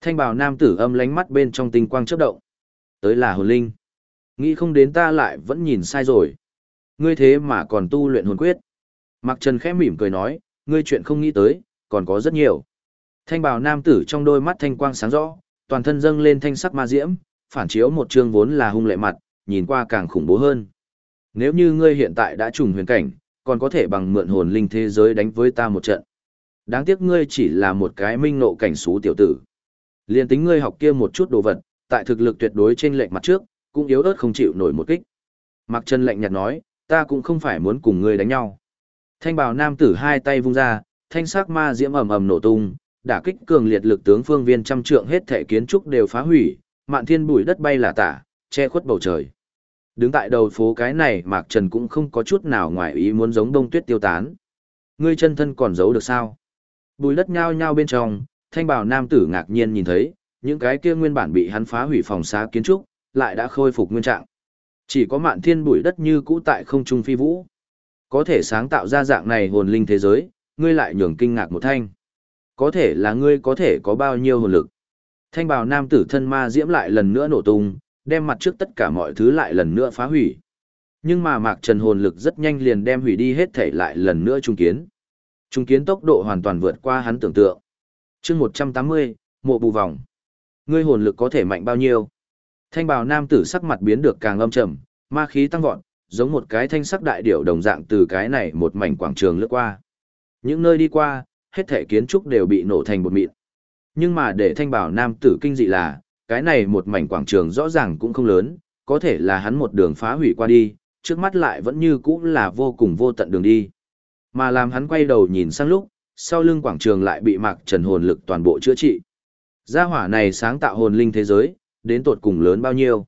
Thanh bào nam tử âm lánh mắt bên trong tinh quang chớp động. Tới là hồn linh. Nghĩ không đến ta lại vẫn nhìn sai rồi. Ngươi thế mà còn tu luyện hồn quyết. Mặc Trần khẽ mỉm cười nói, ngươi chuyện không nghĩ tới, còn có rất nhiều. Thanh bào nam tử trong đôi mắt thanh quang sáng rõ, toàn thân dâng lên thanh sắc ma diễm, phản chiếu một trường vốn là hung lệ mặt, nhìn qua càng khủng bố hơn. Nếu như ngươi hiện tại đã trùng huyền cảnh, còn có thể bằng mượn hồn linh thế giới đánh với ta một trận. Đáng tiếc ngươi chỉ là một cái minh nộ cảnh xú tiểu tử. Liên tính ngươi học kia một chút đồ vật, tại thực lực tuyệt đối trên lệnh mặt trước, cũng yếu ớt không chịu nổi một kích. Mặc Trần lạnh nhạt nói, ta cũng không phải muốn cùng ngươi đánh nhau. Thanh bào nam tử hai tay vung ra, thanh sắc ma diễm ầm ầm nổ tung, đả kích cường liệt lực tướng phương viên trăm trượng hết thể kiến trúc đều phá hủy, mạn thiên bụi đất bay là tả, che khuất bầu trời. Đứng tại đầu phố cái này Mạc Trần cũng không có chút nào ngoài ý muốn giống đông tuyết tiêu tán. Ngươi chân thân còn giấu được sao? Bùi đất nhao nhao bên trong, thanh bào nam tử ngạc nhiên nhìn thấy, những cái kia nguyên bản bị hắn phá hủy phòng xá kiến trúc, lại đã khôi phục nguyên trạng. Chỉ có mạn thiên bụi đất như cũ tại không trung phi vũ. Có thể sáng tạo ra dạng này hồn linh thế giới, ngươi lại nhường kinh ngạc một thanh. Có thể là ngươi có thể có bao nhiêu hồn lực. Thanh bào nam tử thân ma diễm lại lần nữa nổ tung, đem mặt trước tất cả mọi thứ lại lần nữa phá hủy. Nhưng mà Mạc Trần hồn lực rất nhanh liền đem hủy đi hết thể lại lần nữa trung kiến. Trung kiến tốc độ hoàn toàn vượt qua hắn tưởng tượng chương 180, mộ bù vòng. Ngươi hồn lực có thể mạnh bao nhiêu? Thanh bào nam tử sắc mặt biến được càng âm trầm, ma khí tăng vọt, giống một cái thanh sắc đại điểu đồng dạng từ cái này một mảnh quảng trường lướt qua. Những nơi đi qua, hết thể kiến trúc đều bị nổ thành bột mịn. Nhưng mà để thanh bảo nam tử kinh dị là, cái này một mảnh quảng trường rõ ràng cũng không lớn, có thể là hắn một đường phá hủy qua đi, trước mắt lại vẫn như cũ là vô cùng vô tận đường đi. Mà làm hắn quay đầu nhìn sang lúc, sau lưng quảng trường lại bị mạc trần hồn lực toàn bộ chữa trị. Gia hỏa này sáng tạo hồn linh thế giới, đến tột cùng lớn bao nhiêu.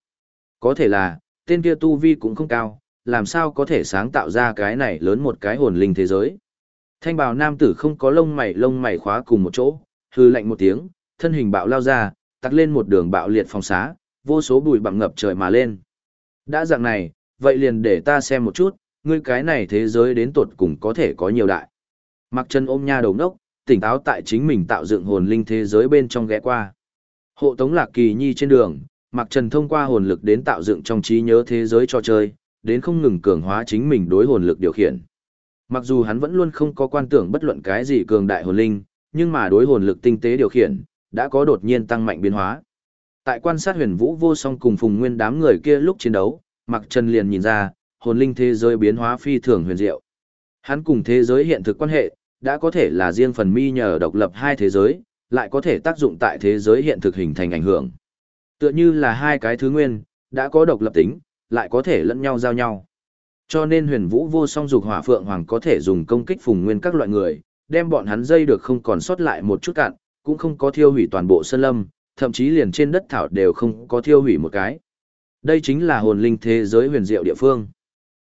Có thể là, tên kia tu vi cũng không cao, làm sao có thể sáng tạo ra cái này lớn một cái hồn linh thế giới. Thanh bào nam tử không có lông mày lông mày khóa cùng một chỗ, hư lạnh một tiếng, thân hình bạo lao ra, tắt lên một đường bạo liệt phòng xá, vô số bụi bặm ngập trời mà lên. Đã dạng này, vậy liền để ta xem một chút, ngươi cái này thế giới đến tột cùng có thể có nhiều đại. Mặc chân ôm nha đầu nốc, tỉnh táo tại chính mình tạo dựng hồn linh thế giới bên trong ghé qua. Hộ tống lạc kỳ nhi trên đường, Mặc Trần thông qua hồn lực đến tạo dựng trong trí nhớ thế giới cho chơi, đến không ngừng cường hóa chính mình đối hồn lực điều khiển. Mặc dù hắn vẫn luôn không có quan tưởng bất luận cái gì cường đại hồn linh, nhưng mà đối hồn lực tinh tế điều khiển, đã có đột nhiên tăng mạnh biến hóa. Tại quan sát huyền vũ vô song cùng phùng nguyên đám người kia lúc chiến đấu, Mặc Trần liền nhìn ra, hồn linh thế giới biến hóa phi thường huyền diệu. Hắn cùng thế giới hiện thực quan hệ, đã có thể là riêng phần mi nhờ độc lập hai thế giới, lại có thể tác dụng tại thế giới hiện thực hình thành ảnh hưởng. Tựa như là hai cái thứ nguyên, đã có độc lập tính, lại có thể lẫn nhau giao nhau. Cho nên huyền vũ vô song dục hỏa phượng hoàng có thể dùng công kích phùng nguyên các loại người, đem bọn hắn dây được không còn sót lại một chút cạn, cũng không có thiêu hủy toàn bộ sơn lâm, thậm chí liền trên đất thảo đều không có thiêu hủy một cái. Đây chính là hồn linh thế giới huyền diệu địa phương.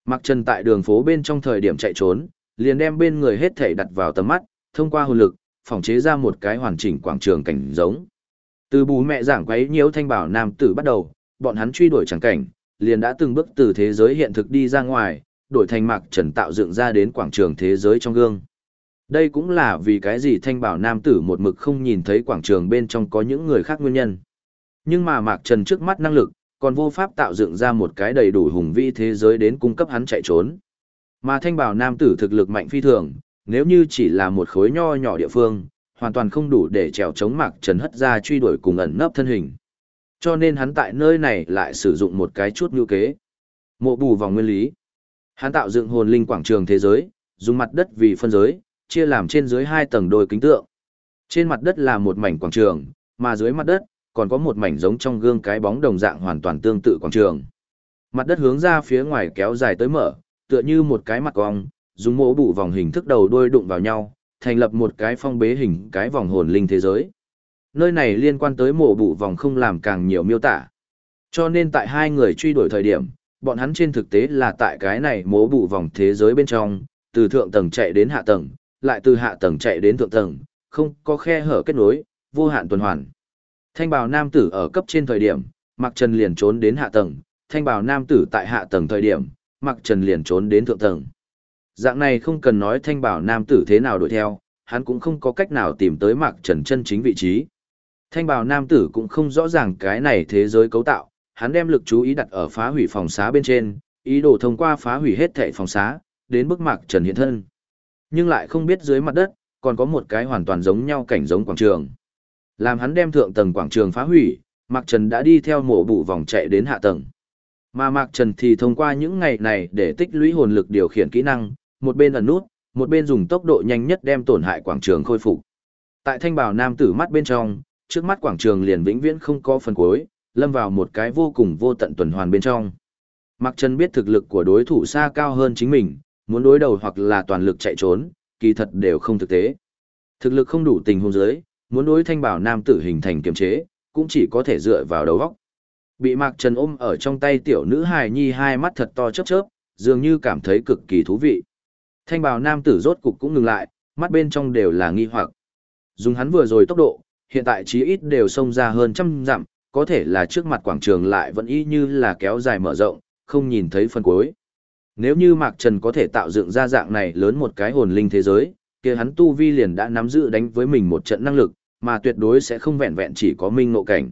Mặc Trần tại đường phố bên trong thời điểm chạy trốn, liền đem bên người hết thể đặt vào tầm mắt, thông qua hồn lực, phòng chế ra một cái hoàn chỉnh quảng trường cảnh giống. Từ bù mẹ giảng quấy nhiễu thanh bảo nam tử bắt đầu, bọn hắn truy đuổi chẳng cảnh, liền đã từng bước từ thế giới hiện thực đi ra ngoài, đổi thành mạc trần tạo dựng ra đến quảng trường thế giới trong gương. Đây cũng là vì cái gì thanh bảo nam tử một mực không nhìn thấy quảng trường bên trong có những người khác nguyên nhân. Nhưng mà mạc trần trước mắt năng lực, còn vô pháp tạo dựng ra một cái đầy đủ hùng vĩ thế giới đến cung cấp hắn chạy trốn. Mà thanh bảo nam tử thực lực mạnh phi thường, nếu như chỉ là một khối nho nhỏ địa phương, hoàn toàn không đủ để trèo chống mạc trần hất ra truy đuổi cùng ẩn nấp thân hình. Cho nên hắn tại nơi này lại sử dụng một cái chút ngữ kế. Mộ bù vòng nguyên lý. Hắn tạo dựng hồn linh quảng trường thế giới, dùng mặt đất vì phân giới, chia làm trên dưới hai tầng đôi kính tượng. Trên mặt đất là một mảnh quảng trường, mà dưới mặt đất còn có một mảnh giống trong gương cái bóng đồng dạng hoàn toàn tương tự quảng trường. Mặt đất hướng ra phía ngoài kéo dài tới mở, tựa như một cái mặt cong, dùng mổ bù vòng hình thức đầu đôi đụng vào nhau, thành lập một cái phong bế hình cái vòng hồn linh thế giới. Nơi này liên quan tới mổ bụ vòng không làm càng nhiều miêu tả. Cho nên tại hai người truy đuổi thời điểm, bọn hắn trên thực tế là tại cái này mổ bụ vòng thế giới bên trong, từ thượng tầng chạy đến hạ tầng, lại từ hạ tầng chạy đến thượng tầng, không có khe hở kết nối, vô hạn tuần hoàn. Thanh bào nam tử ở cấp trên thời điểm, Mặc Trần liền trốn đến hạ tầng, thanh bào nam tử tại hạ tầng thời điểm, Mặc Trần liền trốn đến thượng tầng. Dạng này không cần nói thanh bảo nam tử thế nào đuổi theo, hắn cũng không có cách nào tìm tới Mạc Trần chân chính vị trí. Thanh Bảo nam tử cũng không rõ ràng cái này thế giới cấu tạo, hắn đem lực chú ý đặt ở phá hủy phòng xá bên trên, ý đồ thông qua phá hủy hết thảy phòng xá, đến bức mạc trần hiện thân. Nhưng lại không biết dưới mặt đất, còn có một cái hoàn toàn giống nhau cảnh giống quảng trường. Làm hắn đem thượng tầng quảng trường phá hủy, Mạc Trần đã đi theo mộ bụ vòng chạy đến hạ tầng. Mà Mạc Trần thì thông qua những ngày này để tích lũy hồn lực điều khiển kỹ năng, một bên ẩn nút, một bên dùng tốc độ nhanh nhất đem tổn hại quảng trường khôi phục. Tại thanh bảo nam tử mắt bên trong, trước mắt quảng trường liền vĩnh viễn không có phần cuối, lâm vào một cái vô cùng vô tận tuần hoàn bên trong. Mạc Trần biết thực lực của đối thủ xa cao hơn chính mình, muốn đối đầu hoặc là toàn lực chạy trốn, kỳ thật đều không thực tế. Thực lực không đủ tình huống giới, muốn đối thanh bảo nam tử hình thành kiềm chế, cũng chỉ có thể dựa vào đầu óc. Bị Mạc Trần ôm ở trong tay tiểu nữ hài nhi hai mắt thật to chớp chớp, dường như cảm thấy cực kỳ thú vị. Thanh bào nam tử rốt cục cũng ngừng lại, mắt bên trong đều là nghi hoặc. Dùng hắn vừa rồi tốc độ, hiện tại chí ít đều xông ra hơn trăm dặm, có thể là trước mặt quảng trường lại vẫn y như là kéo dài mở rộng, không nhìn thấy phần cuối. Nếu như Mạc Trần có thể tạo dựng ra dạng này lớn một cái hồn linh thế giới, kia hắn tu vi liền đã nắm giữ đánh với mình một trận năng lực, mà tuyệt đối sẽ không vẹn vẹn chỉ có minh ngộ cảnh.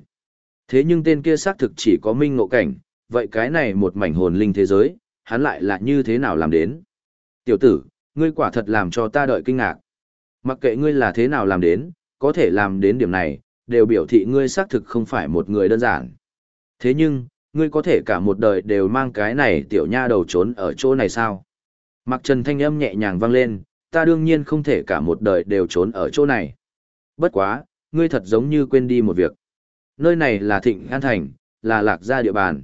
Thế nhưng tên kia xác thực chỉ có minh ngộ cảnh, vậy cái này một mảnh hồn linh thế giới, hắn lại là như thế nào làm đến? Tiểu tử, ngươi quả thật làm cho ta đợi kinh ngạc. Mặc kệ ngươi là thế nào làm đến, có thể làm đến điểm này, đều biểu thị ngươi xác thực không phải một người đơn giản. Thế nhưng, ngươi có thể cả một đời đều mang cái này tiểu nha đầu trốn ở chỗ này sao? Mặc trần thanh âm nhẹ nhàng vang lên, ta đương nhiên không thể cả một đời đều trốn ở chỗ này. Bất quá, ngươi thật giống như quên đi một việc. Nơi này là thịnh an thành, là lạc gia địa bàn.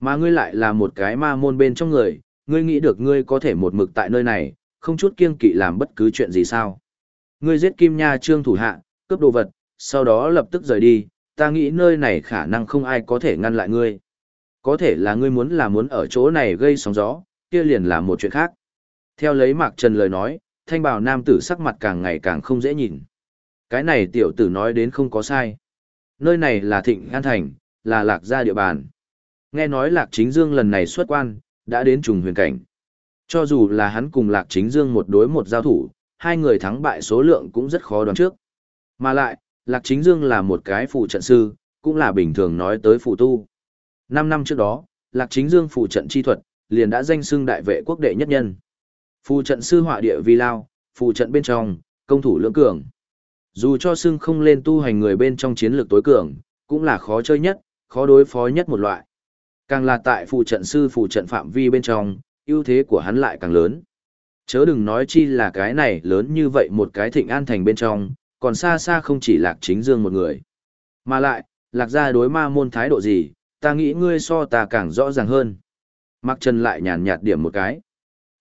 Mà ngươi lại là một cái ma môn bên trong người, ngươi nghĩ được ngươi có thể một mực tại nơi này, không chút kiêng kỵ làm bất cứ chuyện gì sao. Ngươi giết kim nha trương thủ hạ, cướp đồ vật, sau đó lập tức rời đi, ta nghĩ nơi này khả năng không ai có thể ngăn lại ngươi. Có thể là ngươi muốn là muốn ở chỗ này gây sóng gió, kia liền là một chuyện khác. Theo lấy Mạc Trần lời nói, thanh bào nam tử sắc mặt càng ngày càng không dễ nhìn. Cái này tiểu tử nói đến không có sai. Nơi này là Thịnh An Thành, là lạc gia địa bàn. Nghe nói lạc chính dương lần này xuất quan, đã đến trùng huyền cảnh. Cho dù là hắn cùng lạc chính dương một đối một giao thủ, hai người thắng bại số lượng cũng rất khó đoán trước. Mà lại, lạc chính dương là một cái phụ trận sư, cũng là bình thường nói tới phụ tu. Năm năm trước đó, lạc chính dương phụ trận chi thuật, liền đã danh xưng đại vệ quốc đệ nhất nhân. Phụ trận sư họa địa vi lao, phụ trận bên trong, công thủ lưỡng cường. Dù cho xưng không lên tu hành người bên trong chiến lược tối cường, cũng là khó chơi nhất, khó đối phó nhất một loại. Càng là tại phụ trận sư phụ trận phạm vi bên trong, ưu thế của hắn lại càng lớn. Chớ đừng nói chi là cái này lớn như vậy một cái thịnh an thành bên trong, còn xa xa không chỉ lạc chính dương một người. Mà lại, lạc gia đối ma môn thái độ gì, ta nghĩ ngươi so ta càng rõ ràng hơn. Mặc Trần lại nhàn nhạt điểm một cái.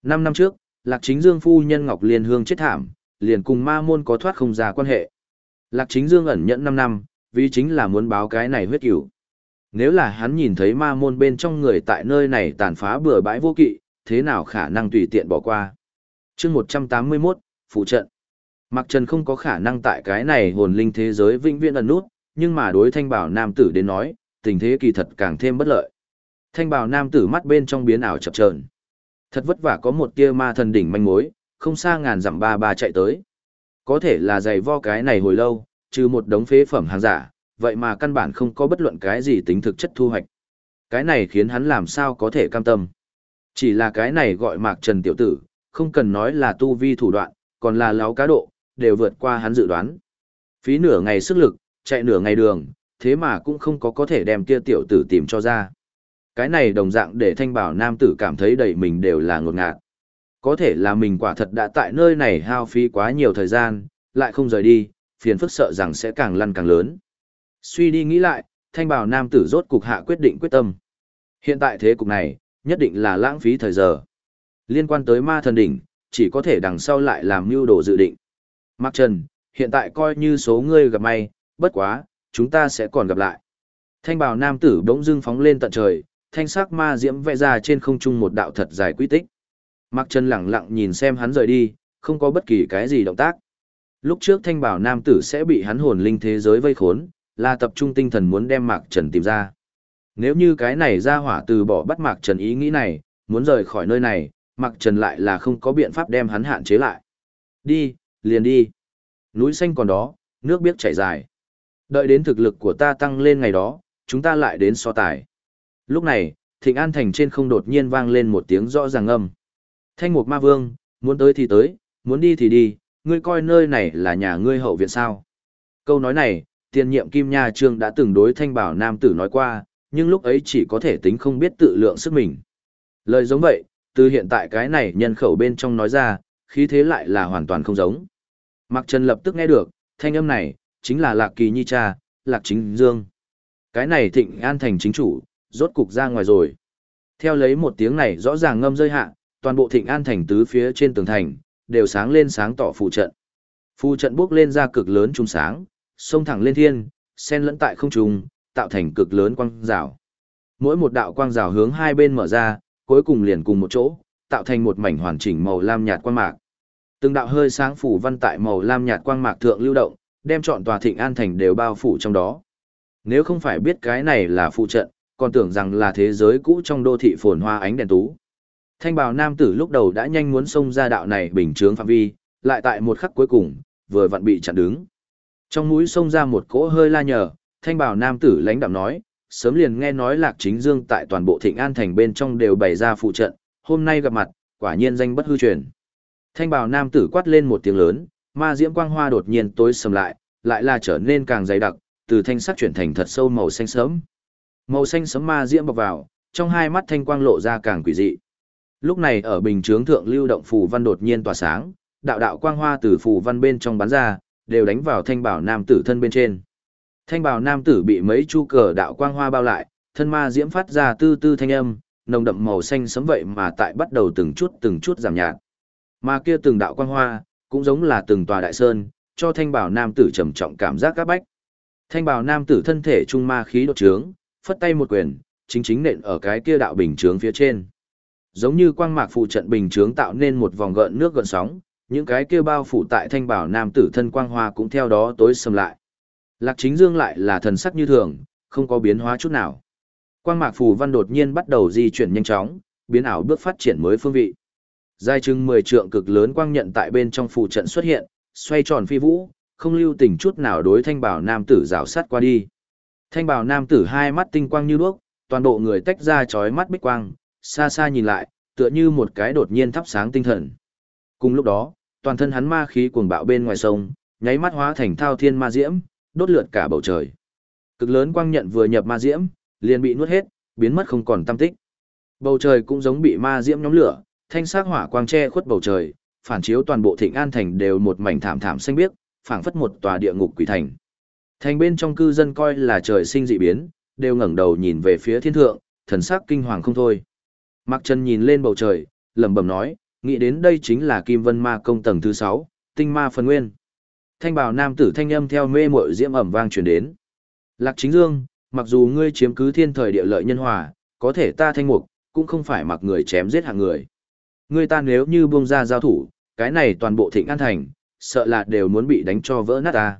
Năm năm trước, lạc chính dương phu nhân Ngọc Liên Hương chết thảm, liền cùng ma môn có thoát không ra quan hệ. Lạc chính dương ẩn nhẫn 5 năm, vì chính là muốn báo cái này huyết cửu. Nếu là hắn nhìn thấy ma môn bên trong người tại nơi này tàn phá bừa bãi vô kỵ, thế nào khả năng tùy tiện bỏ qua. chương 181, phụ trận. Mặc Trần không có khả năng tại cái này hồn linh thế giới vĩnh viễn ẩn nút, nhưng mà đối thanh bảo nam tử đến nói, tình thế kỳ thật càng thêm bất lợi. Thanh bảo nam tử mắt bên trong biến ảo chập chờn. Thật vất vả có một tia ma thần đỉnh manh mối, không xa ngàn dặm ba ba chạy tới. Có thể là giày vo cái này hồi lâu, trừ một đống phế phẩm hàng giả, vậy mà căn bản không có bất luận cái gì tính thực chất thu hoạch. Cái này khiến hắn làm sao có thể cam tâm. Chỉ là cái này gọi mạc trần tiểu tử, không cần nói là tu vi thủ đoạn, còn là láo cá độ, đều vượt qua hắn dự đoán. Phí nửa ngày sức lực, chạy nửa ngày đường, thế mà cũng không có có thể đem kia tiểu tử tìm cho ra. Cái này đồng dạng để thanh bảo nam tử cảm thấy đầy mình đều là ngột ngạt. Có thể là mình quả thật đã tại nơi này hao phí quá nhiều thời gian, lại không rời đi, phiền phức sợ rằng sẽ càng lăn càng lớn. Suy đi nghĩ lại, thanh bảo nam tử rốt cục hạ quyết định quyết tâm. Hiện tại thế cục này, nhất định là lãng phí thời giờ. Liên quan tới ma thần đỉnh, chỉ có thể đằng sau lại làm mưu đồ dự định. Mạc Trần, hiện tại coi như số ngươi gặp may, bất quá, chúng ta sẽ còn gặp lại. Thanh bào nam tử bỗng dưng phóng lên tận trời, thanh sắc ma diễm vẽ ra trên không trung một đạo thật dài quy tích. Mạc Trần lặng lặng nhìn xem hắn rời đi, không có bất kỳ cái gì động tác. Lúc trước thanh bảo nam tử sẽ bị hắn hồn linh thế giới vây khốn, là tập trung tinh thần muốn đem Mạc Trần tìm ra. Nếu như cái này ra hỏa từ bỏ bắt Mạc Trần ý nghĩ này, muốn rời khỏi nơi này, Mạc Trần lại là không có biện pháp đem hắn hạn chế lại. Đi, liền đi. Núi xanh còn đó, nước biếc chảy dài. Đợi đến thực lực của ta tăng lên ngày đó, chúng ta lại đến so tài. Lúc này, Thịnh An Thành trên không đột nhiên vang lên một tiếng rõ ràng âm. Thanh Mục Ma Vương, muốn tới thì tới, muốn đi thì đi, ngươi coi nơi này là nhà ngươi hậu viện sao. Câu nói này, tiền nhiệm Kim Nha Trương đã từng đối thanh bảo nam tử nói qua, nhưng lúc ấy chỉ có thể tính không biết tự lượng sức mình. Lời giống vậy, từ hiện tại cái này nhân khẩu bên trong nói ra, khí thế lại là hoàn toàn không giống. Mạc Trần lập tức nghe được, thanh âm này, chính là Lạc Kỳ Nhi cha, Lạc Chính Dương. Cái này thịnh an thành chính chủ, rốt cục ra ngoài rồi. Theo lấy một tiếng này rõ ràng ngâm rơi hạ, toàn bộ thịnh an thành tứ phía trên tường thành, đều sáng lên sáng tỏ phù trận. Phù trận bước lên ra cực lớn trung sáng, xông thẳng lên thiên, xen lẫn tại không trung, tạo thành cực lớn quang rào. Mỗi một đạo quang rào hướng hai bên mở ra, cuối cùng liền cùng một chỗ, tạo thành một mảnh hoàn chỉnh màu lam nhạt quang mạc. Từng đạo hơi sáng phủ văn tại màu lam nhạt quang mạc thượng lưu động, đem trọn tòa Thịnh An thành đều bao phủ trong đó. Nếu không phải biết cái này là phụ trận, còn tưởng rằng là thế giới cũ trong đô thị phồn hoa ánh đèn tú. Thanh bào nam tử lúc đầu đã nhanh muốn xông ra đạo này bình chướng phạm vi, lại tại một khắc cuối cùng, vừa vặn bị chặn đứng. Trong mũi xông ra một cỗ hơi la nhờ, thanh bào nam tử lãnh đạm nói, sớm liền nghe nói lạc chính dương tại toàn bộ thịnh an thành bên trong đều bày ra phụ trận, hôm nay gặp mặt, quả nhiên danh bất hư truyền. Thanh bào nam tử quát lên một tiếng lớn, ma diễm quang hoa đột nhiên tối sầm lại, lại là trở nên càng dày đặc, từ thanh sắc chuyển thành thật sâu màu xanh sớm. Màu xanh sớm ma diễm bọc vào, trong hai mắt thanh quang lộ ra càng quỷ dị. Lúc này ở bình chướng thượng lưu động phù văn đột nhiên tỏa sáng, đạo đạo quang hoa từ phù văn bên trong bắn ra, đều đánh vào thanh bảo nam tử thân bên trên. Thanh bảo nam tử bị mấy chu cờ đạo quang hoa bao lại, thân ma diễm phát ra tư tư thanh âm, nồng đậm màu xanh sấm vậy mà tại bắt đầu từng chút từng chút giảm nhạt. Mà kia từng đạo quang hoa, cũng giống là từng tòa đại sơn, cho thanh bảo nam tử trầm trọng cảm giác các bách. Thanh bảo nam tử thân thể trung ma khí đột trướng, phất tay một quyền, chính chính nện ở cái kia đạo bình trướng phía trên. Giống như quang mạc phụ trận bình chướng tạo nên một vòng gợn nước gợn sóng, những cái kia bao phủ tại thanh bảo nam tử thân quang hoa cũng theo đó tối sầm lại. Lạc chính dương lại là thần sắc như thường, không có biến hóa chút nào. Quang mạc phù văn đột nhiên bắt đầu di chuyển nhanh chóng, biến ảo bước phát triển mới phương vị. Dài chừng 10 trượng cực lớn quang nhận tại bên trong phù trận xuất hiện, xoay tròn phi vũ, không lưu tình chút nào đối thanh bảo nam tử rào sát qua đi. Thanh bảo nam tử hai mắt tinh quang như đuốc, toàn bộ người tách ra chói mắt bích quang, xa xa nhìn lại, tựa như một cái đột nhiên thắp sáng tinh thần. Cùng lúc đó, toàn thân hắn ma khí cuồng bạo bên ngoài sông, nháy mắt hóa thành thao thiên ma diễm, đốt lượt cả bầu trời. Cực lớn quang nhận vừa nhập ma diễm, liền bị nuốt hết, biến mất không còn tâm tích. Bầu trời cũng giống bị ma diễm nhóm lửa, thanh sắc hỏa quang che khuất bầu trời, phản chiếu toàn bộ Thịnh An thành đều một mảnh thảm thảm xanh biếc, phảng phất một tòa địa ngục quỷ thành. Thành bên trong cư dân coi là trời sinh dị biến, đều ngẩng đầu nhìn về phía thiên thượng, thần sắc kinh hoàng không thôi. Mạc Trần nhìn lên bầu trời, lẩm bẩm nói, nghĩ đến đây chính là Kim Vân Ma công tầng thứ 6, tinh ma phần nguyên. Thanh bào nam tử thanh âm theo mê muội diễm ẩm vang truyền đến. Lạc Chính Dương, mặc dù ngươi chiếm cứ thiên thời địa lợi nhân hòa, có thể ta thanh mục, cũng không phải mặc người chém giết hạng người. Ngươi ta nếu như buông ra giao thủ, cái này toàn bộ thịnh an thành, sợ là đều muốn bị đánh cho vỡ nát ta.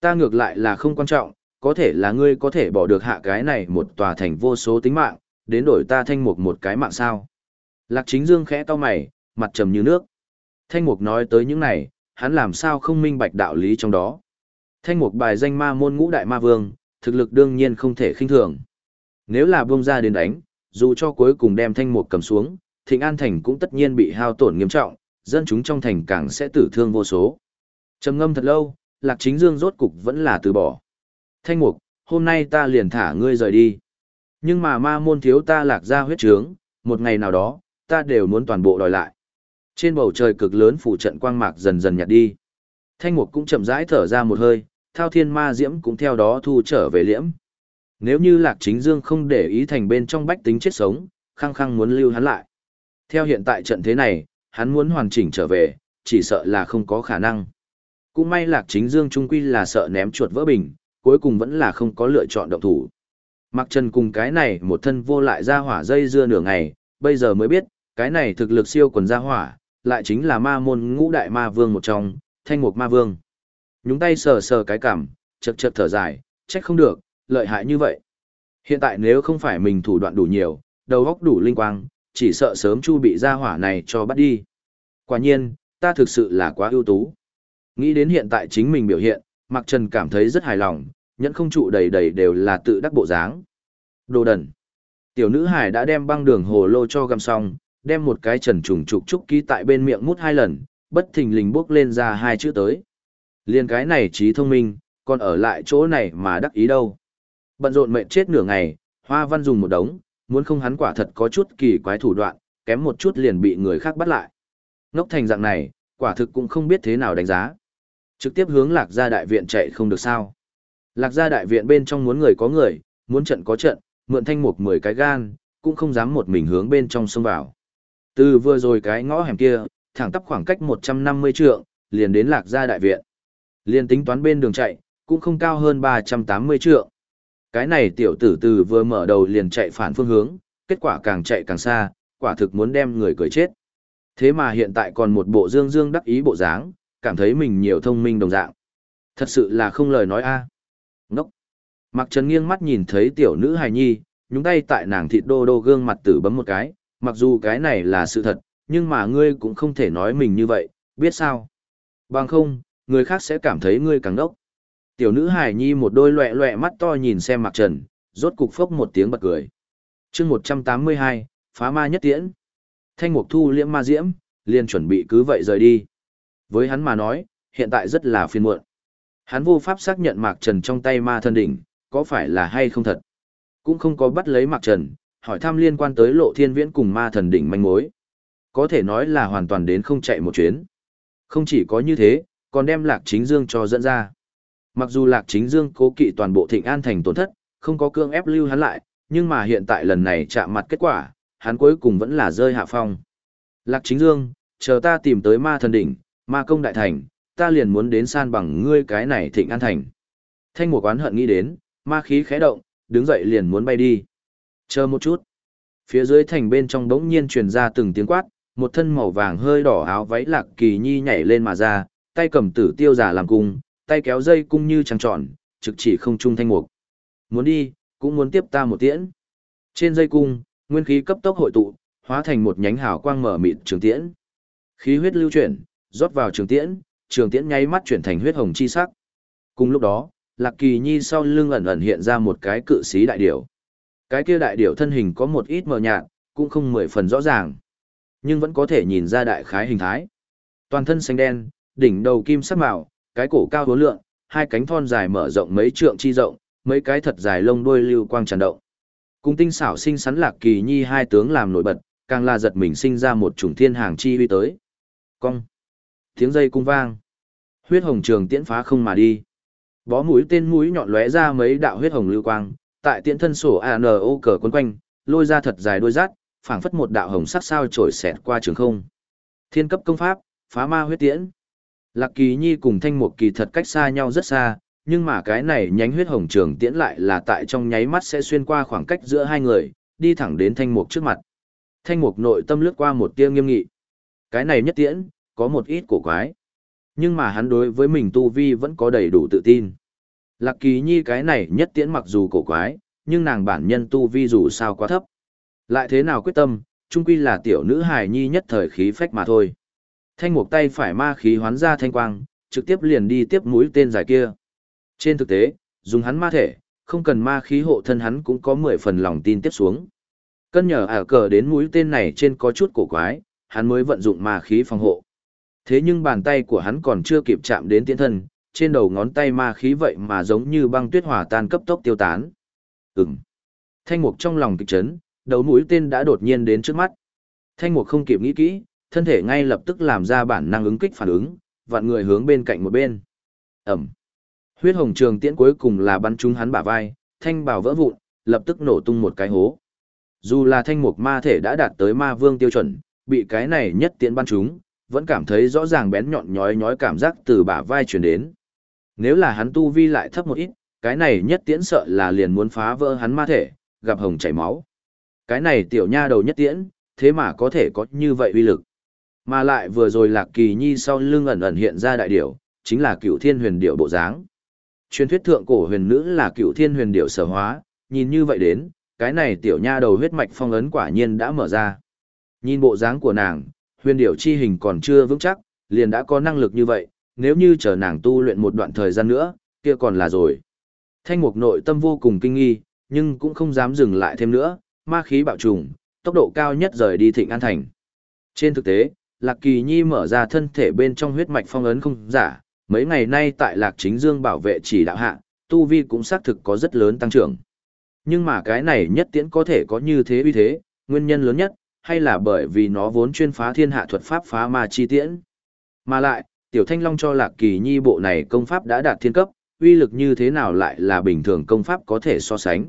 Ta ngược lại là không quan trọng, có thể là ngươi có thể bỏ được hạ cái này một tòa thành vô số tính mạng, đến đổi ta thanh mục một cái mạng sao. Lạc chính dương khẽ to mày, mặt trầm như nước. Thanh mục nói tới những này, hắn làm sao không minh bạch đạo lý trong đó. Thanh mục bài danh ma môn ngũ đại ma vương, thực lực đương nhiên không thể khinh thường. Nếu là buông ra đến đánh, dù cho cuối cùng đem thanh mục cầm xuống, thịnh an thành cũng tất nhiên bị hao tổn nghiêm trọng, dân chúng trong thành càng sẽ tử thương vô số. trầm ngâm thật lâu, lạc chính dương rốt cục vẫn là từ bỏ. Thanh mục, hôm nay ta liền thả ngươi rời đi. Nhưng mà ma môn thiếu ta lạc ra huyết trướng, một ngày nào đó, ta đều muốn toàn bộ đòi lại. Trên bầu trời cực lớn phủ trận quang mạc dần dần nhạt đi. Thanh mục cũng chậm rãi thở ra một hơi, thao thiên ma diễm cũng theo đó thu trở về liễm. Nếu như lạc chính dương không để ý thành bên trong bách tính chết sống, khăng khăng muốn lưu hắn lại. Theo hiện tại trận thế này, hắn muốn hoàn chỉnh trở về, chỉ sợ là không có khả năng. Cũng may lạc chính dương trung quy là sợ ném chuột vỡ bình, cuối cùng vẫn là không có lựa chọn động thủ. Mặc trần cùng cái này một thân vô lại ra hỏa dây dưa nửa ngày, bây giờ mới biết, cái này thực lực siêu quần ra hỏa, lại chính là ma môn ngũ đại ma vương một trong, thanh mục ma vương. Nhúng tay sờ sờ cái cảm, chật chật thở dài, trách không được, lợi hại như vậy. Hiện tại nếu không phải mình thủ đoạn đủ nhiều, đầu óc đủ linh quang, chỉ sợ sớm chu bị ra hỏa này cho bắt đi. Quả nhiên, ta thực sự là quá ưu tú. Nghĩ đến hiện tại chính mình biểu hiện, Mạc Trần cảm thấy rất hài lòng, nhẫn không trụ đầy đầy đều là tự đắc bộ dáng. Đồ đần. Tiểu nữ hải đã đem băng đường hồ lô cho găm xong, đem một cái trần trùng trục trúc ký tại bên miệng mút hai lần, bất thình lình bước lên ra hai chữ tới. Liên cái này trí thông minh, còn ở lại chỗ này mà đắc ý đâu. Bận rộn mệt chết nửa ngày, hoa văn dùng một đống, muốn không hắn quả thật có chút kỳ quái thủ đoạn, kém một chút liền bị người khác bắt lại. Ngốc thành dạng này, quả thực cũng không biết thế nào đánh giá. Trực tiếp hướng lạc gia đại viện chạy không được sao. Lạc gia đại viện bên trong muốn người có người, muốn trận có trận, mượn thanh mục mười cái gan, cũng không dám một mình hướng bên trong xông vào. Từ vừa rồi cái ngõ hẻm kia, thẳng tắp khoảng cách 150 trượng, liền đến lạc gia đại viện. Liền tính toán bên đường chạy, cũng không cao hơn 380 trượng. Cái này tiểu tử từ vừa mở đầu liền chạy phản phương hướng, kết quả càng chạy càng xa, quả thực muốn đem người cười chết. Thế mà hiện tại còn một bộ dương dương đắc ý bộ dáng, cảm thấy mình nhiều thông minh đồng dạng. Thật sự là không lời nói a. À. Mặc Trần nghiêng mắt nhìn thấy tiểu nữ hài nhi, nhúng tay tại nàng thịt đô đô gương mặt tử bấm một cái, mặc dù cái này là sự thật, nhưng mà ngươi cũng không thể nói mình như vậy, biết sao? Bằng không, người khác sẽ cảm thấy ngươi càng đốc. Tiểu nữ hài nhi một đôi loẹ loẹ mắt to nhìn xem Mặc Trần, rốt cục phốc một tiếng bật cười. chương 182, phá ma nhất tiễn. Thanh Mục Thu liễm ma diễm, liền chuẩn bị cứ vậy rời đi. Với hắn mà nói, hiện tại rất là phiền muộn. Hắn vô pháp xác nhận Mạc Trần trong tay ma thân đỉnh, có phải là hay không thật. Cũng không có bắt lấy Mạc Trần, hỏi thăm liên quan tới lộ thiên viễn cùng ma thần đỉnh manh mối. Có thể nói là hoàn toàn đến không chạy một chuyến. Không chỉ có như thế, còn đem Lạc Chính Dương cho dẫn ra. Mặc dù Lạc Chính Dương cố kỵ toàn bộ thịnh an thành tổn thất, không có cương ép lưu hắn lại, nhưng mà hiện tại lần này chạm mặt kết quả, hắn cuối cùng vẫn là rơi hạ phong. Lạc Chính Dương, chờ ta tìm tới ma thần đỉnh, ma công đại thành, ta liền muốn đến san bằng ngươi cái này thịnh an thành. Thanh một quán hận nghĩ đến, ma khí khẽ động, đứng dậy liền muốn bay đi. Chờ một chút. Phía dưới thành bên trong đống nhiên truyền ra từng tiếng quát, một thân màu vàng hơi đỏ áo váy lạc kỳ nhi nhảy lên mà ra, tay cầm tử tiêu giả làm cung, tay kéo dây cung như trăng tròn, trực chỉ không trung thanh mục. Muốn đi, cũng muốn tiếp ta một tiễn. Trên dây cung, nguyên khí cấp tốc hội tụ, hóa thành một nhánh hào quang mở mịt trường tiễn. Khí huyết lưu chuyển, rót vào trường tiễn, trường tiễn nháy mắt chuyển thành huyết hồng chi sắc. Cùng lúc đó, Lạc Kỳ Nhi sau lưng ẩn ẩn hiện ra một cái cự sĩ đại điểu. Cái kia đại điểu thân hình có một ít mờ nhạt, cũng không mười phần rõ ràng, nhưng vẫn có thể nhìn ra đại khái hình thái. Toàn thân xanh đen, đỉnh đầu kim sắc mạo, cái cổ cao hố lượng, hai cánh thon dài mở rộng mấy trượng chi rộng, mấy cái thật dài lông đuôi lưu quang tràn động. Cùng tinh xảo sinh sắn Lạc Kỳ Nhi hai tướng làm nổi bật, càng là giật mình sinh ra một chủng thiên hàng chi uy tới. Cong. Tiếng dây cung vang. Huyết hồng trường tiễn phá không mà đi. Bó mũi tên mũi nhọn lóe ra mấy đạo huyết hồng lưu quang, tại tiễn thân sổ ANO cờ quấn quanh, lôi ra thật dài đôi rát, phảng phất một đạo hồng sắc sao trổi xẹt qua trường không. Thiên cấp công pháp, phá ma huyết tiễn. Lạc Kỳ Nhi cùng Thanh Mục Kỳ thật cách xa nhau rất xa, nhưng mà cái này nhánh huyết hồng trường tiễn lại là tại trong nháy mắt sẽ xuyên qua khoảng cách giữa hai người, đi thẳng đến Thanh Mục trước mặt. Thanh Mục nội tâm lướt qua một tia nghiêm nghị. Cái này nhất tiễn, có một ít cổ quái. Nhưng mà hắn đối với mình tu vi vẫn có đầy đủ tự tin. Lạc Kỳ Nhi cái này nhất tiễn mặc dù cổ quái, nhưng nàng bản nhân tu vi dù sao quá thấp. Lại thế nào quyết tâm, chung quy là tiểu nữ hài nhi nhất thời khí phách mà thôi. Thanh mục tay phải ma khí hoán ra thanh quang, trực tiếp liền đi tiếp mũi tên dài kia. Trên thực tế, dùng hắn ma thể, không cần ma khí hộ thân hắn cũng có 10 phần lòng tin tiếp xuống. Cân nhờ ả cờ đến mũi tên này trên có chút cổ quái, hắn mới vận dụng ma khí phòng hộ. Thế nhưng bàn tay của hắn còn chưa kịp chạm đến tiễn thân, trên đầu ngón tay ma khí vậy mà giống như băng tuyết hòa tan cấp tốc tiêu tán. Ừm. Thanh mục trong lòng kịch chấn, đầu mũi tên đã đột nhiên đến trước mắt. Thanh mục không kịp nghĩ kỹ, thân thể ngay lập tức làm ra bản năng ứng kích phản ứng, vặn người hướng bên cạnh một bên. Ẩm. Huyết hồng trường tiễn cuối cùng là bắn trúng hắn bả vai, thanh bảo vỡ vụn, lập tức nổ tung một cái hố. Dù là thanh mục ma thể đã đạt tới ma vương tiêu chuẩn, bị cái này nhất tiễn bắn trúng, vẫn cảm thấy rõ ràng bén nhọn nhói nhói cảm giác từ bả vai truyền đến. Nếu là hắn tu vi lại thấp một ít, cái này nhất tiễn sợ là liền muốn phá vỡ hắn ma thể, gặp hồng chảy máu. Cái này tiểu nha đầu nhất tiễn, thế mà có thể có như vậy uy lực. Mà lại vừa rồi lạc kỳ nhi sau lưng ẩn ẩn hiện ra đại điểu, chính là cửu thiên huyền điểu bộ dáng. Truyền thuyết thượng cổ huyền nữ là cửu thiên huyền điểu sở hóa, nhìn như vậy đến, cái này tiểu nha đầu huyết mạch phong ấn quả nhiên đã mở ra. Nhìn bộ dáng của nàng, huyền điểu chi hình còn chưa vững chắc, liền đã có năng lực như vậy, nếu như chờ nàng tu luyện một đoạn thời gian nữa, kia còn là rồi. Thanh mục nội tâm vô cùng kinh nghi, nhưng cũng không dám dừng lại thêm nữa, ma khí bạo trùng, tốc độ cao nhất rời đi thịnh an thành. Trên thực tế, Lạc Kỳ Nhi mở ra thân thể bên trong huyết mạch phong ấn không giả, mấy ngày nay tại Lạc Chính Dương bảo vệ chỉ đạo hạ, tu vi cũng xác thực có rất lớn tăng trưởng. Nhưng mà cái này nhất tiễn có thể có như thế uy thế, nguyên nhân lớn nhất, hay là bởi vì nó vốn chuyên phá thiên hạ thuật pháp phá ma chi tiễn. Mà lại, Tiểu Thanh Long cho Lạc Kỳ Nhi bộ này công pháp đã đạt thiên cấp, uy lực như thế nào lại là bình thường công pháp có thể so sánh.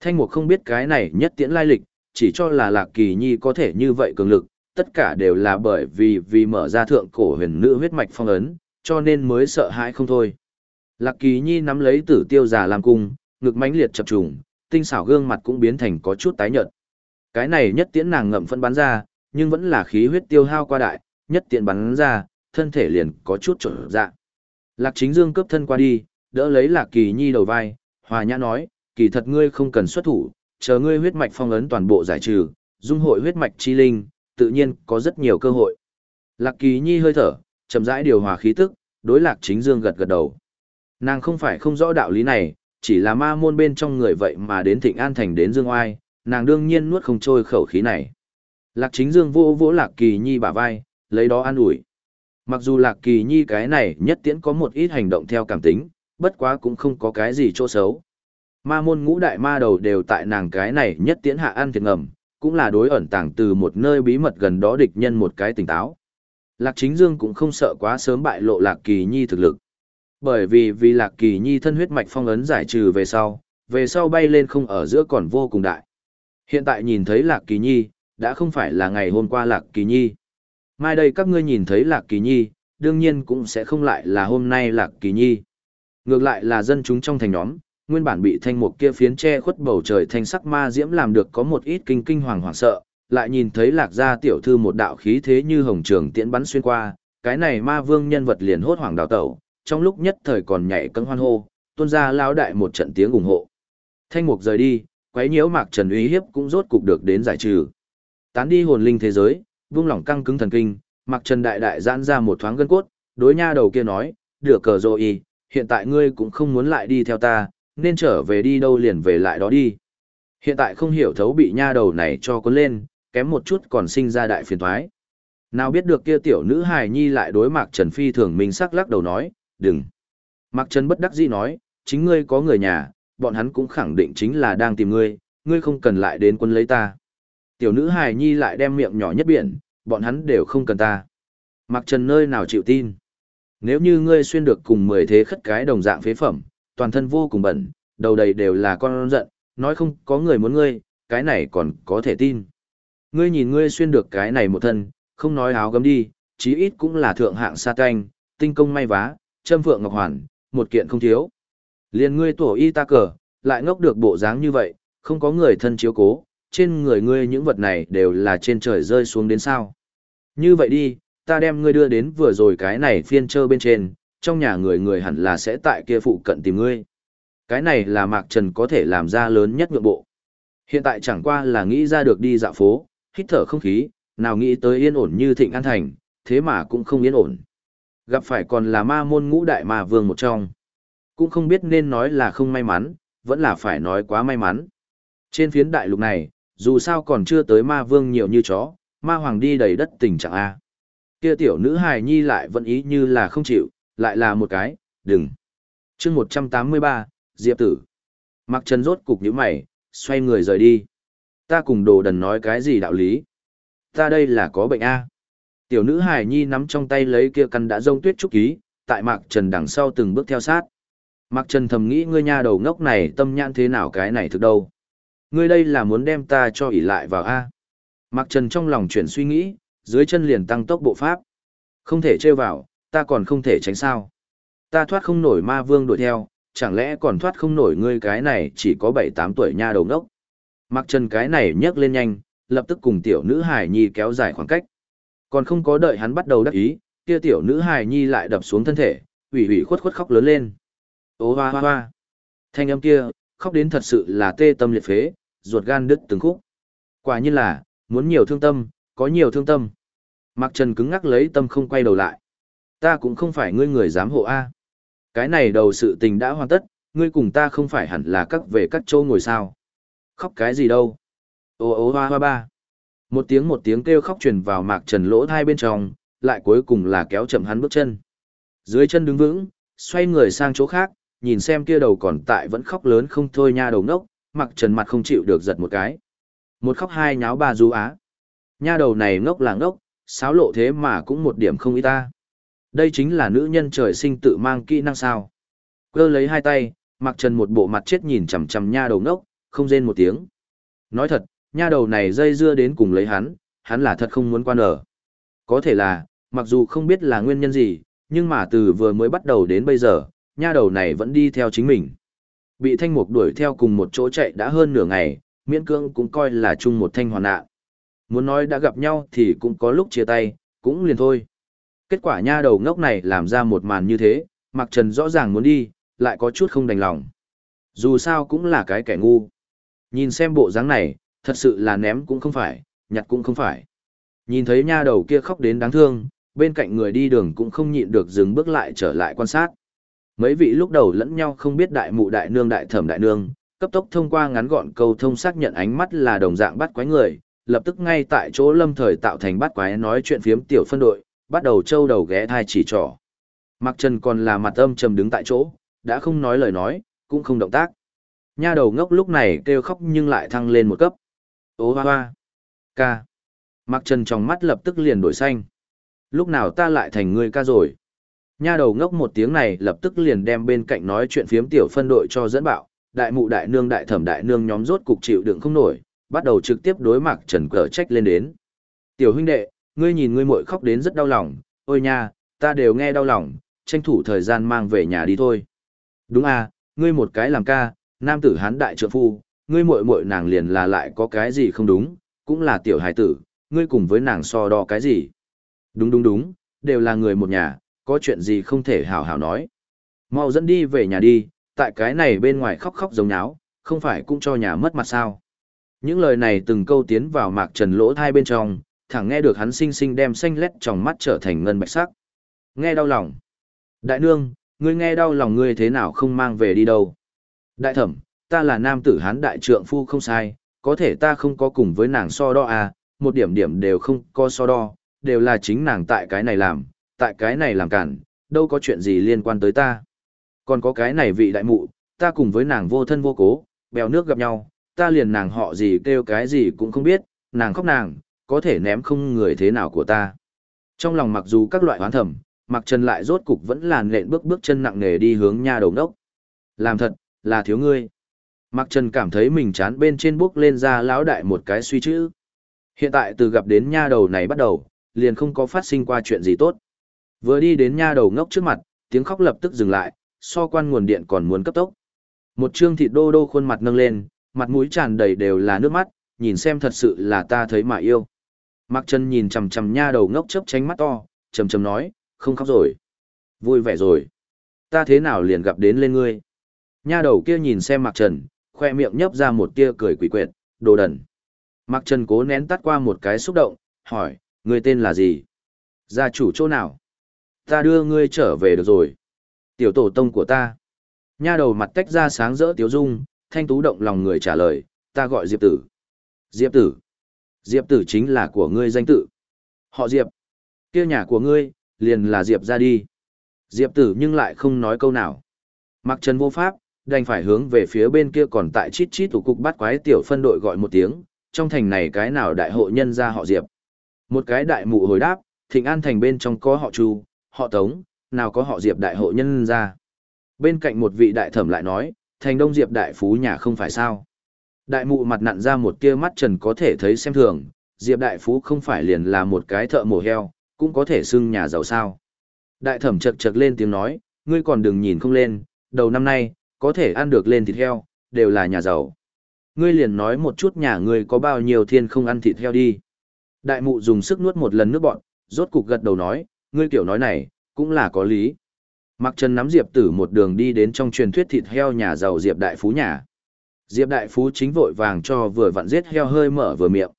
Thanh Mục không biết cái này nhất tiễn lai lịch, chỉ cho là Lạc Kỳ Nhi có thể như vậy cường lực, tất cả đều là bởi vì vì mở ra thượng cổ huyền nữ huyết mạch phong ấn, cho nên mới sợ hãi không thôi. Lạc Kỳ Nhi nắm lấy tử tiêu giả làm cung, ngực mãnh liệt chập trùng, tinh xảo gương mặt cũng biến thành có chút tái nhợt. Cái này nhất tiễn nàng ngậm phân bắn ra, nhưng vẫn là khí huyết tiêu hao qua đại, nhất tiễn bắn ra, thân thể liền có chút trở dạ. Lạc Chính Dương cướp thân qua đi, đỡ lấy Lạc Kỳ Nhi đầu vai, hòa nhã nói, kỳ thật ngươi không cần xuất thủ, chờ ngươi huyết mạch phong ấn toàn bộ giải trừ, dung hội huyết mạch chi linh, tự nhiên có rất nhiều cơ hội. Lạc Kỳ Nhi hơi thở, chậm rãi điều hòa khí tức, đối Lạc Chính Dương gật gật đầu. Nàng không phải không rõ đạo lý này, chỉ là ma môn bên trong người vậy mà đến Thịnh An Thành đến Dương Oai, nàng đương nhiên nuốt không trôi khẩu khí này. Lạc Chính Dương vô vỗ Lạc Kỳ Nhi bả vai, lấy đó an ủi. Mặc dù Lạc Kỳ Nhi cái này nhất tiễn có một ít hành động theo cảm tính, bất quá cũng không có cái gì chỗ xấu. Ma môn ngũ đại ma đầu đều tại nàng cái này nhất tiễn hạ ăn thiệt ngầm, cũng là đối ẩn tàng từ một nơi bí mật gần đó địch nhân một cái tỉnh táo. Lạc Chính Dương cũng không sợ quá sớm bại lộ Lạc Kỳ Nhi thực lực. Bởi vì vì Lạc Kỳ Nhi thân huyết mạch phong ấn giải trừ về sau, về sau bay lên không ở giữa còn vô cùng đại. Hiện tại nhìn thấy Lạc Kỳ Nhi, đã không phải là ngày hôm qua Lạc Kỳ Nhi. Mai đây các ngươi nhìn thấy Lạc Kỳ Nhi, đương nhiên cũng sẽ không lại là hôm nay Lạc Kỳ Nhi. Ngược lại là dân chúng trong thành nhóm, nguyên bản bị thanh mục kia phiến che khuất bầu trời thanh sắc ma diễm làm được có một ít kinh kinh hoàng hoảng sợ, lại nhìn thấy lạc gia tiểu thư một đạo khí thế như hồng trường tiễn bắn xuyên qua, cái này ma vương nhân vật liền hốt hoảng đào tẩu, trong lúc nhất thời còn nhảy cẫng hoan hô, tuôn ra lao đại một trận tiếng ủng hộ. Thanh mục rời đi, quấy nhiễu mạc trần uy hiếp cũng rốt cục được đến giải trừ. Tán đi hồn linh thế giới, vung lỏng căng cứng thần kinh, mạc trần đại đại giãn ra một thoáng gân cốt, đối nha đầu kia nói, đưa cờ rồi hiện tại ngươi cũng không muốn lại đi theo ta, nên trở về đi đâu liền về lại đó đi. Hiện tại không hiểu thấu bị nha đầu này cho cuốn lên, kém một chút còn sinh ra đại phiền thoái. Nào biết được kia tiểu nữ hài nhi lại đối Mạc Trần Phi thường mình sắc lắc đầu nói, đừng. Mạc Trần bất đắc dĩ nói, chính ngươi có người nhà, bọn hắn cũng khẳng định chính là đang tìm ngươi, ngươi không cần lại đến quân lấy ta. Tiểu nữ hài nhi lại đem miệng nhỏ nhất biển, bọn hắn đều không cần ta. mặc Trần nơi nào chịu tin. Nếu như ngươi xuyên được cùng mười thế khất cái đồng dạng phế phẩm, toàn thân vô cùng bẩn, đầu đầy đều là con giận, nói không có người muốn ngươi, cái này còn có thể tin. Ngươi nhìn ngươi xuyên được cái này một thân, không nói áo gấm đi, chí ít cũng là thượng hạng sa canh, tinh công may vá, châm phượng ngọc hoàn, một kiện không thiếu. Liên ngươi tổ y ta cờ, lại ngốc được bộ dáng như vậy, không có người thân chiếu cố, trên người ngươi những vật này đều là trên trời rơi xuống đến sao. Như vậy đi, ta đem ngươi đưa đến vừa rồi cái này phiên trơ bên trên, trong nhà người người hẳn là sẽ tại kia phụ cận tìm ngươi. Cái này là Mạc Trần có thể làm ra lớn nhất nhượng bộ. Hiện tại chẳng qua là nghĩ ra được đi dạo phố, hít thở không khí, nào nghĩ tới yên ổn như thịnh an thành, thế mà cũng không yên ổn. Gặp phải còn là ma môn ngũ đại ma vương một trong. Cũng không biết nên nói là không may mắn, vẫn là phải nói quá may mắn. Trên phiến đại lục này, dù sao còn chưa tới ma vương nhiều như chó, ma hoàng đi đầy đất tình trạng A. Kia tiểu nữ hài nhi lại vẫn ý như là không chịu, lại là một cái, đừng. chương 183, Diệp tử. Mặc chân rốt cục như mày, xoay người rời đi. Ta cùng đồ đần nói cái gì đạo lý? Ta đây là có bệnh A. Tiểu nữ hài nhi nắm trong tay lấy kia căn đã rông tuyết trúc ký, tại Mạc Trần đằng sau từng bước theo sát. Mạc Trần thầm nghĩ ngươi nha đầu ngốc này tâm nhãn thế nào cái này thực đâu. Ngươi đây là muốn đem ta cho ỉ lại vào A. Mạc Trần trong lòng chuyển suy nghĩ, dưới chân liền tăng tốc bộ pháp. Không thể trêu vào, ta còn không thể tránh sao. Ta thoát không nổi ma vương đuổi theo, chẳng lẽ còn thoát không nổi ngươi cái này chỉ có 7-8 tuổi nha đầu ngốc. Mặc Trần cái này nhấc lên nhanh, lập tức cùng tiểu nữ Hải nhi kéo dài khoảng cách. Còn không có đợi hắn bắt đầu đắc ý, kia tiểu nữ Hải nhi lại đập xuống thân thể, ủy ủy khuất khuất khóc lớn lên. Ô hoa hoa hoa. Thanh âm kia, khóc đến thật sự là tê tâm liệt phế, ruột gan đứt từng khúc. Quả nhiên là, muốn nhiều thương tâm, có nhiều thương tâm. Mặc Trần cứng ngắc lấy tâm không quay đầu lại. Ta cũng không phải ngươi người dám hộ A. Cái này đầu sự tình đã hoàn tất, ngươi cùng ta không phải hẳn là các về các châu ngồi sao. Khóc cái gì đâu. Ô ô hoa hoa ba. Một tiếng một tiếng kêu khóc truyền vào mạc trần lỗ thai bên trong, lại cuối cùng là kéo chậm hắn bước chân. Dưới chân đứng vững, xoay người sang chỗ khác, nhìn xem kia đầu còn tại vẫn khóc lớn không thôi nha đầu ngốc, mặc trần mặt không chịu được giật một cái. Một khóc hai nháo ba du á. Nha đầu này ngốc là ngốc, sáo lộ thế mà cũng một điểm không ý ta. Đây chính là nữ nhân trời sinh tự mang kỹ năng sao. Cơ lấy hai tay, mặc trần một bộ mặt chết nhìn chằm chằm nha đầu ngốc, không rên một tiếng. Nói thật, nha đầu này dây dưa đến cùng lấy hắn, hắn là thật không muốn quan ở. Có thể là, mặc dù không biết là nguyên nhân gì, nhưng mà từ vừa mới bắt đầu đến bây giờ, nha đầu này vẫn đi theo chính mình. Bị thanh mục đuổi theo cùng một chỗ chạy đã hơn nửa ngày, miễn cương cũng coi là chung một thanh hoàn nạn. Muốn nói đã gặp nhau thì cũng có lúc chia tay, cũng liền thôi. Kết quả nha đầu ngốc này làm ra một màn như thế, Mặc Trần rõ ràng muốn đi, lại có chút không đành lòng. Dù sao cũng là cái kẻ ngu. Nhìn xem bộ dáng này, thật sự là ném cũng không phải, nhặt cũng không phải. Nhìn thấy nha đầu kia khóc đến đáng thương, bên cạnh người đi đường cũng không nhịn được dừng bước lại trở lại quan sát. Mấy vị lúc đầu lẫn nhau không biết đại mụ đại nương đại thẩm đại nương, cấp tốc thông qua ngắn gọn câu thông xác nhận ánh mắt là đồng dạng bắt quái người, lập tức ngay tại chỗ lâm thời tạo thành bắt quái nói chuyện phiếm tiểu phân đội, bắt đầu trâu đầu ghé thai chỉ trỏ. Mặc Trần còn là mặt âm trầm đứng tại chỗ, đã không nói lời nói, cũng không động tác. Nha đầu ngốc lúc này kêu khóc nhưng lại thăng lên một cấp. Ô hoa hoa. Ca. Mặc Trần trong mắt lập tức liền đổi xanh. Lúc nào ta lại thành người ca rồi? Nha đầu ngốc một tiếng này lập tức liền đem bên cạnh nói chuyện phiếm tiểu phân đội cho dẫn bạo, đại mụ đại nương đại thẩm đại nương nhóm rốt cục chịu đựng không nổi, bắt đầu trực tiếp đối mặt Trần cờ trách lên đến. Tiểu huynh đệ, ngươi nhìn ngươi muội khóc đến rất đau lòng, ôi nha, ta đều nghe đau lòng, tranh thủ thời gian mang về nhà đi thôi. Đúng à, ngươi một cái làm ca, nam tử hán đại trượng phu, ngươi muội muội nàng liền là lại có cái gì không đúng, cũng là tiểu hài tử, ngươi cùng với nàng so đo cái gì. Đúng đúng đúng, đều là người một nhà, có chuyện gì không thể hào hào nói. Mau dẫn đi về nhà đi, tại cái này bên ngoài khóc khóc giống nháo, không phải cũng cho nhà mất mặt sao. Những lời này từng câu tiến vào mạc trần lỗ thai bên trong, thẳng nghe được hắn xinh xinh đem xanh lét trong mắt trở thành ngân bạch sắc. Nghe đau lòng. Đại nương, ngươi nghe đau lòng ngươi thế nào không mang về đi đâu. Đại thẩm, ta là nam tử hán đại trượng phu không sai, có thể ta không có cùng với nàng so đo à, một điểm điểm đều không có so đo, đều là chính nàng tại cái này làm, tại cái này làm cản, đâu có chuyện gì liên quan tới ta. Còn có cái này vị đại mụ, ta cùng với nàng vô thân vô cố, bèo nước gặp nhau, ta liền nàng họ gì kêu cái gì cũng không biết, nàng khóc nàng, có thể ném không người thế nào của ta. Trong lòng mặc dù các loại hoán thẩm, mặc chân lại rốt cục vẫn làn lện bước bước chân nặng nề đi hướng nha đầu đốc. Làm thật, là thiếu ngươi. Mặc Trần cảm thấy mình chán bên trên bước lên ra lão đại một cái suy chữ. Hiện tại từ gặp đến nha đầu này bắt đầu, liền không có phát sinh qua chuyện gì tốt. Vừa đi đến nha đầu ngốc trước mặt, tiếng khóc lập tức dừng lại, so quan nguồn điện còn muốn cấp tốc. Một trương thịt đô đô khuôn mặt nâng lên, mặt mũi tràn đầy đều là nước mắt, nhìn xem thật sự là ta thấy mà yêu. Mặc chân nhìn chằm chằm nha đầu ngốc chớp tránh mắt to, trầm trầm nói, không khóc rồi. Vui vẻ rồi. Ta thế nào liền gặp đến lên ngươi. Nha đầu kia nhìn xem Mạc Trần, khoe miệng nhấp ra một tia cười quỷ quyệt, đồ đần. Mạc Trần cố nén tắt qua một cái xúc động, hỏi, ngươi tên là gì? Gia chủ chỗ nào? Ta đưa ngươi trở về được rồi. Tiểu tổ tông của ta. Nha đầu mặt tách ra sáng rỡ tiếu dung, thanh tú động lòng người trả lời, ta gọi Diệp tử. Diệp tử. Diệp tử chính là của ngươi danh tự. Họ Diệp. kia nhà của ngươi, liền là Diệp ra đi. Diệp tử nhưng lại không nói câu nào. Mặc trần vô pháp, đành phải hướng về phía bên kia còn tại chít chít tủ cục bắt quái tiểu phân đội gọi một tiếng, trong thành này cái nào đại hộ nhân ra họ Diệp. Một cái đại mụ hồi đáp, thịnh an thành bên trong có họ Chu, họ Tống, nào có họ Diệp đại hộ nhân ra. Bên cạnh một vị đại thẩm lại nói, thành đông Diệp đại phú nhà không phải sao. Đại mụ mặt nặn ra một tia mắt trần có thể thấy xem thường, Diệp đại phú không phải liền là một cái thợ mổ heo, cũng có thể xưng nhà giàu sao. Đại thẩm chật chật lên tiếng nói, ngươi còn đừng nhìn không lên, đầu năm nay, có thể ăn được lên thịt heo, đều là nhà giàu. Ngươi liền nói một chút nhà ngươi có bao nhiêu thiên không ăn thịt heo đi. Đại mụ dùng sức nuốt một lần nước bọn, rốt cục gật đầu nói, ngươi kiểu nói này, cũng là có lý. Mặc Trần nắm Diệp Tử một đường đi đến trong truyền thuyết thịt heo nhà giàu Diệp Đại Phú nhà. Diệp Đại Phú chính vội vàng cho vừa vặn giết heo hơi mở vừa miệng.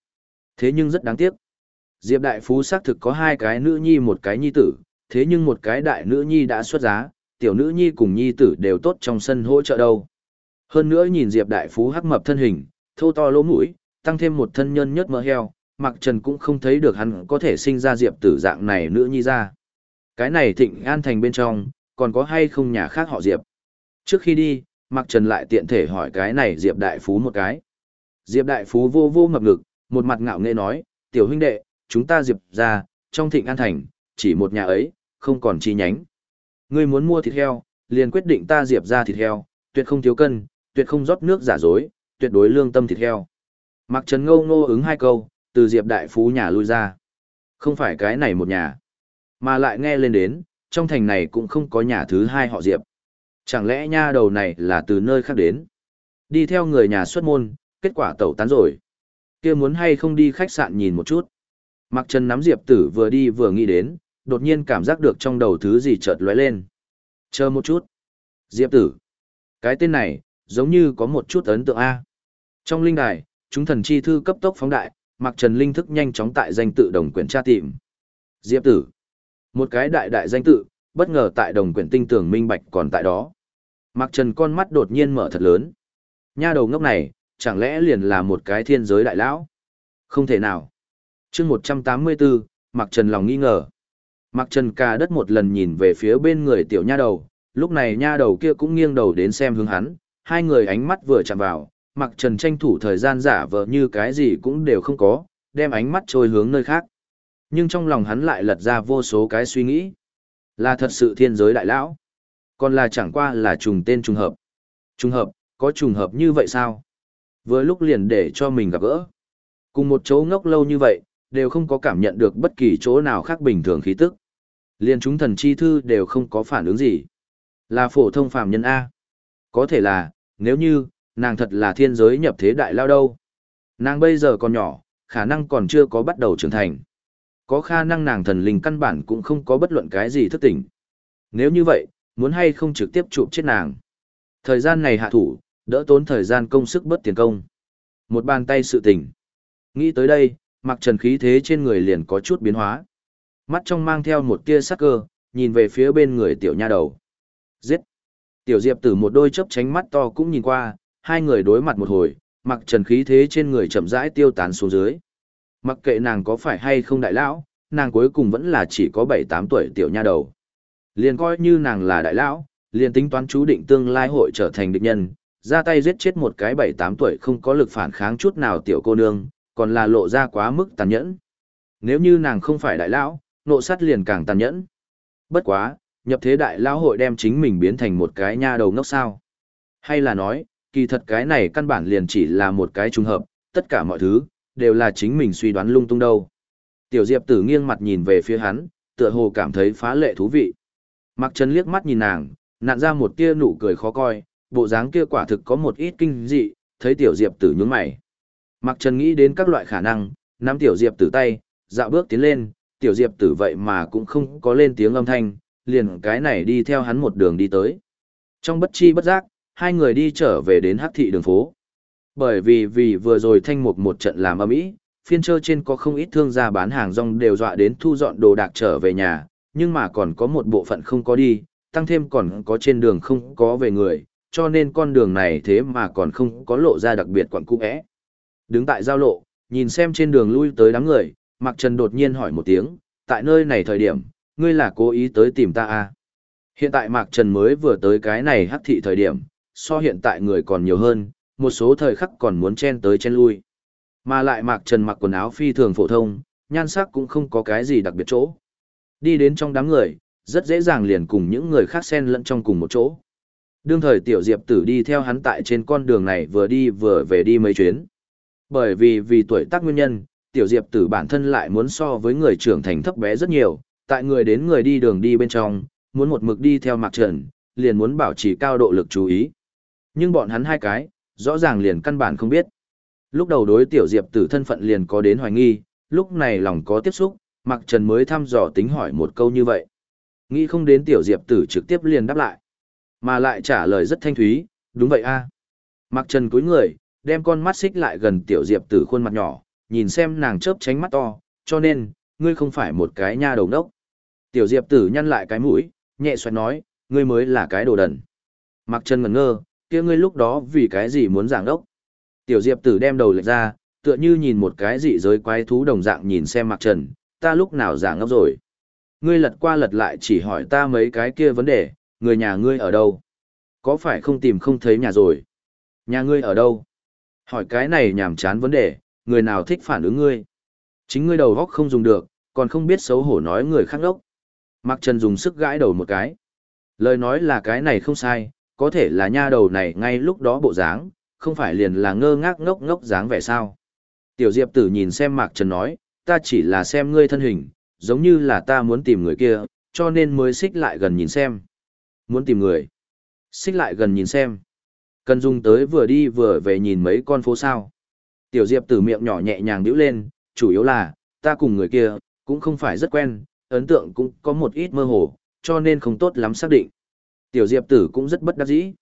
Thế nhưng rất đáng tiếc. Diệp Đại Phú xác thực có hai cái nữ nhi một cái nhi tử, thế nhưng một cái đại nữ nhi đã xuất giá, tiểu nữ nhi cùng nhi tử đều tốt trong sân hỗ trợ đâu. Hơn nữa nhìn Diệp đại phú hắc mập thân hình, thô to lỗ mũi, tăng thêm một thân nhân nhất mỡ heo, Mạc Trần cũng không thấy được hắn có thể sinh ra Diệp tử dạng này nữa nhi ra. Cái này thịnh an thành bên trong, còn có hay không nhà khác họ Diệp? Trước khi đi, Mạc Trần lại tiện thể hỏi cái này Diệp đại phú một cái. Diệp đại phú vô vô ngập ngực, một mặt ngạo nghễ nói, tiểu huynh đệ, chúng ta Diệp ra, trong thịnh an thành, chỉ một nhà ấy, không còn chi nhánh. Ngươi muốn mua thịt heo, liền quyết định ta Diệp ra thịt heo, tuyệt không thiếu cân, tuyệt không rót nước giả dối, tuyệt đối lương tâm thịt heo. Mạc Trần ngâu ngô ứng hai câu, từ Diệp đại phú nhà lui ra. Không phải cái này một nhà, mà lại nghe lên đến, trong thành này cũng không có nhà thứ hai họ Diệp. Chẳng lẽ nha đầu này là từ nơi khác đến? Đi theo người nhà xuất môn, kết quả tẩu tán rồi. kia muốn hay không đi khách sạn nhìn một chút. Mặc Trần nắm Diệp Tử vừa đi vừa nghĩ đến, đột nhiên cảm giác được trong đầu thứ gì chợt lóe lên. Chờ một chút. Diệp Tử. Cái tên này, giống như có một chút ấn tượng A. Trong linh đài, chúng thần chi thư cấp tốc phóng đại, Mặc Trần linh thức nhanh chóng tại danh tự đồng quyển tra tìm. Diệp Tử. Một cái đại đại danh tự, bất ngờ tại đồng quyển tinh tường minh bạch còn tại đó. Mặc Trần con mắt đột nhiên mở thật lớn. Nha đầu ngốc này, chẳng lẽ liền là một cái thiên giới đại lão? Không thể nào. chương 184, Mặc Trần lòng nghi ngờ. Mặc Trần ca đất một lần nhìn về phía bên người tiểu nha đầu, lúc này nha đầu kia cũng nghiêng đầu đến xem hướng hắn, hai người ánh mắt vừa chạm vào, Mặc Trần tranh thủ thời gian giả vờ như cái gì cũng đều không có, đem ánh mắt trôi hướng nơi khác. Nhưng trong lòng hắn lại lật ra vô số cái suy nghĩ. Là thật sự thiên giới đại lão, còn là chẳng qua là trùng tên trùng hợp. Trùng hợp, có trùng hợp như vậy sao? Vừa lúc liền để cho mình gặp gỡ. Cùng một chỗ ngốc lâu như vậy, đều không có cảm nhận được bất kỳ chỗ nào khác bình thường khí tức. liền chúng thần chi thư đều không có phản ứng gì. Là phổ thông phàm nhân A. Có thể là, nếu như, nàng thật là thiên giới nhập thế đại lao đâu. Nàng bây giờ còn nhỏ, khả năng còn chưa có bắt đầu trưởng thành. Có khả năng nàng thần linh căn bản cũng không có bất luận cái gì thức tỉnh. Nếu như vậy, muốn hay không trực tiếp chụp chết nàng. Thời gian này hạ thủ, đỡ tốn thời gian công sức bất tiền công. Một bàn tay sự tỉnh. Nghĩ tới đây, mặc trần khí thế trên người liền có chút biến hóa. Mắt trong mang theo một tia sắc cơ, nhìn về phía bên người tiểu nha đầu. Giết! Tiểu diệp tử một đôi chớp tránh mắt to cũng nhìn qua, hai người đối mặt một hồi, mặc trần khí thế trên người chậm rãi tiêu tán xuống dưới. Mặc kệ nàng có phải hay không đại lão, nàng cuối cùng vẫn là chỉ có 7-8 tuổi tiểu nha đầu. Liền coi như nàng là đại lão, liền tính toán chú định tương lai hội trở thành địch nhân, ra tay giết chết một cái 7-8 tuổi không có lực phản kháng chút nào tiểu cô nương, còn là lộ ra quá mức tàn nhẫn. Nếu như nàng không phải đại lão, nộ sát liền càng tàn nhẫn. Bất quá, nhập thế đại lão hội đem chính mình biến thành một cái nha đầu ngốc sao. Hay là nói, kỳ thật cái này căn bản liền chỉ là một cái trùng hợp, tất cả mọi thứ, đều là chính mình suy đoán lung tung đâu. Tiểu Diệp tử nghiêng mặt nhìn về phía hắn, tựa hồ cảm thấy phá lệ thú vị. Mặc Trần liếc mắt nhìn nàng, nặn ra một tia nụ cười khó coi, bộ dáng kia quả thực có một ít kinh dị, thấy Tiểu Diệp tử nhướng mày. Mặc Trần nghĩ đến các loại khả năng, nắm Tiểu Diệp tử tay, dạo bước tiến lên, Tiểu Diệp tử vậy mà cũng không có lên tiếng âm thanh, liền cái này đi theo hắn một đường đi tới. Trong bất chi bất giác, hai người đi trở về đến hắc thị đường phố. Bởi vì vì vừa rồi thanh mục một trận làm âm ý, phiên chơ trên có không ít thương gia bán hàng rong đều dọa đến thu dọn đồ đạc trở về nhà, nhưng mà còn có một bộ phận không có đi, tăng thêm còn có trên đường không có về người, cho nên con đường này thế mà còn không có lộ ra đặc biệt quặng cung ẽ. Đứng tại giao lộ, nhìn xem trên đường lui tới đám người, Mạc Trần đột nhiên hỏi một tiếng, tại nơi này thời điểm, ngươi là cố ý tới tìm ta à? Hiện tại Mạc Trần mới vừa tới cái này hắc thị thời điểm, so hiện tại người còn nhiều hơn, một số thời khắc còn muốn chen tới chen lui. Mà lại Mạc Trần mặc quần áo phi thường phổ thông, nhan sắc cũng không có cái gì đặc biệt chỗ. Đi đến trong đám người, rất dễ dàng liền cùng những người khác xen lẫn trong cùng một chỗ. Đương thời tiểu diệp tử đi theo hắn tại trên con đường này vừa đi vừa về đi mấy chuyến. Bởi vì vì tuổi tác nguyên nhân, tiểu diệp tử bản thân lại muốn so với người trưởng thành thấp bé rất nhiều, tại người đến người đi đường đi bên trong, muốn một mực đi theo mạc trần, liền muốn bảo trì cao độ lực chú ý. Nhưng bọn hắn hai cái, rõ ràng liền căn bản không biết. Lúc đầu đối tiểu diệp tử thân phận liền có đến hoài nghi, lúc này lòng có tiếp xúc, Mạc Trần mới thăm dò tính hỏi một câu như vậy. Nghĩ không đến tiểu diệp tử trực tiếp liền đáp lại. Mà lại trả lời rất thanh thúy, đúng vậy a. À. Mạc Trần cúi người, đem con mắt xích lại gần tiểu diệp tử khuôn mặt nhỏ, nhìn xem nàng chớp tránh mắt to, cho nên, ngươi không phải một cái nha đầu đốc. Tiểu diệp tử nhăn lại cái mũi, nhẹ xoẹt nói, ngươi mới là cái đồ đần. Mặc Trần ngẩn ngơ, kia ngươi lúc đó vì cái gì muốn giảng đốc? Tiểu Diệp tử đem đầu lệch ra, tựa như nhìn một cái dị giới quái thú đồng dạng nhìn xem Mặc Trần, ta lúc nào giảng ngốc rồi. Ngươi lật qua lật lại chỉ hỏi ta mấy cái kia vấn đề, người nhà ngươi ở đâu? Có phải không tìm không thấy nhà rồi? Nhà ngươi ở đâu? Hỏi cái này nhảm chán vấn đề, người nào thích phản ứng ngươi? Chính ngươi đầu góc không dùng được, còn không biết xấu hổ nói người khác ngốc. Mặc Trần dùng sức gãi đầu một cái. Lời nói là cái này không sai, có thể là nha đầu này ngay lúc đó bộ dáng, không phải liền là ngơ ngác ngốc ngốc dáng vẻ sao. Tiểu Diệp tử nhìn xem Mạc Trần nói, ta chỉ là xem ngươi thân hình, giống như là ta muốn tìm người kia, cho nên mới xích lại gần nhìn xem. Muốn tìm người. Xích lại gần nhìn xem. Cần dùng tới vừa đi vừa về nhìn mấy con phố sao. Tiểu Diệp tử miệng nhỏ nhẹ nhàng nhíu lên, chủ yếu là, ta cùng người kia, cũng không phải rất quen, ấn tượng cũng có một ít mơ hồ, cho nên không tốt lắm xác định. Tiểu Diệp tử cũng rất bất đắc dĩ.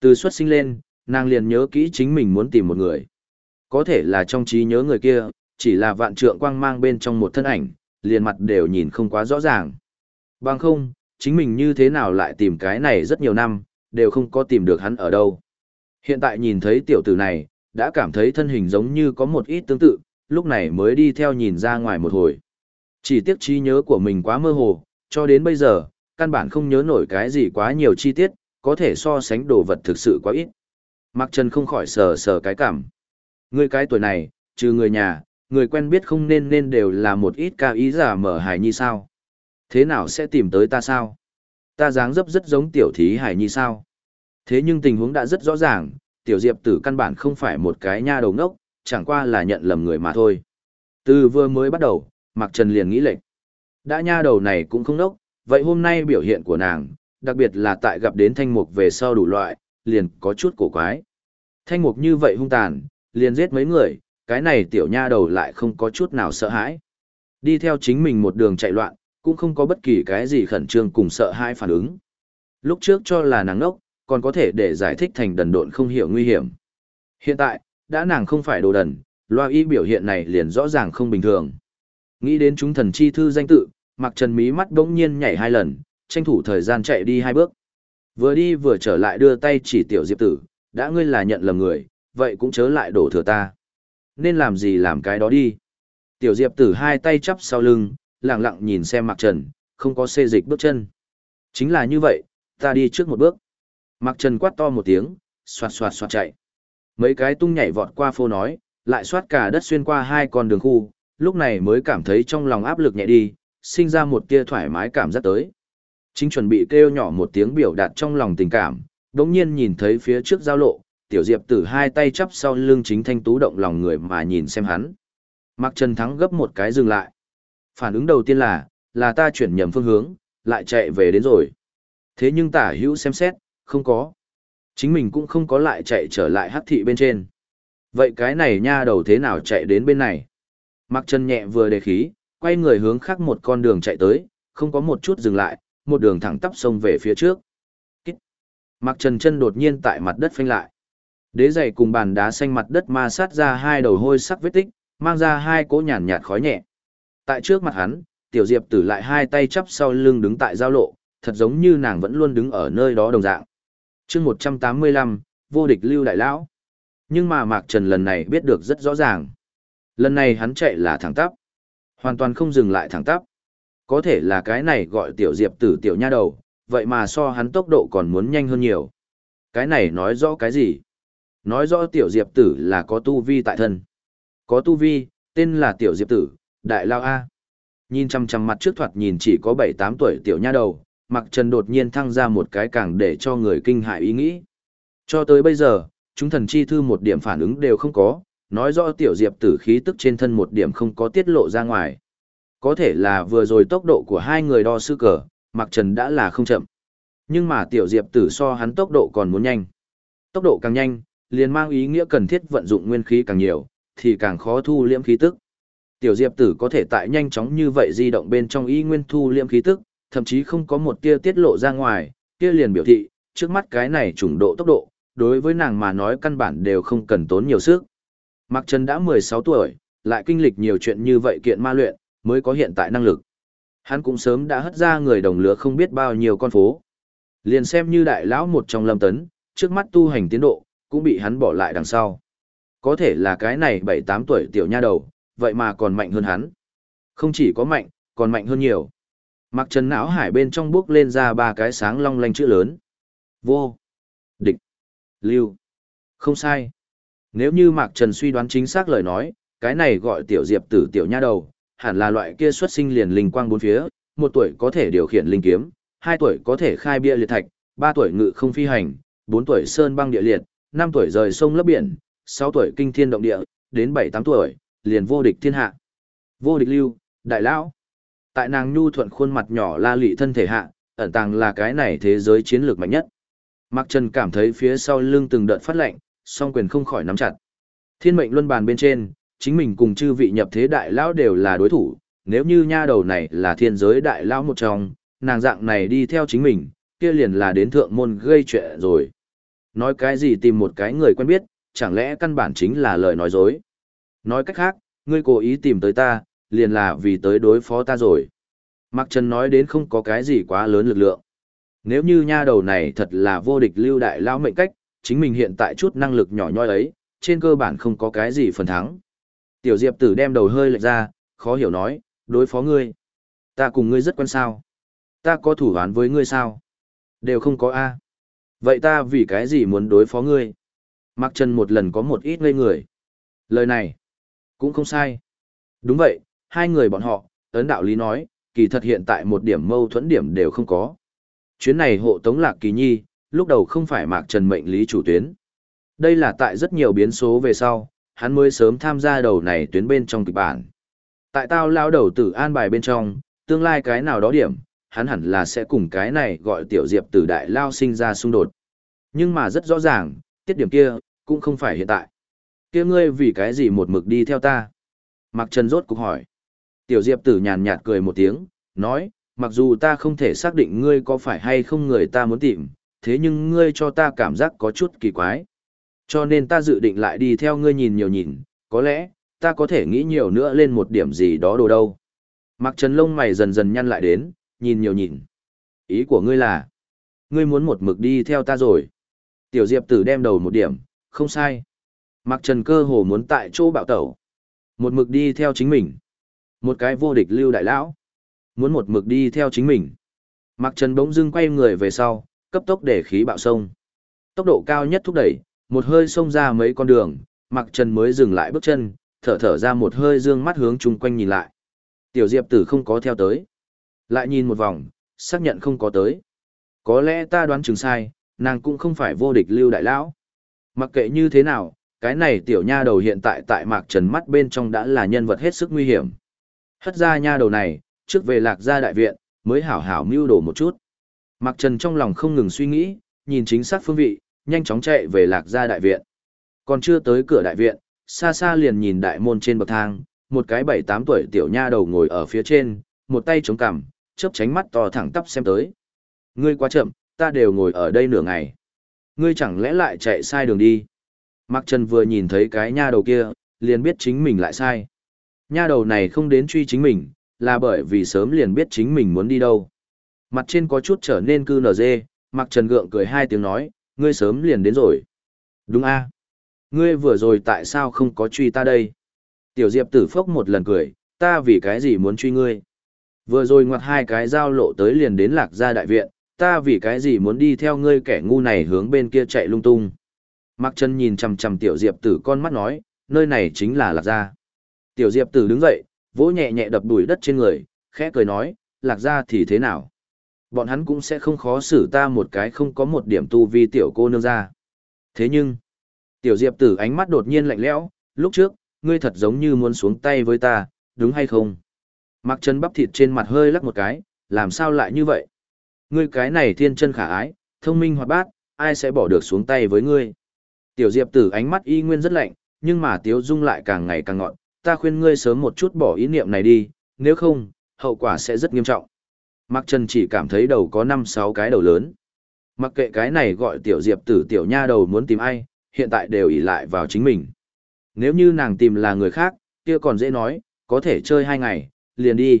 Từ xuất sinh lên, nàng liền nhớ kỹ chính mình muốn tìm một người. Có thể là trong trí nhớ người kia, chỉ là vạn trượng quang mang bên trong một thân ảnh, liền mặt đều nhìn không quá rõ ràng. Bằng không, chính mình như thế nào lại tìm cái này rất nhiều năm, đều không có tìm được hắn ở đâu. Hiện tại nhìn thấy tiểu tử này, đã cảm thấy thân hình giống như có một ít tương tự, lúc này mới đi theo nhìn ra ngoài một hồi. Chỉ tiếc trí nhớ của mình quá mơ hồ, cho đến bây giờ, căn bản không nhớ nổi cái gì quá nhiều chi tiết, có thể so sánh đồ vật thực sự quá ít. Mạc Trần không khỏi sờ sờ cái cảm. Người cái tuổi này, trừ người nhà, người quen biết không nên nên đều là một ít ca ý giả mở hải nhi sao. Thế nào sẽ tìm tới ta sao? Ta dáng dấp rất giống tiểu thí hải nhi sao? Thế nhưng tình huống đã rất rõ ràng, tiểu diệp tử căn bản không phải một cái nha đầu ngốc, chẳng qua là nhận lầm người mà thôi. Từ vừa mới bắt đầu, Mạc Trần liền nghĩ lệnh. Đã nha đầu này cũng không ngốc, vậy hôm nay biểu hiện của nàng, đặc biệt là tại gặp đến thanh mục về sau đủ loại, liền có chút cổ quái. Thanh mục như vậy hung tàn, liền giết mấy người, cái này tiểu nha đầu lại không có chút nào sợ hãi. Đi theo chính mình một đường chạy loạn, cũng không có bất kỳ cái gì khẩn trương cùng sợ hãi phản ứng. Lúc trước cho là nàng ngốc, còn có thể để giải thích thành đần độn không hiểu nguy hiểm. Hiện tại, đã nàng không phải đồ đần, loa y biểu hiện này liền rõ ràng không bình thường. Nghĩ đến chúng thần chi thư danh tự, mặc trần mí mắt bỗng nhiên nhảy hai lần, tranh thủ thời gian chạy đi hai bước. Vừa đi vừa trở lại đưa tay chỉ tiểu diệp tử, đã ngươi là nhận lầm người, vậy cũng chớ lại đổ thừa ta. Nên làm gì làm cái đó đi. Tiểu diệp tử hai tay chắp sau lưng, lặng lặng nhìn xem mặc trần, không có xê dịch bước chân. Chính là như vậy, ta đi trước một bước. Mặc trần quát to một tiếng, xoạt xoạt xoạt chạy. Mấy cái tung nhảy vọt qua phô nói, lại xoát cả đất xuyên qua hai con đường khu, lúc này mới cảm thấy trong lòng áp lực nhẹ đi, sinh ra một tia thoải mái cảm giác tới. Chính chuẩn bị kêu nhỏ một tiếng biểu đạt trong lòng tình cảm, đống nhiên nhìn thấy phía trước giao lộ, tiểu diệp tử hai tay chắp sau lưng chính thanh tú động lòng người mà nhìn xem hắn. Mặc Trần Thắng gấp một cái dừng lại. Phản ứng đầu tiên là, là ta chuyển nhầm phương hướng, lại chạy về đến rồi. Thế nhưng tả hữu xem xét, không có. Chính mình cũng không có lại chạy trở lại hắc thị bên trên. Vậy cái này nha đầu thế nào chạy đến bên này? Mặc chân nhẹ vừa đề khí, quay người hướng khác một con đường chạy tới, không có một chút dừng lại, một đường thẳng tắp sông về phía trước. Kích. Mặc trần chân đột nhiên tại mặt đất phanh lại. Đế giày cùng bàn đá xanh mặt đất ma sát ra hai đầu hôi sắc vết tích, mang ra hai cỗ nhàn nhạt khói nhẹ. Tại trước mặt hắn, tiểu diệp tử lại hai tay chắp sau lưng đứng tại giao lộ, thật giống như nàng vẫn luôn đứng ở nơi đó đồng dạng chương một trăm tám mươi lăm vô địch lưu đại lão nhưng mà mạc trần lần này biết được rất rõ ràng lần này hắn chạy là thẳng tắp hoàn toàn không dừng lại thẳng tắp. Có thể là cái này gọi tiểu diệp tử tiểu nha đầu vậy mà so hắn tốc độ còn muốn nhanh hơn nhiều. Cái này nói rõ cái gì? Nói rõ tiểu diệp tử là có tu vi tại thân. Có tu vi tên là tiểu diệp tử đại lao a. Nhìn chăm chăm mặt trước thoạt nhìn chỉ có bảy tám tuổi tiểu nha đầu Mặc Trần đột nhiên thăng ra một cái càng để cho người kinh hại ý nghĩ. Cho tới bây giờ, chúng thần chi thư một điểm phản ứng đều không có, nói rõ tiểu diệp tử khí tức trên thân một điểm không có tiết lộ ra ngoài. Có thể là vừa rồi tốc độ của hai người đo sư cờ, Mặc Trần đã là không chậm. Nhưng mà tiểu diệp tử so hắn tốc độ còn muốn nhanh. Tốc độ càng nhanh, liền mang ý nghĩa cần thiết vận dụng nguyên khí càng nhiều, thì càng khó thu liễm khí tức. Tiểu diệp tử có thể tại nhanh chóng như vậy di động bên trong ý nguyên thu liễm khí tức, thậm chí không có một tia tiết lộ ra ngoài, kia liền biểu thị, trước mắt cái này trùng độ tốc độ, đối với nàng mà nói căn bản đều không cần tốn nhiều sức. Mạc Trần đã 16 tuổi, lại kinh lịch nhiều chuyện như vậy kiện ma luyện, mới có hiện tại năng lực. Hắn cũng sớm đã hất ra người đồng lứa không biết bao nhiêu con phố. Liền xem như đại lão một trong lâm tấn, trước mắt tu hành tiến độ, cũng bị hắn bỏ lại đằng sau. Có thể là cái này 7-8 tuổi tiểu nha đầu, vậy mà còn mạnh hơn hắn. Không chỉ có mạnh, còn mạnh hơn nhiều. Mạc trần não hải bên trong bước lên ra ba cái sáng long lanh chữ lớn. Vô. Địch. Lưu. Không sai. Nếu như Mạc Trần suy đoán chính xác lời nói, cái này gọi tiểu diệp tử tiểu nha đầu, hẳn là loại kia xuất sinh liền linh quang bốn phía, một tuổi có thể điều khiển linh kiếm, hai tuổi có thể khai bia liệt thạch, ba tuổi ngự không phi hành, bốn tuổi sơn băng địa liệt, năm tuổi rời sông lấp biển, sáu tuổi kinh thiên động địa, đến bảy tám tuổi, liền vô địch thiên hạ. Vô địch lưu, đại lão. Tại nàng nhu thuận khuôn mặt nhỏ la lị thân thể hạ, ẩn tàng là cái này thế giới chiến lược mạnh nhất. Mạc Trần cảm thấy phía sau lưng từng đợt phát lạnh, song quyền không khỏi nắm chặt. Thiên mệnh luân bàn bên trên, chính mình cùng chư vị nhập thế đại lão đều là đối thủ, nếu như nha đầu này là thiên giới đại lão một trong, nàng dạng này đi theo chính mình, kia liền là đến thượng môn gây chuyện rồi. Nói cái gì tìm một cái người quen biết, chẳng lẽ căn bản chính là lời nói dối. Nói cách khác, ngươi cố ý tìm tới ta, liền là vì tới đối phó ta rồi. Mạc Trần nói đến không có cái gì quá lớn lực lượng. Nếu như nha đầu này thật là vô địch lưu đại lao mệnh cách, chính mình hiện tại chút năng lực nhỏ nhoi ấy, trên cơ bản không có cái gì phần thắng. Tiểu Diệp tử đem đầu hơi lệch ra, khó hiểu nói, đối phó ngươi. Ta cùng ngươi rất quen sao. Ta có thủ án với ngươi sao? Đều không có A. Vậy ta vì cái gì muốn đối phó ngươi? Mạc Trần một lần có một ít ngây người. Lời này, cũng không sai. Đúng vậy, hai người bọn họ, ấn đạo lý nói, kỳ thật hiện tại một điểm mâu thuẫn điểm đều không có. Chuyến này hộ tống lạc kỳ nhi, lúc đầu không phải Mạc Trần mệnh lý chủ tuyến. Đây là tại rất nhiều biến số về sau, hắn mới sớm tham gia đầu này tuyến bên trong kịch bản. Tại tao lao đầu tử an bài bên trong, tương lai cái nào đó điểm, hắn hẳn là sẽ cùng cái này gọi tiểu diệp tử đại lao sinh ra xung đột. Nhưng mà rất rõ ràng, tiết điểm kia, cũng không phải hiện tại. kia ngươi vì cái gì một mực đi theo ta? Mạc Trần rốt cục hỏi. Tiểu diệp tử nhàn nhạt cười một tiếng, nói, mặc dù ta không thể xác định ngươi có phải hay không người ta muốn tìm, thế nhưng ngươi cho ta cảm giác có chút kỳ quái. Cho nên ta dự định lại đi theo ngươi nhìn nhiều nhìn, có lẽ, ta có thể nghĩ nhiều nữa lên một điểm gì đó đồ đâu. Mặc trần lông mày dần dần nhăn lại đến, nhìn nhiều nhìn. Ý của ngươi là, ngươi muốn một mực đi theo ta rồi. Tiểu Diệp tử đem đầu một điểm, không sai. Mặc trần cơ hồ muốn tại chỗ bạo tẩu. Một mực đi theo chính mình. Một cái vô địch lưu đại lão. Muốn một mực đi theo chính mình. Mặc trần bỗng dưng quay người về sau, cấp tốc để khí bạo sông. Tốc độ cao nhất thúc đẩy, một hơi xông ra mấy con đường, Mặc Trần mới dừng lại bước chân, thở thở ra một hơi dương mắt hướng chung quanh nhìn lại. Tiểu Diệp Tử không có theo tới. Lại nhìn một vòng, xác nhận không có tới. Có lẽ ta đoán chừng sai, nàng cũng không phải vô địch lưu đại lão. Mặc kệ như thế nào, cái này tiểu nha đầu hiện tại tại Mạc Trần mắt bên trong đã là nhân vật hết sức nguy hiểm. Hất ra nha đầu này, trước về lạc gia đại viện, mới hảo hảo mưu đồ một chút. Mạc Trần trong lòng không ngừng suy nghĩ, nhìn chính xác phương vị, nhanh chóng chạy về lạc gia đại viện. Còn chưa tới cửa đại viện, xa xa liền nhìn đại môn trên bậc thang, một cái bảy tám tuổi tiểu nha đầu ngồi ở phía trên, một tay chống cằm, chớp tránh mắt to thẳng tắp xem tới. Ngươi quá chậm, ta đều ngồi ở đây nửa ngày. Ngươi chẳng lẽ lại chạy sai đường đi? Mạc Trần vừa nhìn thấy cái nha đầu kia, liền biết chính mình lại sai. Nha đầu này không đến truy chính mình, là bởi vì sớm liền biết chính mình muốn đi đâu. Mặt trên có chút trở nên cư nở dê, mặc Trần gượng cười hai tiếng nói, ngươi sớm liền đến rồi. Đúng a Ngươi vừa rồi tại sao không có truy ta đây? Tiểu Diệp tử phốc một lần cười, ta vì cái gì muốn truy ngươi? Vừa rồi ngoặt hai cái giao lộ tới liền đến lạc gia đại viện, ta vì cái gì muốn đi theo ngươi kẻ ngu này hướng bên kia chạy lung tung? Mạc Trần nhìn chằm chằm Tiểu Diệp tử con mắt nói, nơi này chính là lạc gia. Tiểu Diệp tử đứng dậy, vỗ nhẹ nhẹ đập đùi đất trên người, khẽ cười nói, lạc gia thì thế nào? Bọn hắn cũng sẽ không khó xử ta một cái không có một điểm tu vi tiểu cô nương ra. Thế nhưng, tiểu diệp tử ánh mắt đột nhiên lạnh lẽo, lúc trước, ngươi thật giống như muốn xuống tay với ta, đúng hay không? Mặc chân bắp thịt trên mặt hơi lắc một cái, làm sao lại như vậy? Ngươi cái này thiên chân khả ái, thông minh hoạt bát, ai sẽ bỏ được xuống tay với ngươi? Tiểu diệp tử ánh mắt y nguyên rất lạnh, nhưng mà tiếu dung lại càng ngày càng ngọn, ta khuyên ngươi sớm một chút bỏ ý niệm này đi, nếu không, hậu quả sẽ rất nghiêm trọng. Mạc Trần chỉ cảm thấy đầu có 5-6 cái đầu lớn. Mặc kệ cái này gọi tiểu diệp tử tiểu nha đầu muốn tìm ai, hiện tại đều ỷ lại vào chính mình. Nếu như nàng tìm là người khác, kia còn dễ nói, có thể chơi hai ngày, liền đi.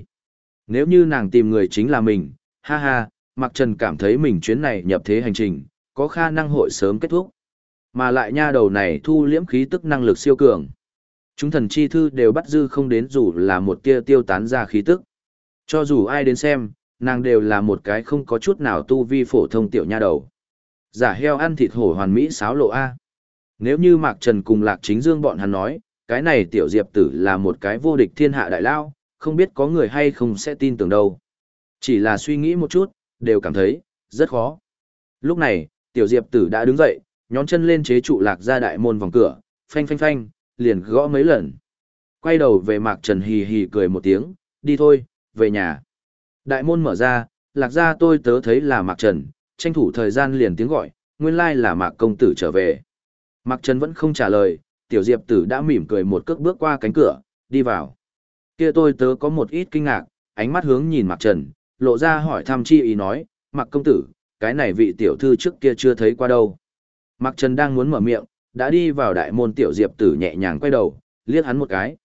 Nếu như nàng tìm người chính là mình, ha ha, Mạc Trần cảm thấy mình chuyến này nhập thế hành trình, có khả năng hội sớm kết thúc. Mà lại nha đầu này thu liễm khí tức năng lực siêu cường. Chúng thần chi thư đều bắt dư không đến dù là một tia tiêu tán ra khí tức. Cho dù ai đến xem, nàng đều là một cái không có chút nào tu vi phổ thông tiểu nha đầu. Giả heo ăn thịt hổ hoàn mỹ sáo lộ A. Nếu như Mạc Trần cùng Lạc Chính Dương bọn hắn nói, cái này tiểu diệp tử là một cái vô địch thiên hạ đại lao, không biết có người hay không sẽ tin tưởng đâu. Chỉ là suy nghĩ một chút, đều cảm thấy, rất khó. Lúc này, tiểu diệp tử đã đứng dậy, nhón chân lên chế trụ lạc ra đại môn vòng cửa, phanh phanh phanh, liền gõ mấy lần. Quay đầu về Mạc Trần hì hì cười một tiếng, đi thôi, về nhà. Đại môn mở ra, lạc ra tôi tớ thấy là Mạc Trần, tranh thủ thời gian liền tiếng gọi, nguyên lai là Mạc Công Tử trở về. Mạc Trần vẫn không trả lời, tiểu diệp tử đã mỉm cười một cước bước qua cánh cửa, đi vào. Kia tôi tớ có một ít kinh ngạc, ánh mắt hướng nhìn Mạc Trần, lộ ra hỏi thăm chi ý nói, Mạc Công Tử, cái này vị tiểu thư trước kia chưa thấy qua đâu. Mạc Trần đang muốn mở miệng, đã đi vào đại môn tiểu diệp tử nhẹ nhàng quay đầu, liếc hắn một cái.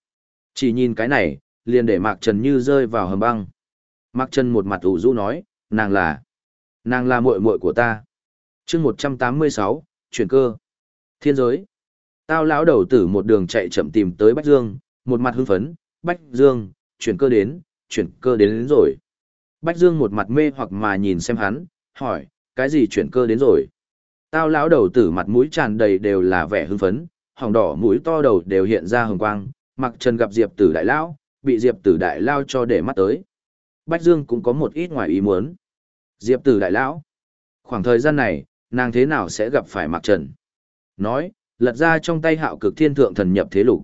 Chỉ nhìn cái này, liền để Mạc Trần như rơi vào hầm băng. Mạc Trần một mặt ủ rũ nói, nàng là, nàng là muội muội của ta. chương 186, chuyển cơ. Thiên giới. Tao lão đầu tử một đường chạy chậm tìm tới Bách Dương, một mặt hưng phấn, Bách Dương, chuyển cơ đến, chuyển cơ đến, đến rồi. Bách Dương một mặt mê hoặc mà nhìn xem hắn, hỏi, cái gì chuyển cơ đến rồi? Tao lão đầu tử mặt mũi tràn đầy đều là vẻ hưng phấn, hồng đỏ mũi to đầu đều hiện ra hồng quang, mặc trần gặp Diệp tử đại lão, bị Diệp tử đại lao cho để mắt tới. Bách Dương cũng có một ít ngoài ý muốn. Diệp tử đại lão. Khoảng thời gian này, nàng thế nào sẽ gặp phải mặc trần? Nói, lật ra trong tay hạo cực thiên thượng thần nhập thế lục.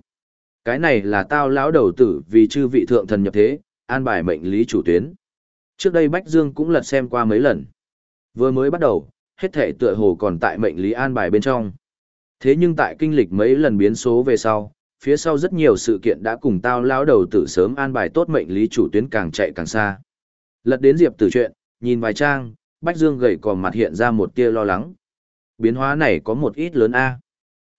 Cái này là tao lão đầu tử vì chư vị thượng thần nhập thế, an bài mệnh lý chủ tuyến. Trước đây Bách Dương cũng lật xem qua mấy lần. Vừa mới bắt đầu, hết thể tựa hồ còn tại mệnh lý an bài bên trong. Thế nhưng tại kinh lịch mấy lần biến số về sau, phía sau rất nhiều sự kiện đã cùng tao lão đầu tử sớm an bài tốt mệnh lý chủ tuyến càng chạy càng xa. Lật đến Diệp Tử chuyện, nhìn vài trang, Bách Dương gầy còm mặt hiện ra một tia lo lắng. Biến hóa này có một ít lớn a.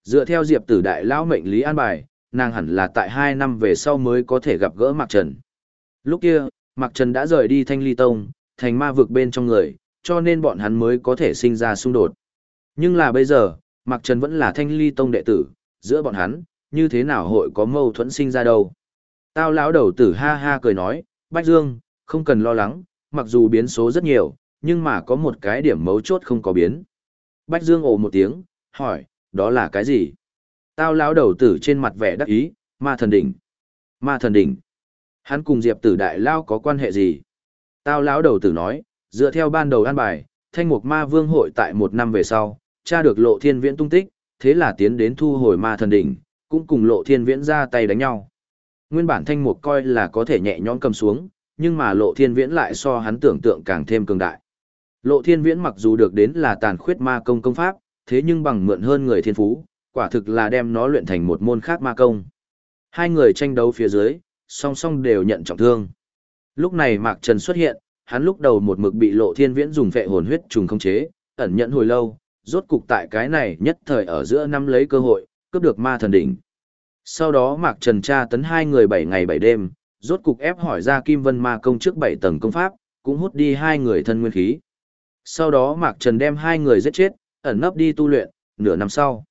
Dựa theo Diệp Tử đại lão mệnh lý an bài, nàng hẳn là tại 2 năm về sau mới có thể gặp gỡ Mạc Trần. Lúc kia, Mạc Trần đã rời đi Thanh Ly Tông, thành ma vực bên trong người, cho nên bọn hắn mới có thể sinh ra xung đột. Nhưng là bây giờ, Mạc Trần vẫn là Thanh Ly Tông đệ tử, giữa bọn hắn, như thế nào hội có mâu thuẫn sinh ra đâu. Tao lão đầu tử ha ha cười nói, Bách Dương, không cần lo lắng, mặc dù biến số rất nhiều, nhưng mà có một cái điểm mấu chốt không có biến. Bách Dương ồ một tiếng, hỏi, đó là cái gì? Tao lão đầu tử trên mặt vẻ đắc ý, ma thần đỉnh. Ma thần đỉnh. Hắn cùng Diệp tử đại lao có quan hệ gì? Tao lão đầu tử nói, dựa theo ban đầu an bài, thanh mục ma vương hội tại một năm về sau, tra được lộ thiên viễn tung tích, thế là tiến đến thu hồi ma thần đỉnh, cũng cùng lộ thiên viễn ra tay đánh nhau. Nguyên bản thanh mục coi là có thể nhẹ nhõm cầm xuống, nhưng mà lộ thiên viễn lại so hắn tưởng tượng càng thêm cường đại. Lộ thiên viễn mặc dù được đến là tàn khuyết ma công công pháp, thế nhưng bằng mượn hơn người thiên phú, quả thực là đem nó luyện thành một môn khác ma công. Hai người tranh đấu phía dưới, song song đều nhận trọng thương. Lúc này Mạc Trần xuất hiện, hắn lúc đầu một mực bị lộ thiên viễn dùng phệ hồn huyết trùng không chế, ẩn nhận hồi lâu, rốt cục tại cái này nhất thời ở giữa năm lấy cơ hội, cướp được ma thần đỉnh. Sau đó Mạc Trần tra tấn hai người bảy ngày bảy đêm, rốt cục ép hỏi ra Kim Vân Ma công trước bảy tầng công pháp, cũng hút đi hai người thân nguyên khí. Sau đó Mạc Trần đem hai người giết chết, ẩn nấp đi tu luyện, nửa năm sau.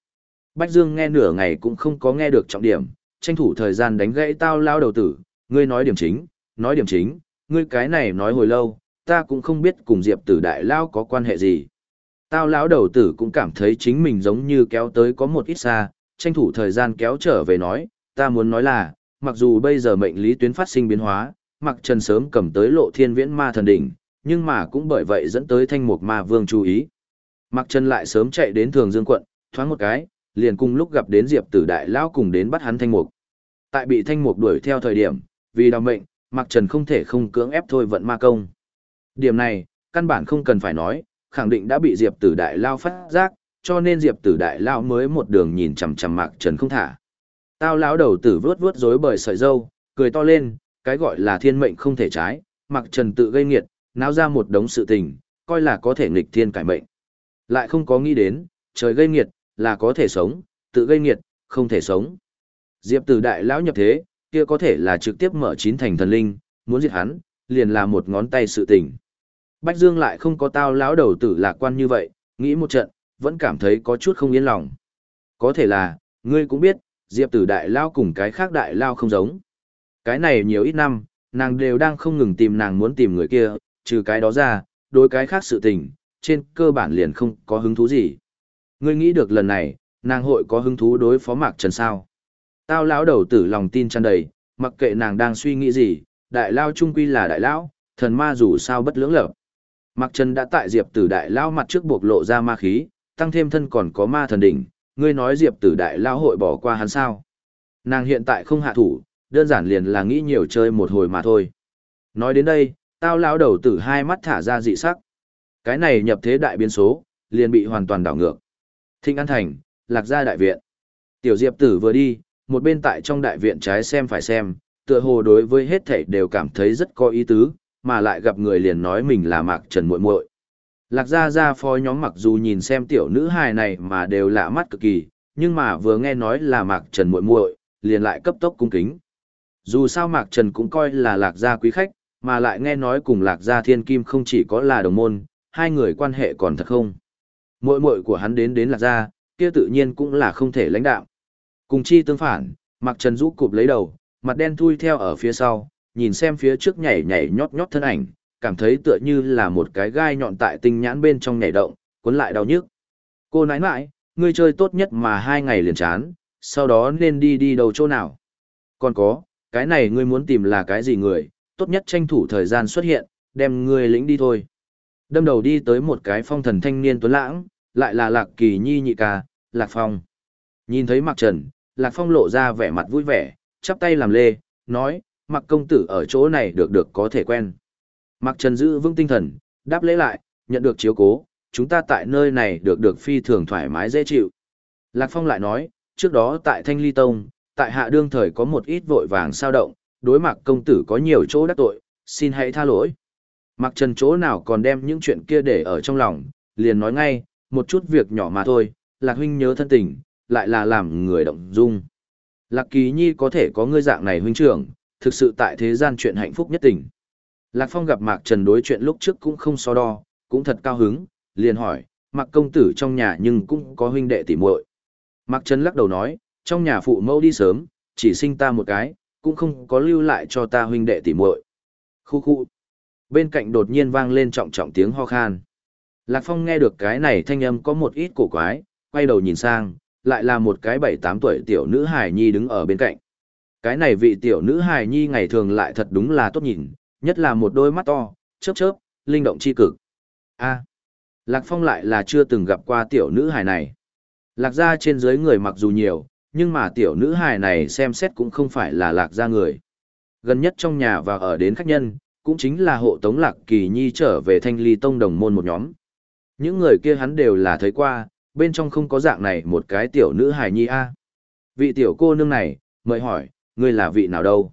Bách Dương nghe nửa ngày cũng không có nghe được trọng điểm, tranh thủ thời gian đánh gãy tao lao đầu tử, ngươi nói điểm chính, nói điểm chính, ngươi cái này nói hồi lâu, ta cũng không biết cùng Diệp tử đại lao có quan hệ gì. Tao lão đầu tử cũng cảm thấy chính mình giống như kéo tới có một ít xa, tranh thủ thời gian kéo trở về nói, ta muốn nói là, mặc dù bây giờ mệnh lý tuyến phát sinh biến hóa, mặc trần sớm cầm tới lộ thiên viễn ma thần đỉnh, nhưng mà cũng bởi vậy dẫn tới thanh mục ma vương chú ý. Mặc trần lại sớm chạy đến thường dương quận, thoáng một cái, liền cùng lúc gặp đến diệp tử đại lão cùng đến bắt hắn thanh mục. Tại bị thanh mục đuổi theo thời điểm, vì đau mệnh, mặc trần không thể không cưỡng ép thôi vận ma công. Điểm này, căn bản không cần phải nói, khẳng định đã bị diệp tử đại lao phát giác, cho nên diệp tử đại Lão mới một đường nhìn chằm chằm mạc trần không thả Tao lão đầu tử vớt vớt rối bời sợi dâu, cười to lên, cái gọi là thiên mệnh không thể trái, mạc trần tự gây nghiệt, náo ra một đống sự tình, coi là có thể nghịch thiên cải mệnh. Lại không có nghĩ đến, trời gây nghiệt, là có thể sống, tự gây nghiệt, không thể sống. Diệp tử đại lão nhập thế, kia có thể là trực tiếp mở chín thành thần linh, muốn giết hắn, liền là một ngón tay sự tình. Bách Dương lại không có tao lão đầu tử lạc quan như vậy, nghĩ một trận, vẫn cảm thấy có chút không yên lòng. Có thể là, ngươi cũng biết, Diệp tử đại lao cùng cái khác đại lao không giống. Cái này nhiều ít năm, nàng đều đang không ngừng tìm nàng muốn tìm người kia, trừ cái đó ra, đối cái khác sự tình, trên cơ bản liền không có hứng thú gì. Ngươi nghĩ được lần này, nàng hội có hứng thú đối phó Mạc Trần sao? Tao lão đầu tử lòng tin tràn đầy, mặc kệ nàng đang suy nghĩ gì, đại lao trung quy là đại lão, thần ma dù sao bất lưỡng lập. Mạc Trần đã tại Diệp Tử đại lao mặt trước buộc lộ ra ma khí, tăng thêm thân còn có ma thần đỉnh, ngươi nói Diệp Tử đại lao hội bỏ qua hắn sao? Nàng hiện tại không hạ thủ, đơn giản liền là nghĩ nhiều chơi một hồi mà thôi. Nói đến đây, tao lão đầu tử hai mắt thả ra dị sắc. Cái này nhập thế đại biến số, liền bị hoàn toàn đảo ngược. Thịnh An Thành, Lạc Gia Đại Viện. Tiểu Diệp tử vừa đi, một bên tại trong đại viện trái xem phải xem, tựa hồ đối với hết thảy đều cảm thấy rất có ý tứ, mà lại gặp người liền nói mình là Mạc Trần muội muội. Lạc Gia Gia phó nhóm mặc dù nhìn xem tiểu nữ hài này mà đều lạ mắt cực kỳ, nhưng mà vừa nghe nói là Mạc Trần muội muội, liền lại cấp tốc cung kính. Dù sao Mạc Trần cũng coi là Lạc Gia quý khách, mà lại nghe nói cùng Lạc Gia Thiên Kim không chỉ có là đồng môn, hai người quan hệ còn thật không. Muội muội của hắn đến đến Lạc Gia, kia tự nhiên cũng là không thể lãnh đạo. Cùng chi tương phản, Mạc Trần rũ cụp lấy đầu, mặt đen thui theo ở phía sau, nhìn xem phía trước nhảy nhảy nhót nhót thân ảnh, cảm thấy tựa như là một cái gai nhọn tại tinh nhãn bên trong nhảy động, cuốn lại đau nhức. Cô nãi nãi, ngươi chơi tốt nhất mà hai ngày liền chán, sau đó nên đi đi đâu chỗ nào. Còn có, cái này ngươi muốn tìm là cái gì người, tốt nhất tranh thủ thời gian xuất hiện, đem ngươi lĩnh đi thôi. Đâm đầu đi tới một cái phong thần thanh niên tuấn lãng, lại là Lạc Kỳ Nhi nhị ca, Lạc Phong. Nhìn thấy Mạc Trần, Lạc Phong lộ ra vẻ mặt vui vẻ, chắp tay làm lê, nói, Mạc công tử ở chỗ này được được có thể quen. Mạc Trần giữ vững tinh thần, đáp lễ lại, nhận được chiếu cố, chúng ta tại nơi này được được phi thường thoải mái dễ chịu. Lạc Phong lại nói, trước đó tại Thanh Ly Tông, tại hạ đương thời có một ít vội vàng sao động, đối mặt công tử có nhiều chỗ đắc tội, xin hãy tha lỗi. Mạc Trần chỗ nào còn đem những chuyện kia để ở trong lòng, liền nói ngay, một chút việc nhỏ mà thôi, Lạc huynh nhớ thân tình, lại là làm người động dung. Lạc Kỳ Nhi có thể có ngươi dạng này huynh trưởng, thực sự tại thế gian chuyện hạnh phúc nhất tình. Lạc Phong gặp Mạc Trần đối chuyện lúc trước cũng không so đo, cũng thật cao hứng, liền hỏi, Mạc công tử trong nhà nhưng cũng có huynh đệ tỉ muội. Mạc Trần lắc đầu nói, trong nhà phụ mẫu đi sớm, chỉ sinh ta một cái, cũng không có lưu lại cho ta huynh đệ tỉ muội. Khu khu. Bên cạnh đột nhiên vang lên trọng trọng tiếng ho khan. Lạc Phong nghe được cái này thanh âm có một ít cổ quái, quay đầu nhìn sang, lại là một cái bảy tám tuổi tiểu nữ hài nhi đứng ở bên cạnh. Cái này vị tiểu nữ hài nhi ngày thường lại thật đúng là tốt nhìn, nhất là một đôi mắt to, chớp chớp, linh động chi cực. A. Lạc Phong lại là chưa từng gặp qua tiểu nữ hài này. Lạc gia trên dưới người mặc dù nhiều, nhưng mà tiểu nữ hài này xem xét cũng không phải là lạc gia người. Gần nhất trong nhà và ở đến khách nhân, cũng chính là hộ tống lạc kỳ nhi trở về thanh ly tông đồng môn một nhóm. Những người kia hắn đều là thấy qua, bên trong không có dạng này một cái tiểu nữ hài nhi a. Vị tiểu cô nương này, mời hỏi, ngươi là vị nào đâu?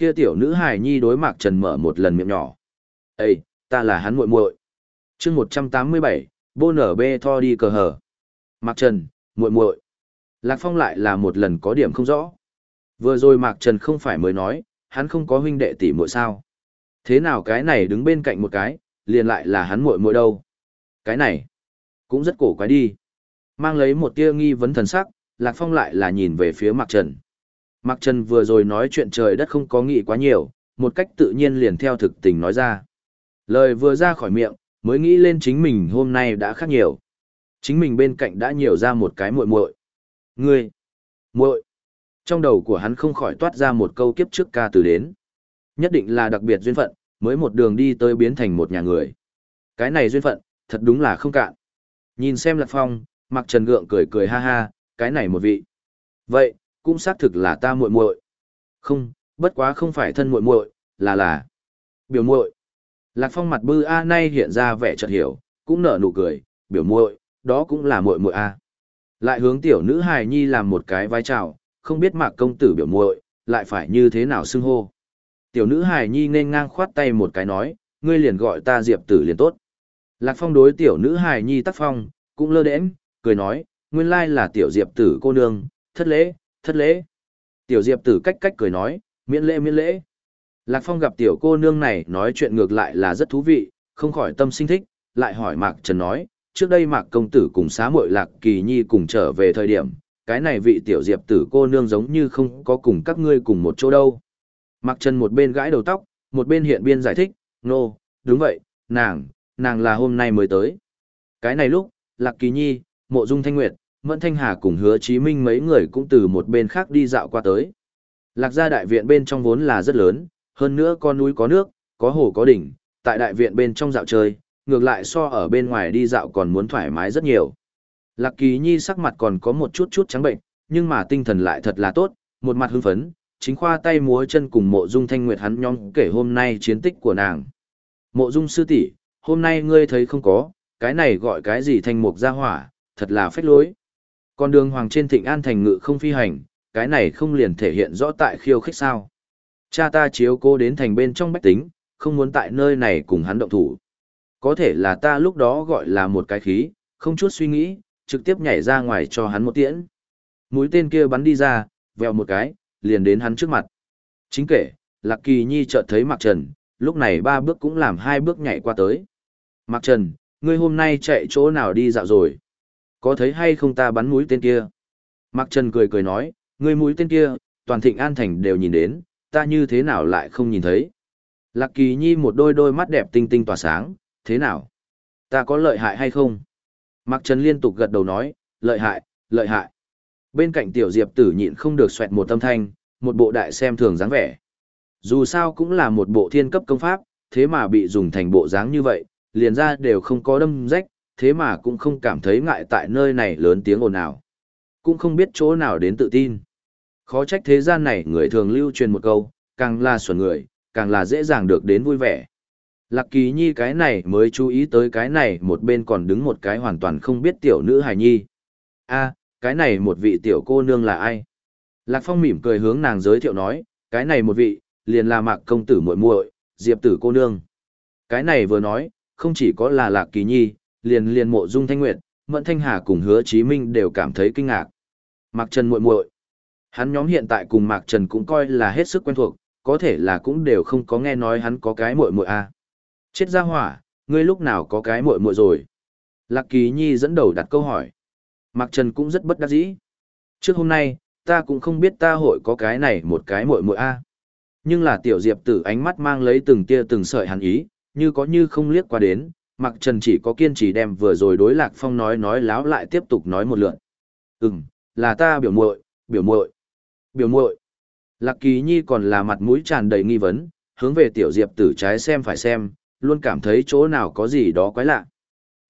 Kia tiểu nữ hài nhi đối Mạc Trần mở một lần miệng nhỏ. Ê, ta là hắn muội muội. Chương một trăm tám mươi bảy, bô nở bê tho đi cờ hở. Mạc Trần, muội muội. Lạc Phong lại là một lần có điểm không rõ. Vừa rồi Mạc Trần không phải mới nói, hắn không có huynh đệ tỷ muội sao? Thế nào cái này đứng bên cạnh một cái, liền lại là hắn muội muội đâu? Cái này, cũng rất cổ quái đi. Mang lấy một tia nghi vấn thần sắc, Lạc Phong lại là nhìn về phía Mạc Trần. Mạc Trần vừa rồi nói chuyện trời đất không có nghĩ quá nhiều, một cách tự nhiên liền theo thực tình nói ra. Lời vừa ra khỏi miệng, mới nghĩ lên chính mình hôm nay đã khác nhiều. Chính mình bên cạnh đã nhiều ra một cái muội muội. Ngươi, muội. Trong đầu của hắn không khỏi toát ra một câu kiếp trước ca từ đến. Nhất định là đặc biệt duyên phận, mới một đường đi tới biến thành một nhà người. Cái này duyên phận, thật đúng là không cạn. Nhìn xem Lạc Phong, Mạc Trần gượng cười cười ha ha, cái này một vị. Vậy, cũng xác thực là ta muội muội. Không, bất quá không phải thân muội muội, là là biểu muội. Lạc Phong mặt bư a nay hiện ra vẻ chợt hiểu, cũng nở nụ cười, biểu muội, đó cũng là muội muội a. Lại hướng tiểu nữ hài nhi làm một cái vai chào, không biết Mạc công tử biểu muội, lại phải như thế nào xưng hô. Tiểu nữ hài nhi nên ngang khoát tay một cái nói, ngươi liền gọi ta Diệp tử liền tốt. Lạc Phong đối tiểu nữ hài nhi tác phong, cũng lơ đễnh, cười nói, nguyên lai là tiểu Diệp tử cô nương, thất lễ, thất lễ. Tiểu Diệp tử cách cách cười nói, miễn lễ miễn lễ. Lạc Phong gặp tiểu cô nương này nói chuyện ngược lại là rất thú vị, không khỏi tâm sinh thích, lại hỏi Mạc Trần nói, trước đây Mạc công tử cùng xá muội Lạc Kỳ Nhi cùng trở về thời điểm, cái này vị tiểu diệp tử cô nương giống như không có cùng các ngươi cùng một chỗ đâu. Mạc Trần một bên gãi đầu tóc, một bên hiện biên giải thích, nô, no, đúng vậy, nàng, nàng là hôm nay mới tới. Cái này lúc, Lạc Kỳ Nhi, Mộ Dung Thanh Nguyệt, Mẫn Thanh Hà cùng Hứa Chí Minh mấy người cũng từ một bên khác đi dạo qua tới. Lạc gia đại viện bên trong vốn là rất lớn, hơn nữa có núi có nước, có hồ có đỉnh, tại đại viện bên trong dạo chơi, ngược lại so ở bên ngoài đi dạo còn muốn thoải mái rất nhiều. Lạc Kỳ Nhi sắc mặt còn có một chút chút trắng bệnh, nhưng mà tinh thần lại thật là tốt, một mặt hưng phấn, chính khoa tay múa chân cùng mộ dung thanh nguyệt hắn nhóm kể hôm nay chiến tích của nàng. Mộ dung sư tỷ, hôm nay ngươi thấy không có, cái này gọi cái gì thanh mục gia hỏa, thật là phách lối. Con đường hoàng trên thịnh an thành ngự không phi hành, cái này không liền thể hiện rõ tại khiêu khích sao. Cha ta chiếu cô đến thành bên trong bách tính, không muốn tại nơi này cùng hắn động thủ. Có thể là ta lúc đó gọi là một cái khí, không chút suy nghĩ, trực tiếp nhảy ra ngoài cho hắn một tiễn. Mũi tên kia bắn đi ra, vèo một cái, liền đến hắn trước mặt. Chính kể, Lạc Kỳ Nhi chợt thấy Mạc Trần, lúc này ba bước cũng làm hai bước nhảy qua tới. Mạc Trần, ngươi hôm nay chạy chỗ nào đi dạo rồi? Có thấy hay không ta bắn mũi tên kia? Mạc Trần cười cười nói, ngươi mũi tên kia, toàn thịnh an thành đều nhìn đến, ta như thế nào lại không nhìn thấy? Lạc Kỳ Nhi một đôi đôi mắt đẹp tinh tinh tỏa sáng, thế nào? Ta có lợi hại hay không? Mạc Trần liên tục gật đầu nói, lợi hại, lợi hại. Bên cạnh tiểu diệp tử nhịn không được xoẹt một tâm thanh, một bộ đại xem thường dáng vẻ. Dù sao cũng là một bộ thiên cấp công pháp, thế mà bị dùng thành bộ dáng như vậy, liền ra đều không có đâm rách, thế mà cũng không cảm thấy ngại tại nơi này lớn tiếng ồn ào. Cũng không biết chỗ nào đến tự tin. Khó trách thế gian này người thường lưu truyền một câu, càng là xuẩn người, càng là dễ dàng được đến vui vẻ. Lạc kỳ nhi cái này mới chú ý tới cái này một bên còn đứng một cái hoàn toàn không biết tiểu nữ hài nhi. a cái này một vị tiểu cô nương là ai? Lạc phong mỉm cười hướng nàng giới thiệu nói, cái này một vị, liền là mạc công tử muội muội diệp tử cô nương. Cái này vừa nói, không chỉ có là lạc kỳ nhi, liền liền mộ dung thanh nguyệt, mẫn thanh hà cùng hứa chí minh đều cảm thấy kinh ngạc. Mạc Trần muội muội Hắn nhóm hiện tại cùng Mạc Trần cũng coi là hết sức quen thuộc, có thể là cũng đều không có nghe nói hắn có cái muội muội a. Chết ra hỏa, ngươi lúc nào có cái muội muội rồi? Lạc Kỳ Nhi dẫn đầu đặt câu hỏi. Mạc Trần cũng rất bất đắc dĩ. Trước hôm nay, ta cũng không biết ta hội có cái này một cái muội muội a. Nhưng là tiểu Diệp Tử ánh mắt mang lấy từng tia từng sợi hàn ý, như có như không liếc qua đến, Mạc Trần chỉ có kiên trì đem vừa rồi đối Lạc Phong nói nói láo lại tiếp tục nói một lượt. Ừm, là ta biểu muội, biểu muội. Biểu muội. Lạc Kỳ Nhi còn là mặt mũi tràn đầy nghi vấn, hướng về tiểu Diệp Tử trái xem phải xem, luôn cảm thấy chỗ nào có gì đó quái lạ.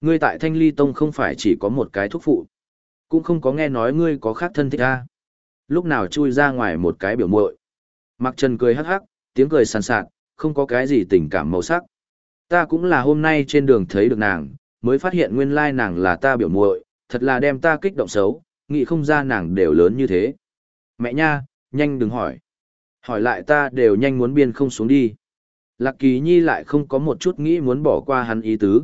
Ngươi tại Thanh Ly Tông không phải chỉ có một cái thúc phụ, cũng không có nghe nói ngươi có khác thân thích a. Lúc nào chui ra ngoài một cái biểu muội. Mặc Trần cười hắc hắc, tiếng cười sàn sạt, không có cái gì tình cảm màu sắc. Ta cũng là hôm nay trên đường thấy được nàng, mới phát hiện nguyên lai nàng là ta biểu muội, thật là đem ta kích động xấu, nghĩ không ra nàng đều lớn như thế. Mẹ nha, nhanh đừng hỏi. Hỏi lại ta đều nhanh muốn biên không xuống đi. Lạc Kỳ Nhi lại không có một chút nghĩ muốn bỏ qua hắn ý tứ.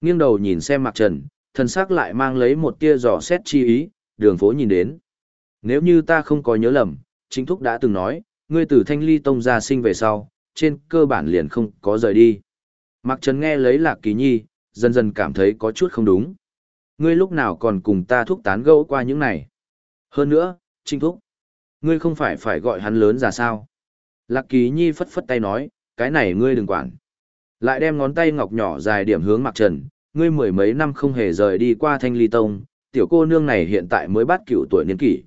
Nghiêng đầu nhìn xem Mạc Trần, thần sắc lại mang lấy một tia dò xét chi ý, đường phố nhìn đến. Nếu như ta không có nhớ lầm, chính thúc đã từng nói, ngươi từ thanh ly tông ra sinh về sau, trên cơ bản liền không có rời đi. Mạc Trần nghe lấy Lạc Kỳ Nhi, dần dần cảm thấy có chút không đúng. Ngươi lúc nào còn cùng ta thúc tán gẫu qua những này. Hơn nữa, Trinh Thúc, ngươi không phải phải gọi hắn lớn ra sao. Lạc Kỳ Nhi phất phất tay nói, cái này ngươi đừng quản. Lại đem ngón tay ngọc nhỏ dài điểm hướng Mạc Trần, ngươi mười mấy năm không hề rời đi qua thanh ly tông, tiểu cô nương này hiện tại mới bắt cựu tuổi niên kỷ.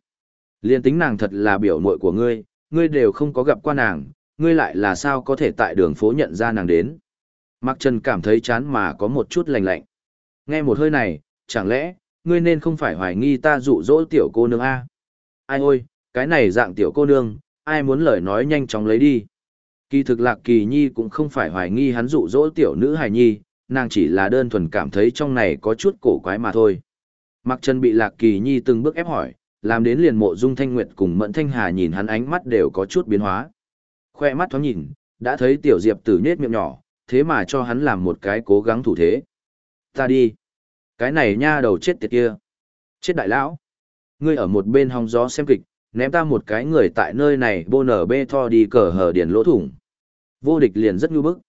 Liên tính nàng thật là biểu muội của ngươi, ngươi đều không có gặp qua nàng, ngươi lại là sao có thể tại đường phố nhận ra nàng đến. Mạc Trần cảm thấy chán mà có một chút lạnh lạnh. Nghe một hơi này, chẳng lẽ, ngươi nên không phải hoài nghi ta dụ dỗ tiểu cô nương A. Ai ôi, cái này dạng tiểu cô nương, ai muốn lời nói nhanh chóng lấy đi. Kỳ thực lạc kỳ nhi cũng không phải hoài nghi hắn dụ dỗ tiểu nữ hài nhi, nàng chỉ là đơn thuần cảm thấy trong này có chút cổ quái mà thôi. Mặc chân bị lạc kỳ nhi từng bước ép hỏi, làm đến liền mộ dung thanh nguyệt cùng mẫn thanh hà nhìn hắn ánh mắt đều có chút biến hóa. Khoe mắt thoáng nhìn, đã thấy tiểu diệp tử nhết miệng nhỏ, thế mà cho hắn làm một cái cố gắng thủ thế. Ta đi. Cái này nha đầu chết tiệt kia. Chết đại lão. Ngươi ở một bên hong gió xem kịch, ném ta một cái người tại nơi này bô nở bê tho đi cờ hờ điền lỗ thủng. Vô địch liền rất nhu bức.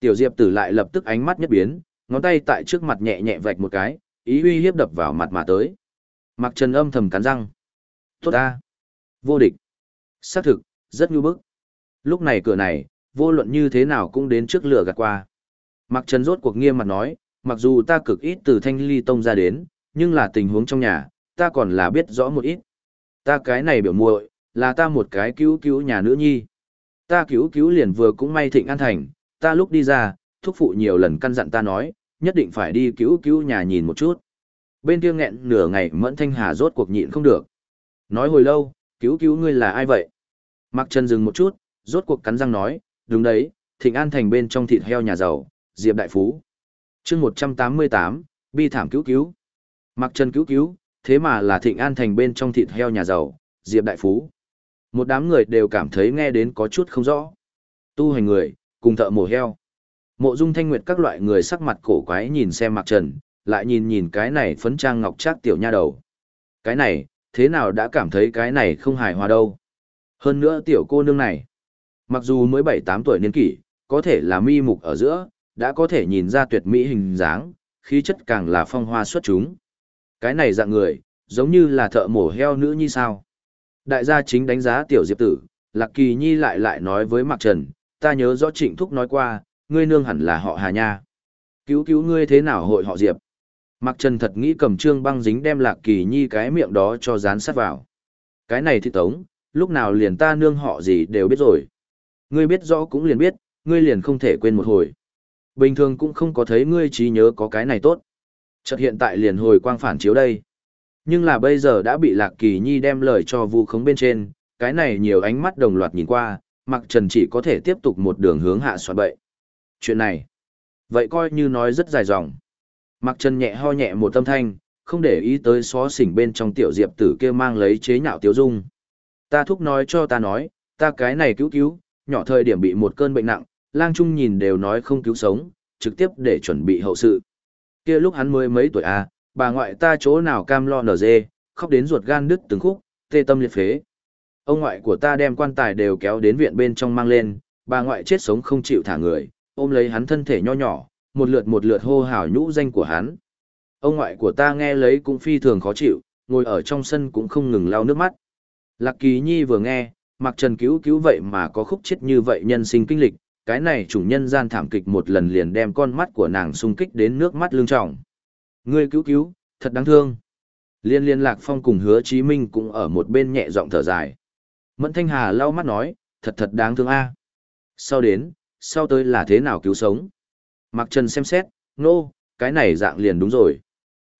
Tiểu Diệp tử lại lập tức ánh mắt nhất biến, ngón tay tại trước mặt nhẹ nhẹ vạch một cái, ý uy hiếp đập vào mặt mà tới. Mặc Trần âm thầm cắn răng. Tốt ta. Vô địch. Xác thực, rất nhu bức. Lúc này cửa này, vô luận như thế nào cũng đến trước lửa gạt qua. Mặc Trần rốt cuộc nghiêm mặt nói, mặc dù ta cực ít từ thanh ly tông ra đến, nhưng là tình huống trong nhà, ta còn là biết rõ một ít. Ta cái này biểu muội là ta một cái cứu cứu nhà nữ nhi. Ta cứu cứu liền vừa cũng may thịnh an thành, ta lúc đi ra, thúc phụ nhiều lần căn dặn ta nói, nhất định phải đi cứu cứu nhà nhìn một chút. Bên kia nghẹn nửa ngày mẫn thanh hà rốt cuộc nhịn không được. Nói hồi lâu, cứu cứu ngươi là ai vậy? Mặc Trần dừng một chút, rốt cuộc cắn răng nói, đúng đấy, thịnh an thành bên trong thịt heo nhà giàu, Diệp Đại Phú. chương 188, bi thảm cứu cứu. Mặc chân cứu cứu, thế mà là thịnh an thành bên trong thịt heo nhà giàu, Diệp Đại Phú. Một đám người đều cảm thấy nghe đến có chút không rõ. Tu hành người, cùng thợ mổ heo. Mộ dung thanh nguyệt các loại người sắc mặt cổ quái nhìn xem mặc trần, lại nhìn nhìn cái này phấn trang ngọc trác tiểu nha đầu. Cái này, thế nào đã cảm thấy cái này không hài hòa đâu. Hơn nữa tiểu cô nương này, mặc dù mới 7-8 tuổi niên kỷ, có thể là mi mục ở giữa, đã có thể nhìn ra tuyệt mỹ hình dáng, khí chất càng là phong hoa xuất chúng. Cái này dạng người, giống như là thợ mổ heo nữ như sao. Đại gia chính đánh giá tiểu diệp tử, Lạc Kỳ Nhi lại lại nói với Mạc Trần, ta nhớ rõ trịnh thúc nói qua, ngươi nương hẳn là họ Hà Nha. Cứu cứu ngươi thế nào hội họ Diệp? Mạc Trần thật nghĩ cầm trương băng dính đem Lạc Kỳ Nhi cái miệng đó cho dán sát vào. Cái này thì tống, lúc nào liền ta nương họ gì đều biết rồi. Ngươi biết rõ cũng liền biết, ngươi liền không thể quên một hồi. Bình thường cũng không có thấy ngươi trí nhớ có cái này tốt. Chợt hiện tại liền hồi quang phản chiếu đây. Nhưng là bây giờ đã bị Lạc Kỳ Nhi đem lời cho vu khống bên trên, cái này nhiều ánh mắt đồng loạt nhìn qua, Mặc Trần chỉ có thể tiếp tục một đường hướng hạ soạn bậy. Chuyện này, vậy coi như nói rất dài dòng. Mặc Trần nhẹ ho nhẹ một tâm thanh, không để ý tới xó xỉnh bên trong tiểu diệp tử kia mang lấy chế nhạo tiếu dung. Ta thúc nói cho ta nói, ta cái này cứu cứu, nhỏ thời điểm bị một cơn bệnh nặng, lang trung nhìn đều nói không cứu sống, trực tiếp để chuẩn bị hậu sự. Kia lúc hắn mới mấy tuổi à, bà ngoại ta chỗ nào cam lo nở dê, khóc đến ruột gan đứt từng khúc, tê tâm liệt phế. Ông ngoại của ta đem quan tài đều kéo đến viện bên trong mang lên, bà ngoại chết sống không chịu thả người, ôm lấy hắn thân thể nho nhỏ, một lượt một lượt hô hào nhũ danh của hắn. Ông ngoại của ta nghe lấy cũng phi thường khó chịu, ngồi ở trong sân cũng không ngừng lau nước mắt. Lạc Kỳ Nhi vừa nghe, Mặc Trần cứu cứu vậy mà có khúc chết như vậy nhân sinh kinh lịch, cái này chủng nhân gian thảm kịch một lần liền đem con mắt của nàng sung kích đến nước mắt lưng trọng. Ngươi cứu cứu, thật đáng thương. Liên liên lạc phong cùng hứa chí minh cũng ở một bên nhẹ giọng thở dài. Mẫn Thanh Hà lau mắt nói, thật thật đáng thương a. Sau đến, sau tới là thế nào cứu sống? Mặc Trần xem xét, nô, no, cái này dạng liền đúng rồi.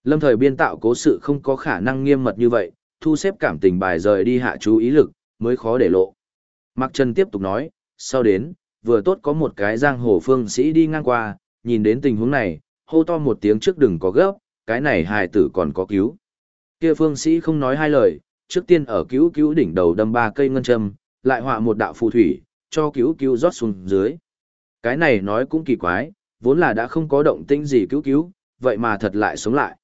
Lâm thời biên tạo cố sự không có khả năng nghiêm mật như vậy, thu xếp cảm tình bài rời đi hạ chú ý lực, mới khó để lộ. Mặc Trần tiếp tục nói, sau đến, vừa tốt có một cái giang hồ phương sĩ đi ngang qua, nhìn đến tình huống này, hô to một tiếng trước đừng có gấp, cái này hài tử còn có cứu. Kia phương sĩ không nói hai lời, trước tiên ở cứu cứu đỉnh đầu đâm ba cây ngân châm, lại họa một đạo phù thủy, cho cứu cứu rót xuống dưới. Cái này nói cũng kỳ quái, vốn là đã không có động tĩnh gì cứu cứu, vậy mà thật lại sống lại.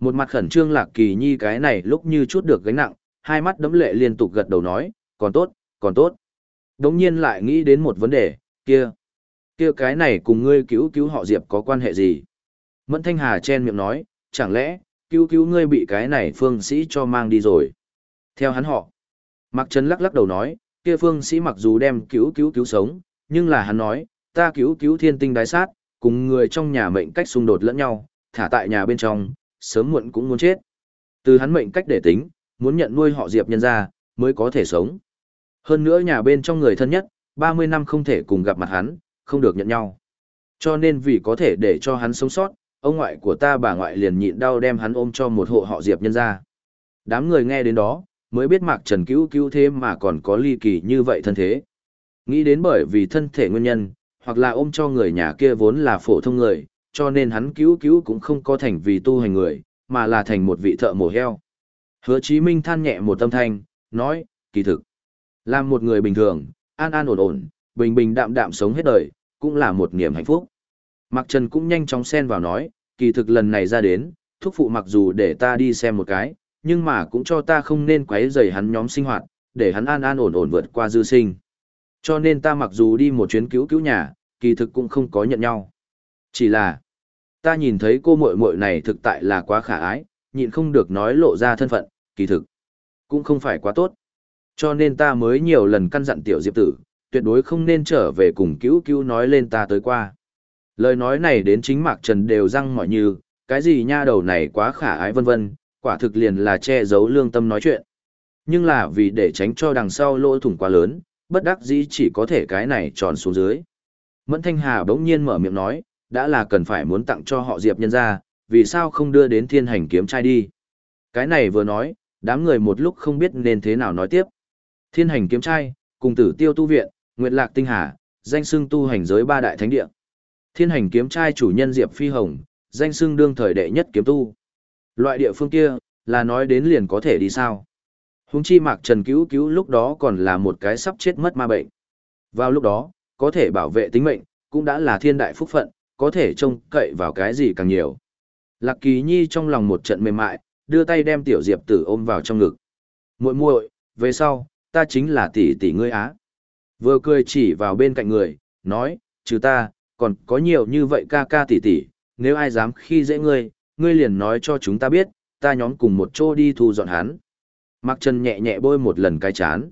Một mặt khẩn trương lạc kỳ nhi cái này lúc như chút được gánh nặng, hai mắt đấm lệ liên tục gật đầu nói, còn tốt, còn tốt. Đống nhiên lại nghĩ đến một vấn đề, kia, kia cái này cùng ngươi cứu cứu họ Diệp có quan hệ gì? Mẫn Thanh Hà chen miệng nói, chẳng lẽ, cứu cứu ngươi bị cái này phương sĩ cho mang đi rồi? Theo hắn họ, Mạc Trần lắc lắc đầu nói, kia phương sĩ mặc dù đem cứu cứu cứu sống, nhưng là hắn nói, ta cứu cứu thiên tinh đái sát, cùng người trong nhà mệnh cách xung đột lẫn nhau, thả tại nhà bên trong, sớm muộn cũng muốn chết. Từ hắn mệnh cách để tính, muốn nhận nuôi họ Diệp nhân ra, mới có thể sống. Hơn nữa nhà bên trong người thân nhất, 30 năm không thể cùng gặp mặt hắn, không được nhận nhau. Cho nên vì có thể để cho hắn sống sót, ông ngoại của ta bà ngoại liền nhịn đau đem hắn ôm cho một hộ họ Diệp nhân ra. Đám người nghe đến đó, mới biết Mạc Trần cứu cứu thế mà còn có ly kỳ như vậy thân thế. Nghĩ đến bởi vì thân thể nguyên nhân, hoặc là ôm cho người nhà kia vốn là phổ thông người, cho nên hắn cứu cứu cũng không có thành vì tu hành người, mà là thành một vị thợ mổ heo. Hứa Chí Minh than nhẹ một tâm thanh, nói, kỳ thực, làm một người bình thường, an an ổn ổn, bình bình đạm đạm sống hết đời, cũng là một niềm hạnh phúc. Mạc Trần cũng nhanh chóng xen vào nói, kỳ thực lần này ra đến, thúc phụ mặc dù để ta đi xem một cái, nhưng mà cũng cho ta không nên quấy rầy hắn nhóm sinh hoạt, để hắn an an ổn ổn vượt qua dư sinh. Cho nên ta mặc dù đi một chuyến cứu cứu nhà, kỳ thực cũng không có nhận nhau. Chỉ là, ta nhìn thấy cô muội muội này thực tại là quá khả ái, nhịn không được nói lộ ra thân phận, kỳ thực, cũng không phải quá tốt. Cho nên ta mới nhiều lần căn dặn tiểu diệp tử, tuyệt đối không nên trở về cùng cứu cứu nói lên ta tới qua. Lời nói này đến chính Mạc Trần đều răng mọi như, cái gì nha đầu này quá khả ái vân vân, quả thực liền là che giấu lương tâm nói chuyện. Nhưng là vì để tránh cho đằng sau lỗ thủng quá lớn, bất đắc dĩ chỉ có thể cái này tròn xuống dưới. Mẫn Thanh Hà bỗng nhiên mở miệng nói, đã là cần phải muốn tặng cho họ Diệp nhân ra, vì sao không đưa đến thiên hành kiếm trai đi. Cái này vừa nói, đám người một lúc không biết nên thế nào nói tiếp. Thiên hành kiếm trai, cùng tử tiêu tu viện, Nguyệt Lạc Tinh Hà, danh xưng tu hành giới ba đại thánh địa. Thiên hành kiếm trai chủ nhân Diệp Phi Hồng, danh xưng đương thời đệ nhất kiếm tu. Loại địa phương kia, là nói đến liền có thể đi sao. Húng chi mạc trần cứu cứu lúc đó còn là một cái sắp chết mất ma bệnh. Vào lúc đó, có thể bảo vệ tính mệnh, cũng đã là thiên đại phúc phận, có thể trông cậy vào cái gì càng nhiều. Lạc Kỳ Nhi trong lòng một trận mềm mại, đưa tay đem tiểu diệp tử ôm vào trong ngực. muội muội, về sau, ta chính là tỷ tỷ ngươi á. Vừa cười chỉ vào bên cạnh người, nói, trừ ta, còn có nhiều như vậy ca ca tỷ tỷ, nếu ai dám khi dễ ngươi, ngươi liền nói cho chúng ta biết, ta nhóm cùng một chỗ đi thu dọn hắn. Mặc Trần nhẹ nhẹ bôi một lần cái chán.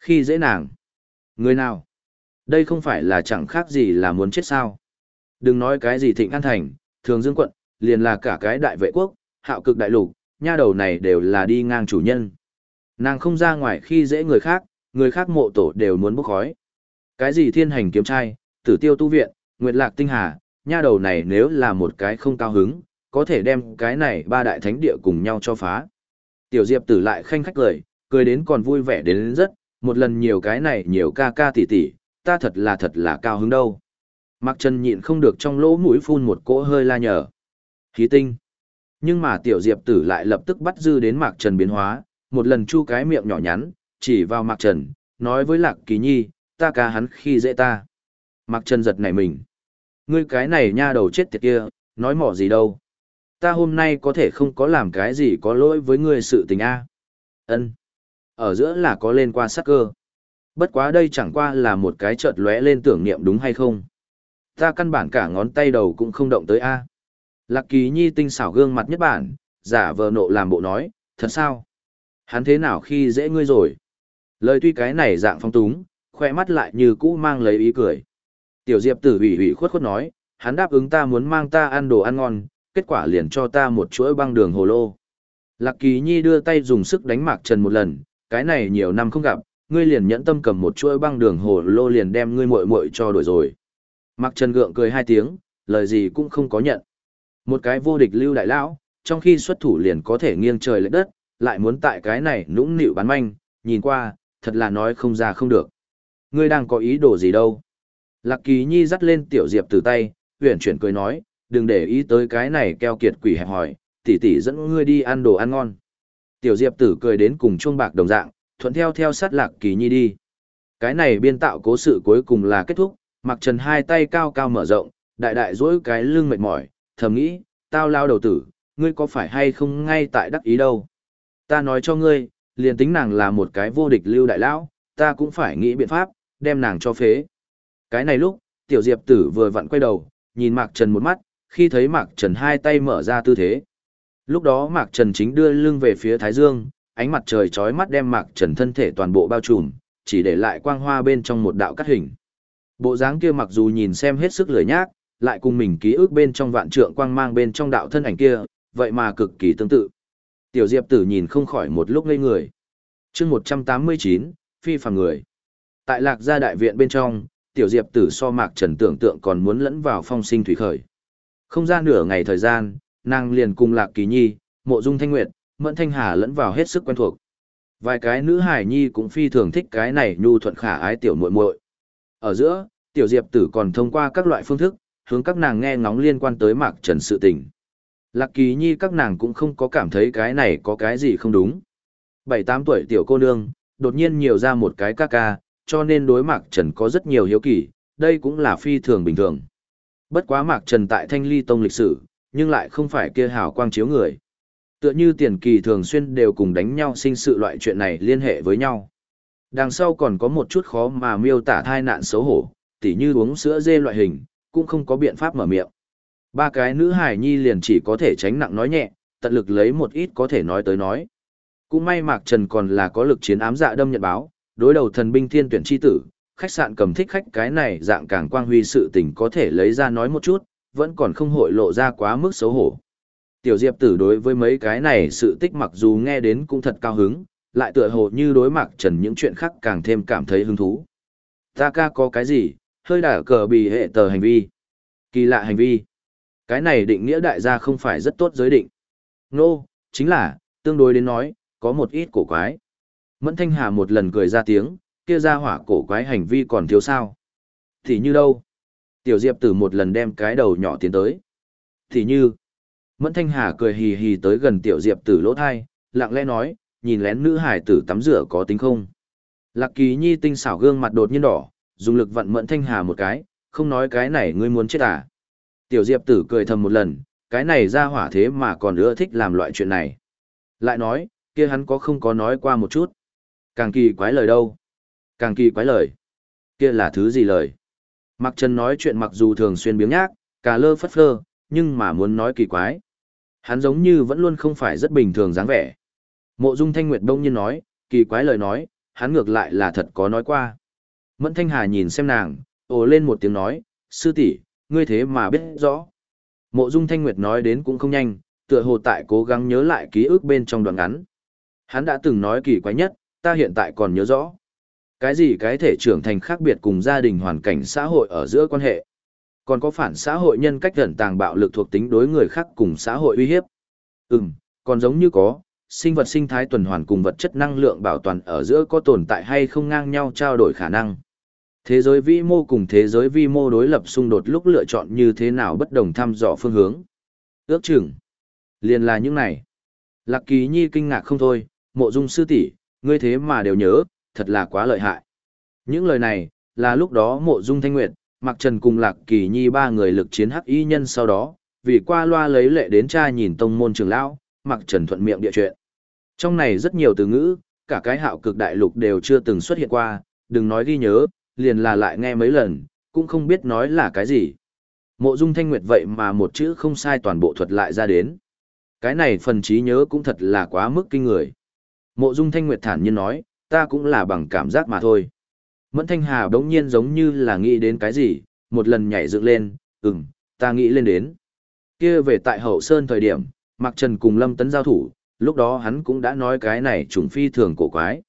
Khi dễ nàng. Người nào? Đây không phải là chẳng khác gì là muốn chết sao. Đừng nói cái gì thịnh an thành, thường dương quận, liền là cả cái đại vệ quốc, hạo cực đại lục, nha đầu này đều là đi ngang chủ nhân. Nàng không ra ngoài khi dễ người khác, người khác mộ tổ đều muốn bốc khói. Cái gì thiên hành kiếm trai, tử tiêu tu viện, nguyệt lạc tinh hà, nha đầu này nếu là một cái không cao hứng, có thể đem cái này ba đại thánh địa cùng nhau cho phá. Tiểu Diệp tử lại khanh khách cười, cười đến còn vui vẻ đến, đến rất, một lần nhiều cái này nhiều ca ca tỷ tỷ, ta thật là thật là cao hứng đâu. Mạc Trần nhịn không được trong lỗ mũi phun một cỗ hơi la nhở. Khí tinh. Nhưng mà tiểu Diệp tử lại lập tức bắt dư đến Mạc Trần biến hóa, một lần chu cái miệng nhỏ nhắn, chỉ vào Mạc Trần, nói với Lạc Kỳ Nhi, ta ca hắn khi dễ ta. Mạc Trần giật nảy mình. Ngươi cái này nha đầu chết tiệt kia, nói mỏ gì đâu. Ta hôm nay có thể không có làm cái gì có lỗi với ngươi sự tình a. Ân. Ở giữa là có lên qua sắc cơ. Bất quá đây chẳng qua là một cái chợt lóe lên tưởng niệm đúng hay không. Ta căn bản cả ngón tay đầu cũng không động tới a. Lạc Kỳ Nhi tinh xảo gương mặt nhất bản, giả vờ nộ làm bộ nói, thật sao? Hắn thế nào khi dễ ngươi rồi? Lời tuy cái này dạng phong túng, khoe mắt lại như cũ mang lấy ý cười. Tiểu Diệp tử ủy ủy khuất khuất nói, hắn đáp ứng ta muốn mang ta ăn đồ ăn ngon, kết quả liền cho ta một chuỗi băng đường hồ lô. Lạc Kỳ Nhi đưa tay dùng sức đánh Mạc Trần một lần, cái này nhiều năm không gặp, ngươi liền nhẫn tâm cầm một chuỗi băng đường hồ lô liền đem ngươi muội muội cho đổi rồi. Mạc Trần gượng cười hai tiếng, lời gì cũng không có nhận. Một cái vô địch lưu đại lão, trong khi xuất thủ liền có thể nghiêng trời lệch đất, lại muốn tại cái này nũng nịu bán manh, nhìn qua, thật là nói không ra không được. Ngươi đang có ý đồ gì đâu? Lạc Kỳ Nhi dắt lên tiểu diệp từ tay, huyền chuyển cười nói, đừng để ý tới cái này keo kiệt quỷ hẹp hỏi, tỷ tỷ dẫn ngươi đi ăn đồ ăn ngon. Tiểu Diệp tử cười đến cùng chuông bạc đồng dạng, thuận theo theo sát Lạc Kỳ Nhi đi. Cái này biên tạo cố sự cuối cùng là kết thúc, Mặc Trần hai tay cao cao mở rộng, đại đại dỗi cái lưng mệt mỏi, thầm nghĩ, tao lao đầu tử, ngươi có phải hay không ngay tại đắc ý đâu. Ta nói cho ngươi, liền tính nàng là một cái vô địch lưu đại lão, ta cũng phải nghĩ biện pháp, đem nàng cho phế. Cái này lúc, tiểu diệp tử vừa vặn quay đầu, nhìn Mạc Trần một mắt, khi thấy Mạc Trần hai tay mở ra tư thế. Lúc đó Mạc Trần chính đưa lưng về phía Thái Dương, ánh mặt trời chói mắt đem Mạc Trần thân thể toàn bộ bao trùm, chỉ để lại quang hoa bên trong một đạo cắt hình. Bộ dáng kia mặc dù nhìn xem hết sức lười nhác, lại cùng mình ký ức bên trong vạn trượng quang mang bên trong đạo thân ảnh kia, vậy mà cực kỳ tương tự. Tiểu Diệp Tử nhìn không khỏi một lúc ngây người. Chương 189, phi phàm người. Tại Lạc Gia đại viện bên trong, Tiểu Diệp Tử so Mạc Trần tưởng tượng còn muốn lẫn vào phong sinh thủy khởi. Không ra nửa ngày thời gian, nàng liền cùng Lạc Kỳ Nhi, Mộ Dung Thanh Nguyệt, Mẫn Thanh Hà lẫn vào hết sức quen thuộc. Vài cái nữ hải nhi cũng phi thường thích cái này nhu thuận khả ái tiểu muội muội. Ở giữa, tiểu Diệp Tử còn thông qua các loại phương thức, hướng các nàng nghe ngóng liên quan tới Mạc Trần sự tình. Lạc Kỳ Nhi các nàng cũng không có cảm thấy cái này có cái gì không đúng. Bảy tám tuổi tiểu cô nương, đột nhiên nhiều ra một cái ca ca, cho nên đối Mạc Trần có rất nhiều hiếu kỳ, đây cũng là phi thường bình thường. Bất quá Mạc Trần tại Thanh Ly Tông lịch sử, nhưng lại không phải kia hào quang chiếu người. Tựa như tiền kỳ thường xuyên đều cùng đánh nhau sinh sự loại chuyện này liên hệ với nhau. Đằng sau còn có một chút khó mà miêu tả thai nạn xấu hổ, tỉ như uống sữa dê loại hình, cũng không có biện pháp mở miệng. Ba cái nữ hài nhi liền chỉ có thể tránh nặng nói nhẹ, tận lực lấy một ít có thể nói tới nói. Cũng may Mạc Trần còn là có lực chiến ám dạ đâm nhận báo, đối đầu thần binh thiên tuyển chi tử, khách sạn cầm thích khách cái này dạng càng quang huy sự tình có thể lấy ra nói một chút, vẫn còn không hội lộ ra quá mức xấu hổ. Tiểu Diệp tử đối với mấy cái này sự tích mặc dù nghe đến cũng thật cao hứng, lại tựa hồ như đối Mạc Trần những chuyện khác càng thêm cảm thấy hứng thú. Ta ca có cái gì, hơi đả cờ bì hệ tờ hành vi. Kỳ lạ hành vi. Cái này định nghĩa đại gia không phải rất tốt giới định. Nô, no, chính là, tương đối đến nói, có một ít cổ quái. Mẫn Thanh Hà một lần cười ra tiếng, kia ra hỏa cổ quái hành vi còn thiếu sao. Thì như đâu? Tiểu Diệp tử một lần đem cái đầu nhỏ tiến tới. Thì như, Mẫn Thanh Hà cười hì hì tới gần Tiểu Diệp tử lỗ thai, lặng lẽ nói, nhìn lén nữ hải tử tắm rửa có tính không. Lạc Kỳ Nhi tinh xảo gương mặt đột nhiên đỏ, dùng lực vặn Mẫn Thanh Hà một cái, không nói cái này ngươi muốn chết à. Tiểu Diệp tử cười thầm một lần, cái này ra hỏa thế mà còn ưa thích làm loại chuyện này. Lại nói, kia hắn có không có nói qua một chút. Càng kỳ quái lời đâu. Càng kỳ quái lời. Kia là thứ gì lời. Mặc Trần nói chuyện mặc dù thường xuyên biếng nhác, cà lơ phất phơ, nhưng mà muốn nói kỳ quái. Hắn giống như vẫn luôn không phải rất bình thường dáng vẻ. Mộ Dung Thanh Nguyệt đông nhiên nói, kỳ quái lời nói, hắn ngược lại là thật có nói qua. Mẫn Thanh Hà nhìn xem nàng, ồ lên một tiếng nói, sư tỷ, ngươi thế mà biết rõ. Mộ Dung Thanh Nguyệt nói đến cũng không nhanh, tựa hồ tại cố gắng nhớ lại ký ức bên trong đoạn ngắn. Hắn đã từng nói kỳ quái nhất, ta hiện tại còn nhớ rõ. Cái gì cái thể trưởng thành khác biệt cùng gia đình hoàn cảnh xã hội ở giữa quan hệ. Còn có phản xã hội nhân cách gần tàng bạo lực thuộc tính đối người khác cùng xã hội uy hiếp. Ừm, còn giống như có, sinh vật sinh thái tuần hoàn cùng vật chất năng lượng bảo toàn ở giữa có tồn tại hay không ngang nhau trao đổi khả năng. Thế giới vi mô cùng thế giới vi mô đối lập xung đột lúc lựa chọn như thế nào bất đồng thăm dò phương hướng. Ước chừng. Liền là những này. Lạc Kỳ Nhi kinh ngạc không thôi, mộ dung sư tỷ ngươi thế mà đều nhớ, thật là quá lợi hại. Những lời này, là lúc đó mộ dung thanh nguyệt, mặc trần cùng Lạc Kỳ Nhi ba người lực chiến hắc y nhân sau đó, vì qua loa lấy lệ đến cha nhìn tông môn trường lão, mặc trần thuận miệng địa chuyện. Trong này rất nhiều từ ngữ, cả cái hạo cực đại lục đều chưa từng xuất hiện qua, đừng nói ghi nhớ, liền là lại nghe mấy lần, cũng không biết nói là cái gì. Mộ dung thanh nguyệt vậy mà một chữ không sai toàn bộ thuật lại ra đến. Cái này phần trí nhớ cũng thật là quá mức kinh người. Mộ dung thanh nguyệt thản nhiên nói, ta cũng là bằng cảm giác mà thôi. Mẫn thanh hà đống nhiên giống như là nghĩ đến cái gì, một lần nhảy dựng lên, ừm, ta nghĩ lên đến. kia về tại hậu sơn thời điểm, Mạc Trần cùng Lâm Tấn giao thủ, lúc đó hắn cũng đã nói cái này trùng phi thường cổ quái.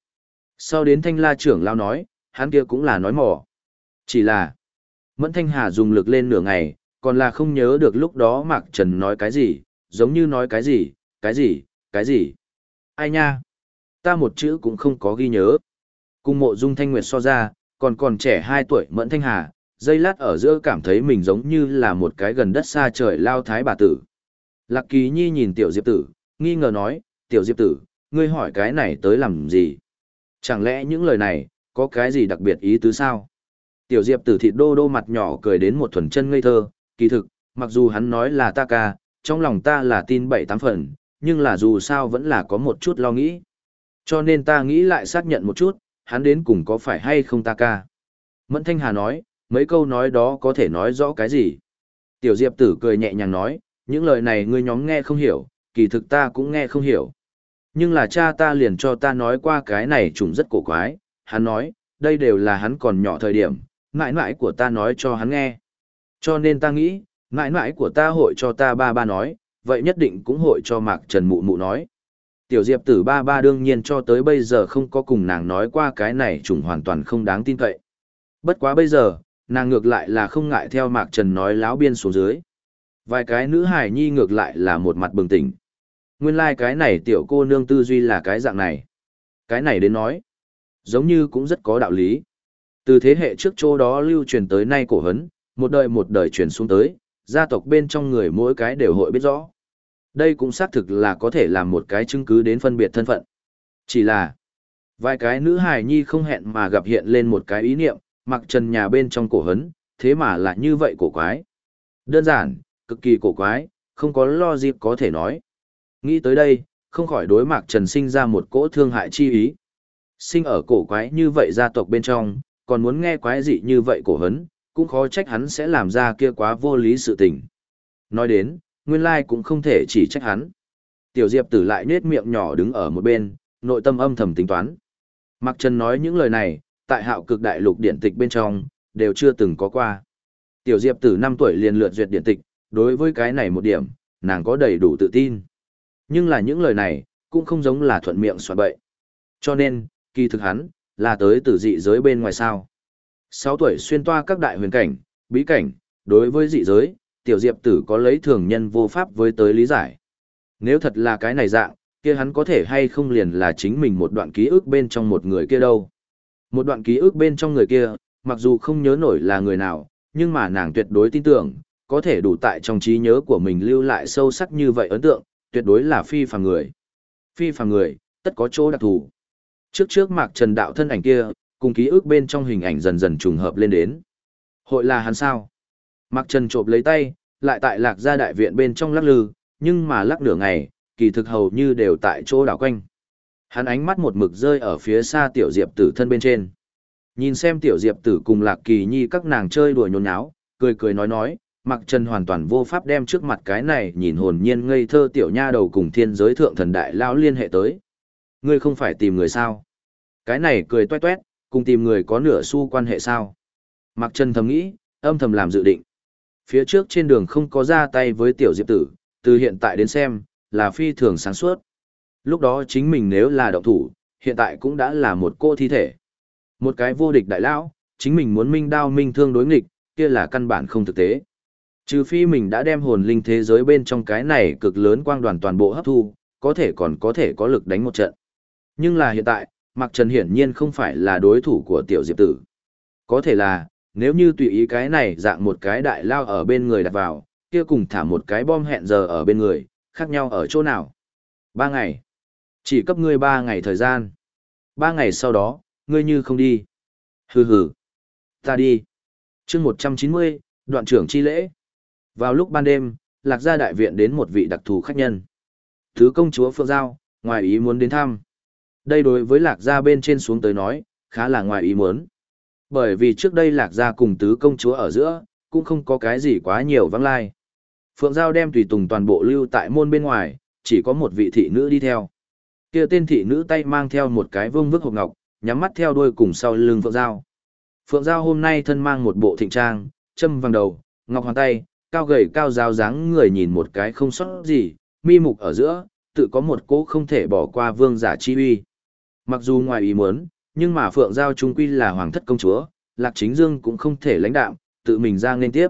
Sau đến thanh la trưởng lao nói, hắn kia cũng là nói mỏ. Chỉ là, Mẫn Thanh Hà dùng lực lên nửa ngày, còn là không nhớ được lúc đó Mạc Trần nói cái gì, giống như nói cái gì, cái gì, cái gì. Ai nha? Ta một chữ cũng không có ghi nhớ. Cùng mộ dung Thanh Nguyệt so ra, còn còn trẻ 2 tuổi Mẫn Thanh Hà, dây lát ở giữa cảm thấy mình giống như là một cái gần đất xa trời lao thái bà tử. Lạc Kỳ Nhi nhìn Tiểu Diệp Tử, nghi ngờ nói, Tiểu Diệp Tử, ngươi hỏi cái này tới làm gì? Chẳng lẽ những lời này, có cái gì đặc biệt ý tứ sao? Tiểu Diệp tử thịt đô đô mặt nhỏ cười đến một thuần chân ngây thơ, kỳ thực, mặc dù hắn nói là ta ca, trong lòng ta là tin bảy tám phần, nhưng là dù sao vẫn là có một chút lo nghĩ. Cho nên ta nghĩ lại xác nhận một chút, hắn đến cùng có phải hay không ta ca. Mẫn Thanh Hà nói, mấy câu nói đó có thể nói rõ cái gì. Tiểu Diệp tử cười nhẹ nhàng nói, những lời này ngươi nhóm nghe không hiểu, kỳ thực ta cũng nghe không hiểu. Nhưng là cha ta liền cho ta nói qua cái này trùng rất cổ quái, hắn nói, đây đều là hắn còn nhỏ thời điểm, mãi mãi của ta nói cho hắn nghe. Cho nên ta nghĩ, mãi mãi của ta hội cho ta ba ba nói, vậy nhất định cũng hội cho Mạc Trần Mụ Mụ nói. Tiểu Diệp tử ba ba đương nhiên cho tới bây giờ không có cùng nàng nói qua cái này trùng hoàn toàn không đáng tin cậy. Bất quá bây giờ, nàng ngược lại là không ngại theo Mạc Trần nói láo biên xuống dưới. Vài cái nữ hài nhi ngược lại là một mặt bừng tỉnh. Nguyên lai like cái này tiểu cô nương tư duy là cái dạng này. Cái này đến nói giống như cũng rất có đạo lý. Từ thế hệ trước chỗ đó lưu truyền tới nay cổ hấn, một đời một đời truyền xuống tới, gia tộc bên trong người mỗi cái đều hội biết rõ. Đây cũng xác thực là có thể làm một cái chứng cứ đến phân biệt thân phận. Chỉ là, vài cái nữ hài nhi không hẹn mà gặp hiện lên một cái ý niệm, mặc trần nhà bên trong cổ hấn, thế mà là như vậy cổ quái. Đơn giản, cực kỳ cổ quái, không có lo dịp có thể nói. Nghĩ tới đây, không khỏi đối mặt trần sinh ra một cỗ thương hại chi ý. Sinh ở cổ quái như vậy gia tộc bên trong, còn muốn nghe quái dị như vậy cổ hấn, cũng khó trách hắn sẽ làm ra kia quá vô lý sự tình. Nói đến, nguyên lai cũng không thể chỉ trách hắn. Tiểu Diệp tử lại nết miệng nhỏ đứng ở một bên, nội tâm âm thầm tính toán. Mặc Trần nói những lời này, tại hạo cực đại lục điển tịch bên trong, đều chưa từng có qua. Tiểu Diệp tử 5 tuổi liền lượt duyệt điển tịch, đối với cái này một điểm, nàng có đầy đủ tự tin. Nhưng là những lời này, cũng không giống là thuận miệng soạn bậy. Cho nên, kỳ thực hắn, là tới từ dị giới bên ngoài sao. sáu tuổi xuyên toa các đại huyền cảnh, bí cảnh, đối với dị giới, tiểu diệp tử có lấy thường nhân vô pháp với tới lý giải. Nếu thật là cái này dạng, kia hắn có thể hay không liền là chính mình một đoạn ký ức bên trong một người kia đâu. Một đoạn ký ức bên trong người kia, mặc dù không nhớ nổi là người nào, nhưng mà nàng tuyệt đối tin tưởng, có thể đủ tại trong trí nhớ của mình lưu lại sâu sắc như vậy ấn tượng, tuyệt đối là phi phàm người. Phi phàm người, tất có chỗ đặc thù. Trước trước Mạc Trần đạo thân ảnh kia, cùng ký ức bên trong hình ảnh dần dần trùng hợp lên đến. Hội là hắn sao? Mạc Trần trộm lấy tay, lại tại lạc gia đại viện bên trong lắc lư, nhưng mà lắc nửa ngày, kỳ thực hầu như đều tại chỗ đảo quanh. Hắn ánh mắt một mực rơi ở phía xa tiểu diệp tử thân bên trên. Nhìn xem tiểu diệp tử cùng lạc kỳ nhi các nàng chơi đùa nhốn nháo, cười cười nói nói, Mạc Trần hoàn toàn vô pháp đem trước mặt cái này nhìn hồn nhiên ngây thơ tiểu nha đầu cùng thiên giới thượng thần đại lão liên hệ tới. Ngươi không phải tìm người sao? Cái này cười toét toét, cùng tìm người có nửa xu quan hệ sao? Mạc Trần thầm nghĩ, âm thầm làm dự định. Phía trước trên đường không có ra tay với tiểu diệp tử, từ hiện tại đến xem, là phi thường sáng suốt. Lúc đó chính mình nếu là động thủ, hiện tại cũng đã là một cô thi thể. Một cái vô địch đại lão, chính mình muốn minh đao minh thương đối nghịch, kia là căn bản không thực tế. Trừ phi mình đã đem hồn linh thế giới bên trong cái này cực lớn quang đoàn toàn bộ hấp thu, có thể còn có thể có lực đánh một trận. Nhưng là hiện tại, Mạc Trần hiển nhiên không phải là đối thủ của tiểu diệp tử. Có thể là, nếu như tùy ý cái này dạng một cái đại lao ở bên người đặt vào, kia cùng thả một cái bom hẹn giờ ở bên người, khác nhau ở chỗ nào? Ba ngày. Chỉ cấp ngươi ba ngày thời gian. Ba ngày sau đó, ngươi như không đi. Hừ hừ. Ta đi. chương một trăm chín mươi đoạn trưởng chi lễ. Vào lúc ban đêm, lạc gia đại viện đến một vị đặc thù khách nhân. Thứ công chúa Phượng Giao, ngoài ý muốn đến thăm. Đây đối với lạc gia bên trên xuống tới nói, khá là ngoài ý muốn. Bởi vì trước đây lạc gia cùng tứ công chúa ở giữa, cũng không có cái gì quá nhiều vắng lai. Phượng Giao đem tùy tùng toàn bộ lưu tại môn bên ngoài, chỉ có một vị thị nữ đi theo. kia tên thị nữ tay mang theo một cái vương vức hộp ngọc, nhắm mắt theo đuôi cùng sau lưng Phượng Giao. Phượng Giao hôm nay thân mang một bộ thịnh trang, châm vàng đầu, ngọc hoàn tay, cao gầy cao giáo dáng người nhìn một cái không sót gì, mi mục ở giữa, tự có một cỗ không thể bỏ qua vương giả chi uy. Mặc dù ngoài ý muốn, nhưng mà Phượng Giao trung quy là hoàng thất công chúa, Lạc Chính Dương cũng không thể lãnh đạm, tự mình ra nên tiếp.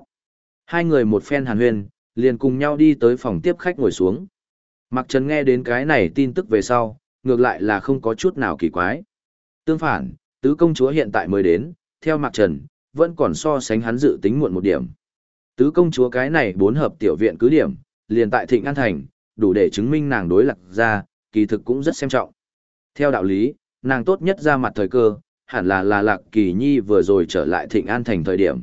Hai người một phen hàn huyên, liền cùng nhau đi tới phòng tiếp khách ngồi xuống. Mặc Trần nghe đến cái này tin tức về sau, ngược lại là không có chút nào kỳ quái. Tương phản, tứ công chúa hiện tại mới đến, theo Mạc Trần, vẫn còn so sánh hắn dự tính muộn một điểm. Tứ công chúa cái này bốn hợp tiểu viện cứ điểm, liền tại Thịnh An Thành, đủ để chứng minh nàng đối lạc ra, kỳ thực cũng rất xem trọng. Theo đạo lý, nàng tốt nhất ra mặt thời cơ, hẳn là là lạc kỳ nhi vừa rồi trở lại Thịnh An Thành thời điểm.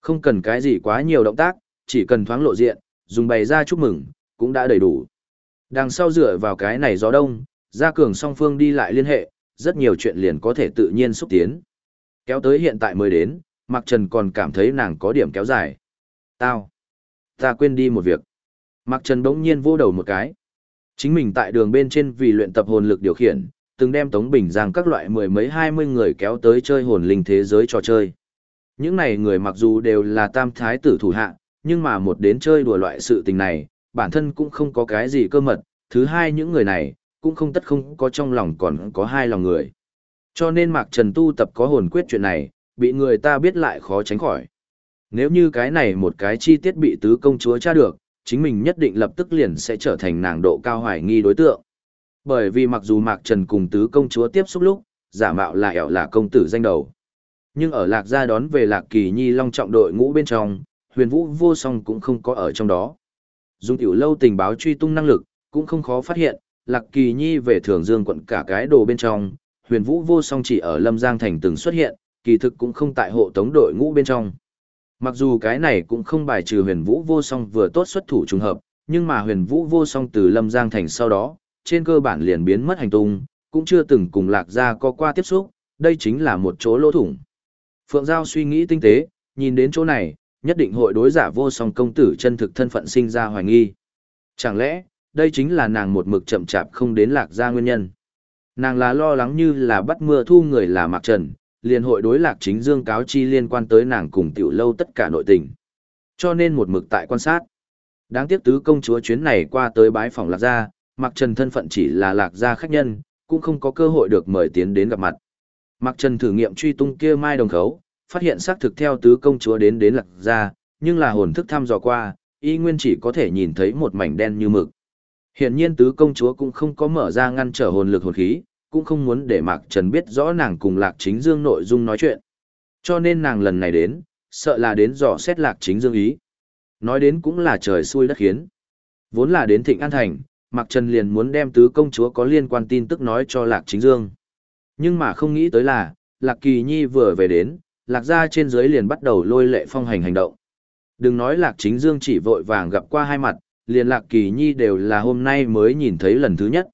Không cần cái gì quá nhiều động tác, chỉ cần thoáng lộ diện, dùng bày ra chúc mừng, cũng đã đầy đủ. Đằng sau dựa vào cái này gió đông, gia cường song phương đi lại liên hệ, rất nhiều chuyện liền có thể tự nhiên xúc tiến. Kéo tới hiện tại mới đến, Mạc Trần còn cảm thấy nàng có điểm kéo dài. Tao. Ta quên đi một việc. Mạc Trần bỗng nhiên vô đầu một cái. Chính mình tại đường bên trên vì luyện tập hồn lực điều khiển, từng đem Tống Bình Giang các loại mười mấy hai mươi người kéo tới chơi hồn linh thế giới trò chơi. Những này người mặc dù đều là tam thái tử thủ hạ, nhưng mà một đến chơi đùa loại sự tình này, bản thân cũng không có cái gì cơ mật. Thứ hai những người này, cũng không tất không có trong lòng còn có hai lòng người. Cho nên Mạc Trần tu tập có hồn quyết chuyện này, bị người ta biết lại khó tránh khỏi. Nếu như cái này một cái chi tiết bị tứ công chúa tra được, chính mình nhất định lập tức liền sẽ trở thành nàng độ cao hoài nghi đối tượng. Bởi vì mặc dù Mạc Trần cùng tứ công chúa tiếp xúc lúc, giả mạo là ẻo là công tử danh đầu. Nhưng ở Lạc Gia đón về Lạc Kỳ Nhi long trọng đội ngũ bên trong, huyền vũ vô song cũng không có ở trong đó. Dùng tiểu lâu tình báo truy tung năng lực, cũng không khó phát hiện, Lạc Kỳ Nhi về Thường Dương quận cả cái đồ bên trong, huyền vũ vô song chỉ ở Lâm Giang Thành từng xuất hiện, kỳ thực cũng không tại hộ tống đội ngũ bên trong. Mặc dù cái này cũng không bài trừ huyền vũ vô song vừa tốt xuất thủ trùng hợp, nhưng mà huyền vũ vô song từ Lâm Giang Thành sau đó, trên cơ bản liền biến mất hành tung, cũng chưa từng cùng lạc gia có qua tiếp xúc, đây chính là một chỗ lỗ thủng. Phượng Giao suy nghĩ tinh tế, nhìn đến chỗ này, nhất định hội đối giả vô song công tử chân thực thân phận sinh ra hoài nghi. Chẳng lẽ, đây chính là nàng một mực chậm chạp không đến lạc gia nguyên nhân. Nàng là lo lắng như là bắt mưa thu người là Mạc Trần, liền hội đối lạc chính dương cáo chi liên quan tới nàng cùng tiểu lâu tất cả nội tình. Cho nên một mực tại quan sát. Đáng tiếc tứ công chúa chuyến này qua tới bái phòng lạc gia, Mạc Trần thân phận chỉ là lạc gia khách nhân, cũng không có cơ hội được mời tiến đến gặp mặt. Mạc Trần thử nghiệm truy tung kia mai đồng khấu, phát hiện xác thực theo tứ công chúa đến đến lạc gia, nhưng là hồn thức thăm dò qua, y nguyên chỉ có thể nhìn thấy một mảnh đen như mực. Hiển nhiên tứ công chúa cũng không có mở ra ngăn trở hồn lực hồn khí, cũng không muốn để Mạc Trần biết rõ nàng cùng Lạc Chính Dương nội dung nói chuyện. Cho nên nàng lần này đến, sợ là đến dò xét Lạc Chính Dương ý. Nói đến cũng là trời xui đất khiến. Vốn là đến Thịnh An Thành, Mạc Trần liền muốn đem tứ công chúa có liên quan tin tức nói cho Lạc Chính Dương. Nhưng mà không nghĩ tới là, Lạc Kỳ Nhi vừa về đến, Lạc gia trên dưới liền bắt đầu lôi lệ phong hành hành động. Đừng nói Lạc Chính Dương chỉ vội vàng gặp qua hai mặt, liền Lạc Kỳ Nhi đều là hôm nay mới nhìn thấy lần thứ nhất.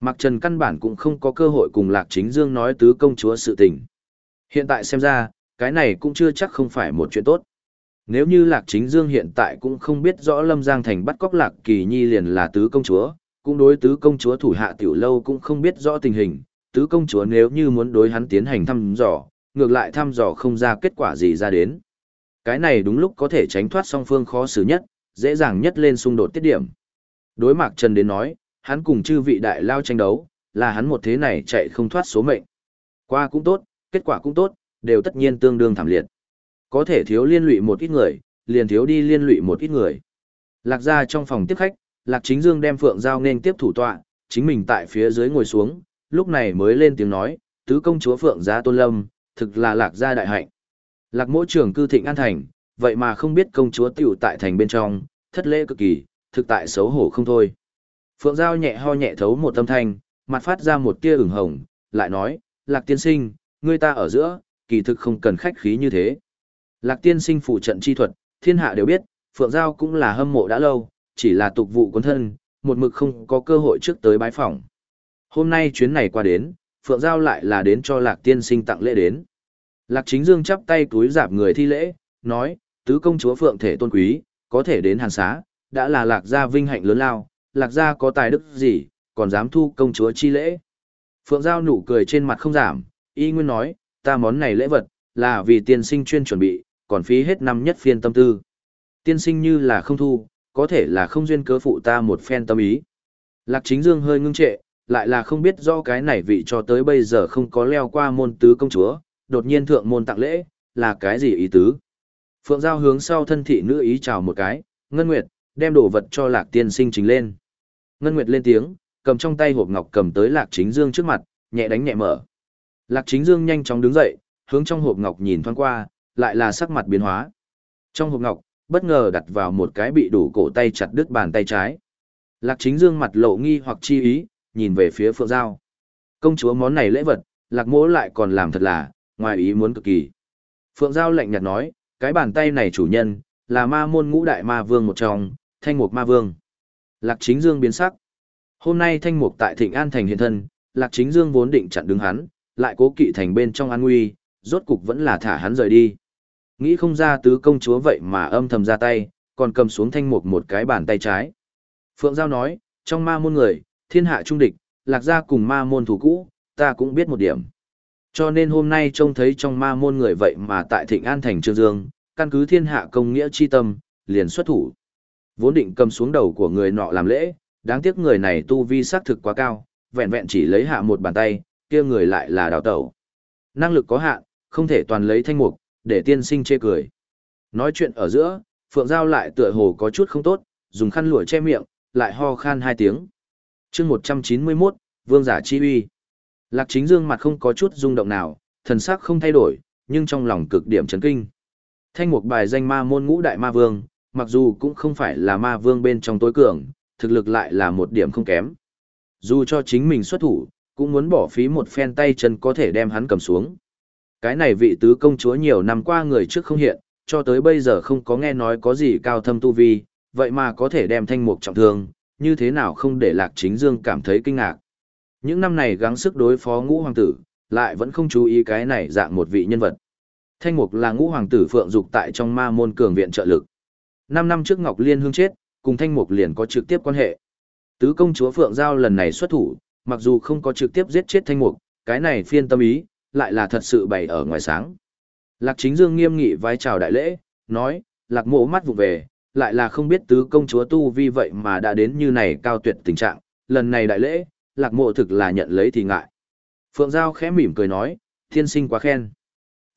Mạc Trần căn bản cũng không có cơ hội cùng Lạc Chính Dương nói tứ công chúa sự tình. Hiện tại xem ra, cái này cũng chưa chắc không phải một chuyện tốt. Nếu như Lạc Chính Dương hiện tại cũng không biết rõ Lâm Giang Thành bắt cóc Lạc Kỳ Nhi liền là tứ công chúa, cũng đối tứ công chúa thủ hạ tiểu lâu cũng không biết rõ tình hình, tứ công chúa nếu như muốn đối hắn tiến hành thăm dò, ngược lại thăm dò không ra kết quả gì ra đến. Cái này đúng lúc có thể tránh thoát song phương khó xử nhất, dễ dàng nhất lên xung đột tiết điểm. Đối Mạc Trần đến nói, hắn cùng chư vị đại lao tranh đấu, là hắn một thế này chạy không thoát số mệnh. Qua cũng tốt, kết quả cũng tốt, đều tất nhiên tương đương thảm liệt. Có thể thiếu liên lụy một ít người, liền thiếu đi liên lụy một ít người. Lạc ra trong phòng tiếp khách, Lạc Chính Dương đem Phượng Giao nên tiếp thủ tọa, chính mình tại phía dưới ngồi xuống, lúc này mới lên tiếng nói, tứ công chúa Phượng Giá Tôn Lâm, thực là Lạc gia đại hạnh. Lạc mỗi trưởng cư thịnh an thành, vậy mà không biết công chúa tiểu tại thành bên trong, thất lễ cực kỳ, thực tại xấu hổ không thôi. Phượng Giao nhẹ ho nhẹ thấu một tâm thanh, mặt phát ra một tia ửng hồng, lại nói, Lạc tiên sinh, người ta ở giữa, kỳ thực không cần khách khí như thế. Lạc tiên sinh phụ trận chi thuật, thiên hạ đều biết, Phượng Giao cũng là hâm mộ đã lâu, chỉ là tục vụ cuốn thân, một mực không có cơ hội trước tới bái phỏng. Hôm nay chuyến này qua đến, Phượng Giao lại là đến cho Lạc tiên sinh tặng lễ đến. Lạc chính dương chắp tay túi giạp người thi lễ, nói, tứ công chúa Phượng thể tôn quý, có thể đến hàn xá, đã là Lạc gia vinh hạnh lớn lao, Lạc gia có tài đức gì, còn dám thu công chúa chi lễ. Phượng Giao nụ cười trên mặt không giảm, y nguyên nói, ta món này lễ vật, là vì tiên sinh chuyên chuẩn bị, còn phí hết năm nhất phiên tâm tư. Tiên sinh như là không thu, có thể là không duyên cớ phụ ta một phen tâm ý. Lạc chính dương hơi ngưng trệ, lại là không biết do cái này vị cho tới bây giờ không có leo qua môn tứ công chúa, đột nhiên thượng môn tặng lễ, là cái gì ý tứ? Phượng Giao hướng sau thân thị nữ ý chào một cái, Ngân Nguyệt, đem đồ vật cho Lạc Tiên Sinh trình lên. Ngân Nguyệt lên tiếng, cầm trong tay hộp ngọc cầm tới Lạc Chính Dương trước mặt, nhẹ đánh nhẹ mở. Lạc Chính Dương nhanh chóng đứng dậy, hướng trong hộp ngọc nhìn thoáng qua, lại là sắc mặt biến hóa. Trong hộp ngọc, bất ngờ đặt vào một cái bị đủ cổ tay chặt đứt bàn tay trái. Lạc Chính Dương mặt lộ nghi hoặc chi ý, nhìn về phía Phượng Giao. Công chúa món này lễ vật, Lạc Mỗ lại còn làm thật là, ngoài ý muốn cực kỳ. Phượng Giao lạnh nhạt nói, cái bàn tay này chủ nhân, là ma môn ngũ đại ma vương một trong, thanh mục ma vương. Lạc chính dương biến sắc. Hôm nay thanh mục tại thịnh an thành hiện thân, lạc chính dương vốn định chặn đứng hắn, lại cố kỵ thành bên trong an nguy, rốt cục vẫn là thả hắn rời đi. Nghĩ không ra tứ công chúa vậy mà âm thầm ra tay, còn cầm xuống thanh mục một cái bàn tay trái. Phượng Giao nói, trong ma môn người, thiên hạ trung địch, lạc gia cùng ma môn thủ cũ, ta cũng biết một điểm. Cho nên hôm nay trông thấy trong ma môn người vậy mà tại thịnh an thành Trương Dương, căn cứ thiên hạ công nghĩa chi tâm, liền xuất thủ. Vốn định cầm xuống đầu của người nọ làm lễ, đáng tiếc người này tu vi xác thực quá cao, vẹn vẹn chỉ lấy hạ một bàn tay, kia người lại là đào tẩu. Năng lực có hạn, không thể toàn lấy thanh mục, để tiên sinh chê cười. Nói chuyện ở giữa, Phượng Giao lại tựa hồ có chút không tốt, dùng khăn lụa che miệng, lại ho khan hai tiếng. chương 191, Vương giả chi uy. Lạc chính dương mặt không có chút rung động nào, thần sắc không thay đổi, nhưng trong lòng cực điểm chấn kinh. Thanh mục bài danh ma môn ngũ đại ma vương, mặc dù cũng không phải là ma vương bên trong tối cường, thực lực lại là một điểm không kém. Dù cho chính mình xuất thủ, cũng muốn bỏ phí một phen tay chân có thể đem hắn cầm xuống. Cái này vị tứ công chúa nhiều năm qua người trước không hiện, cho tới bây giờ không có nghe nói có gì cao thâm tu vi, vậy mà có thể đem thanh mục trọng thương, như thế nào không để lạc chính dương cảm thấy kinh ngạc. Những năm này gắng sức đối phó ngũ hoàng tử, lại vẫn không chú ý cái này dạng một vị nhân vật. Thanh mục là ngũ hoàng tử phượng dục tại trong ma môn cường viện trợ lực. Năm năm trước Ngọc Liên hương chết, cùng thanh mục liền có trực tiếp quan hệ. Tứ công chúa Phượng Giao lần này xuất thủ, mặc dù không có trực tiếp giết chết thanh mục, cái này phiên tâm ý, lại là thật sự bày ở ngoài sáng. Lạc chính dương nghiêm nghị vai chào đại lễ, nói, lạc mộ mắt vụ về, lại là không biết tứ công chúa tu vi vậy mà đã đến như này cao tuyệt tình trạng, lần này đại lễ, lạc mộ thực là nhận lấy thì ngại. Phượng Giao khẽ mỉm cười nói, thiên sinh quá khen.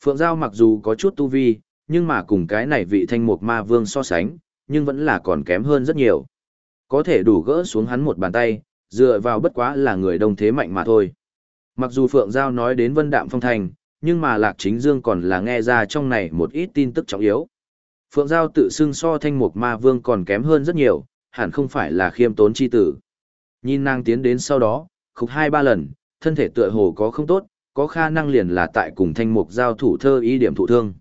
Phượng Giao mặc dù có chút tu vi, nhưng mà cùng cái này vị thanh mục ma vương so sánh, nhưng vẫn là còn kém hơn rất nhiều. Có thể đủ gỡ xuống hắn một bàn tay, dựa vào bất quá là người đông thế mạnh mà thôi. Mặc dù Phượng Giao nói đến vân đạm phong thành, nhưng mà Lạc Chính Dương còn là nghe ra trong này một ít tin tức trọng yếu. Phượng Giao tự xưng so thanh mục ma vương còn kém hơn rất nhiều, hẳn không phải là khiêm tốn chi tử. Nhìn nàng tiến đến sau đó, khúc hai ba lần, thân thể tựa hồ có không tốt, có khả năng liền là tại cùng thanh mục giao thủ thơ ý điểm thụ thương.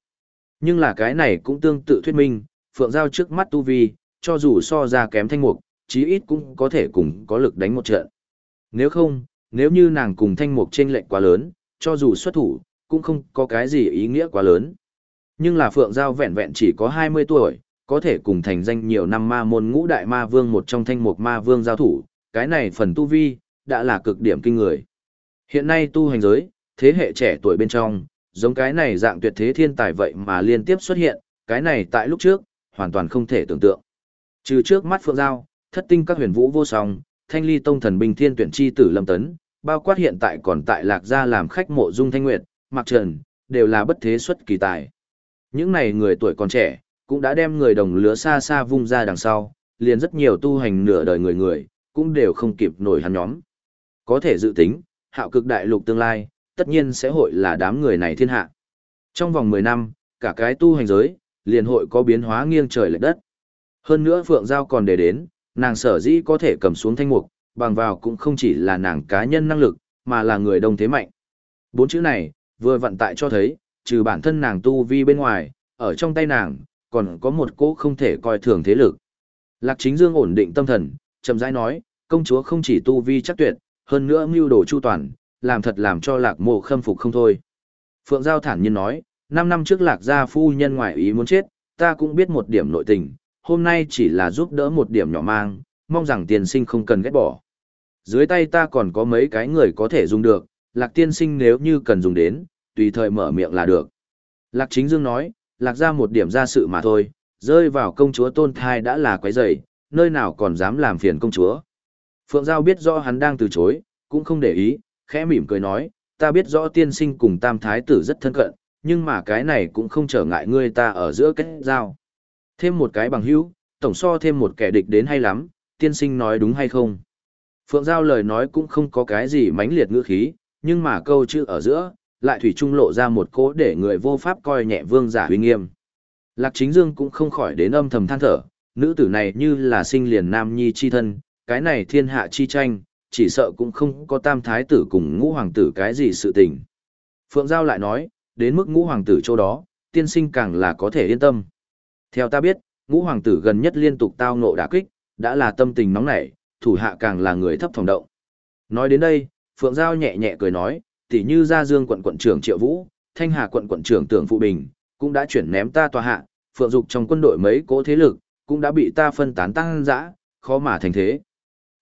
Nhưng là cái này cũng tương tự thuyết minh, Phượng Giao trước mắt tu vi, cho dù so ra kém thanh mục, chí ít cũng có thể cùng có lực đánh một trận. Nếu không, nếu như nàng cùng thanh mục chênh lệch quá lớn, cho dù xuất thủ, cũng không có cái gì ý nghĩa quá lớn. Nhưng là Phượng Giao vẹn vẹn chỉ có 20 tuổi, có thể cùng thành danh nhiều năm ma môn ngũ đại ma vương một trong thanh mục ma vương giao thủ, cái này phần tu vi, đã là cực điểm kinh người. Hiện nay tu hành giới, thế hệ trẻ tuổi bên trong, giống cái này dạng tuyệt thế thiên tài vậy mà liên tiếp xuất hiện, cái này tại lúc trước, hoàn toàn không thể tưởng tượng. Trừ trước mắt Phượng Giao, thất tinh các huyền vũ vô song, thanh ly tông thần binh thiên tuyển chi tử lâm tấn, bao quát hiện tại còn tại lạc gia làm khách mộ dung thanh nguyệt, mặc trần, đều là bất thế xuất kỳ tài. Những này người tuổi còn trẻ, cũng đã đem người đồng lứa xa xa vung ra đằng sau, liền rất nhiều tu hành nửa đời người người, cũng đều không kịp nổi hắn nhóm. Có thể dự tính, hạo cực đại lục tương lai, tất nhiên sẽ hội là đám người này thiên hạ. Trong vòng 10 năm, cả cái tu hành giới, liền hội có biến hóa nghiêng trời lệch đất. Hơn nữa Phượng Giao còn để đến, nàng sở dĩ có thể cầm xuống thanh mục, bằng vào cũng không chỉ là nàng cá nhân năng lực, mà là người đông thế mạnh. Bốn chữ này, vừa vận tại cho thấy, trừ bản thân nàng tu vi bên ngoài, ở trong tay nàng, còn có một cỗ không thể coi thường thế lực. Lạc chính dương ổn định tâm thần, chậm rãi nói, công chúa không chỉ tu vi chắc tuyệt, hơn nữa mưu đồ chu toàn, làm thật làm cho lạc mộ khâm phục không thôi. Phượng Giao thản nhiên nói, năm năm trước lạc gia phu nhân ngoại ý muốn chết, ta cũng biết một điểm nội tình, hôm nay chỉ là giúp đỡ một điểm nhỏ mang, mong rằng tiên sinh không cần ghét bỏ. Dưới tay ta còn có mấy cái người có thể dùng được, lạc tiên sinh nếu như cần dùng đến, tùy thời mở miệng là được. Lạc chính dương nói, lạc ra một điểm ra sự mà thôi, rơi vào công chúa tôn thai đã là quái dày, nơi nào còn dám làm phiền công chúa. Phượng Giao biết rõ hắn đang từ chối, cũng không để ý, khẽ mỉm cười nói, ta biết rõ tiên sinh cùng tam thái tử rất thân cận, nhưng mà cái này cũng không trở ngại ngươi ta ở giữa kết giao. Thêm một cái bằng hữu, tổng so thêm một kẻ địch đến hay lắm, tiên sinh nói đúng hay không? Phượng Giao lời nói cũng không có cái gì mãnh liệt ngữ khí, nhưng mà câu chữ ở giữa, lại thủy trung lộ ra một cố để người vô pháp coi nhẹ vương giả huy nghiêm. Lạc chính dương cũng không khỏi đến âm thầm than thở, nữ tử này như là sinh liền nam nhi chi thân, cái này thiên hạ chi tranh, chỉ sợ cũng không có tam thái tử cùng ngũ hoàng tử cái gì sự tình. Phượng Giao lại nói, đến mức ngũ hoàng tử chỗ đó, tiên sinh càng là có thể yên tâm. Theo ta biết, ngũ hoàng tử gần nhất liên tục tao ngộ đả kích, đã là tâm tình nóng nảy, thủ hạ càng là người thấp phòng động. Nói đến đây, Phượng Giao nhẹ nhẹ cười nói, tỉ như gia dương quận quận trưởng Triệu Vũ, Thanh Hà quận quận trưởng Tưởng Phụ Bình, cũng đã chuyển ném ta tòa hạ, Phượng Dục trong quân đội mấy cố thế lực, cũng đã bị ta phân tán tăng dã, khó mà thành thế.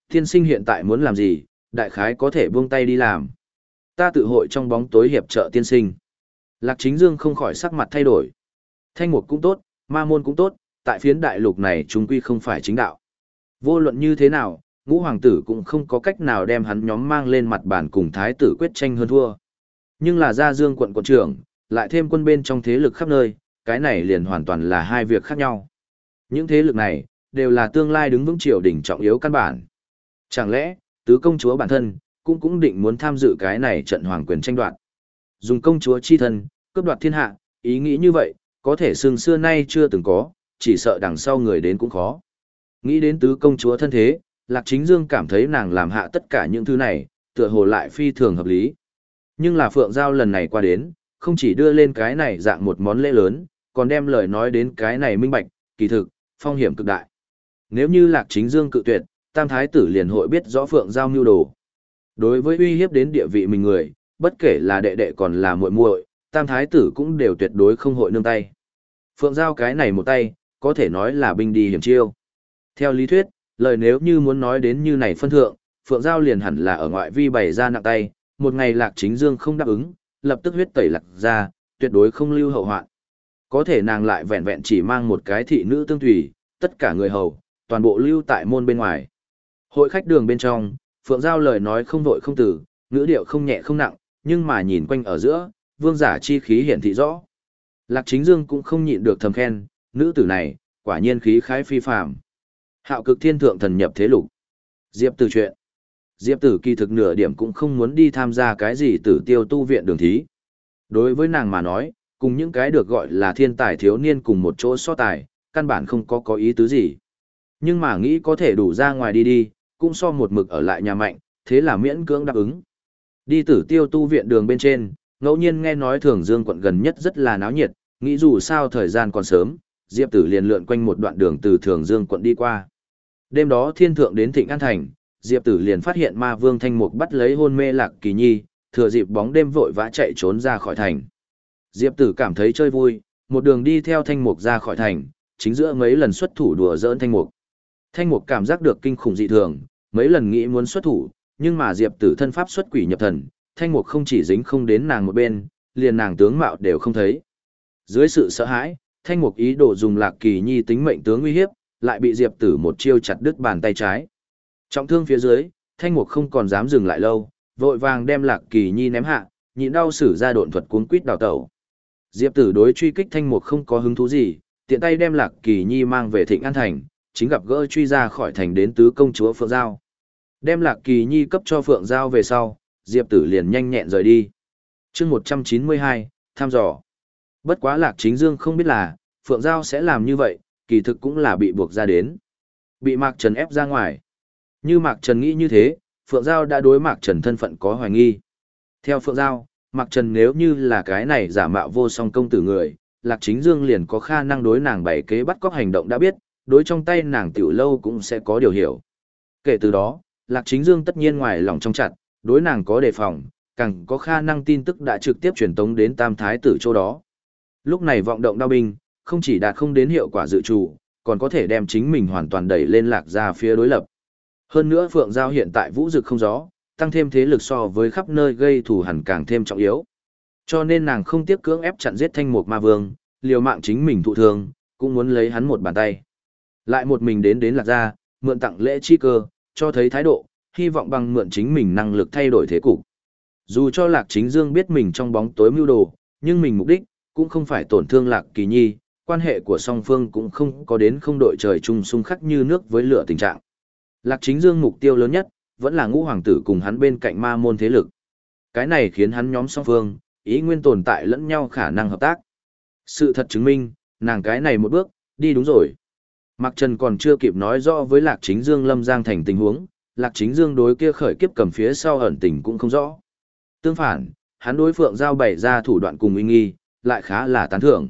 Thiên sinh hiện tại muốn làm gì, đại khái có thể buông tay đi làm. Ta tự hội trong bóng tối hiệp trợ tiên sinh. Lạc Chính Dương không khỏi sắc mặt thay đổi. Thanh mục cũng tốt, ma môn cũng tốt, tại phiến đại lục này chúng quy không phải chính đạo. Vô luận như thế nào, ngũ hoàng tử cũng không có cách nào đem hắn nhóm mang lên mặt bàn cùng thái tử quyết tranh hơn thua. Nhưng là gia dương quận quận trưởng, lại thêm quân bên trong thế lực khắp nơi, cái này liền hoàn toàn là hai việc khác nhau. Những thế lực này, đều là tương lai đứng vững triều đỉnh trọng yếu căn bản. Chẳng lẽ, tứ công chúa bản thân, cũng cũng định muốn tham dự cái này trận hoàng quyền tranh đoạt. Dùng công chúa chi thân, cướp đoạt thiên hạ, ý nghĩ như vậy, có thể xương xưa nay chưa từng có, chỉ sợ đằng sau người đến cũng khó. Nghĩ đến tứ công chúa thân thế, Lạc Chính Dương cảm thấy nàng làm hạ tất cả những thứ này, tựa hồ lại phi thường hợp lý. Nhưng là Phượng Giao lần này qua đến, không chỉ đưa lên cái này dạng một món lễ lớn, còn đem lời nói đến cái này minh bạch, kỳ thực, phong hiểm cực đại. Nếu như Lạc Chính Dương cự tuyệt, Tam Thái tử liền hội biết rõ Phượng Giao mưu đồ. Đối với uy hiếp đến địa vị mình người, bất kể là đệ đệ còn là muội muội, tam thái tử cũng đều tuyệt đối không hội nương tay. Phượng Giao cái này một tay, có thể nói là binh đi hiểm chiêu. Theo lý thuyết, lời nếu như muốn nói đến như này phân thượng, Phượng Giao liền hẳn là ở ngoại vi bày ra nặng tay, một ngày lạc chính dương không đáp ứng, lập tức huyết tẩy lạc ra, tuyệt đối không lưu hậu hoạn. Có thể nàng lại vẹn vẹn chỉ mang một cái thị nữ tương thủy, tất cả người hầu, toàn bộ lưu tại môn bên ngoài. Hội khách đường bên trong, Phượng Giao lời nói không vội không tử, ngữ điệu không nhẹ không nặng, nhưng mà nhìn quanh ở giữa, vương giả chi khí hiển thị rõ. Lạc Chính Dương cũng không nhịn được thầm khen, nữ tử này, quả nhiên khí khái phi phàm. Hạo cực thiên thượng thần nhập thế lục. Diệp Tử chuyện. Diệp Tử kỳ thực nửa điểm cũng không muốn đi tham gia cái gì tử tiêu tu viện đường thí. Đối với nàng mà nói, cùng những cái được gọi là thiên tài thiếu niên cùng một chỗ so tài, căn bản không có có ý tứ gì. Nhưng mà nghĩ có thể đủ ra ngoài đi đi, cũng so một mực ở lại nhà mạnh, thế là miễn cưỡng đáp ứng. Đi tử tiêu tu viện đường bên trên, ngẫu nhiên nghe nói thường dương quận gần nhất rất là náo nhiệt, nghĩ dù sao thời gian còn sớm, Diệp Tử liền lượn quanh một đoạn đường từ thường dương quận đi qua. Đêm đó thiên thượng đến Thịnh An Thành, Diệp Tử liền phát hiện ma vương thanh mục bắt lấy hôn mê lạc kỳ nhi, thừa dịp bóng đêm vội vã chạy trốn ra khỏi thành. Diệp Tử cảm thấy chơi vui, một đường đi theo thanh mục ra khỏi thành, chính giữa mấy lần xuất thủ đùa giỡn thanh mục. Thanh mục cảm giác được kinh khủng dị thường, mấy lần nghĩ muốn xuất thủ, nhưng mà Diệp Tử thân pháp xuất quỷ nhập thần, thanh mục không chỉ dính không đến nàng một bên, liền nàng tướng mạo đều không thấy. Dưới sự sợ hãi, thanh mục ý đồ dùng lạc kỳ nhi tính mệnh tướng uy hiếp, lại bị Diệp Tử một chiêu chặt đứt bàn tay trái. Trọng thương phía dưới, thanh mục không còn dám dừng lại lâu, vội vàng đem lạc kỳ nhi ném hạ, nhịn đau sử ra độn thuật cuốn quýt đào tẩu. Diệp Tử đối truy kích thanh mục không có hứng thú gì, tiện tay đem lạc kỳ nhi mang về thịnh an thành, chính gặp gỡ truy ra khỏi thành đến tứ công chúa Phượng Giao. Đem lạc kỳ nhi cấp cho Phượng Giao về sau, Diệp Tử liền nhanh nhẹn rời đi. chương 192, tham dò. Bất quá lạc chính dương không biết là, Phượng Giao sẽ làm như vậy, kỳ thực cũng là bị buộc ra đến. Bị Mạc Trần ép ra ngoài. Như Mạc Trần nghĩ như thế, Phượng Giao đã đối Mạc Trần thân phận có hoài nghi. Theo Phượng Giao, Mạc Trần nếu như là cái này giả mạo vô song công tử người, Lạc Chính Dương liền có khả năng đối nàng bày kế bắt cóc hành động đã biết, đối trong tay nàng tiểu lâu cũng sẽ có điều hiểu. Kể từ đó, Lạc Chính Dương tất nhiên ngoài lòng trong chặt, đối nàng có đề phòng, càng có khả năng tin tức đã trực tiếp truyền tống đến Tam Thái tử châu đó. Lúc này vọng động đao binh, không chỉ đạt không đến hiệu quả dự trù, còn có thể đem chính mình hoàn toàn đẩy lên lạc ra phía đối lập. Hơn nữa Phượng Giao hiện tại vũ dực không gió, tăng thêm thế lực so với khắp nơi gây thù hẳn càng thêm trọng yếu. Cho nên nàng không tiếp cưỡng ép chặn giết thanh mục ma vương, liều mạng chính mình thụ thương, cũng muốn lấy hắn một bàn tay. Lại một mình đến đến lạc gia, mượn tặng lễ chi cơ, cho thấy thái độ, hy vọng bằng mượn chính mình năng lực thay đổi thế cục. Dù cho lạc chính dương biết mình trong bóng tối mưu đồ, nhưng mình mục đích, cũng không phải tổn thương lạc kỳ nhi, quan hệ của song phương cũng không có đến không đội trời chung xung khắc như nước với lửa tình trạng. Lạc chính dương mục tiêu lớn nhất, vẫn là ngũ hoàng tử cùng hắn bên cạnh ma môn thế lực. Cái này khiến hắn nhóm song phương, ý nguyên tồn tại lẫn nhau khả năng hợp tác. Sự thật chứng minh, nàng cái này một bước, đi đúng rồi. Mạc Trần còn chưa kịp nói rõ với Lạc Chính Dương Lâm Giang thành tình huống, Lạc Chính Dương đối kia khởi kiếp cầm phía sau ẩn tình cũng không rõ. Tương phản, hắn đối Phượng Giao bày ra thủ đoạn cùng uy nghi, lại khá là tán thưởng.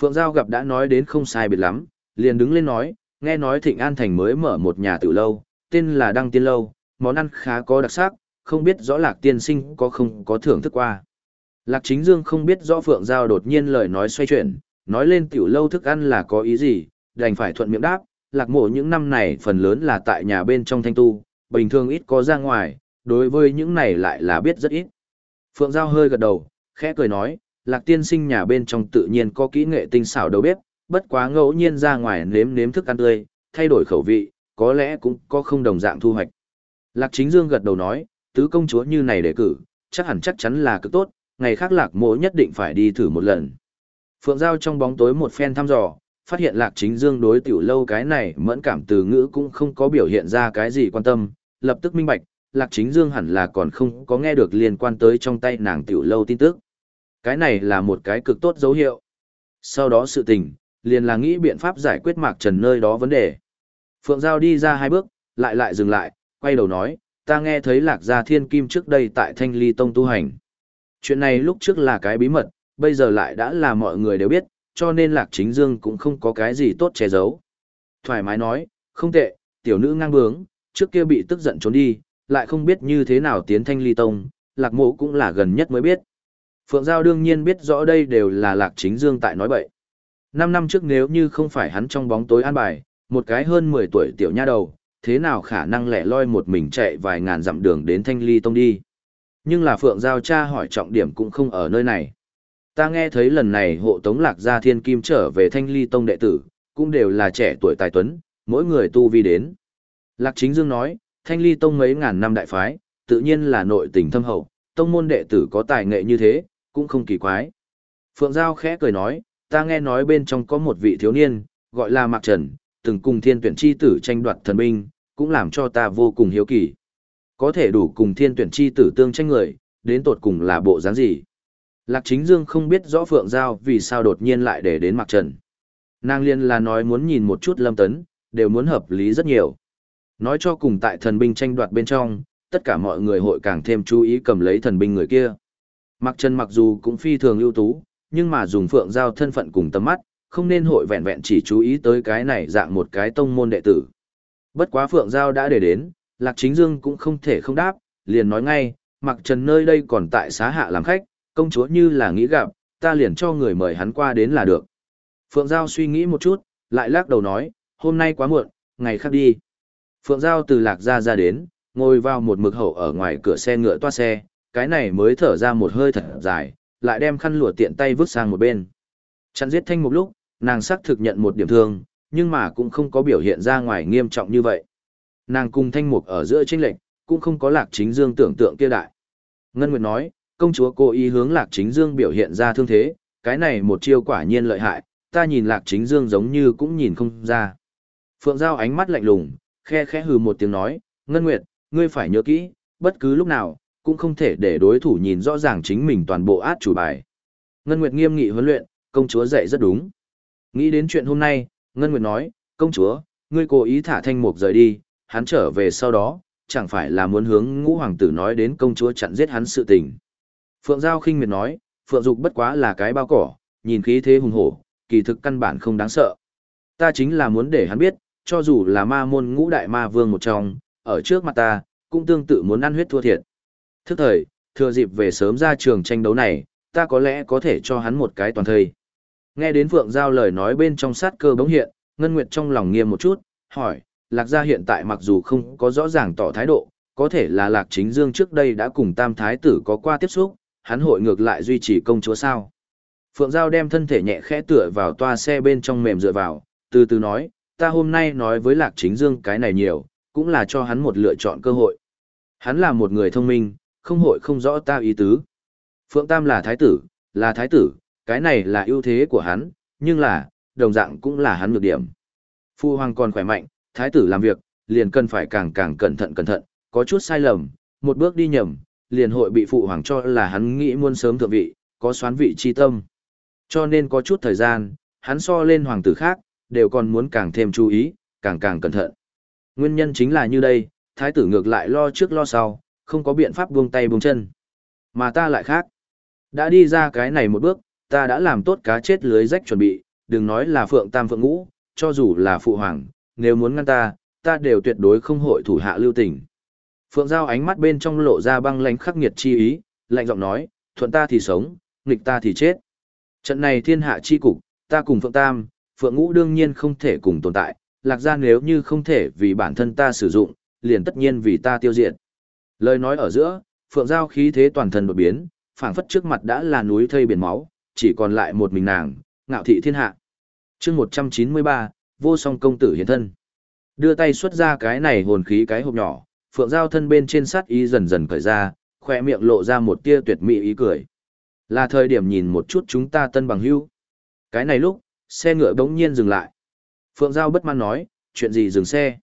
Phượng Giao gặp đã nói đến không sai biệt lắm, liền đứng lên nói, nghe nói Thịnh An Thành mới mở một nhà tử lâu, tên là Đăng Tiên Lâu, món ăn khá có đặc sắc, không biết rõ Lạc Tiên Sinh có không có thưởng thức qua. Lạc Chính Dương không biết rõ Phượng Giao đột nhiên lời nói xoay chuyển, nói lên tiểu lâu thức ăn là có ý gì, đành phải thuận miệng đáp, Lạc Mộ những năm này phần lớn là tại nhà bên trong thanh tu, bình thường ít có ra ngoài, đối với những này lại là biết rất ít. Phượng Giao hơi gật đầu, khẽ cười nói, lạc tiên sinh nhà bên trong tự nhiên có kỹ nghệ tinh xảo đầu bếp, bất quá ngẫu nhiên ra ngoài nếm nếm thức ăn tươi, thay đổi khẩu vị, có lẽ cũng có không đồng dạng thu hoạch. Lạc chính dương gật đầu nói, tứ công chúa như này để cử, chắc hẳn chắc chắn là cực tốt, ngày khác lạc mộ nhất định phải đi thử một lần. Phượng Giao trong bóng tối một phen thăm dò, phát hiện lạc chính dương đối tiểu lâu cái này mẫn cảm từ ngữ cũng không có biểu hiện ra cái gì quan tâm, lập tức minh bạch, lạc chính dương hẳn là còn không có nghe được liên quan tới trong tay nàng tiểu lâu tin tức. Cái này là một cái cực tốt dấu hiệu. Sau đó sự tình, liền là nghĩ biện pháp giải quyết Mạc Trần nơi đó vấn đề. Phượng Giao đi ra hai bước, lại lại dừng lại, quay đầu nói, ta nghe thấy Lạc Gia Thiên Kim trước đây tại Thanh Ly Tông tu hành. Chuyện này lúc trước là cái bí mật, bây giờ lại đã là mọi người đều biết, cho nên Lạc Chính Dương cũng không có cái gì tốt che giấu. Thoải mái nói, không tệ, tiểu nữ ngang bướng, trước kia bị tức giận trốn đi, lại không biết như thế nào tiến Thanh Ly Tông, Lạc Mộ cũng là gần nhất mới biết. Phượng Giao đương nhiên biết rõ đây đều là Lạc Chính Dương tại nói bậy. Năm năm trước nếu như không phải hắn trong bóng tối an bài, một cái hơn 10 tuổi tiểu nha đầu, thế nào khả năng lẻ loi một mình chạy vài ngàn dặm đường đến Thanh Ly Tông đi. Nhưng là Phượng Giao cha hỏi trọng điểm cũng không ở nơi này. Ta nghe thấy lần này hộ tống lạc gia thiên kim trở về Thanh Ly Tông đệ tử, cũng đều là trẻ tuổi tài tuấn, mỗi người tu vi đến. Lạc Chính Dương nói, Thanh Ly Tông mấy ngàn năm đại phái, tự nhiên là nội tình thâm hậu, tông môn đệ tử có tài nghệ như thế, cũng không kỳ quái. Phượng Giao khẽ cười nói, ta nghe nói bên trong có một vị thiếu niên, gọi là Mạc Trần, từng cùng thiên tuyển chi tử tranh đoạt thần binh, cũng làm cho ta vô cùng hiếu kỳ. Có thể đủ cùng thiên tuyển chi tử tương tranh người, đến tột cùng là bộ dáng gì. Lạc Chính Dương không biết rõ Phượng Giao vì sao đột nhiên lại để đến Mạc Trần. Nàng liên là nói muốn nhìn một chút lâm tấn, đều muốn hợp lý rất nhiều. Nói cho cùng tại thần binh tranh đoạt bên trong, tất cả mọi người hội càng thêm chú ý cầm lấy thần binh người kia. Mạc Trần mặc dù cũng phi thường ưu tú, nhưng mà dùng Phượng Giao thân phận cùng tầm mắt, không nên hội vẹn vẹn chỉ chú ý tới cái này dạng một cái tông môn đệ tử. Bất quá Phượng Giao đã để đến, Lạc Chính Dương cũng không thể không đáp, liền nói ngay, mặc trần nơi đây còn tại xá hạ làm khách, công chúa như là nghĩ gặp, ta liền cho người mời hắn qua đến là được. Phượng Giao suy nghĩ một chút, lại lắc đầu nói, hôm nay quá muộn, ngày khác đi. Phượng Giao từ lạc ra ra đến, ngồi vào một mực hậu ở ngoài cửa xe ngựa toa xe, cái này mới thở ra một hơi thật dài, lại đem khăn lụa tiện tay vứt sang một bên. Chặn giết thanh một lúc, nàng xác thực nhận một điểm thương, nhưng mà cũng không có biểu hiện ra ngoài nghiêm trọng như vậy. Nàng cùng thanh mục ở giữa tranh lệnh, cũng không có lạc chính dương tưởng tượng kia đại. Ngân Nguyệt nói, công chúa cố ý hướng lạc chính dương biểu hiện ra thương thế, cái này một chiêu quả nhiên lợi hại, ta nhìn lạc chính dương giống như cũng nhìn không ra. Phượng Giao ánh mắt lạnh lùng, khe khẽ hừ một tiếng nói, Ngân Nguyệt, ngươi phải nhớ kỹ, bất cứ lúc nào, cũng không thể để đối thủ nhìn rõ ràng chính mình toàn bộ át chủ bài. Ngân Nguyệt nghiêm nghị huấn luyện, công chúa dạy rất đúng. Nghĩ đến chuyện hôm nay, Ngân Nguyệt nói, công chúa, ngươi cố ý thả thanh mục rời đi, hắn trở về sau đó, chẳng phải là muốn hướng ngũ hoàng tử nói đến công chúa chặn giết hắn sự tình. Phượng Giao khinh miệt nói, Phượng Dục bất quá là cái bao cỏ, nhìn khí thế hùng hổ, kỳ thực căn bản không đáng sợ. Ta chính là muốn để hắn biết, cho dù là ma môn ngũ đại ma vương một trong, ở trước mặt ta, cũng tương tự muốn ăn huyết thua thiệt. Thức thời, thừa dịp về sớm ra trường tranh đấu này, ta có lẽ có thể cho hắn một cái toàn thời. Nghe đến Phượng Giao lời nói bên trong sát cơ bỗng hiện, Ngân Nguyệt trong lòng nghiêm một chút, hỏi, Lạc Gia hiện tại mặc dù không có rõ ràng tỏ thái độ, có thể là Lạc Chính Dương trước đây đã cùng Tam Thái tử có qua tiếp xúc, hắn hội ngược lại duy trì công chúa sao. Phượng Giao đem thân thể nhẹ khẽ tựa vào toa xe bên trong mềm dựa vào, từ từ nói, ta hôm nay nói với Lạc Chính Dương cái này nhiều, cũng là cho hắn một lựa chọn cơ hội. Hắn là một người thông minh, không hội không rõ ta ý tứ. Phượng Tam là thái tử, là thái tử, cái này là ưu thế của hắn, nhưng là, đồng dạng cũng là hắn nhược điểm. Phu hoàng còn khỏe mạnh, thái tử làm việc, liền cần phải càng càng cẩn thận cẩn thận, có chút sai lầm, một bước đi nhầm, liền hội bị phụ hoàng cho là hắn nghĩ muốn sớm thượng vị, có xoán vị chi tâm. Cho nên có chút thời gian, hắn so lên hoàng tử khác, đều còn muốn càng thêm chú ý, càng càng cẩn thận. Nguyên nhân chính là như đây, thái tử ngược lại lo trước lo sau, không có biện pháp buông tay buông chân. Mà ta lại khác. Đã đi ra cái này một bước, ta đã làm tốt cá chết lưới rách chuẩn bị, đừng nói là phượng tam phượng ngũ, cho dù là phụ hoàng, nếu muốn ngăn ta, ta đều tuyệt đối không hội thủ hạ lưu tình. Phượng Giao ánh mắt bên trong lộ ra băng lãnh khắc nghiệt chi ý, lạnh giọng nói, thuận ta thì sống, nghịch ta thì chết. Trận này thiên hạ chi cục, ta cùng Phượng Tam, Phượng Ngũ đương nhiên không thể cùng tồn tại, lạc ra nếu như không thể vì bản thân ta sử dụng, liền tất nhiên vì ta tiêu diệt. Lời nói ở giữa, Phượng Giao khí thế toàn thân đột biến, phảng phất trước mặt đã là núi thây biển máu, chỉ còn lại một mình nàng, ngạo thị thiên hạ. chương 193, vô song công tử hiện thân. Đưa tay xuất ra cái này hồn khí cái hộp nhỏ, Phượng Giao thân bên trên sát ý dần dần cởi ra, khoe miệng lộ ra một tia tuyệt mỹ ý cười. Là thời điểm nhìn một chút chúng ta tân bằng hưu. Cái này lúc, xe ngựa bỗng nhiên dừng lại. Phượng Giao bất mãn nói, chuyện gì dừng xe?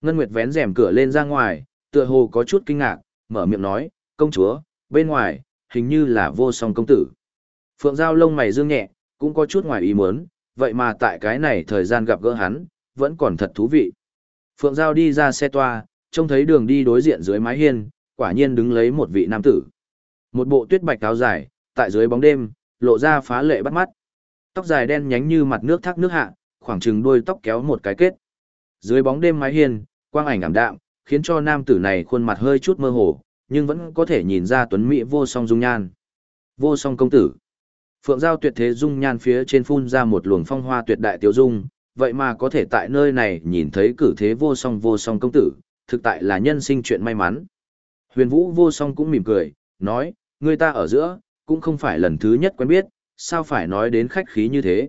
Ngân Nguyệt vén rèm cửa lên ra ngoài, tựa hồ có chút kinh ngạc, mở miệng nói, công chúa, bên ngoài, hình như là vô song công tử. Phượng Giao lông mày dương nhẹ, cũng có chút ngoài ý muốn, vậy mà tại cái này thời gian gặp gỡ hắn, vẫn còn thật thú vị. Phượng Giao đi ra xe toa, trông thấy đường đi đối diện dưới mái hiên, quả nhiên đứng lấy một vị nam tử. Một bộ tuyết bạch áo dài, tại dưới bóng đêm, lộ ra phá lệ bắt mắt. Tóc dài đen nhánh như mặt nước thác nước hạ, khoảng chừng đuôi tóc kéo một cái kết. Dưới bóng đêm mái hiên, quang ảnh ảm đạm, khiến cho nam tử này khuôn mặt hơi chút mơ hồ, nhưng vẫn có thể nhìn ra tuấn mỹ vô song dung nhan. Vô song công tử. Phượng Giao tuyệt thế dung nhan phía trên phun ra một luồng phong hoa tuyệt đại tiêu dung, vậy mà có thể tại nơi này nhìn thấy cử thế vô song vô song công tử, thực tại là nhân sinh chuyện may mắn. Huyền Vũ vô song cũng mỉm cười, nói, người ta ở giữa, cũng không phải lần thứ nhất quen biết, sao phải nói đến khách khí như thế.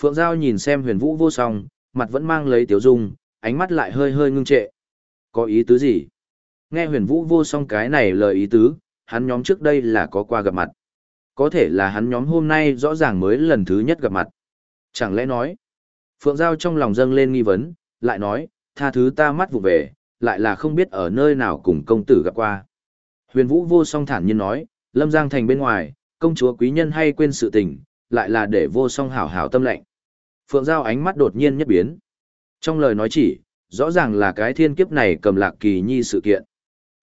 Phượng Giao nhìn xem huyền vũ vô song, mặt vẫn mang lấy tiếu dung, ánh mắt lại hơi hơi ngưng trệ. Có ý tứ gì? Nghe huyền vũ vô song cái này lời ý tứ, hắn nhóm trước đây là có qua gặp mặt. Có thể là hắn nhóm hôm nay rõ ràng mới lần thứ nhất gặp mặt. Chẳng lẽ nói, Phượng Giao trong lòng dâng lên nghi vấn, lại nói, tha thứ ta mắt vụ về, lại là không biết ở nơi nào cùng công tử gặp qua. Huyền Vũ vô song thản nhiên nói, Lâm Giang thành bên ngoài, công chúa quý nhân hay quên sự tình, lại là để vô song hảo hảo tâm lệnh. Phượng Giao ánh mắt đột nhiên nhất biến. Trong lời nói chỉ, rõ ràng là cái thiên kiếp này cầm lạc kỳ nhi sự kiện.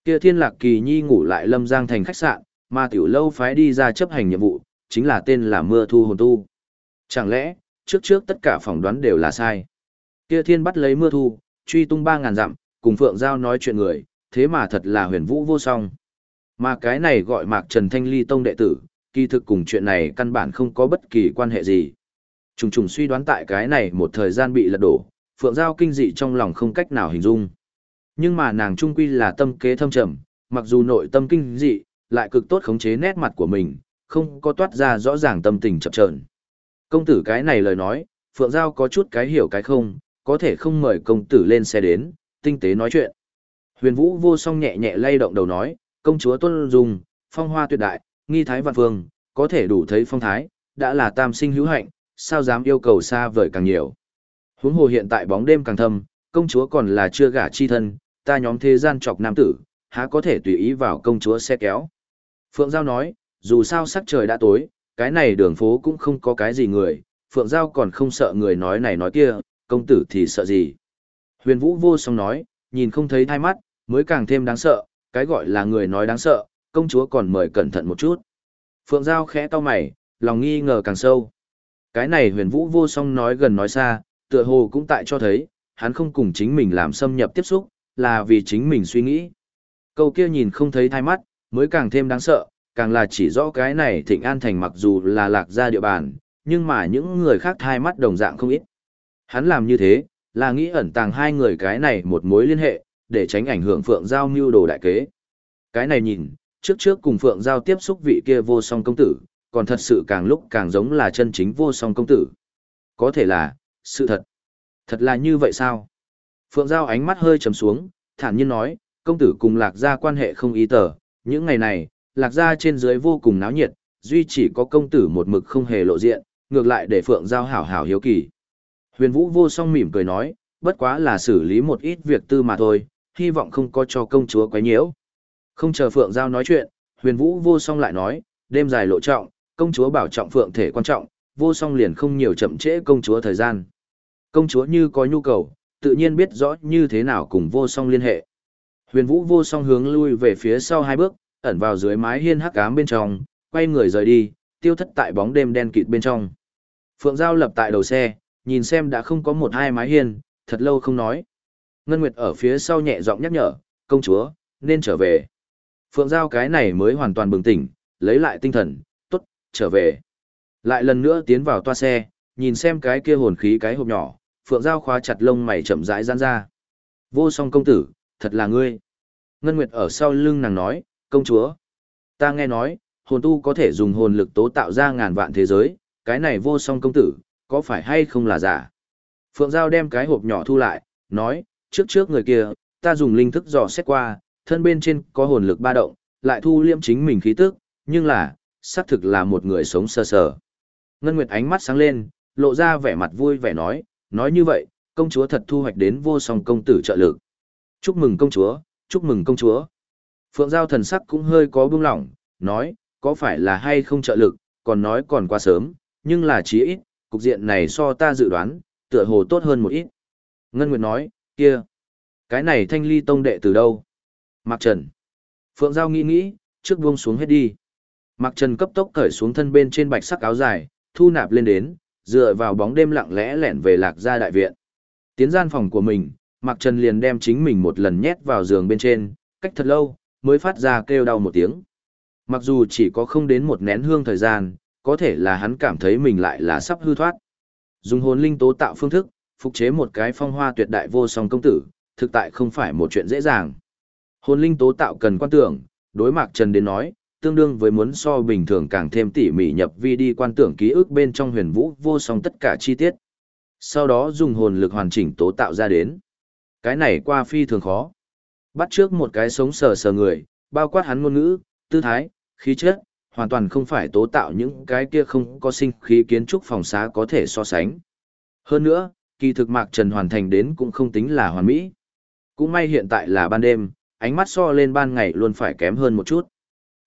Kia thiên lạc kỳ nhi ngủ lại Lâm Giang thành khách sạn, mà tiểu lâu phái đi ra chấp hành nhiệm vụ, chính là tên là mưa thu hồn tu. Chẳng lẽ, trước trước tất cả phỏng đoán đều là sai. Kia thiên bắt lấy mưa thu, truy tung ba ngàn dặm, cùng Phượng Giao nói chuyện người, thế mà thật là huyền vũ vô song. Mà cái này gọi Mạc Trần Thanh Ly Tông đệ tử, kỳ thực cùng chuyện này căn bản không có bất kỳ quan hệ gì. Trùng trùng suy đoán tại cái này một thời gian bị lật đổ, Phượng Giao kinh dị trong lòng không cách nào hình dung. Nhưng mà nàng trung quy là tâm kế thâm trầm, mặc dù nội tâm kinh dị, lại cực tốt khống chế nét mặt của mình, không có toát ra rõ ràng tâm tình chập chờn. Công tử cái này lời nói, Phượng Giao có chút cái hiểu cái không, có thể không mời công tử lên xe đến, tinh tế nói chuyện. Huyền Vũ vô song nhẹ nhẹ lay động đầu nói, công chúa tuân dùng, phong hoa tuyệt đại, nghi thái vạn vương, có thể đủ thấy phong thái, đã là tam sinh hữu hạnh, sao dám yêu cầu xa vời càng nhiều. Huống hồ hiện tại bóng đêm càng thâm, công chúa còn là chưa gả chi thân, ta nhóm thế gian chọc nam tử, há có thể tùy ý vào công chúa xe kéo. Phượng Giao nói, dù sao sắc trời đã tối, cái này đường phố cũng không có cái gì người, Phượng Giao còn không sợ người nói này nói kia, công tử thì sợ gì. Huyền Vũ vô song nói, nhìn không thấy thai mắt, mới càng thêm đáng sợ, cái gọi là người nói đáng sợ, công chúa còn mời cẩn thận một chút. Phượng Giao khẽ to mày, lòng nghi ngờ càng sâu. Cái này huyền vũ vô song nói gần nói xa, tựa hồ cũng tại cho thấy, hắn không cùng chính mình làm xâm nhập tiếp xúc, là vì chính mình suy nghĩ. Câu kia nhìn không thấy thai mắt, mới càng thêm đáng sợ, càng là chỉ rõ cái này thịnh an thành mặc dù là lạc ra địa bàn, nhưng mà những người khác thai mắt đồng dạng không ít. Hắn làm như thế, là nghĩ ẩn tàng hai người cái này một mối liên hệ, để tránh ảnh hưởng Phượng Giao mưu đồ đại kế. Cái này nhìn, trước trước cùng Phượng Giao tiếp xúc vị kia vô song công tử, còn thật sự càng lúc càng giống là chân chính vô song công tử. Có thể là, sự thật. Thật là như vậy sao? Phượng Giao ánh mắt hơi trầm xuống, thản nhiên nói, công tử cùng lạc gia quan hệ không ý tờ, những ngày này, lạc gia trên dưới vô cùng náo nhiệt, duy chỉ có công tử một mực không hề lộ diện, ngược lại để Phượng Giao hảo hảo hiếu kỳ. Huyền Vũ vô song mỉm cười nói, bất quá là xử lý một ít việc tư mà thôi, hy vọng không có cho công chúa quấy nhiễu. Không chờ Phượng Giao nói chuyện, huyền vũ vô song lại nói, đêm dài lộ trọng, công chúa bảo trọng Phượng thể quan trọng, vô song liền không nhiều chậm trễ công chúa thời gian. Công chúa như có nhu cầu, tự nhiên biết rõ như thế nào cùng vô song liên hệ. Huyền vũ vô song hướng lui về phía sau hai bước, ẩn vào dưới mái hiên hắc ám bên trong, quay người rời đi, tiêu thất tại bóng đêm đen kịt bên trong. Phượng Giao lập tại đầu xe, nhìn xem đã không có một hai mái hiên, thật lâu không nói. Ngân Nguyệt ở phía sau nhẹ giọng nhắc nhở, công chúa, nên trở về. Phượng Giao cái này mới hoàn toàn bừng tỉnh, lấy lại tinh thần, tốt, trở về. Lại lần nữa tiến vào toa xe, nhìn xem cái kia hồn khí cái hộp nhỏ, Phượng Giao khóa chặt lông mày chậm rãi giãn ra. Vô song công tử, thật là ngươi. Ngân Nguyệt ở sau lưng nàng nói, công chúa. Ta nghe nói, hồn tu có thể dùng hồn lực tố tạo ra ngàn vạn thế giới, cái này vô song công tử, có phải hay không là giả? Phượng Giao đem cái hộp nhỏ thu lại, nói, trước trước người kia, ta dùng linh thức dò xét qua, thân bên trên có hồn lực ba động, lại thu liêm chính mình khí tức, nhưng là, xác thực là một người sống sơ sờ. Ngân Nguyệt ánh mắt sáng lên, lộ ra vẻ mặt vui vẻ nói, nói như vậy, công chúa thật thu hoạch đến vô song công tử trợ lực. Chúc mừng công chúa, chúc mừng công chúa. Phượng Giao thần sắc cũng hơi có buông lỏng, nói, có phải là hay không trợ lực, còn nói còn quá sớm, nhưng là chí ít, cục diện này so ta dự đoán, tựa hồ tốt hơn một ít. Ngân Nguyệt nói, kia, cái này thanh ly tông đệ từ đâu? Mạc Trần. Phượng Giao nghĩ nghĩ, trước buông xuống hết đi. Mạc Trần cấp tốc cởi xuống thân bên trên bạch sắc áo dài, thu nạp lên đến, dựa vào bóng đêm lặng lẽ lẻn về lạc gia đại viện. Tiến gian phòng của mình, Mạc Trần liền đem chính mình một lần nhét vào giường bên trên, cách thật lâu, mới phát ra kêu đau một tiếng. Mặc dù chỉ có không đến một nén hương thời gian, có thể là hắn cảm thấy mình lại là sắp hư thoát. Dùng hồn linh tố tạo phương thức, phục chế một cái phong hoa tuyệt đại vô song công tử, thực tại không phải một chuyện dễ dàng. Hồn linh tố tạo cần quan tưởng, đối mạc Trần đến nói, tương đương với muốn so bình thường càng thêm tỉ mỉ nhập vi đi quan tưởng ký ức bên trong huyền vũ vô song tất cả chi tiết. Sau đó dùng hồn lực hoàn chỉnh tố tạo ra đến. Cái này qua phi thường khó. Bắt trước một cái sống sờ sờ người, bao quát hắn ngôn ngữ, tư thái, khí chất, hoàn toàn không phải tố tạo những cái kia không có sinh khí kiến trúc phòng xá có thể so sánh. Hơn nữa, kỳ thực Mạc Trần hoàn thành đến cũng không tính là hoàn mỹ. Cũng may hiện tại là ban đêm, ánh mắt so lên ban ngày luôn phải kém hơn một chút.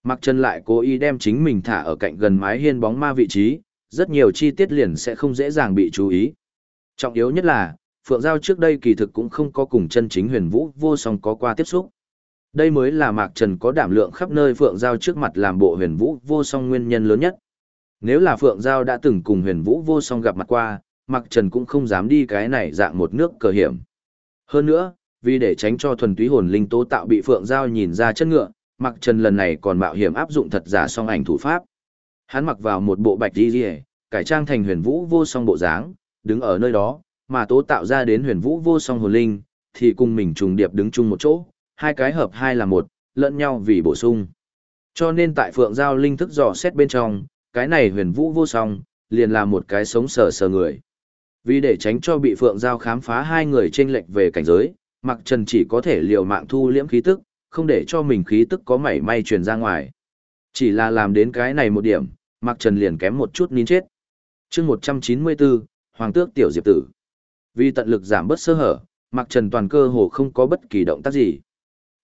Mạc Trần lại cố ý đem chính mình thả ở cạnh gần mái hiên bóng ma vị trí, rất nhiều chi tiết liền sẽ không dễ dàng bị chú ý. Trọng yếu nhất là, Phượng Giao trước đây kỳ thực cũng không có cùng chân chính huyền vũ vô song có qua tiếp xúc. Đây mới là Mạc Trần có đảm lượng khắp nơi Phượng Giao trước mặt làm bộ huyền vũ vô song nguyên nhân lớn nhất. Nếu là Phượng Giao đã từng cùng huyền vũ vô song gặp mặt qua, Mạc Trần cũng không dám đi cái này dạng một nước cờ hiểm. Hơn nữa, vì để tránh cho thuần túy hồn linh tố tạo bị Phượng Giao nhìn ra chân ngựa, Mạc Trần lần này còn mạo hiểm áp dụng thật giả song ảnh thủ pháp. Hắn mặc vào một bộ bạch đi rìa, cải trang thành huyền vũ vô song bộ dáng, đứng ở nơi đó, mà tố tạo ra đến huyền vũ vô song hồn linh, thì cùng mình trùng điệp đứng chung một chỗ, hai cái hợp hai là một, lẫn nhau vì bổ sung. Cho nên tại Phượng Giao linh thức dò xét bên trong, cái này huyền vũ vô song, liền là một cái sống sờ sờ người. Vì để tránh cho bị Phượng Giao khám phá hai người chênh lệch về cảnh giới, Mạc Trần chỉ có thể liều mạng thu liễm khí tức, không để cho mình khí tức có mảy may truyền ra ngoài. Chỉ là làm đến cái này một điểm, Mạc Trần liền kém một chút nín chết. chương 194, Hoàng tước Tiểu Diệp Tử. Vì tận lực giảm bớt sơ hở, Mạc Trần toàn cơ hồ không có bất kỳ động tác gì.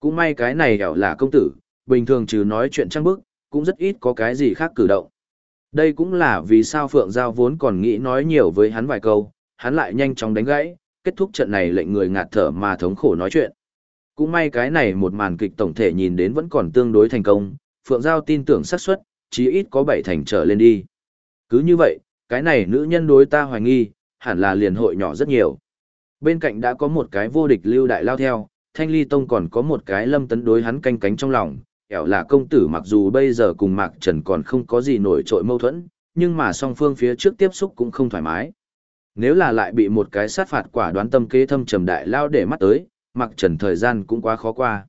Cũng may cái này hẻo là công tử, bình thường trừ nói chuyện trăng bức, cũng rất ít có cái gì khác cử động. Đây cũng là vì sao Phượng Giao vốn còn nghĩ nói nhiều với hắn vài câu, hắn lại nhanh chóng đánh gãy, kết thúc trận này lệnh người ngạt thở mà thống khổ nói chuyện. Cũng may cái này một màn kịch tổng thể nhìn đến vẫn còn tương đối thành công, Phượng Giao tin tưởng xác suất chí ít có bảy thành trở lên đi. Cứ như vậy, cái này nữ nhân đối ta hoài nghi, hẳn là liền hội nhỏ rất nhiều. Bên cạnh đã có một cái vô địch lưu đại lao theo, Thanh Ly Tông còn có một cái lâm tấn đối hắn canh cánh trong lòng, ẻo là công tử mặc dù bây giờ cùng Mạc Trần còn không có gì nổi trội mâu thuẫn, nhưng mà song phương phía trước tiếp xúc cũng không thoải mái. Nếu là lại bị một cái sát phạt quả đoán tâm kế thâm trầm đại lao để mắt tới, Mạc Trần thời gian cũng quá khó qua.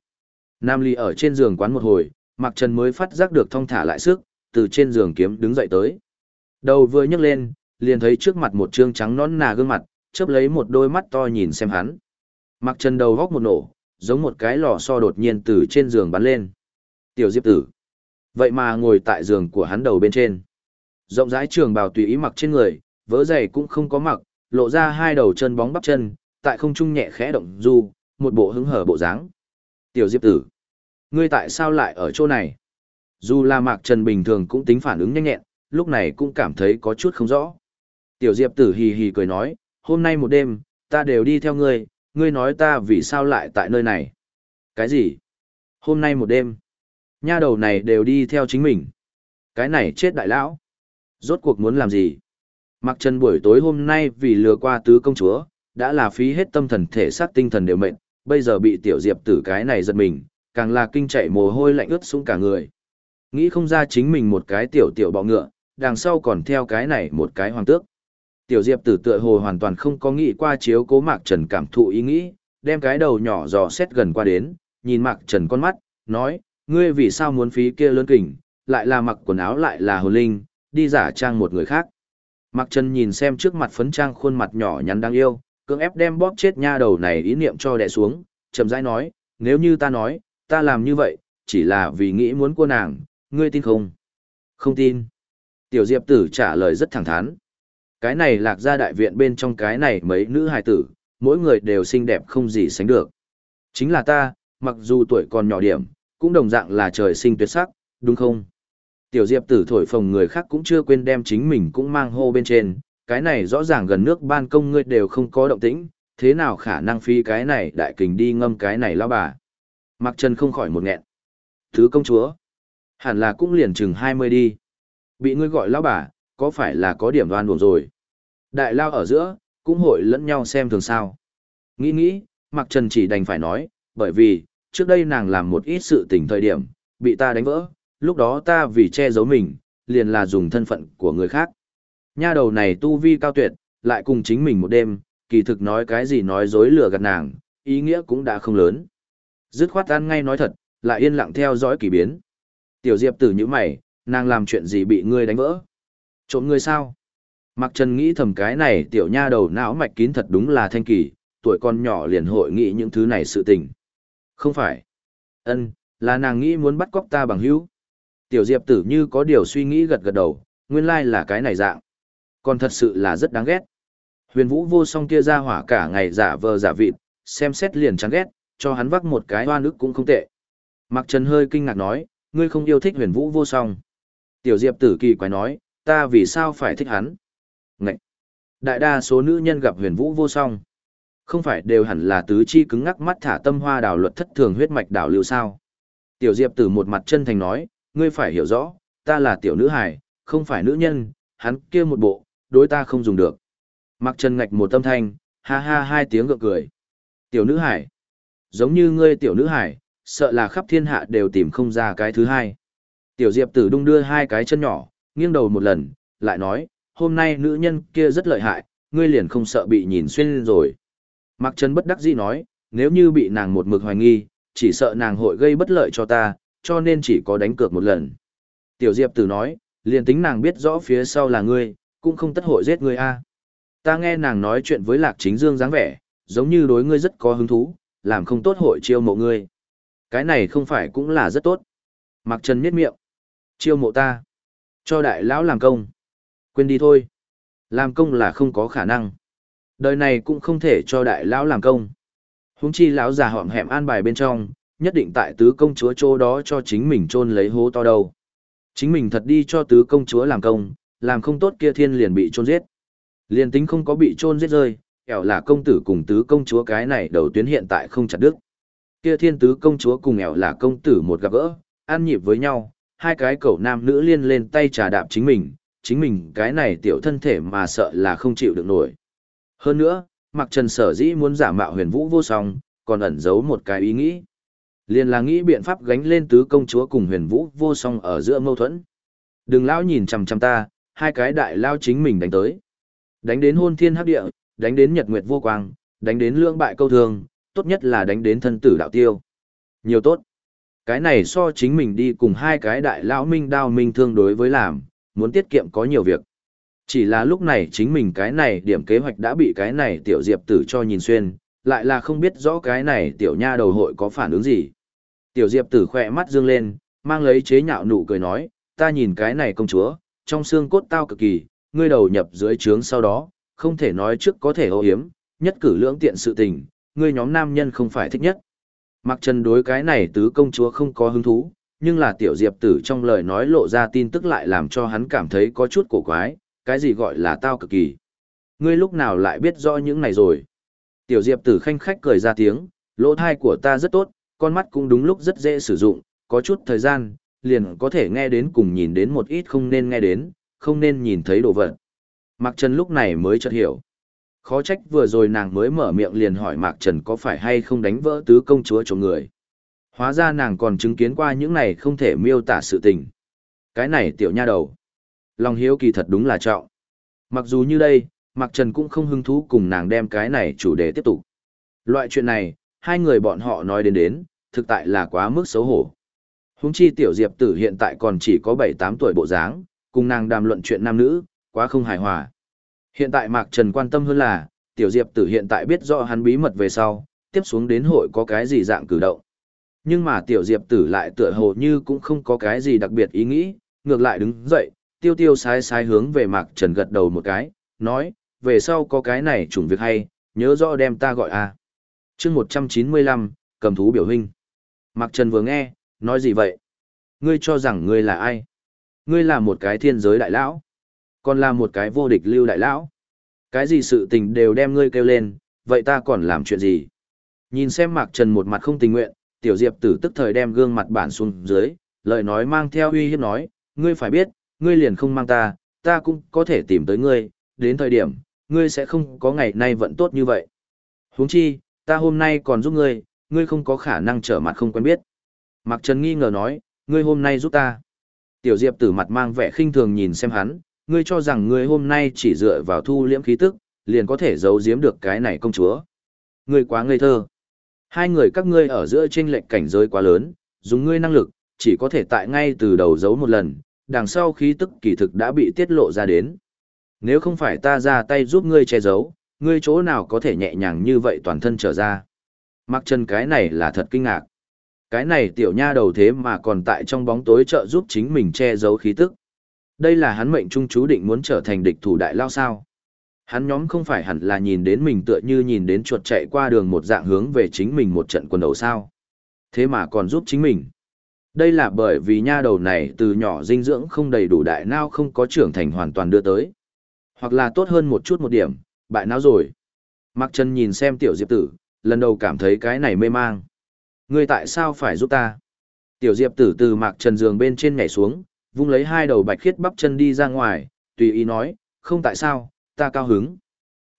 Nam Ly ở trên giường quán một hồi, Mạc Trần mới phát giác được thong thả lại sức, từ trên giường kiếm đứng dậy tới. Đầu vừa nhấc lên, liền thấy trước mặt một trương trắng nón nà gương mặt, chớp lấy một đôi mắt to nhìn xem hắn. Mạc Trần đầu góc một nổ, giống một cái lò xo đột nhiên từ trên giường bắn lên. Tiểu Diệp tử. Vậy mà ngồi tại giường của hắn đầu bên trên. Rộng rãi trường bào tùy ý mặc trên người, vỡ giày cũng không có mặc, lộ ra hai đầu chân bóng bắp chân, tại không trung nhẹ khẽ động du, một bộ hứng hở bộ dáng. Tiểu Diệp tử. Ngươi tại sao lại ở chỗ này? Dù là Mạc Trần bình thường cũng tính phản ứng nhanh nhẹn, lúc này cũng cảm thấy có chút không rõ. Tiểu Diệp tử hì hì cười nói, hôm nay một đêm, ta đều đi theo ngươi, ngươi nói ta vì sao lại tại nơi này. Cái gì? Hôm nay một đêm. Nha đầu này đều đi theo chính mình. Cái này chết đại lão. Rốt cuộc muốn làm gì? Mặc chân buổi tối hôm nay vì lừa qua tứ công chúa, đã là phí hết tâm thần thể xác tinh thần đều mệt. bây giờ bị tiểu diệp tử cái này giật mình, càng là kinh chạy mồ hôi lạnh ướt xuống cả người. Nghĩ không ra chính mình một cái tiểu tiểu bọ ngựa, đằng sau còn theo cái này một cái hoàng tước. Tiểu diệp tử tựa hồ hoàn toàn không có nghĩ qua chiếu cố mạc trần cảm thụ ý nghĩ, đem cái đầu nhỏ dò xét gần qua đến, nhìn mạc trần con mắt, nói, ngươi vì sao muốn phí kia lớn kình, lại là mặc quần áo lại là hồn linh, đi giả trang một người khác. Mạc Trần nhìn xem trước mặt phấn trang khuôn mặt nhỏ nhắn đáng yêu, cưỡng ép đem bóp chết nha đầu này ý niệm cho đè xuống, chậm rãi nói, nếu như ta nói, ta làm như vậy, chỉ là vì nghĩ muốn cô nàng, ngươi tin không? Không tin. Tiểu Diệp tử trả lời rất thẳng thắn. Cái này lạc ra đại viện bên trong cái này mấy nữ hài tử, mỗi người đều xinh đẹp không gì sánh được. Chính là ta, mặc dù tuổi còn nhỏ điểm, cũng đồng dạng là trời sinh tuyệt sắc, đúng không? Tiểu Diệp tử thổi phồng người khác cũng chưa quên đem chính mình cũng mang hô bên trên, cái này rõ ràng gần nước ban công ngươi đều không có động tĩnh, thế nào khả năng phi cái này đại kình đi ngâm cái này lao bà. Mặc chân không khỏi một nghẹn. Thứ công chúa, hẳn là cũng liền chừng 20 đi. Bị ngươi gọi lão bà, có phải là có điểm đoan buồn rồi. Đại lao ở giữa, cũng hội lẫn nhau xem thường sao. Nghĩ nghĩ, Mặc Trần chỉ đành phải nói, bởi vì, trước đây nàng làm một ít sự tình thời điểm, bị ta đánh vỡ, lúc đó ta vì che giấu mình, liền là dùng thân phận của người khác. Nha đầu này tu vi cao tuyệt, lại cùng chính mình một đêm, kỳ thực nói cái gì nói dối lừa gạt nàng, ý nghĩa cũng đã không lớn. Dứt khoát ăn ngay nói thật, lại yên lặng theo dõi kỳ biến. Tiểu Diệp tử như mày, nàng làm chuyện gì bị ngươi đánh vỡ? Trộm ngươi sao? Mặc Trần nghĩ thầm cái này tiểu nha đầu não mạch kín thật đúng là thanh kỳ, tuổi con nhỏ liền hội nghĩ những thứ này sự tình. Không phải. ân là nàng nghĩ muốn bắt cóc ta bằng hữu. Tiểu Diệp tử như có điều suy nghĩ gật gật đầu, nguyên lai là cái này dạng. Còn thật sự là rất đáng ghét. Huyền vũ vô song kia ra hỏa cả ngày giả vờ giả vịt, xem xét liền chán ghét, cho hắn vắc một cái hoa nước cũng không tệ. Mặc Trần hơi kinh ngạc nói, ngươi không yêu thích huyền vũ vô song. Tiểu Diệp tử kỳ quái nói, ta vì sao phải thích hắn? Ngậy! Đại đa số nữ nhân gặp huyền vũ vô song. Không phải đều hẳn là tứ chi cứng ngắc mắt thả tâm hoa đào luật thất thường huyết mạch đảo lưu sao. Tiểu Diệp tử một mặt chân thành nói, ngươi phải hiểu rõ, ta là tiểu nữ hài, không phải nữ nhân, hắn kia một bộ, đối ta không dùng được. Mặc Trần ngạch một tâm thanh, ha ha hai tiếng gượng cười. Tiểu nữ hải. Giống như ngươi tiểu nữ hải, sợ là khắp thiên hạ đều tìm không ra cái thứ hai. Tiểu Diệp tử đung đưa hai cái chân nhỏ, nghiêng đầu một lần, lại nói, hôm nay nữ nhân kia rất lợi hại, ngươi liền không sợ bị nhìn xuyên rồi. Mặc Trần bất đắc dĩ nói, nếu như bị nàng một mực hoài nghi, chỉ sợ nàng hội gây bất lợi cho ta, cho nên chỉ có đánh cược một lần. Tiểu Diệp tử nói, liền tính nàng biết rõ phía sau là ngươi, cũng không tất hội giết ngươi a. Ta nghe nàng nói chuyện với Lạc Chính Dương dáng vẻ, giống như đối ngươi rất có hứng thú, làm không tốt hội chiêu mộ ngươi. Cái này không phải cũng là rất tốt. Mặc Trần miết miệng. Chiêu mộ ta. Cho đại lão làm công. Quên đi thôi. Làm công là không có khả năng. Đời này cũng không thể cho đại lão làm công. Húng chi lão già họm hẹm an bài bên trong, nhất định tại tứ công chúa chỗ đó cho chính mình chôn lấy hố to đâu. Chính mình thật đi cho tứ công chúa làm công, làm không tốt kia thiên liền bị chôn giết. Liền tính không có bị chôn giết rơi, ẻo là công tử cùng tứ công chúa cái này đầu tuyến hiện tại không chặt đứt. Kia thiên tứ công chúa cùng ẻo là công tử một gặp gỡ, ăn nhịp với nhau, hai cái cậu nam nữ liên lên tay trà đạp chính mình, chính mình cái này tiểu thân thể mà sợ là không chịu được nổi. Hơn nữa, Mặc Trần sở dĩ muốn giả mạo huyền vũ vô song, còn ẩn giấu một cái ý nghĩ. Liền là nghĩ biện pháp gánh lên tứ công chúa cùng huyền vũ vô song ở giữa mâu thuẫn. Đừng lão nhìn chằm chằm ta, hai cái đại lao chính mình đánh tới. Đánh đến hôn thiên hấp địa, đánh đến nhật nguyệt vô quang, đánh đến lương bại câu thường, tốt nhất là đánh đến thân tử đạo tiêu. Nhiều tốt. Cái này so chính mình đi cùng hai cái đại lão minh đao minh thương đối với làm, muốn tiết kiệm có nhiều việc. Chỉ là lúc này chính mình cái này điểm kế hoạch đã bị cái này tiểu diệp tử cho nhìn xuyên, lại là không biết rõ cái này tiểu nha đầu hội có phản ứng gì. Tiểu diệp tử khỏe mắt dương lên, mang lấy chế nhạo nụ cười nói, ta nhìn cái này công chúa, trong xương cốt tao cực kỳ, ngươi đầu nhập dưới trướng sau đó, không thể nói trước có thể ô hiếm, nhất cử lưỡng tiện sự tình, ngươi nhóm nam nhân không phải thích nhất. Mặc trần đối cái này tứ công chúa không có hứng thú, nhưng là tiểu diệp tử trong lời nói lộ ra tin tức lại làm cho hắn cảm thấy có chút cổ quái, cái gì gọi là tao cực kỳ. Ngươi lúc nào lại biết rõ những này rồi. Tiểu diệp tử khanh khách cười ra tiếng, lỗ thai của ta rất tốt, con mắt cũng đúng lúc rất dễ sử dụng, có chút thời gian, liền có thể nghe đến cùng nhìn đến một ít không nên nghe đến, không nên nhìn thấy đồ vật. Mạc Trần lúc này mới chợt hiểu. Khó trách vừa rồi nàng mới mở miệng liền hỏi Mạc Trần có phải hay không đánh vỡ tứ công chúa chồng người. Hóa ra nàng còn chứng kiến qua những này không thể miêu tả sự tình. Cái này tiểu nha đầu. Lòng hiếu kỳ thật đúng là trọng. Mặc dù như đây, Mạc Trần cũng không hứng thú cùng nàng đem cái này chủ đề tiếp tục. Loại chuyện này, hai người bọn họ nói đến đến, thực tại là quá mức xấu hổ. Húng chi tiểu diệp tử hiện tại còn chỉ có 7-8 tuổi bộ dáng, cùng nàng đàm luận chuyện nam nữ, quá không hài hòa. Hiện tại Mạc Trần quan tâm hơn là, tiểu diệp tử hiện tại biết rõ hắn bí mật về sau, tiếp xuống đến hội có cái gì dạng cử động. Nhưng mà tiểu diệp tử lại tựa hồ như cũng không có cái gì đặc biệt ý nghĩ, ngược lại đứng dậy, tiêu tiêu sai sai hướng về Mạc Trần gật đầu một cái, nói, về sau có cái này chủng việc hay, nhớ rõ đem ta gọi a. À. chương 195, cầm thú biểu hình. Mạc Trần vừa nghe, nói gì vậy? Ngươi cho rằng ngươi là ai? Ngươi là một cái thiên giới đại lão, còn là một cái vô địch lưu đại lão. Cái gì sự tình đều đem ngươi kêu lên, vậy ta còn làm chuyện gì? Nhìn xem Mạc Trần một mặt không tình nguyện, Tiểu Diệp tử tức thời đem gương mặt bản xuống dưới, lời nói mang theo uy hiếp nói, ngươi phải biết, ngươi liền không mang ta, ta cũng có thể tìm tới ngươi, đến thời điểm, ngươi sẽ không có ngày nay vẫn tốt như vậy. huống chi, ta hôm nay còn giúp ngươi, ngươi không có khả năng trở mặt không quen biết. Mạc Trần nghi ngờ nói, ngươi hôm nay giúp ta. Tiểu Diệp tử mặt mang vẻ khinh thường nhìn xem hắn, ngươi cho rằng ngươi hôm nay chỉ dựa vào thu liễm khí tức, liền có thể giấu giếm được cái này công chúa. Ngươi quá ngây thơ. Hai người các ngươi ở giữa trên lệch cảnh giới quá lớn, dùng ngươi năng lực, chỉ có thể tại ngay từ đầu giấu một lần, đằng sau khí tức kỳ thực đã bị tiết lộ ra đến. Nếu không phải ta ra tay giúp ngươi che giấu, ngươi chỗ nào có thể nhẹ nhàng như vậy toàn thân trở ra. Mặc chân cái này là thật kinh ngạc. Cái này tiểu nha đầu thế mà còn tại trong bóng tối trợ giúp chính mình che giấu khí tức. Đây là hắn mệnh trung chú định muốn trở thành địch thủ đại lao sao. Hắn nhóm không phải hẳn là nhìn đến mình tựa như nhìn đến chuột chạy qua đường một dạng hướng về chính mình một trận quần đầu sao. Thế mà còn giúp chính mình. Đây là bởi vì nha đầu này từ nhỏ dinh dưỡng không đầy đủ đại nao không có trưởng thành hoàn toàn đưa tới. Hoặc là tốt hơn một chút một điểm, bại não rồi. Mặc Trần nhìn xem tiểu diệp tử, lần đầu cảm thấy cái này mê mang. Ngươi tại sao phải giúp ta? Tiểu diệp tử từ mạc trần giường bên trên nhảy xuống, vung lấy hai đầu bạch khiết bắp chân đi ra ngoài, tùy ý nói, không tại sao, ta cao hứng.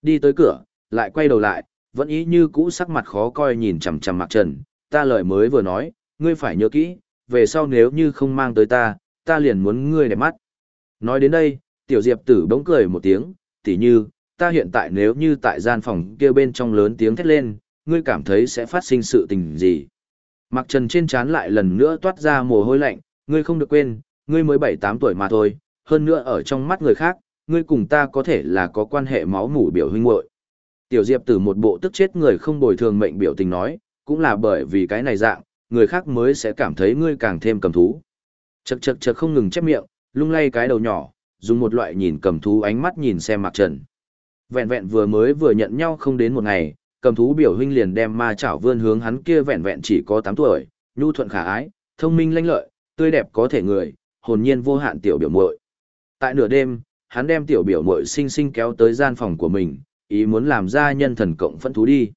Đi tới cửa, lại quay đầu lại, vẫn ý như cũ sắc mặt khó coi nhìn chằm chằm mạc trần, ta lời mới vừa nói, ngươi phải nhớ kỹ, về sau nếu như không mang tới ta, ta liền muốn ngươi đẹp mắt. Nói đến đây, tiểu diệp tử bỗng cười một tiếng, tỉ như, ta hiện tại nếu như tại gian phòng kia bên trong lớn tiếng thét lên, ngươi cảm thấy sẽ phát sinh sự tình gì. Mặc trần trên trán lại lần nữa toát ra mồ hôi lạnh, ngươi không được quên, ngươi mới 7-8 tuổi mà thôi, hơn nữa ở trong mắt người khác, ngươi cùng ta có thể là có quan hệ máu mủ biểu huynh muội. Tiểu Diệp từ một bộ tức chết người không bồi thường mệnh biểu tình nói, cũng là bởi vì cái này dạng, người khác mới sẽ cảm thấy ngươi càng thêm cầm thú. Chậc chậc chậc không ngừng chép miệng, lung lay cái đầu nhỏ, dùng một loại nhìn cầm thú ánh mắt nhìn xem Mạc Trần. Vẹn vẹn vừa mới vừa nhận nhau không đến một ngày, cầm thú biểu huynh liền đem ma chảo vươn hướng hắn kia vẹn vẹn chỉ có 8 tuổi, nhu thuận khả ái, thông minh lanh lợi, tươi đẹp có thể người, hồn nhiên vô hạn tiểu biểu muội. Tại nửa đêm, hắn đem tiểu biểu muội sinh sinh kéo tới gian phòng của mình, ý muốn làm ra nhân thần cộng phân thú đi.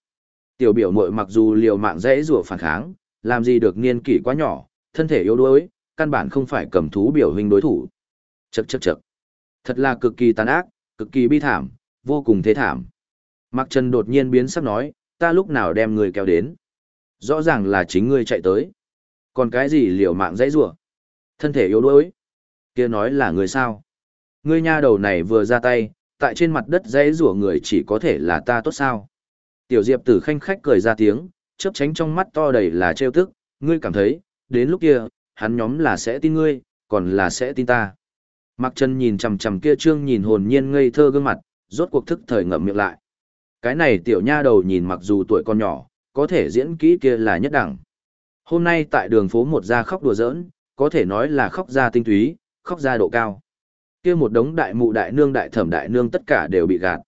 Tiểu biểu muội mặc dù liều mạng dễ rủa phản kháng, làm gì được niên kỷ quá nhỏ, thân thể yếu đuối, căn bản không phải cầm thú biểu hình đối thủ. Chậc chậc chậc. Thật là cực kỳ tàn ác, cực kỳ bi thảm, vô cùng thế thảm. Mạc Trần đột nhiên biến sắc nói, ta lúc nào đem người kéo đến. Rõ ràng là chính ngươi chạy tới. Còn cái gì liều mạng dãy rủa Thân thể yếu đuối. kia nói là người sao. Ngươi nha đầu này vừa ra tay, tại trên mặt đất dãy rủa người chỉ có thể là ta tốt sao. Tiểu Diệp tử khanh khách cười ra tiếng, chớp tránh trong mắt to đầy là trêu tức, ngươi cảm thấy, đến lúc kia, hắn nhóm là sẽ tin ngươi, còn là sẽ tin ta. Mạc Trần nhìn chằm chằm kia trương nhìn hồn nhiên ngây thơ gương mặt, rốt cuộc thức thời ngậm miệng lại. Cái này tiểu nha đầu nhìn mặc dù tuổi còn nhỏ, có thể diễn kỹ kia là nhất đẳng. Hôm nay tại đường phố một gia khóc đùa giỡn, có thể nói là khóc ra tinh túy, khóc ra độ cao. Kia một đống đại mụ đại nương đại thẩm đại nương tất cả đều bị gạt.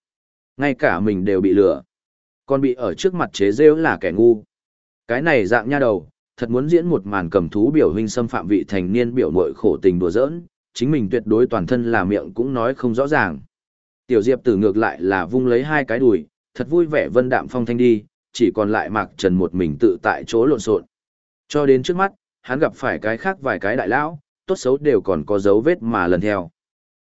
Ngay cả mình đều bị lừa. Còn bị ở trước mặt chế rêu là kẻ ngu. Cái này dạng nha đầu, thật muốn diễn một màn cầm thú biểu hình xâm phạm vị thành niên biểu mội khổ tình đùa giỡn, chính mình tuyệt đối toàn thân là miệng cũng nói không rõ ràng. Tiểu Diệp tử ngược lại là vung lấy hai cái đùi, thật vui vẻ vân đạm phong thanh đi, chỉ còn lại Mạc Trần một mình tự tại chỗ lộn xộn. Cho đến trước mắt, hắn gặp phải cái khác vài cái đại lão, tốt xấu đều còn có dấu vết mà lần theo.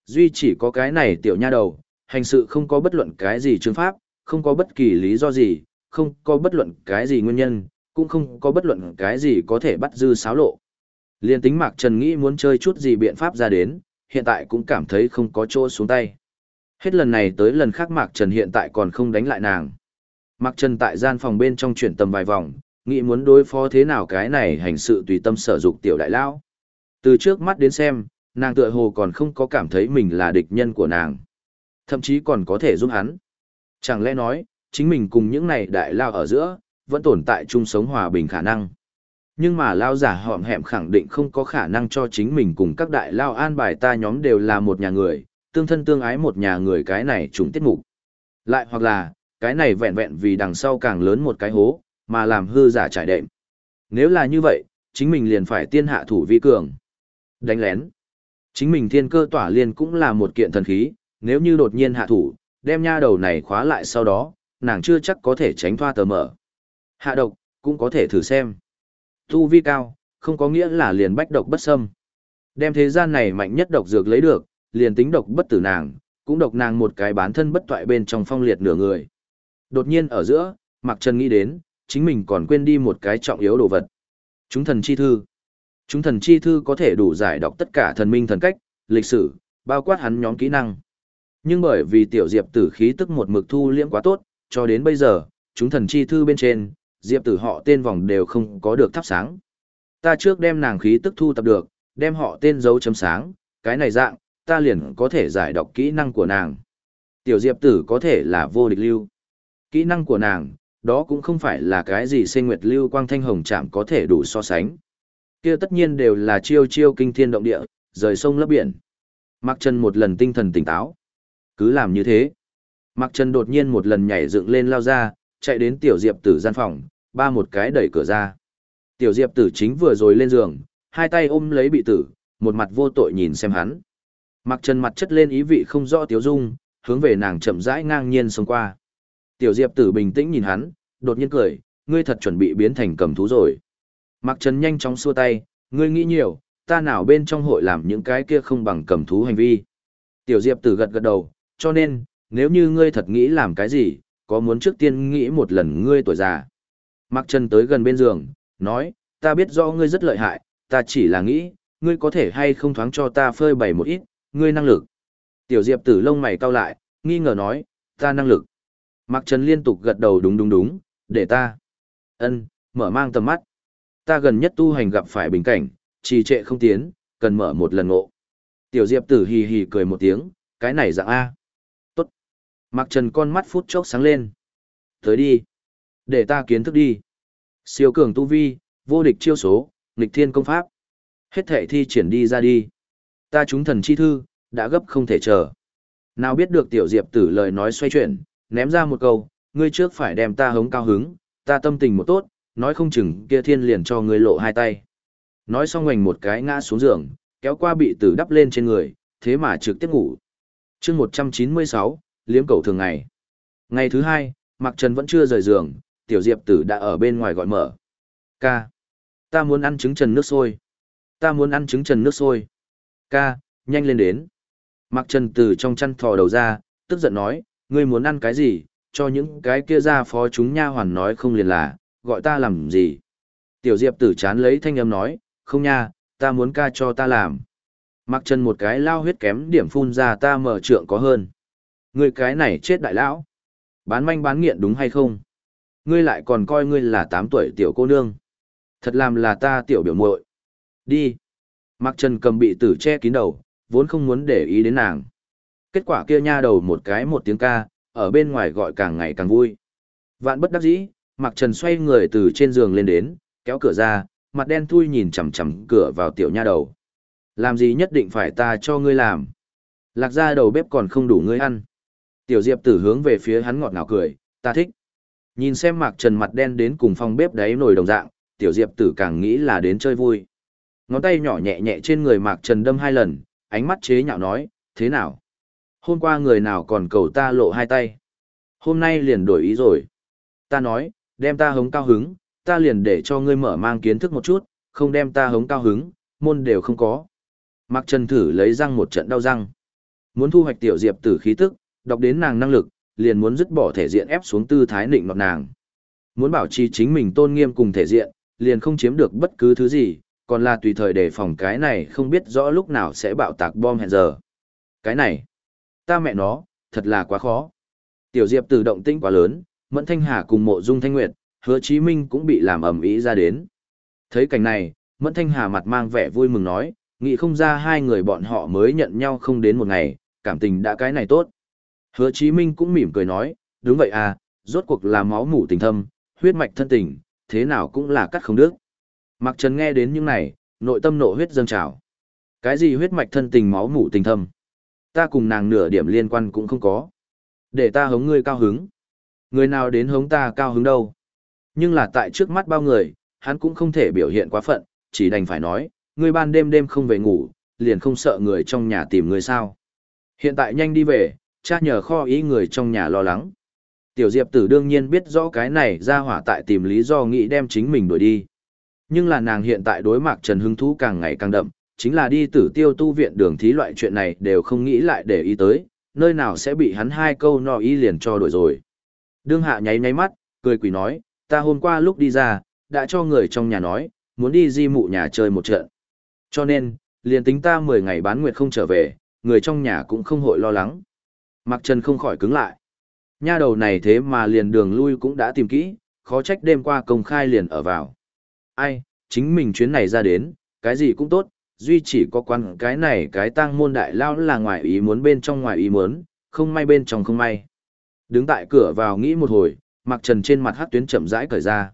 Duy chỉ có cái này tiểu nha đầu, hành sự không có bất luận cái gì chứng pháp, không có bất kỳ lý do gì, không có bất luận cái gì nguyên nhân, cũng không có bất luận cái gì có thể bắt dư xáo lộ. Liên tính Mạc Trần nghĩ muốn chơi chút gì biện pháp ra đến, hiện tại cũng cảm thấy không có chỗ xuống tay. Hết lần này tới lần khác Mạc Trần hiện tại còn không đánh lại nàng. Mạc Trần tại gian phòng bên trong chuyển tầm vài vòng, nghĩ muốn đối phó thế nào cái này hành sự tùy tâm sở dục tiểu đại lao. Từ trước mắt đến xem, nàng tựa hồ còn không có cảm thấy mình là địch nhân của nàng. Thậm chí còn có thể giúp hắn. Chẳng lẽ nói, chính mình cùng những này đại lao ở giữa, vẫn tồn tại chung sống hòa bình khả năng. Nhưng mà lao giả họm hẹm khẳng định không có khả năng cho chính mình cùng các đại lao an bài ta nhóm đều là một nhà người, tương thân tương ái một nhà người cái này trùng tiết mục. Lại hoặc là, cái này vẹn vẹn vì đằng sau càng lớn một cái hố, mà làm hư giả trải đệm. Nếu là như vậy, chính mình liền phải tiên hạ thủ vi cường. Đánh lén. Chính mình thiên cơ tỏa liên cũng là một kiện thần khí, nếu như đột nhiên hạ thủ, đem nha đầu này khóa lại sau đó, nàng chưa chắc có thể tránh thoa tờ mở. Hạ độc, cũng có thể thử xem. Tu vi cao, không có nghĩa là liền bách độc bất xâm. Đem thế gian này mạnh nhất độc dược lấy được, liền tính độc bất tử nàng, cũng độc nàng một cái bán thân bất toại bên trong phong liệt nửa người. Đột nhiên ở giữa, Mạc Trần nghĩ đến, chính mình còn quên đi một cái trọng yếu đồ vật. Chúng thần chi thư. Chúng thần chi thư có thể đủ giải đọc tất cả thần minh thần cách, lịch sử, bao quát hắn nhóm kỹ năng. Nhưng bởi vì tiểu diệp tử khí tức một mực thu liễm quá tốt, cho đến bây giờ, chúng thần chi thư bên trên, diệp tử họ tên vòng đều không có được thắp sáng. Ta trước đem nàng khí tức thu tập được, đem họ tên dấu chấm sáng, cái này dạng, ta liền có thể giải đọc kỹ năng của nàng. Tiểu diệp tử có thể là vô địch lưu. Kỹ năng của nàng, đó cũng không phải là cái gì sinh nguyệt lưu quang thanh hồng chạm có thể đủ so sánh. Kia tất nhiên đều là chiêu chiêu kinh thiên động địa, rời sông lấp biển. Mạc Trần một lần tinh thần tỉnh táo. Cứ làm như thế. Mạc Trần đột nhiên một lần nhảy dựng lên lao ra, chạy đến tiểu diệp tử gian phòng, ba một cái đẩy cửa ra. Tiểu diệp tử chính vừa rồi lên giường, hai tay ôm lấy bị tử, một mặt vô tội nhìn xem hắn. Mạc Trần mặt chất lên ý vị không rõ tiếu dung, hướng về nàng chậm rãi ngang nhiên xông qua. Tiểu Diệp Tử bình tĩnh nhìn hắn, đột nhiên cười, ngươi thật chuẩn bị biến thành cầm thú rồi. Mạc Trần nhanh chóng xua tay, ngươi nghĩ nhiều, ta nào bên trong hội làm những cái kia không bằng cầm thú hành vi. Tiểu Diệp Tử gật gật đầu, cho nên, nếu như ngươi thật nghĩ làm cái gì, có muốn trước tiên nghĩ một lần ngươi tuổi già. Mạc Trần tới gần bên giường, nói, ta biết rõ ngươi rất lợi hại, ta chỉ là nghĩ, ngươi có thể hay không thoáng cho ta phơi bày một ít, ngươi năng lực. Tiểu Diệp Tử lông mày cau lại, nghi ngờ nói, ta năng lực. Mạc Trần liên tục gật đầu đúng đúng đúng, để ta. Ân, mở mang tầm mắt. Ta gần nhất tu hành gặp phải bình cảnh, trì trệ không tiến, cần mở một lần ngộ. Tiểu Diệp Tử hì hì cười một tiếng, cái này dạng A. Tốt. Mạc Trần con mắt phút chốc sáng lên. Tới đi. Để ta kiến thức đi. Siêu cường tu vi, vô địch chiêu số, nghịch thiên công pháp. Hết thể thi triển đi ra đi. Ta chúng thần chi thư, đã gấp không thể chờ. Nào biết được tiểu diệp tử lời nói xoay chuyển, ném ra một câu, ngươi trước phải đem ta hống cao hứng, ta tâm tình một tốt, nói không chừng kia thiên liền cho ngươi lộ hai tay. Nói xong ngoảnh một cái ngã xuống giường, kéo qua bị tử đắp lên trên người, thế mà trực tiếp ngủ. chương 196, liếm cầu thường ngày. Ngày thứ hai, Mạc Trần vẫn chưa rời giường, tiểu diệp tử đã ở bên ngoài gọi mở. Ca. Ta muốn ăn trứng trần nước sôi. Ta muốn ăn trứng trần nước sôi. Ca, nhanh lên đến. Mạc Trần từ trong chăn thò đầu ra, tức giận nói, ngươi muốn ăn cái gì, cho những cái kia ra phó chúng nha hoàn nói không liền là, gọi ta làm gì. Tiểu Diệp tử chán lấy thanh âm nói, không nha, ta muốn ca cho ta làm. Mặc chân một cái lao huyết kém điểm phun ra ta mở trượng có hơn. Ngươi cái này chết đại lão. Bán manh bán nghiện đúng hay không? Ngươi lại còn coi ngươi là 8 tuổi tiểu cô nương. Thật làm là ta tiểu biểu muội. Đi. Mặc Trần cầm bị tử che kín đầu, vốn không muốn để ý đến nàng. Kết quả kia nha đầu một cái một tiếng ca, ở bên ngoài gọi càng ngày càng vui. Vạn bất đắc dĩ, Mạc Trần xoay người từ trên giường lên đến, kéo cửa ra, mặt đen thui nhìn chằm chằm cửa vào tiểu nha đầu. Làm gì nhất định phải ta cho ngươi làm? Lạc ra đầu bếp còn không đủ ngươi ăn. Tiểu Diệp tử hướng về phía hắn ngọt ngào cười, ta thích. Nhìn xem Mạc Trần mặt đen đến cùng phòng bếp đấy nồi đồng dạng, Tiểu Diệp tử càng nghĩ là đến chơi vui. Ngón tay nhỏ nhẹ nhẹ trên người Mạc Trần đâm hai lần, ánh mắt chế nhạo nói, thế nào? Hôm qua người nào còn cầu ta lộ hai tay? Hôm nay liền đổi ý rồi. Ta nói, đem ta hống cao hứng, ta liền để cho ngươi mở mang kiến thức một chút, không đem ta hống cao hứng, môn đều không có. Mạc Trần thử lấy răng một trận đau răng. Muốn thu hoạch tiểu diệp tử khí tức, đọc đến nàng năng lực, liền muốn dứt bỏ thể diện ép xuống tư thái nịnh nọt nàng. Muốn bảo trì chính mình tôn nghiêm cùng thể diện, liền không chiếm được bất cứ thứ gì, còn là tùy thời đề phòng cái này không biết rõ lúc nào sẽ bạo tạc bom hẹn giờ. Cái này, ta mẹ nó, thật là quá khó. Tiểu Diệp tự động tĩnh quá lớn, Mẫn Thanh Hà cùng mộ dung Thanh Nguyệt, hứa Chí Minh cũng bị làm ầm ĩ ra đến. Thấy cảnh này, Mẫn Thanh Hà mặt mang vẻ vui mừng nói, nghĩ không ra hai người bọn họ mới nhận nhau không đến một ngày, cảm tình đã cái này tốt. Hứa Chí Minh cũng mỉm cười nói, đúng vậy à, rốt cuộc là máu mủ tình thâm, huyết mạch thân tình, thế nào cũng là cắt không được. Mạc Trần nghe đến những này, nội tâm nộ huyết dâng trào. Cái gì huyết mạch thân tình máu mủ tình thâm? Ta cùng nàng nửa điểm liên quan cũng không có. Để ta hống ngươi cao hứng. Người nào đến hống ta cao hứng đâu. Nhưng là tại trước mắt bao người, hắn cũng không thể biểu hiện quá phận, chỉ đành phải nói, ngươi ban đêm đêm không về ngủ, liền không sợ người trong nhà tìm ngươi sao. Hiện tại nhanh đi về, cha nhờ kho ý người trong nhà lo lắng. Tiểu Diệp tử đương nhiên biết rõ cái này ra hỏa tại tìm lý do nghĩ đem chính mình đuổi đi. Nhưng là nàng hiện tại đối mặt Trần hưng thú càng ngày càng đậm, chính là đi tử tiêu tu viện đường thí loại chuyện này đều không nghĩ lại để ý tới, nơi nào sẽ bị hắn hai câu no ý liền cho đổi rồi. Đương hạ nháy nháy mắt, cười quỷ nói, ta hôm qua lúc đi ra, đã cho người trong nhà nói, muốn đi di mụ nhà chơi một trận. Cho nên, liền tính ta 10 ngày bán nguyệt không trở về, người trong nhà cũng không hội lo lắng. Mặc Trần không khỏi cứng lại. Nha đầu này thế mà liền đường lui cũng đã tìm kỹ, khó trách đêm qua công khai liền ở vào. Ai, chính mình chuyến này ra đến, cái gì cũng tốt, duy chỉ có quan cái này cái tang môn đại lao là ngoài ý muốn bên trong ngoài ý muốn, không may bên trong không may. Đứng tại cửa vào nghĩ một hồi, mặc trần trên mặt hát tuyến chậm rãi cởi ra.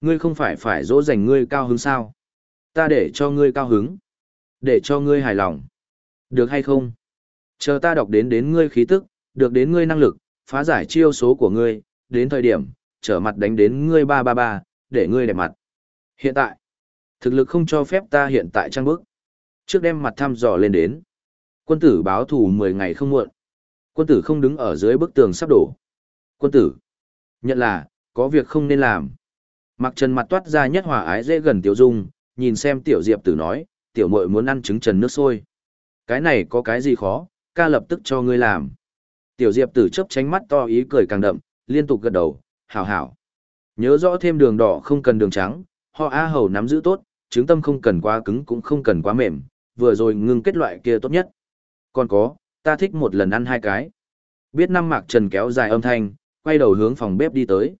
Ngươi không phải phải dỗ dành ngươi cao hứng sao? Ta để cho ngươi cao hứng. Để cho ngươi hài lòng. Được hay không? Chờ ta đọc đến đến ngươi khí tức, được đến ngươi năng lực, phá giải chiêu số của ngươi, đến thời điểm, trở mặt đánh đến ngươi ba ba ba, để ngươi đẹp mặt. Hiện tại, thực lực không cho phép ta hiện tại trang bức. Trước đem mặt thăm dò lên đến. Quân tử báo thù 10 ngày không muộn. Quân tử không đứng ở dưới bức tường sắp đổ. Quân tử, nhận là, có việc không nên làm. Mặc trần mặt toát ra nhất hòa ái dễ gần tiểu dung, nhìn xem tiểu diệp tử nói, tiểu muội muốn ăn trứng trần nước sôi. Cái này có cái gì khó, ca lập tức cho ngươi làm. Tiểu diệp tử chớp tránh mắt to ý cười càng đậm, liên tục gật đầu, hảo hảo. Nhớ rõ thêm đường đỏ không cần đường trắng, họ A hầu nắm giữ tốt, trứng tâm không cần quá cứng cũng không cần quá mềm, vừa rồi ngưng kết loại kia tốt nhất. Còn có, ta thích một lần ăn hai cái. Biết năm Mạc Trần kéo dài âm thanh, quay đầu hướng phòng bếp đi tới.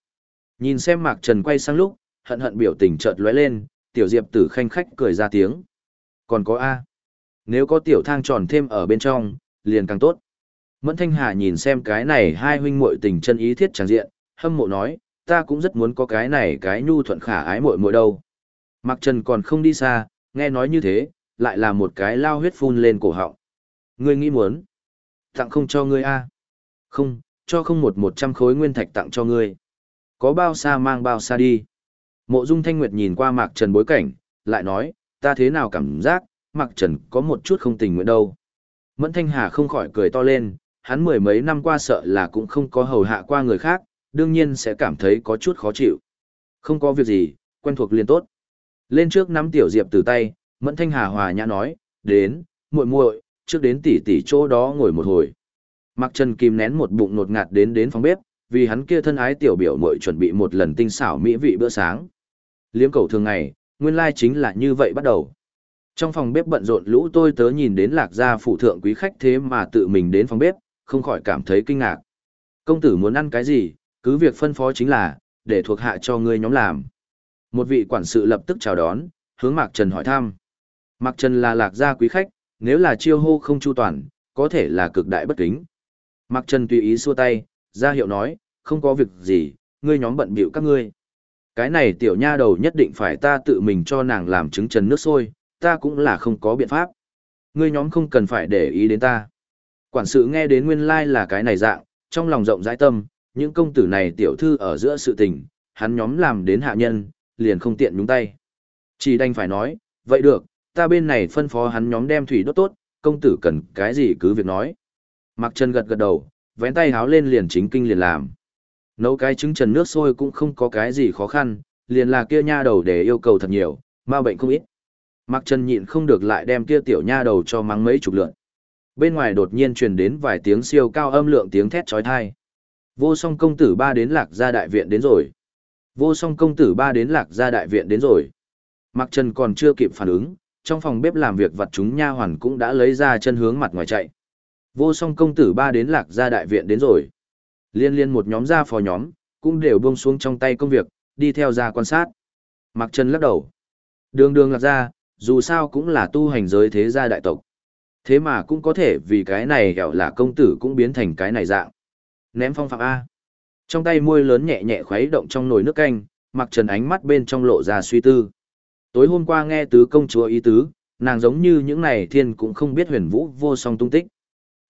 Nhìn xem Mạc Trần quay sang lúc, hận hận biểu tình chợt lóe lên, tiểu diệp tử khanh khách cười ra tiếng. Còn có A. Nếu có tiểu thang tròn thêm ở bên trong, liền càng tốt. Mẫn Thanh Hà nhìn xem cái này hai huynh muội tình chân ý thiết chẳng diện, hâm mộ nói, ta cũng rất muốn có cái này cái nhu thuận khả ái muội muội đâu. Mạc Trần còn không đi xa, nghe nói như thế, lại là một cái lao huyết phun lên cổ họng. Ngươi nghĩ muốn? Tặng không cho ngươi a? Không, cho không một một trăm khối nguyên thạch tặng cho ngươi. Có bao xa mang bao xa đi. Mộ Dung Thanh Nguyệt nhìn qua Mạc Trần bối cảnh, lại nói, ta thế nào cảm giác, Mạc Trần có một chút không tình nguyện đâu. Mẫn Thanh Hà không khỏi cười to lên, hắn mười mấy năm qua sợ là cũng không có hầu hạ qua người khác, đương nhiên sẽ cảm thấy có chút khó chịu. Không có việc gì, quen thuộc liền tốt. Lên trước nắm tiểu diệp từ tay, Mẫn Thanh Hà hòa nhã nói, đến, muội muội, trước đến tỷ tỷ chỗ đó ngồi một hồi. Mạc Trần kìm nén một bụng nột ngạt đến đến phòng bếp, vì hắn kia thân ái tiểu biểu muội chuẩn bị một lần tinh xảo mỹ vị bữa sáng. Liếm cầu thường ngày, nguyên lai chính là như vậy bắt đầu. Trong phòng bếp bận rộn lũ tôi tớ nhìn đến lạc gia phụ thượng quý khách thế mà tự mình đến phòng bếp, không khỏi cảm thấy kinh ngạc. Công tử muốn ăn cái gì, cứ việc phân phó chính là, để thuộc hạ cho ngươi nhóm làm. Một vị quản sự lập tức chào đón, hướng Mạc Trần hỏi thăm. Mạc Trần là lạc gia quý khách, nếu là chiêu hô không chu toàn, có thể là cực đại bất kính. Mạc Trần tùy ý xua tay, ra hiệu nói, không có việc gì, ngươi nhóm bận bịu các ngươi. Cái này tiểu nha đầu nhất định phải ta tự mình cho nàng làm trứng trần nước sôi, ta cũng là không có biện pháp. Ngươi nhóm không cần phải để ý đến ta. Quản sự nghe đến nguyên lai like là cái này dạng, trong lòng rộng rãi tâm, những công tử này tiểu thư ở giữa sự tình, hắn nhóm làm đến hạ nhân, liền không tiện nhúng tay. Chỉ đành phải nói, vậy được, ta bên này phân phó hắn nhóm đem thủy đốt tốt, công tử cần cái gì cứ việc nói. Mặc Trần gật gật đầu, vén tay háo lên liền chính kinh liền làm. Nấu cái trứng trần nước sôi cũng không có cái gì khó khăn, liền là kia nha đầu để yêu cầu thật nhiều, ma bệnh không ít. Mặc Trần nhịn không được lại đem kia tiểu nha đầu cho mắng mấy chục lượn. Bên ngoài đột nhiên truyền đến vài tiếng siêu cao âm lượng tiếng thét chói tai. Vô song công tử ba đến lạc gia đại viện đến rồi. Vô song công tử ba đến lạc gia đại viện đến rồi. Mặc Trần còn chưa kịp phản ứng, trong phòng bếp làm việc vật chúng nha hoàn cũng đã lấy ra chân hướng mặt ngoài chạy. Vô song công tử ba đến lạc gia đại viện đến rồi. Liên liên một nhóm gia phò nhóm, cũng đều buông xuống trong tay công việc, đi theo ra quan sát. Mặc Trần lắc đầu. Đường đường lạc gia, dù sao cũng là tu hành giới thế gia đại tộc. Thế mà cũng có thể vì cái này hẻo là công tử cũng biến thành cái này dạng. Ném phong phạm A. Trong tay môi lớn nhẹ nhẹ khuấy động trong nồi nước canh, mặc trần ánh mắt bên trong lộ ra suy tư. Tối hôm qua nghe tứ công chúa ý tứ, nàng giống như những này thiên cũng không biết huyền vũ vô song tung tích.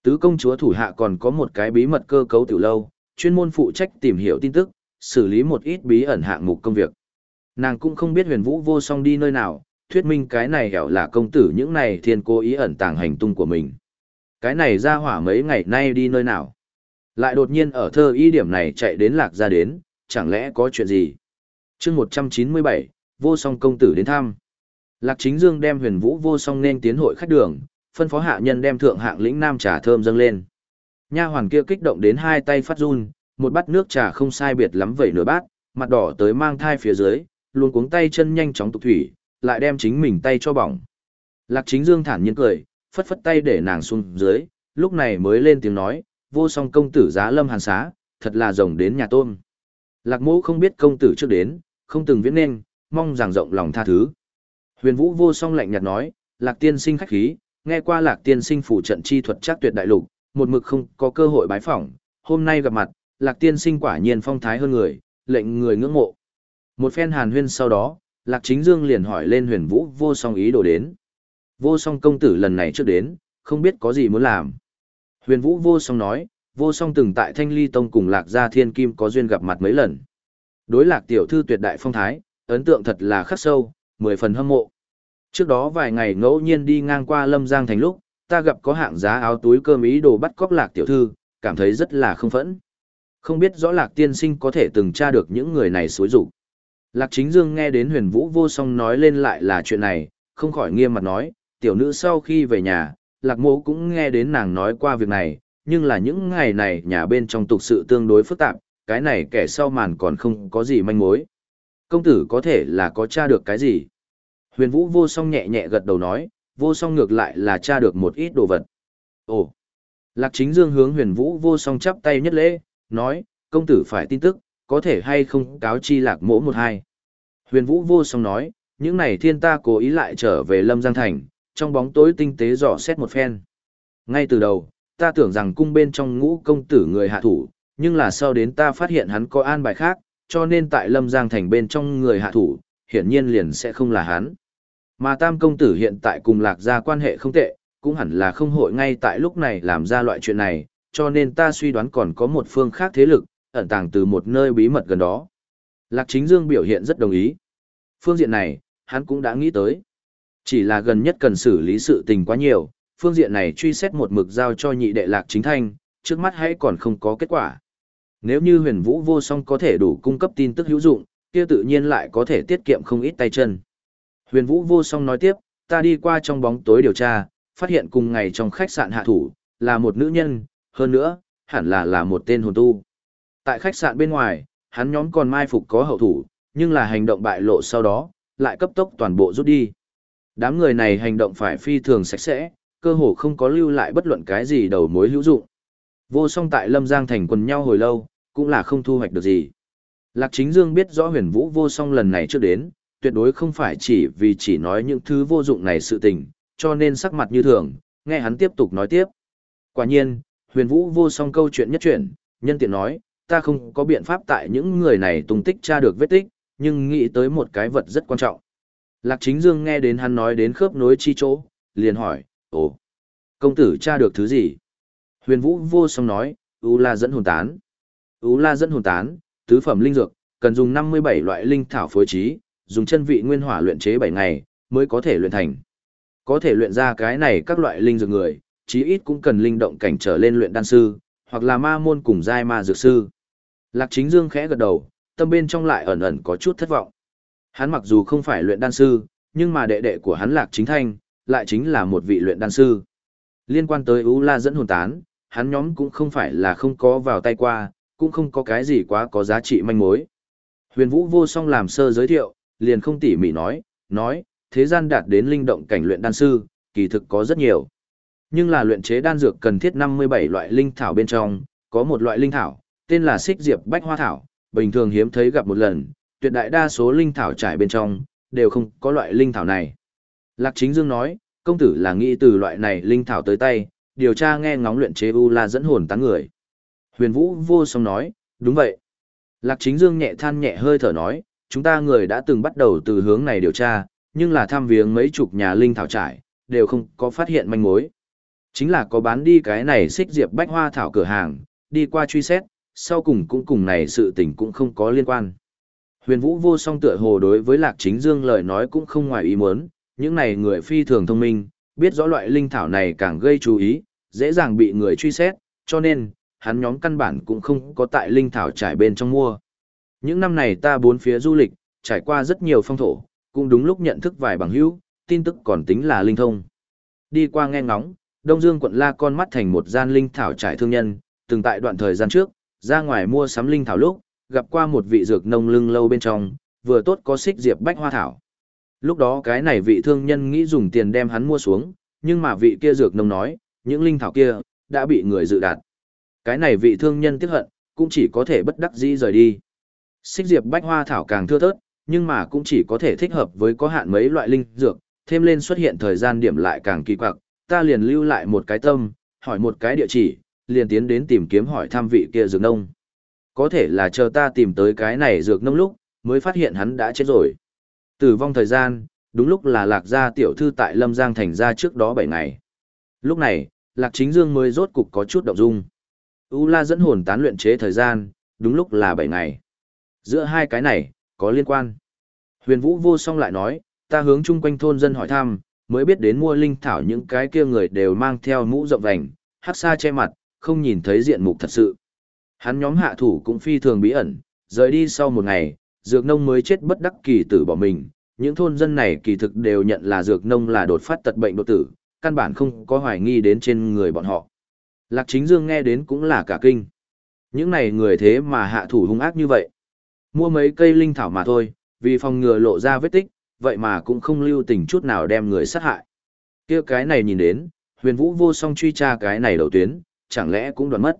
Tứ công chúa thủ hạ còn có một cái bí mật cơ cấu tiểu lâu, chuyên môn phụ trách tìm hiểu tin tức, xử lý một ít bí ẩn hạng mục công việc. Nàng cũng không biết huyền vũ vô song đi nơi nào, thuyết minh cái này hẻo là công tử những này thiên cố ý ẩn tàng hành tung của mình. Cái này ra hỏa mấy ngày nay đi nơi nào. Lại đột nhiên ở thơ ý điểm này chạy đến lạc ra đến, chẳng lẽ có chuyện gì? chương 197, vô song công tử đến thăm. Lạc chính dương đem huyền vũ vô song nên tiến hội khách đường, phân phó hạ nhân đem thượng hạng lĩnh nam trà thơm dâng lên. Nha hoàn kia kích động đến hai tay phát run, một bát nước trà không sai biệt lắm vậy nửa bát, mặt đỏ tới mang thai phía dưới, luôn cuống tay chân nhanh chóng tục thủy, lại đem chính mình tay cho bỏng. Lạc chính dương thản nhiên cười, phất phất tay để nàng xuống dưới, lúc này mới lên tiếng nói, vô song công tử giá lâm hàn xá, thật là rồng đến nhà tôm. Lạc mẫu không biết công tử trước đến, không từng viết nên, mong rằng rộng lòng tha thứ. Huyền vũ vô song lạnh nhạt nói, lạc tiên sinh khách khí, nghe qua lạc tiên sinh phủ trận chi thuật chắc tuyệt đại lục, một mực không có cơ hội bái phỏng, hôm nay gặp mặt, lạc tiên sinh quả nhiên phong thái hơn người, lệnh người ngưỡng mộ. Một phen hàn huyên sau đó, lạc chính dương liền hỏi lên huyền vũ vô song ý đồ đến. Vô song công tử lần này trước đến, không biết có gì muốn làm. Huyền vũ vô song nói, vô song từng tại thanh ly tông cùng lạc gia thiên kim có duyên gặp mặt mấy lần. Đối lạc tiểu thư tuyệt đại phong thái, ấn tượng thật là khắc sâu, mười phần hâm mộ. Trước đó vài ngày ngẫu nhiên đi ngang qua Lâm Giang thành lúc, ta gặp có hạng giá áo túi cơm ý đồ bắt cóc lạc tiểu thư, cảm thấy rất là không phẫn. Không biết rõ lạc tiên sinh có thể từng tra được những người này xối rủ. Lạc chính dương nghe đến huyền vũ vô song nói lên lại là chuyện này, không khỏi nghiêm mặt nói, tiểu nữ sau khi về nhà, lạc mô cũng nghe đến nàng nói qua việc này, nhưng là những ngày này nhà bên trong tục sự tương đối phức tạp, cái này kẻ sau màn còn không có gì manh mối. Công tử có thể là có tra được cái gì? Huyền vũ vô song nhẹ nhẹ gật đầu nói, vô song ngược lại là tra được một ít đồ vật. Ồ! Lạc chính dương hướng huyền vũ vô song chắp tay nhất lễ, nói, công tử phải tin tức, có thể hay không cáo chi lạc mỗ một hai. Huyền vũ vô song nói, những này thiên ta cố ý lại trở về Lâm Giang Thành, trong bóng tối tinh tế dò xét một phen. Ngay từ đầu, ta tưởng rằng cung bên trong ngũ công tử người hạ thủ, nhưng là sau đến ta phát hiện hắn có an bài khác, cho nên tại Lâm Giang Thành bên trong người hạ thủ, hiển nhiên liền sẽ không là hắn. Mà tam công tử hiện tại cùng lạc gia quan hệ không tệ, cũng hẳn là không hội ngay tại lúc này làm ra loại chuyện này, cho nên ta suy đoán còn có một phương khác thế lực, ẩn tàng từ một nơi bí mật gần đó. Lạc chính dương biểu hiện rất đồng ý. Phương diện này, hắn cũng đã nghĩ tới. Chỉ là gần nhất cần xử lý sự tình quá nhiều, phương diện này truy xét một mực giao cho nhị đệ lạc chính thanh, trước mắt hãy còn không có kết quả. Nếu như huyền vũ vô song có thể đủ cung cấp tin tức hữu dụng, kia tự nhiên lại có thể tiết kiệm không ít tay chân. Huyền vũ vô song nói tiếp, ta đi qua trong bóng tối điều tra, phát hiện cùng ngày trong khách sạn hạ thủ, là một nữ nhân, hơn nữa, hẳn là là một tên hồn tu. Tại khách sạn bên ngoài, hắn nhóm còn mai phục có hậu thủ, nhưng là hành động bại lộ sau đó, lại cấp tốc toàn bộ rút đi. Đám người này hành động phải phi thường sạch sẽ, cơ hồ không có lưu lại bất luận cái gì đầu mối hữu dụng. Vô song tại Lâm Giang thành quần nhau hồi lâu, cũng là không thu hoạch được gì. Lạc Chính Dương biết rõ huyền vũ vô song lần này trước đến, tuyệt đối không phải chỉ vì chỉ nói những thứ vô dụng này sự tình, cho nên sắc mặt như thường, nghe hắn tiếp tục nói tiếp. Quả nhiên, huyền vũ vô song câu chuyện nhất chuyển, nhân tiện nói, ta không có biện pháp tại những người này tung tích tra được vết tích, nhưng nghĩ tới một cái vật rất quan trọng. Lạc Chính Dương nghe đến hắn nói đến khớp nối chi chỗ, liền hỏi, ồ, công tử tra được thứ gì? Huyền Vũ vô song nói, U La dẫn hồn tán. U La dẫn hồn tán, tứ phẩm linh dược, cần dùng 57 loại linh thảo phối trí, dùng chân vị nguyên hỏa luyện chế 7 ngày, mới có thể luyện thành. Có thể luyện ra cái này các loại linh dược người, chí ít cũng cần linh động cảnh trở lên luyện đan sư, hoặc là ma môn cùng giai ma dược sư. Lạc Chính Dương khẽ gật đầu, tâm bên trong lại ẩn ẩn có chút thất vọng. Hắn mặc dù không phải luyện đan sư, nhưng mà đệ đệ của hắn Lạc Chính Thanh, lại chính là một vị luyện đan sư. Liên quan tới U La dẫn hồn tán, hắn nhóm cũng không phải là không có vào tay qua, cũng không có cái gì quá có giá trị manh mối. Huyền Vũ vô song làm sơ giới thiệu, liền không tỉ mỉ nói, nói, thế gian đạt đến linh động cảnh luyện đan sư, kỳ thực có rất nhiều. Nhưng là luyện chế đan dược cần thiết 57 loại linh thảo bên trong, có một loại linh thảo, tên là xích diệp bách hoa thảo, bình thường hiếm thấy gặp một lần, tuyệt đại đa số linh thảo trải bên trong, đều không có loại linh thảo này. Lạc Chính Dương nói, công tử là nghĩ từ loại này linh thảo tới tay, điều tra nghe ngóng luyện chế U La dẫn hồn tán người. Huyền Vũ vô song nói, đúng vậy. Lạc Chính Dương nhẹ than nhẹ hơi thở nói, chúng ta người đã từng bắt đầu từ hướng này điều tra, nhưng là tham viếng mấy chục nhà linh thảo trải, đều không có phát hiện manh mối. Chính là có bán đi cái này xích diệp bách hoa thảo cửa hàng, đi qua truy xét, sau cùng cũng cùng này sự tình cũng không có liên quan. Huyền Vũ vô song tựa hồ đối với Lạc Chính Dương lời nói cũng không ngoài ý muốn, những này người phi thường thông minh, biết rõ loại linh thảo này càng gây chú ý, dễ dàng bị người truy xét, cho nên, hắn nhóm căn bản cũng không có tại linh thảo trải bên trong mua. Những năm này ta bốn phía du lịch, trải qua rất nhiều phong thổ, cũng đúng lúc nhận thức vài bằng hữu, tin tức còn tính là linh thông. Đi qua nghe ngóng, Đông Dương quận La con mắt thành một gian linh thảo trải thương nhân, từng tại đoạn thời gian trước, ra ngoài mua sắm linh thảo lúc, gặp qua một vị dược nông lưng lâu bên trong, vừa tốt có xích diệp bách hoa thảo. Lúc đó cái này vị thương nhân nghĩ dùng tiền đem hắn mua xuống, nhưng mà vị kia dược nông nói, những linh thảo kia, đã bị người dự đạt. Cái này vị thương nhân tiếc hận, cũng chỉ có thể bất đắc dĩ rời đi. Xích diệp bách hoa thảo càng thưa thớt, nhưng mà cũng chỉ có thể thích hợp với có hạn mấy loại linh dược, thêm lên xuất hiện thời gian điểm lại càng kỳ quặc, ta liền lưu lại một cái tâm, hỏi một cái địa chỉ, liền tiến đến tìm kiếm hỏi thăm vị kia dược nông. Có thể là chờ ta tìm tới cái này dược nông lúc, mới phát hiện hắn đã chết rồi. Tử vong thời gian, đúng lúc là lạc gia tiểu thư tại Lâm Giang thành ra trước đó 7 ngày. Lúc này, lạc chính dương mới rốt cục có chút động dung. U la dẫn hồn tán luyện chế thời gian, đúng lúc là 7 ngày. Giữa hai cái này, có liên quan. Huyền Vũ vô song lại nói, ta hướng chung quanh thôn dân hỏi thăm, mới biết đến mua linh thảo những cái kia người đều mang theo mũ rộng vành, hắc xa che mặt, không nhìn thấy diện mục thật sự. Hắn nhóm hạ thủ cũng phi thường bí ẩn, rời đi sau một ngày, dược nông mới chết bất đắc kỳ tử bỏ mình. Những thôn dân này kỳ thực đều nhận là dược nông là đột phát tật bệnh đột tử, căn bản không có hoài nghi đến trên người bọn họ. Lạc chính dương nghe đến cũng là cả kinh. Những này người thế mà hạ thủ hung ác như vậy. Mua mấy cây linh thảo mà thôi, vì phòng ngừa lộ ra vết tích, vậy mà cũng không lưu tình chút nào đem người sát hại. kia cái này nhìn đến, huyền vũ vô song truy tra cái này đầu tuyến, chẳng lẽ cũng đoán mất.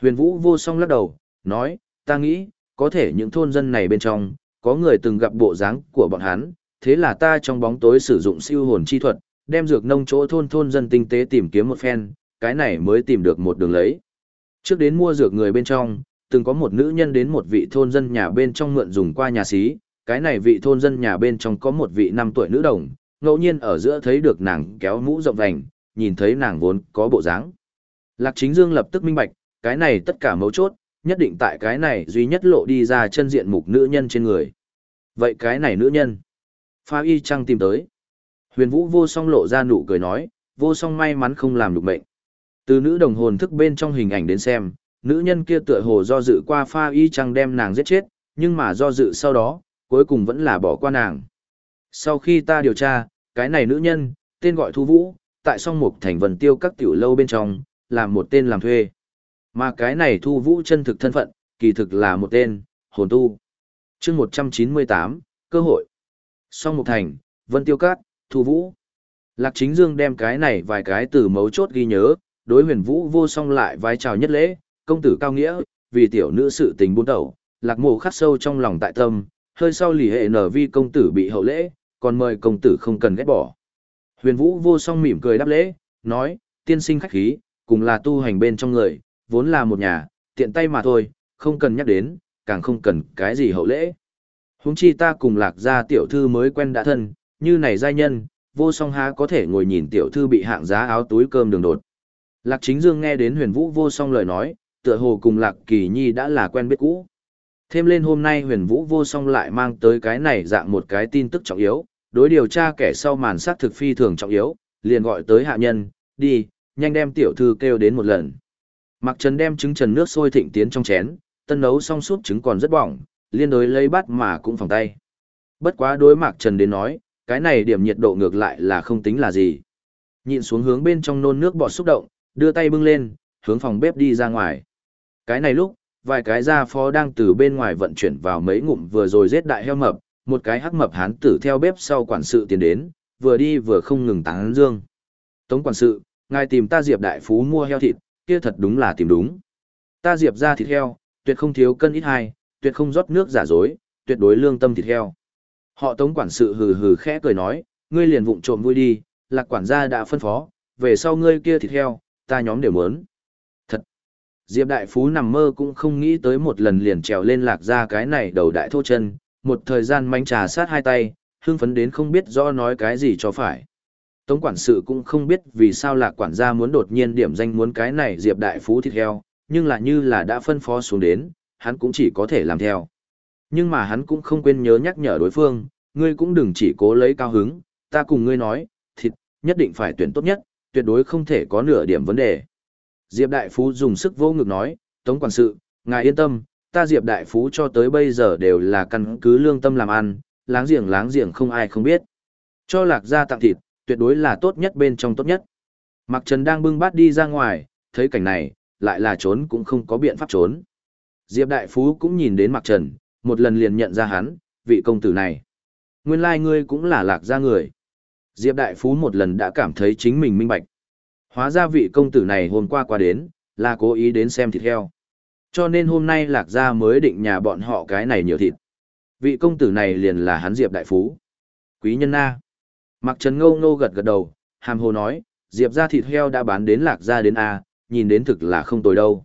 Huyền vũ vô song lắc đầu, nói, ta nghĩ, có thể những thôn dân này bên trong, có người từng gặp bộ dáng của bọn hắn, thế là ta trong bóng tối sử dụng siêu hồn chi thuật, đem dược nông chỗ thôn thôn dân tinh tế tìm kiếm một phen, cái này mới tìm được một đường lấy. Trước đến mua dược người bên trong, từng có một nữ nhân đến một vị thôn dân nhà bên trong mượn dùng qua nhà xí, cái này vị thôn dân nhà bên trong có một vị năm tuổi nữ đồng, ngẫu nhiên ở giữa thấy được nàng kéo mũ rộng vành, nhìn thấy nàng vốn có bộ dáng. Lạc Chính Dương lập tức minh bạch, cái này tất cả mấu chốt, nhất định tại cái này duy nhất lộ đi ra chân diện mục nữ nhân trên người. Vậy cái này nữ nhân, Pha Y chăng tìm tới. Huyền Vũ vô song lộ ra nụ cười nói, vô song may mắn không làm được mệnh. Từ nữ đồng hồn thức bên trong hình ảnh đến xem, nữ nhân kia tựa hồ do dự qua Pha Y chăng đem nàng giết chết, nhưng mà do dự sau đó, cuối cùng vẫn là bỏ qua nàng. Sau khi ta điều tra, cái này nữ nhân, tên gọi Thu Vũ, tại song mục thành vần tiêu các tiểu lâu bên trong, là một tên làm thuê. Mà cái này Thu Vũ chân thực thân phận, kỳ thực là một tên, hồn tu. chương 198, cơ hội. Song mục thành, vân tiêu cát, Thu Vũ. Lạc chính dương đem cái này vài cái từ mấu chốt ghi nhớ, đối huyền vũ vô song lại vai chào nhất lễ, công tử cao nghĩa, vì tiểu nữ sự tình buôn tẩu, lạc mộ khắc sâu trong lòng tại tâm, hơi sau lì hệ nở vi công tử bị hậu lễ, còn mời công tử không cần ghét bỏ. Huyền Vũ vô song mỉm cười đáp lễ, nói, tiên sinh khách khí, cùng là tu hành bên trong người, vốn là một nhà, tiện tay mà thôi, không cần nhắc đến, càng không cần cái gì hậu lễ. Huống chi ta cùng lạc gia tiểu thư mới quen đã thân, như này giai nhân, vô song há có thể ngồi nhìn tiểu thư bị hạng giá áo túi cơm đường đột. Lạc chính dương nghe đến huyền vũ vô song lời nói, tựa hồ cùng lạc kỳ nhi đã là quen biết cũ. Thêm lên hôm nay huyền vũ vô song lại mang tới cái này dạng một cái tin tức trọng yếu, đối điều tra kẻ sau màn sát thực phi thường trọng yếu, liền gọi tới hạ nhân, đi, nhanh đem tiểu thư kêu đến một lần. Mạc trần đem trứng trần nước sôi thịnh tiến trong chén, tân nấu xong suốt trứng còn rất bỏng, liên đối lấy bát mà cũng phòng tay. Bất quá đối mạc trần đến nói, cái này điểm nhiệt độ ngược lại là không tính là gì. Nhìn xuống hướng bên trong nôn nước bọt xúc động, đưa tay bưng lên, hướng phòng bếp đi ra ngoài. Cái này lúc, vài cái gia phó đang từ bên ngoài vận chuyển vào mấy ngụm vừa rồi giết đại heo mập, một cái hắc mập hán tử theo bếp sau quản sự tiến đến, vừa đi vừa không ngừng tán dương. Tống quản sự, ngài tìm ta Diệp đại phú mua heo thịt, kia thật đúng là tìm đúng. Ta Diệp ra thịt heo, tuyệt không thiếu cân ít hai, tuyệt không rót nước giả dối, tuyệt đối lương tâm thịt heo. Họ Tống quản sự hừ hừ khẽ cười nói, ngươi liền vụng trộm vui đi, lạc quản gia đã phân phó, về sau ngươi kia thịt heo, ta nhóm đều muốn. thật. Diệp Đại Phú nằm mơ cũng không nghĩ tới một lần liền trèo lên lạc ra cái này đầu đại thô chân, một thời gian mánh trà sát hai tay, hưng phấn đến không biết rõ nói cái gì cho phải. Tống quản sự cũng không biết vì sao lạc quản gia muốn đột nhiên điểm danh muốn cái này Diệp Đại Phú thịt heo, nhưng là như là đã phân phó xuống đến, hắn cũng chỉ có thể làm theo. Nhưng mà hắn cũng không quên nhớ nhắc nhở đối phương, ngươi cũng đừng chỉ cố lấy cao hứng, ta cùng ngươi nói, thịt, nhất định phải tuyển tốt nhất, tuyệt đối không thể có nửa điểm vấn đề. Diệp Đại Phú dùng sức vô ngực nói, Tống quản sự, ngài yên tâm, ta Diệp Đại Phú cho tới bây giờ đều là căn cứ lương tâm làm ăn, láng giềng láng giềng không ai không biết. Cho lạc gia tặng thịt, tuyệt đối là tốt nhất bên trong tốt nhất. Mạc Trần đang bưng bát đi ra ngoài, thấy cảnh này, lại là trốn cũng không có biện pháp trốn. Diệp Đại Phú cũng nhìn đến Mạc Trần, một lần liền nhận ra hắn, vị công tử này. Nguyên lai like ngươi cũng là lạc gia người. Diệp Đại Phú một lần đã cảm thấy chính mình minh bạch. Hóa ra vị công tử này hôm qua qua đến, là cố ý đến xem thịt heo. Cho nên hôm nay lạc gia mới định nhà bọn họ cái này nhiều thịt. Vị công tử này liền là hắn Diệp Đại Phú. Quý nhân na. Mặc Trần Ngô Ngô gật gật đầu, hàm hồ nói, Diệp gia thịt heo đã bán đến lạc gia đến A, nhìn đến thực là không tồi đâu.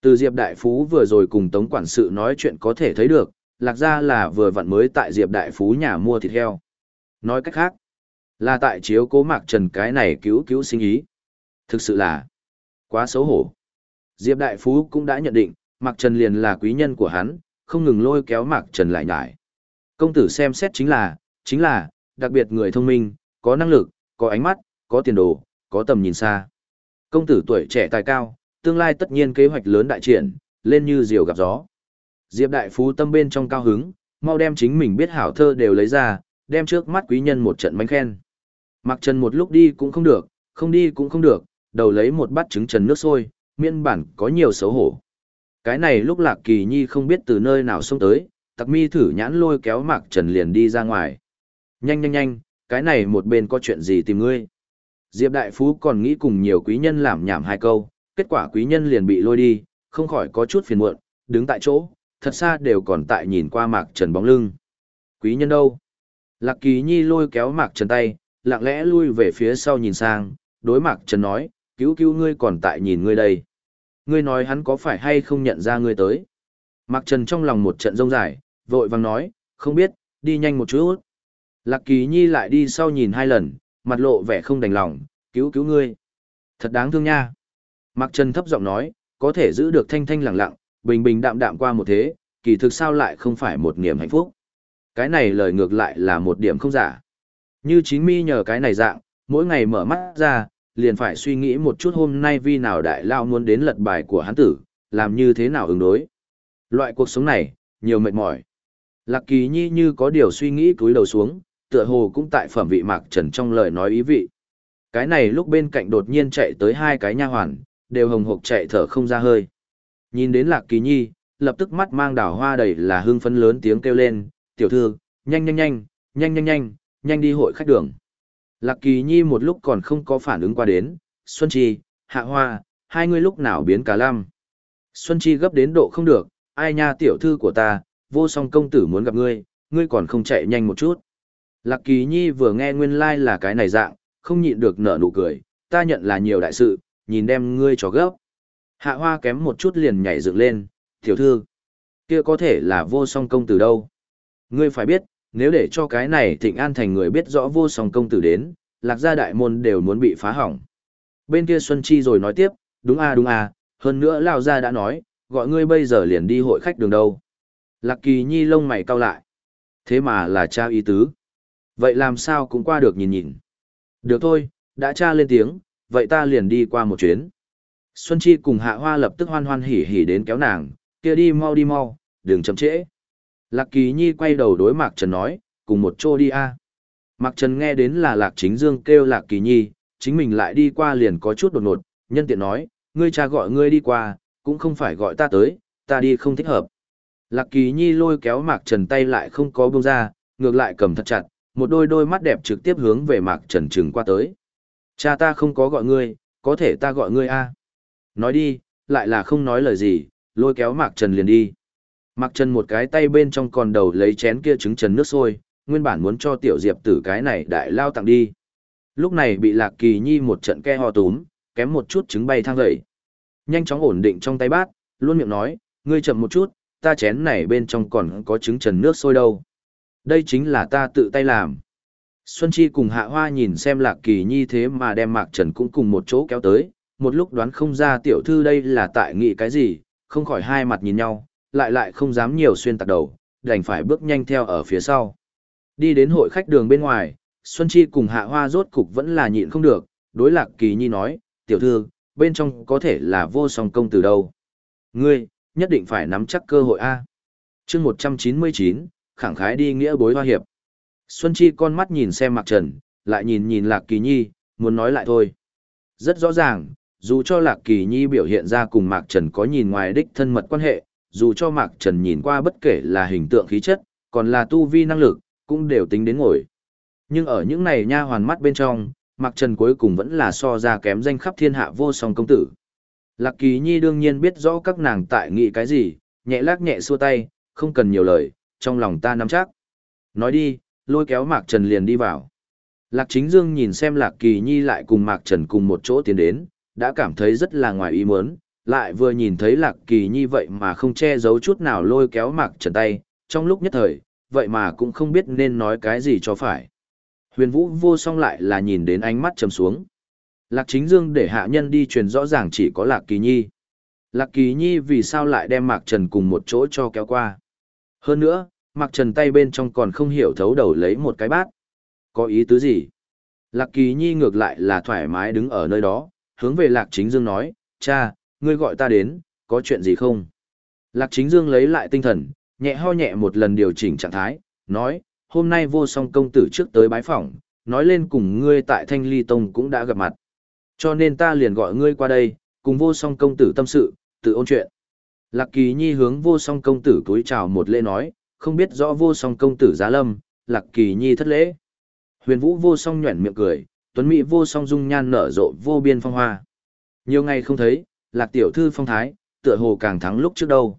Từ Diệp Đại Phú vừa rồi cùng Tống Quản sự nói chuyện có thể thấy được, lạc gia là vừa vặn mới tại Diệp Đại Phú nhà mua thịt heo. Nói cách khác, là tại chiếu cố Mạc Trần cái này cứu cứu sinh ý. Thực sự là quá xấu hổ. Diệp Đại Phú cũng đã nhận định, Mạc Trần liền là quý nhân của hắn, không ngừng lôi kéo Mạc Trần lại nhải. Công tử xem xét chính là, chính là, đặc biệt người thông minh, có năng lực, có ánh mắt, có tiền đồ, có tầm nhìn xa. Công tử tuổi trẻ tài cao, tương lai tất nhiên kế hoạch lớn đại triển, lên như diều gặp gió. Diệp Đại Phú tâm bên trong cao hứng, mau đem chính mình biết hảo thơ đều lấy ra, đem trước mắt quý nhân một trận mánh khen. Mặc trần một lúc đi cũng không được, không đi cũng không được, đầu lấy một bát trứng trần nước sôi, miên bản có nhiều xấu hổ. Cái này lúc Lạc Kỳ Nhi không biết từ nơi nào xông tới, tặc mi thử nhãn lôi kéo Mạc Trần liền đi ra ngoài. Nhanh nhanh nhanh, cái này một bên có chuyện gì tìm ngươi. Diệp Đại Phú còn nghĩ cùng nhiều quý nhân làm nhảm hai câu, kết quả quý nhân liền bị lôi đi, không khỏi có chút phiền muộn, đứng tại chỗ, thật xa đều còn tại nhìn qua Mạc Trần bóng lưng. Quý nhân đâu? Lạc Kỳ Nhi lôi kéo Mạc Trần tay, lặng lẽ lui về phía sau nhìn sang, đối Mạc Trần nói, cứu cứu ngươi còn tại nhìn ngươi đây. Ngươi nói hắn có phải hay không nhận ra ngươi tới. Mạc Trần trong lòng một trận rông dài, vội vàng nói, không biết, đi nhanh một chút. Lạc Kỳ Nhi lại đi sau nhìn hai lần, mặt lộ vẻ không đành lòng, cứu cứu ngươi. Thật đáng thương nha. Mạc Trần thấp giọng nói, có thể giữ được thanh thanh lặng lặng, bình bình đạm đạm qua một thế, kỳ thực sao lại không phải một niềm hạnh phúc. Cái này lời ngược lại là một điểm không giả. Như chính mi nhờ cái này dạng, mỗi ngày mở mắt ra, liền phải suy nghĩ một chút hôm nay vi nào đại lao muốn đến lật bài của hắn tử, làm như thế nào ứng đối. Loại cuộc sống này, nhiều mệt mỏi. Lạc kỳ nhi như có điều suy nghĩ cúi đầu xuống, tựa hồ cũng tại phẩm vị mạc trần trong lời nói ý vị. Cái này lúc bên cạnh đột nhiên chạy tới hai cái nha hoàn, đều hồng hộc chạy thở không ra hơi. Nhìn đến lạc kỳ nhi, lập tức mắt mang đảo hoa đầy là hương phấn lớn tiếng kêu lên, tiểu thư, nhanh nhanh nhanh, nhanh nhanh nhanh, nhanh đi hội khách đường. Lạc kỳ nhi một lúc còn không có phản ứng qua đến, Xuân Chi, Hạ Hoa, hai người lúc nào biến cả lam Xuân Chi gấp đến độ không được, ai nha tiểu thư của ta, vô song công tử muốn gặp ngươi, ngươi còn không chạy nhanh một chút. Lạc kỳ nhi vừa nghe nguyên lai like là cái này dạng, không nhịn được nở nụ cười, ta nhận là nhiều đại sự, nhìn đem ngươi cho gấp. Hạ hoa kém một chút liền nhảy dựng lên, tiểu thư, kia có thể là vô song công tử đâu. Ngươi phải biết, nếu để cho cái này thịnh an thành người biết rõ vô song công tử đến, lạc gia đại môn đều muốn bị phá hỏng. Bên kia Xuân Chi rồi nói tiếp, đúng a đúng a, hơn nữa Lao Gia đã nói, gọi ngươi bây giờ liền đi hội khách đường đâu. Lạc kỳ nhi lông mày cau lại. Thế mà là cha ý tứ. Vậy làm sao cũng qua được nhìn nhìn. Được thôi, đã cha lên tiếng, vậy ta liền đi qua một chuyến. Xuân Chi cùng Hạ Hoa lập tức hoan hoan hỉ hỉ đến kéo nàng, kia đi mau đi mau, đừng chậm trễ. Lạc Kỳ Nhi quay đầu đối Mạc Trần nói, cùng một chỗ đi a. Mạc Trần nghe đến là Lạc Chính Dương kêu Lạc Kỳ Nhi, chính mình lại đi qua liền có chút đột ngột, nhân tiện nói, ngươi cha gọi ngươi đi qua, cũng không phải gọi ta tới, ta đi không thích hợp. Lạc Kỳ Nhi lôi kéo Mạc Trần tay lại không có buông ra, ngược lại cầm thật chặt, một đôi đôi mắt đẹp trực tiếp hướng về Mạc Trần trừng qua tới. Cha ta không có gọi ngươi, có thể ta gọi ngươi a. Nói đi, lại là không nói lời gì, lôi kéo Mạc Trần liền đi. Mạc Trần một cái tay bên trong còn đầu lấy chén kia trứng trần nước sôi, nguyên bản muốn cho tiểu diệp tử cái này đại lao tặng đi. Lúc này bị Lạc Kỳ Nhi một trận ke ho túm, kém một chút trứng bay thang dậy. Nhanh chóng ổn định trong tay bát, luôn miệng nói, ngươi chậm một chút, ta chén này bên trong còn có trứng trần nước sôi đâu. Đây chính là ta tự tay làm. Xuân Chi cùng Hạ Hoa nhìn xem Lạc Kỳ Nhi thế mà đem Mạc Trần cũng cùng một chỗ kéo tới, một lúc đoán không ra tiểu thư đây là tại nghị cái gì, không khỏi hai mặt nhìn nhau, lại lại không dám nhiều xuyên tạc đầu, đành phải bước nhanh theo ở phía sau. Đi đến hội khách đường bên ngoài, Xuân Chi cùng Hạ Hoa rốt cục vẫn là nhịn không được, đối Lạc Kỳ Nhi nói, tiểu thư, bên trong có thể là vô song công từ đâu. Ngươi, nhất định phải nắm chắc cơ hội A. chương 199, khẳng khái đi nghĩa bối hoa hiệp. Xuân Chi con mắt nhìn xem Mạc Trần, lại nhìn nhìn Lạc Kỳ Nhi, muốn nói lại thôi. Rất rõ ràng, dù cho Lạc Kỳ Nhi biểu hiện ra cùng Mạc Trần có nhìn ngoài đích thân mật quan hệ, dù cho Mạc Trần nhìn qua bất kể là hình tượng khí chất, còn là tu vi năng lực, cũng đều tính đến ngồi. Nhưng ở những này nha hoàn mắt bên trong, Mạc Trần cuối cùng vẫn là so ra kém danh khắp thiên hạ vô song công tử. Lạc Kỳ Nhi đương nhiên biết rõ các nàng tại nghĩ cái gì, nhẹ lắc nhẹ xua tay, không cần nhiều lời, trong lòng ta nắm chắc. Nói đi, lôi kéo Mạc Trần liền đi vào. Lạc Chính Dương nhìn xem Lạc Kỳ Nhi lại cùng Mạc Trần cùng một chỗ tiến đến, đã cảm thấy rất là ngoài ý muốn, lại vừa nhìn thấy Lạc Kỳ Nhi vậy mà không che giấu chút nào lôi kéo Mạc Trần tay, trong lúc nhất thời, vậy mà cũng không biết nên nói cái gì cho phải. Huyền Vũ vô song lại là nhìn đến ánh mắt trầm xuống. Lạc Chính Dương để hạ nhân đi truyền rõ ràng chỉ có Lạc Kỳ Nhi. Lạc Kỳ Nhi vì sao lại đem Mạc Trần cùng một chỗ cho kéo qua. Hơn nữa, Mạc Trần tay bên trong còn không hiểu thấu đầu lấy một cái bát. Có ý tứ gì? Lạc Kỳ Nhi ngược lại là thoải mái đứng ở nơi đó, hướng về Lạc Chính Dương nói, cha, ngươi gọi ta đến, có chuyện gì không? Lạc Chính Dương lấy lại tinh thần, nhẹ ho nhẹ một lần điều chỉnh trạng thái, nói, hôm nay vô song công tử trước tới bái phỏng, nói lên cùng ngươi tại Thanh Ly Tông cũng đã gặp mặt. Cho nên ta liền gọi ngươi qua đây, cùng vô song công tử tâm sự, tự ôn chuyện. Lạc Kỳ Nhi hướng vô song công tử cúi chào một lễ nói, không biết rõ vô song công tử giá lâm, Lạc Kỳ Nhi thất lễ. Huyền Vũ vô song nhuẩn miệng cười, Tuấn Mỹ vô song dung nhan nở rộ vô biên phong hoa. Nhiều ngày không thấy, Lạc tiểu thư phong thái, tựa hồ càng thắng lúc trước đâu.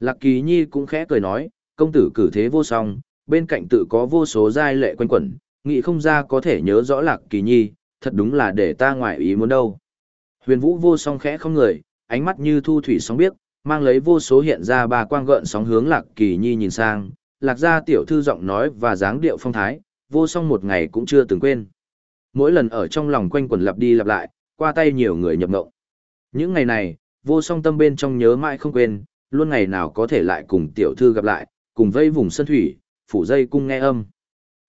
Lạc Kỳ Nhi cũng khẽ cười nói, công tử cử thế vô song, bên cạnh tự có vô số giai lệ quanh quẩn, nghĩ không ra có thể nhớ rõ Lạc Kỳ Nhi, thật đúng là để ta ngoại ý muốn đâu. Huyền Vũ vô song khẽ không người, ánh mắt như thu thủy sóng biếc, mang lấy vô số hiện ra ba quang gợn sóng hướng Lạc Kỳ Nhi nhìn sang, Lạc gia tiểu thư giọng nói và dáng điệu phong thái, vô song một ngày cũng chưa từng quên. Mỗi lần ở trong lòng quanh quẩn lặp đi lặp lại, qua tay nhiều người nhập ngộng. Những ngày này, vô song tâm bên trong nhớ mãi không quên, luôn ngày nào có thể lại cùng tiểu thư gặp lại, cùng vây vùng sân thủy, phủ dây cung nghe âm.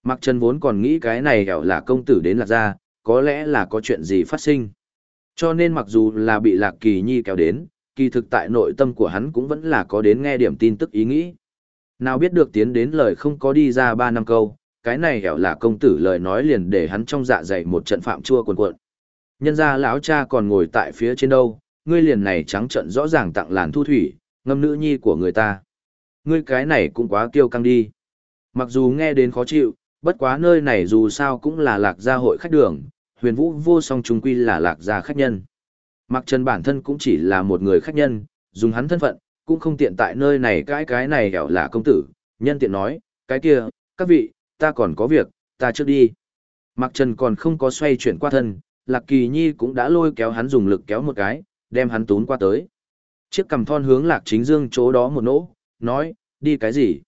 Mặc Trần vốn còn nghĩ cái này hẻo là công tử đến lạc gia, có lẽ là có chuyện gì phát sinh. Cho nên mặc dù là bị lạc kỳ nhi kéo đến, kỳ thực tại nội tâm của hắn cũng vẫn là có đến nghe điểm tin tức ý nghĩ. Nào biết được tiến đến lời không có đi ra ba năm câu, cái này hẻo là công tử lời nói liền để hắn trong dạ dày một trận phạm chua cuồn cuộn. Nhân ra lão cha còn ngồi tại phía trên đâu, ngươi liền này trắng trận rõ ràng tặng làn thu thủy, ngâm nữ nhi của người ta. Ngươi cái này cũng quá kiêu căng đi. Mặc dù nghe đến khó chịu, bất quá nơi này dù sao cũng là lạc gia hội khách đường, huyền vũ vô song trung quy là lạc gia khách nhân. Mặc trần bản thân cũng chỉ là một người khách nhân, dùng hắn thân phận, cũng không tiện tại nơi này cái cái này hẻo là công tử, nhân tiện nói, cái kia, các vị, ta còn có việc, ta trước đi. Mặc trần còn không có xoay chuyển qua thân, lạc kỳ nhi cũng đã lôi kéo hắn dùng lực kéo một cái, đem hắn tún qua tới. Chiếc cầm thon hướng lạc chính dương chỗ đó một nỗ, nói, đi cái gì?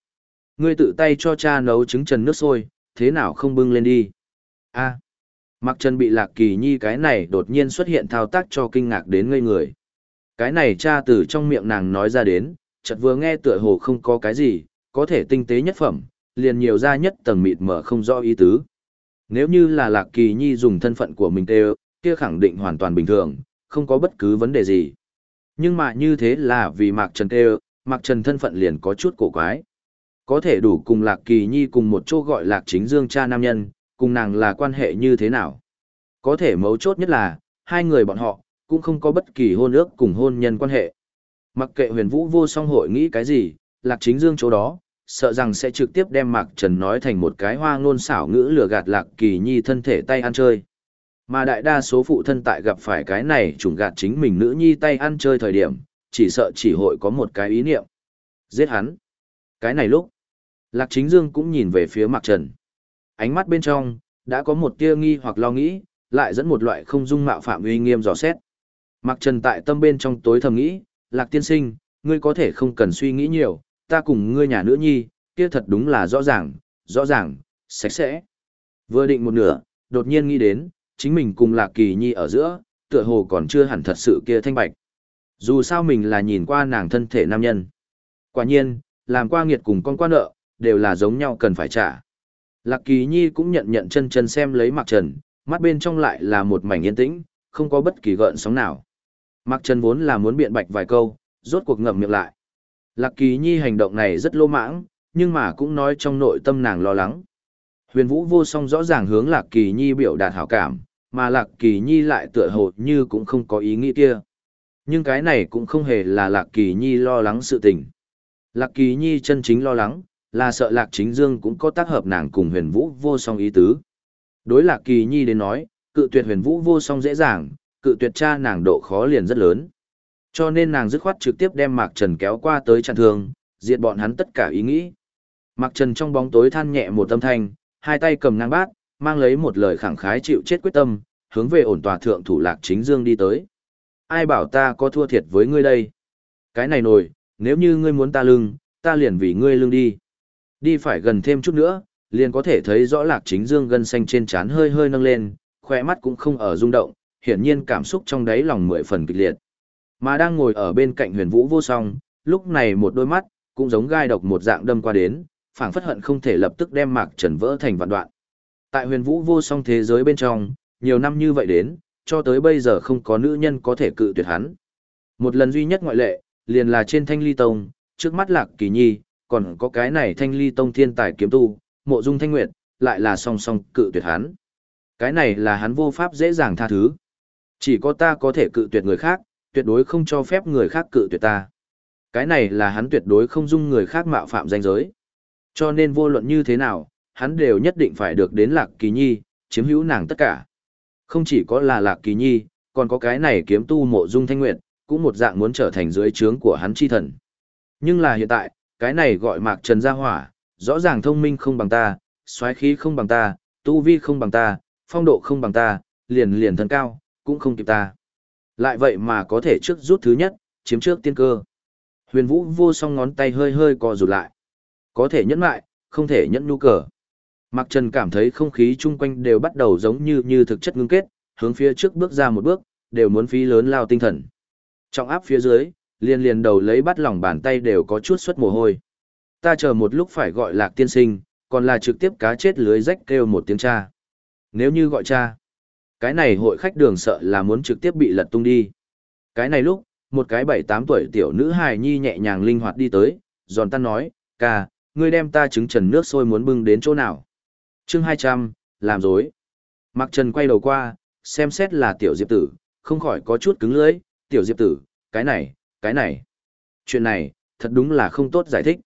Ngươi tự tay cho cha nấu trứng trần nước sôi, thế nào không bưng lên đi? a Mặc trần bị lạc kỳ nhi cái này đột nhiên xuất hiện thao tác cho kinh ngạc đến ngây người. Cái này cha từ trong miệng nàng nói ra đến, chợt vừa nghe tựa hồ không có cái gì, có thể tinh tế nhất phẩm, liền nhiều ra nhất tầng mịt mở không rõ ý tứ. Nếu như là lạc kỳ nhi dùng thân phận của mình tê kia khẳng định hoàn toàn bình thường, không có bất cứ vấn đề gì. Nhưng mà như thế là vì Mạc Trần tê Mạc Trần thân phận liền có chút cổ quái. Có thể đủ cùng Lạc Kỳ Nhi cùng một chỗ gọi Lạc Chính Dương cha nam nhân, cùng nàng là quan hệ như thế nào. Có thể mấu chốt nhất là, hai người bọn họ, cũng không có bất kỳ hôn ước cùng hôn nhân quan hệ. Mặc kệ huyền vũ vô song hội nghĩ cái gì, Lạc Chính Dương chỗ đó, sợ rằng sẽ trực tiếp đem Mạc Trần nói thành một cái hoa ngôn xảo ngữ lừa gạt Lạc Kỳ Nhi thân thể tay ăn chơi. Mà đại đa số phụ thân tại gặp phải cái này trùng gạt chính mình nữ nhi tay ăn chơi thời điểm, chỉ sợ chỉ hội có một cái ý niệm. Giết hắn. Cái này lúc, Lạc Chính Dương cũng nhìn về phía Mạc Trần. Ánh mắt bên trong, đã có một tia nghi hoặc lo nghĩ, lại dẫn một loại không dung mạo phạm uy nghiêm dò xét. Mạc Trần tại tâm bên trong tối thầm nghĩ, Lạc tiên sinh, ngươi có thể không cần suy nghĩ nhiều, ta cùng ngươi nhà nữ nhi, kia thật đúng là rõ ràng, rõ ràng, sạch sẽ. Vừa định một nửa, đột nhiên nghĩ đến, chính mình cùng Lạc Kỳ Nhi ở giữa, tựa hồ còn chưa hẳn thật sự kia thanh bạch. Dù sao mình là nhìn qua nàng thân thể nam nhân. Quả nhiên, làm qua nghiệt cùng con quan nợ, đều là giống nhau cần phải trả. Lạc Kỳ Nhi cũng nhận nhận chân chân xem lấy Mạc Trần, mắt bên trong lại là một mảnh yên tĩnh, không có bất kỳ gợn sóng nào. Mạc Trần vốn là muốn biện bạch vài câu, rốt cuộc ngậm miệng lại. Lạc Kỳ Nhi hành động này rất lô mãng, nhưng mà cũng nói trong nội tâm nàng lo lắng. Huyền Vũ vô song rõ ràng hướng Lạc Kỳ Nhi biểu đạt hảo cảm, mà Lạc Kỳ Nhi lại tựa hồ như cũng không có ý nghĩ kia. Nhưng cái này cũng không hề là Lạc Kỳ Nhi lo lắng sự tình. Lạc Kỳ Nhi chân chính lo lắng, là sợ Lạc Chính Dương cũng có tác hợp nàng cùng huyền vũ vô song ý tứ. Đối Lạc Kỳ Nhi đến nói, cự tuyệt huyền vũ vô song dễ dàng, cự tuyệt cha nàng độ khó liền rất lớn. Cho nên nàng dứt khoát trực tiếp đem Mạc Trần kéo qua tới chặn thương, diệt bọn hắn tất cả ý nghĩ. Mạc Trần trong bóng tối than nhẹ một tâm thanh, hai tay cầm ngang bát, mang lấy một lời khẳng khái chịu chết quyết tâm, hướng về ổn tòa thượng thủ Lạc Chính Dương đi tới. Ai bảo ta có thua thiệt với ngươi đây? Cái này nổi, nếu như ngươi muốn ta lưng, ta liền vì ngươi lưng đi. Đi phải gần thêm chút nữa, liền có thể thấy rõ Lạc Chính Dương gân xanh trên trán hơi hơi nâng lên, khỏe mắt cũng không ở rung động, hiển nhiên cảm xúc trong đáy lòng mười phần kịch liệt. Mà đang ngồi ở bên cạnh huyền vũ vô song, lúc này một đôi mắt, cũng giống gai độc một dạng đâm qua đến, phảng phất hận không thể lập tức đem mạc trần vỡ thành vạn đoạn. Tại huyền vũ vô song thế giới bên trong, nhiều năm như vậy đến, cho tới bây giờ không có nữ nhân có thể cự tuyệt hắn. Một lần duy nhất ngoại lệ, liền là trên thanh ly tông, trước mắt lạc kỳ nhi, còn có cái này thanh ly tông thiên tài kiếm tu, mộ dung thanh nguyệt, lại là song song cự tuyệt hắn. Cái này là hắn vô pháp dễ dàng tha thứ. Chỉ có ta có thể cự tuyệt người khác, tuyệt đối không cho phép người khác cự tuyệt ta. Cái này là hắn tuyệt đối không dung người khác mạo phạm danh giới. Cho nên vô luận như thế nào, hắn đều nhất định phải được đến Lạc Kỳ Nhi, chiếm hữu nàng tất cả. Không chỉ có là Lạc Kỳ Nhi, còn có cái này kiếm tu mộ dung thanh nguyệt, cũng một dạng muốn trở thành dưới trướng của hắn chi thần. Nhưng là hiện tại, cái này gọi Mạc Trần Gia Hỏa, rõ ràng thông minh không bằng ta, xoáy khí không bằng ta, tu vi không bằng ta, phong độ không bằng ta, liền liền thân cao, cũng không kịp ta. Lại vậy mà có thể trước rút thứ nhất, chiếm trước tiên cơ. Huyền Vũ vô song ngón tay hơi hơi co rụt lại. Có thể nhẫn lại, không thể nhẫn nhu cờ. Mạc Trần cảm thấy không khí chung quanh đều bắt đầu giống như như thực chất ngưng kết, hướng phía trước bước ra một bước, đều muốn phí lớn lao tinh thần. Trọng áp phía dưới, liền liền đầu lấy bắt lòng bàn tay đều có chút xuất mồ hôi. Ta chờ một lúc phải gọi lạc tiên sinh, còn là trực tiếp cá chết lưới rách kêu một tiếng cha. Nếu như gọi cha, cái này hội khách đường sợ là muốn trực tiếp bị lật tung đi. Cái này lúc, một cái bảy tám tuổi tiểu nữ hài nhi nhẹ nhàng linh hoạt đi tới, giòn tan nói, ca, ngươi đem ta trứng trần nước sôi muốn bưng đến chỗ nào. chương hai trăm làm dối. Mặc trần quay đầu qua, xem xét là tiểu diệp tử, không khỏi có chút cứng lưỡi, tiểu diệp tử, cái này, cái này. Chuyện này, thật đúng là không tốt giải thích.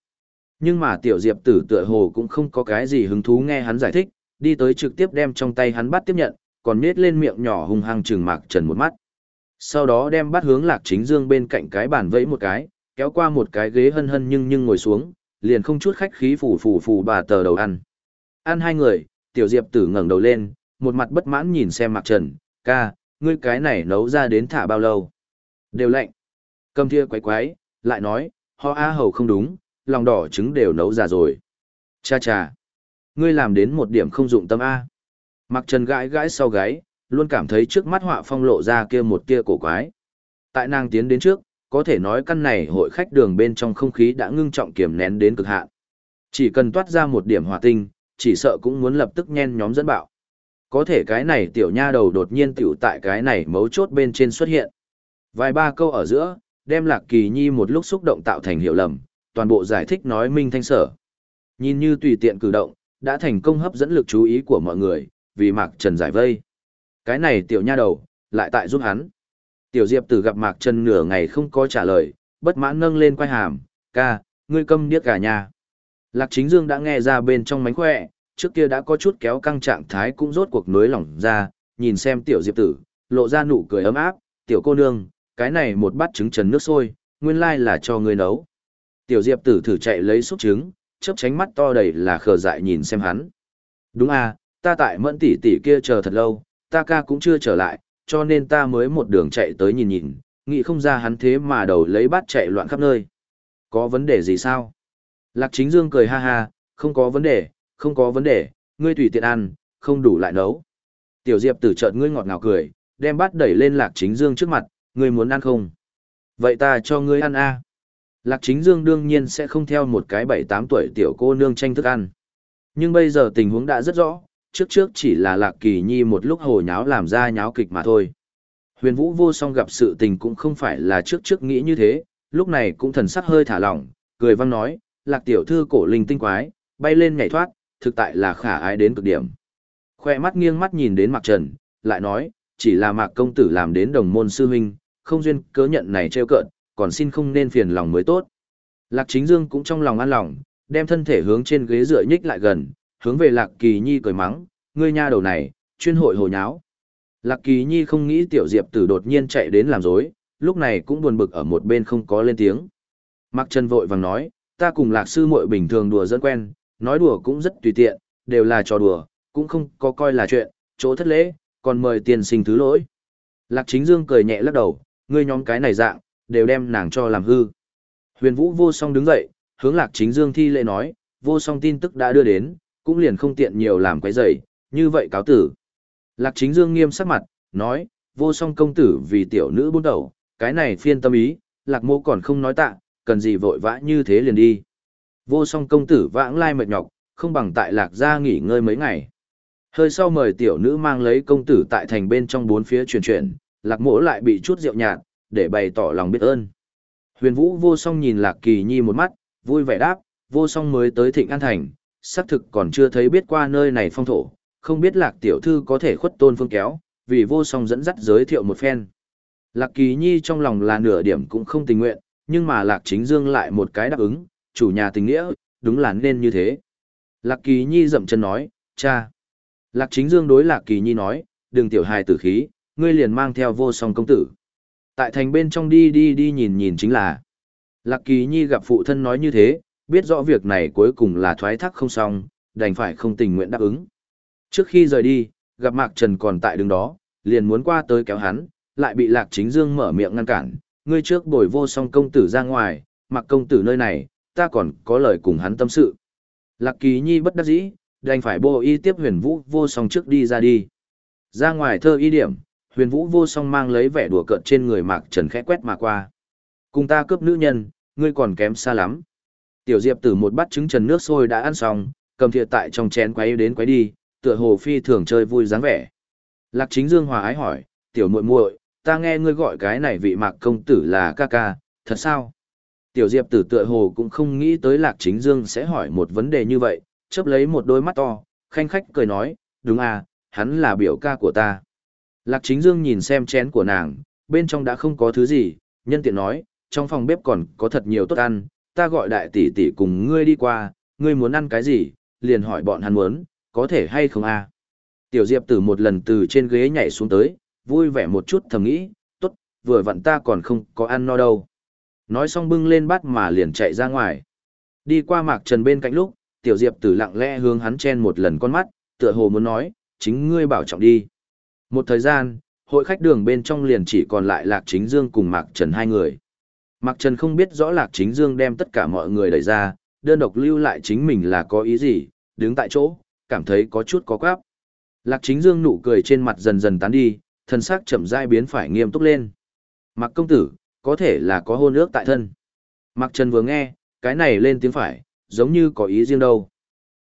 Nhưng mà tiểu diệp tử tựa hồ cũng không có cái gì hứng thú nghe hắn giải thích, đi tới trực tiếp đem trong tay hắn bắt tiếp nhận, còn nết lên miệng nhỏ hung hăng trừng mạc trần một mắt. Sau đó đem bắt hướng lạc chính dương bên cạnh cái bàn vẫy một cái, kéo qua một cái ghế hân hân nhưng nhưng ngồi xuống, liền không chút khách khí phủ phủ phủ bà tờ đầu ăn. Ăn hai người, tiểu diệp tử ngẩng đầu lên, một mặt bất mãn nhìn xem mạc trần, ca, ngươi cái này nấu ra đến thả bao lâu. Đều lạnh. Cầm thia quái quái, lại nói, ho a hầu không đúng, lòng đỏ trứng đều nấu già rồi. Cha cha. Ngươi làm đến một điểm không dụng tâm A. Mặc trần gãi gãi sau gáy, luôn cảm thấy trước mắt họa phong lộ ra kia một tia cổ quái. Tại nàng tiến đến trước, có thể nói căn này hội khách đường bên trong không khí đã ngưng trọng kiềm nén đến cực hạn. Chỉ cần toát ra một điểm hỏa tinh, chỉ sợ cũng muốn lập tức nhen nhóm dẫn bạo. Có thể cái này tiểu nha đầu đột nhiên tiểu tại cái này mấu chốt bên trên xuất hiện. Vài ba câu ở giữa, đem lạc kỳ nhi một lúc xúc động tạo thành hiểu lầm, toàn bộ giải thích nói minh thanh sở. Nhìn như tùy tiện cử động, đã thành công hấp dẫn lực chú ý của mọi người, vì Mạc Trần giải vây. Cái này tiểu nha đầu, lại tại giúp hắn. Tiểu Diệp Tử gặp Mạc Trần nửa ngày không có trả lời, bất mãn nâng lên quay hàm, ca, ngươi câm điếc cả nhà. Lạc Chính Dương đã nghe ra bên trong mánh khỏe, trước kia đã có chút kéo căng trạng thái cũng rốt cuộc nối lỏng ra, nhìn xem Tiểu Diệp Tử, lộ ra nụ cười ấm áp, tiểu cô nương, cái này một bát trứng trần nước sôi, nguyên lai là cho ngươi nấu. Tiểu Diệp Tử thử chạy lấy xúc trứng, chớp tránh mắt to đầy là khờ dại nhìn xem hắn. Đúng à, ta tại mẫn tỷ tỷ kia chờ thật lâu, ta ca cũng chưa trở lại, cho nên ta mới một đường chạy tới nhìn nhìn, nghĩ không ra hắn thế mà đầu lấy bát chạy loạn khắp nơi. Có vấn đề gì sao? Lạc chính dương cười ha ha, không có vấn đề, không có vấn đề, ngươi tùy tiện ăn, không đủ lại nấu. Tiểu Diệp tử chợt ngươi ngọt ngào cười, đem bát đẩy lên Lạc chính dương trước mặt, ngươi muốn ăn không? Vậy ta cho ngươi ăn a. Lạc chính dương đương nhiên sẽ không theo một cái bảy tám tuổi tiểu cô nương tranh thức ăn. Nhưng bây giờ tình huống đã rất rõ, trước trước chỉ là lạc kỳ nhi một lúc hồ nháo làm ra nháo kịch mà thôi. Huyền vũ vô song gặp sự tình cũng không phải là trước trước nghĩ như thế, lúc này cũng thần sắc hơi thả lỏng, cười văng nói, lạc tiểu thư cổ linh tinh quái, bay lên nhảy thoát, thực tại là khả ái đến cực điểm. Khoe mắt nghiêng mắt nhìn đến mạc trần, lại nói, chỉ là mạc công tử làm đến đồng môn sư huynh, không duyên cớ nhận này trêu cợt, còn xin không nên phiền lòng mới tốt. Lạc chính dương cũng trong lòng an lòng, đem thân thể hướng trên ghế dựa nhích lại gần, hướng về Lạc Kỳ Nhi cười mắng, ngươi nha đầu này, chuyên hội hồ nháo. Lạc Kỳ Nhi không nghĩ Tiểu Diệp Tử đột nhiên chạy đến làm rối, lúc này cũng buồn bực ở một bên không có lên tiếng. Mạc Trần vội vàng nói, ta cùng Lạc sư muội bình thường đùa dẫn quen, nói đùa cũng rất tùy tiện, đều là trò đùa, cũng không có coi là chuyện, chỗ thất lễ, còn mời tiền sinh thứ lỗi. Lạc Chính Dương cười nhẹ lắc đầu, ngươi nhóm cái này dạng, đều đem nàng cho làm hư. Huyền Vũ vô song đứng dậy, hướng Lạc Chính Dương thi lễ nói, vô song tin tức đã đưa đến, cũng liền không tiện nhiều làm quấy rầy, như vậy cáo tử. Lạc Chính Dương nghiêm sắc mặt, nói, vô song công tử vì tiểu nữ bút đầu, cái này phiên tâm ý, Lạc mô còn không nói tạ, cần gì vội vã như thế liền đi. Vô song công tử vãng lai mệt nhọc, không bằng tại Lạc gia nghỉ ngơi mấy ngày. Hơi sau mời tiểu nữ mang lấy công tử tại thành bên trong bốn phía truyền chuyển, Lạc mỗ lại bị chút rượu nhạt, để bày tỏ lòng biết ơn. Huyền Vũ vô song nhìn Lạc Kỳ Nhi một mắt, vui vẻ đáp, vô song mới tới Thịnh An Thành, xác thực còn chưa thấy biết qua nơi này phong thổ, không biết Lạc tiểu thư có thể khuất tôn phương kéo, vì vô song dẫn dắt giới thiệu một phen. Lạc Kỳ Nhi trong lòng là nửa điểm cũng không tình nguyện, nhưng mà Lạc Chính Dương lại một cái đáp ứng, chủ nhà tình nghĩa, đúng là nên như thế. Lạc Kỳ Nhi dậm chân nói, cha. Lạc Chính Dương đối Lạc Kỳ Nhi nói, đừng tiểu hài tử khí, ngươi liền mang theo vô song công tử. Tại thành bên trong đi đi đi nhìn nhìn chính là. Lạc Kỳ Nhi gặp phụ thân nói như thế, biết rõ việc này cuối cùng là thoái thác không xong, đành phải không tình nguyện đáp ứng. Trước khi rời đi, gặp Mạc Trần còn tại đường đó, liền muốn qua tới kéo hắn, lại bị Lạc Chính Dương mở miệng ngăn cản, ngươi trước bồi vô song công tử ra ngoài, Mạc công tử nơi này, ta còn có lời cùng hắn tâm sự. Lạc Kỳ Nhi bất đắc dĩ, đành phải bô y tiếp huyền vũ vô song trước đi ra đi. Ra ngoài thơ y điểm, huyền vũ vô song mang lấy vẻ đùa cợt trên người Mạc Trần khẽ quét mà qua. Cùng ta cướp nữ nhân, ngươi còn kém xa lắm. Tiểu Diệp từ một bát trứng trần nước sôi đã ăn xong, cầm thiệt tại trong chén quấy đến quấy đi, tựa hồ phi thường chơi vui dáng vẻ. Lạc Chính Dương hòa ái hỏi, "Tiểu muội muội, ta nghe ngươi gọi cái này vị Mạc công tử là ca ca, thật sao?" Tiểu Diệp tử tựa hồ cũng không nghĩ tới Lạc Chính Dương sẽ hỏi một vấn đề như vậy, chớp lấy một đôi mắt to, khanh khách cười nói, "Đúng à, hắn là biểu ca của ta." Lạc Chính Dương nhìn xem chén của nàng, bên trong đã không có thứ gì, nhân tiện nói, trong phòng bếp còn có thật nhiều tốt ăn, ta gọi đại tỷ tỷ cùng ngươi đi qua, ngươi muốn ăn cái gì, liền hỏi bọn hắn muốn, có thể hay không a? Tiểu Diệp Tử một lần từ trên ghế nhảy xuống tới, vui vẻ một chút thầm nghĩ, tốt, vừa vặn ta còn không có ăn no đâu. Nói xong bưng lên bát mà liền chạy ra ngoài. Đi qua Mạc Trần bên cạnh lúc, Tiểu Diệp Tử lặng lẽ hướng hắn chen một lần con mắt, tựa hồ muốn nói, chính ngươi bảo trọng đi. Một thời gian, hội khách đường bên trong liền chỉ còn lại Lạc Chính Dương cùng Mạc Trần hai người. Mạc Trần không biết rõ Lạc Chính Dương đem tất cả mọi người đẩy ra, đơn độc lưu lại chính mình là có ý gì, đứng tại chỗ, cảm thấy có chút có quáp. Lạc Chính Dương nụ cười trên mặt dần dần tán đi, thân xác chậm rãi biến phải nghiêm túc lên. Mạc công tử, có thể là có hôn ước tại thân. Mạc Trần vừa nghe, cái này lên tiếng phải, giống như có ý riêng đâu.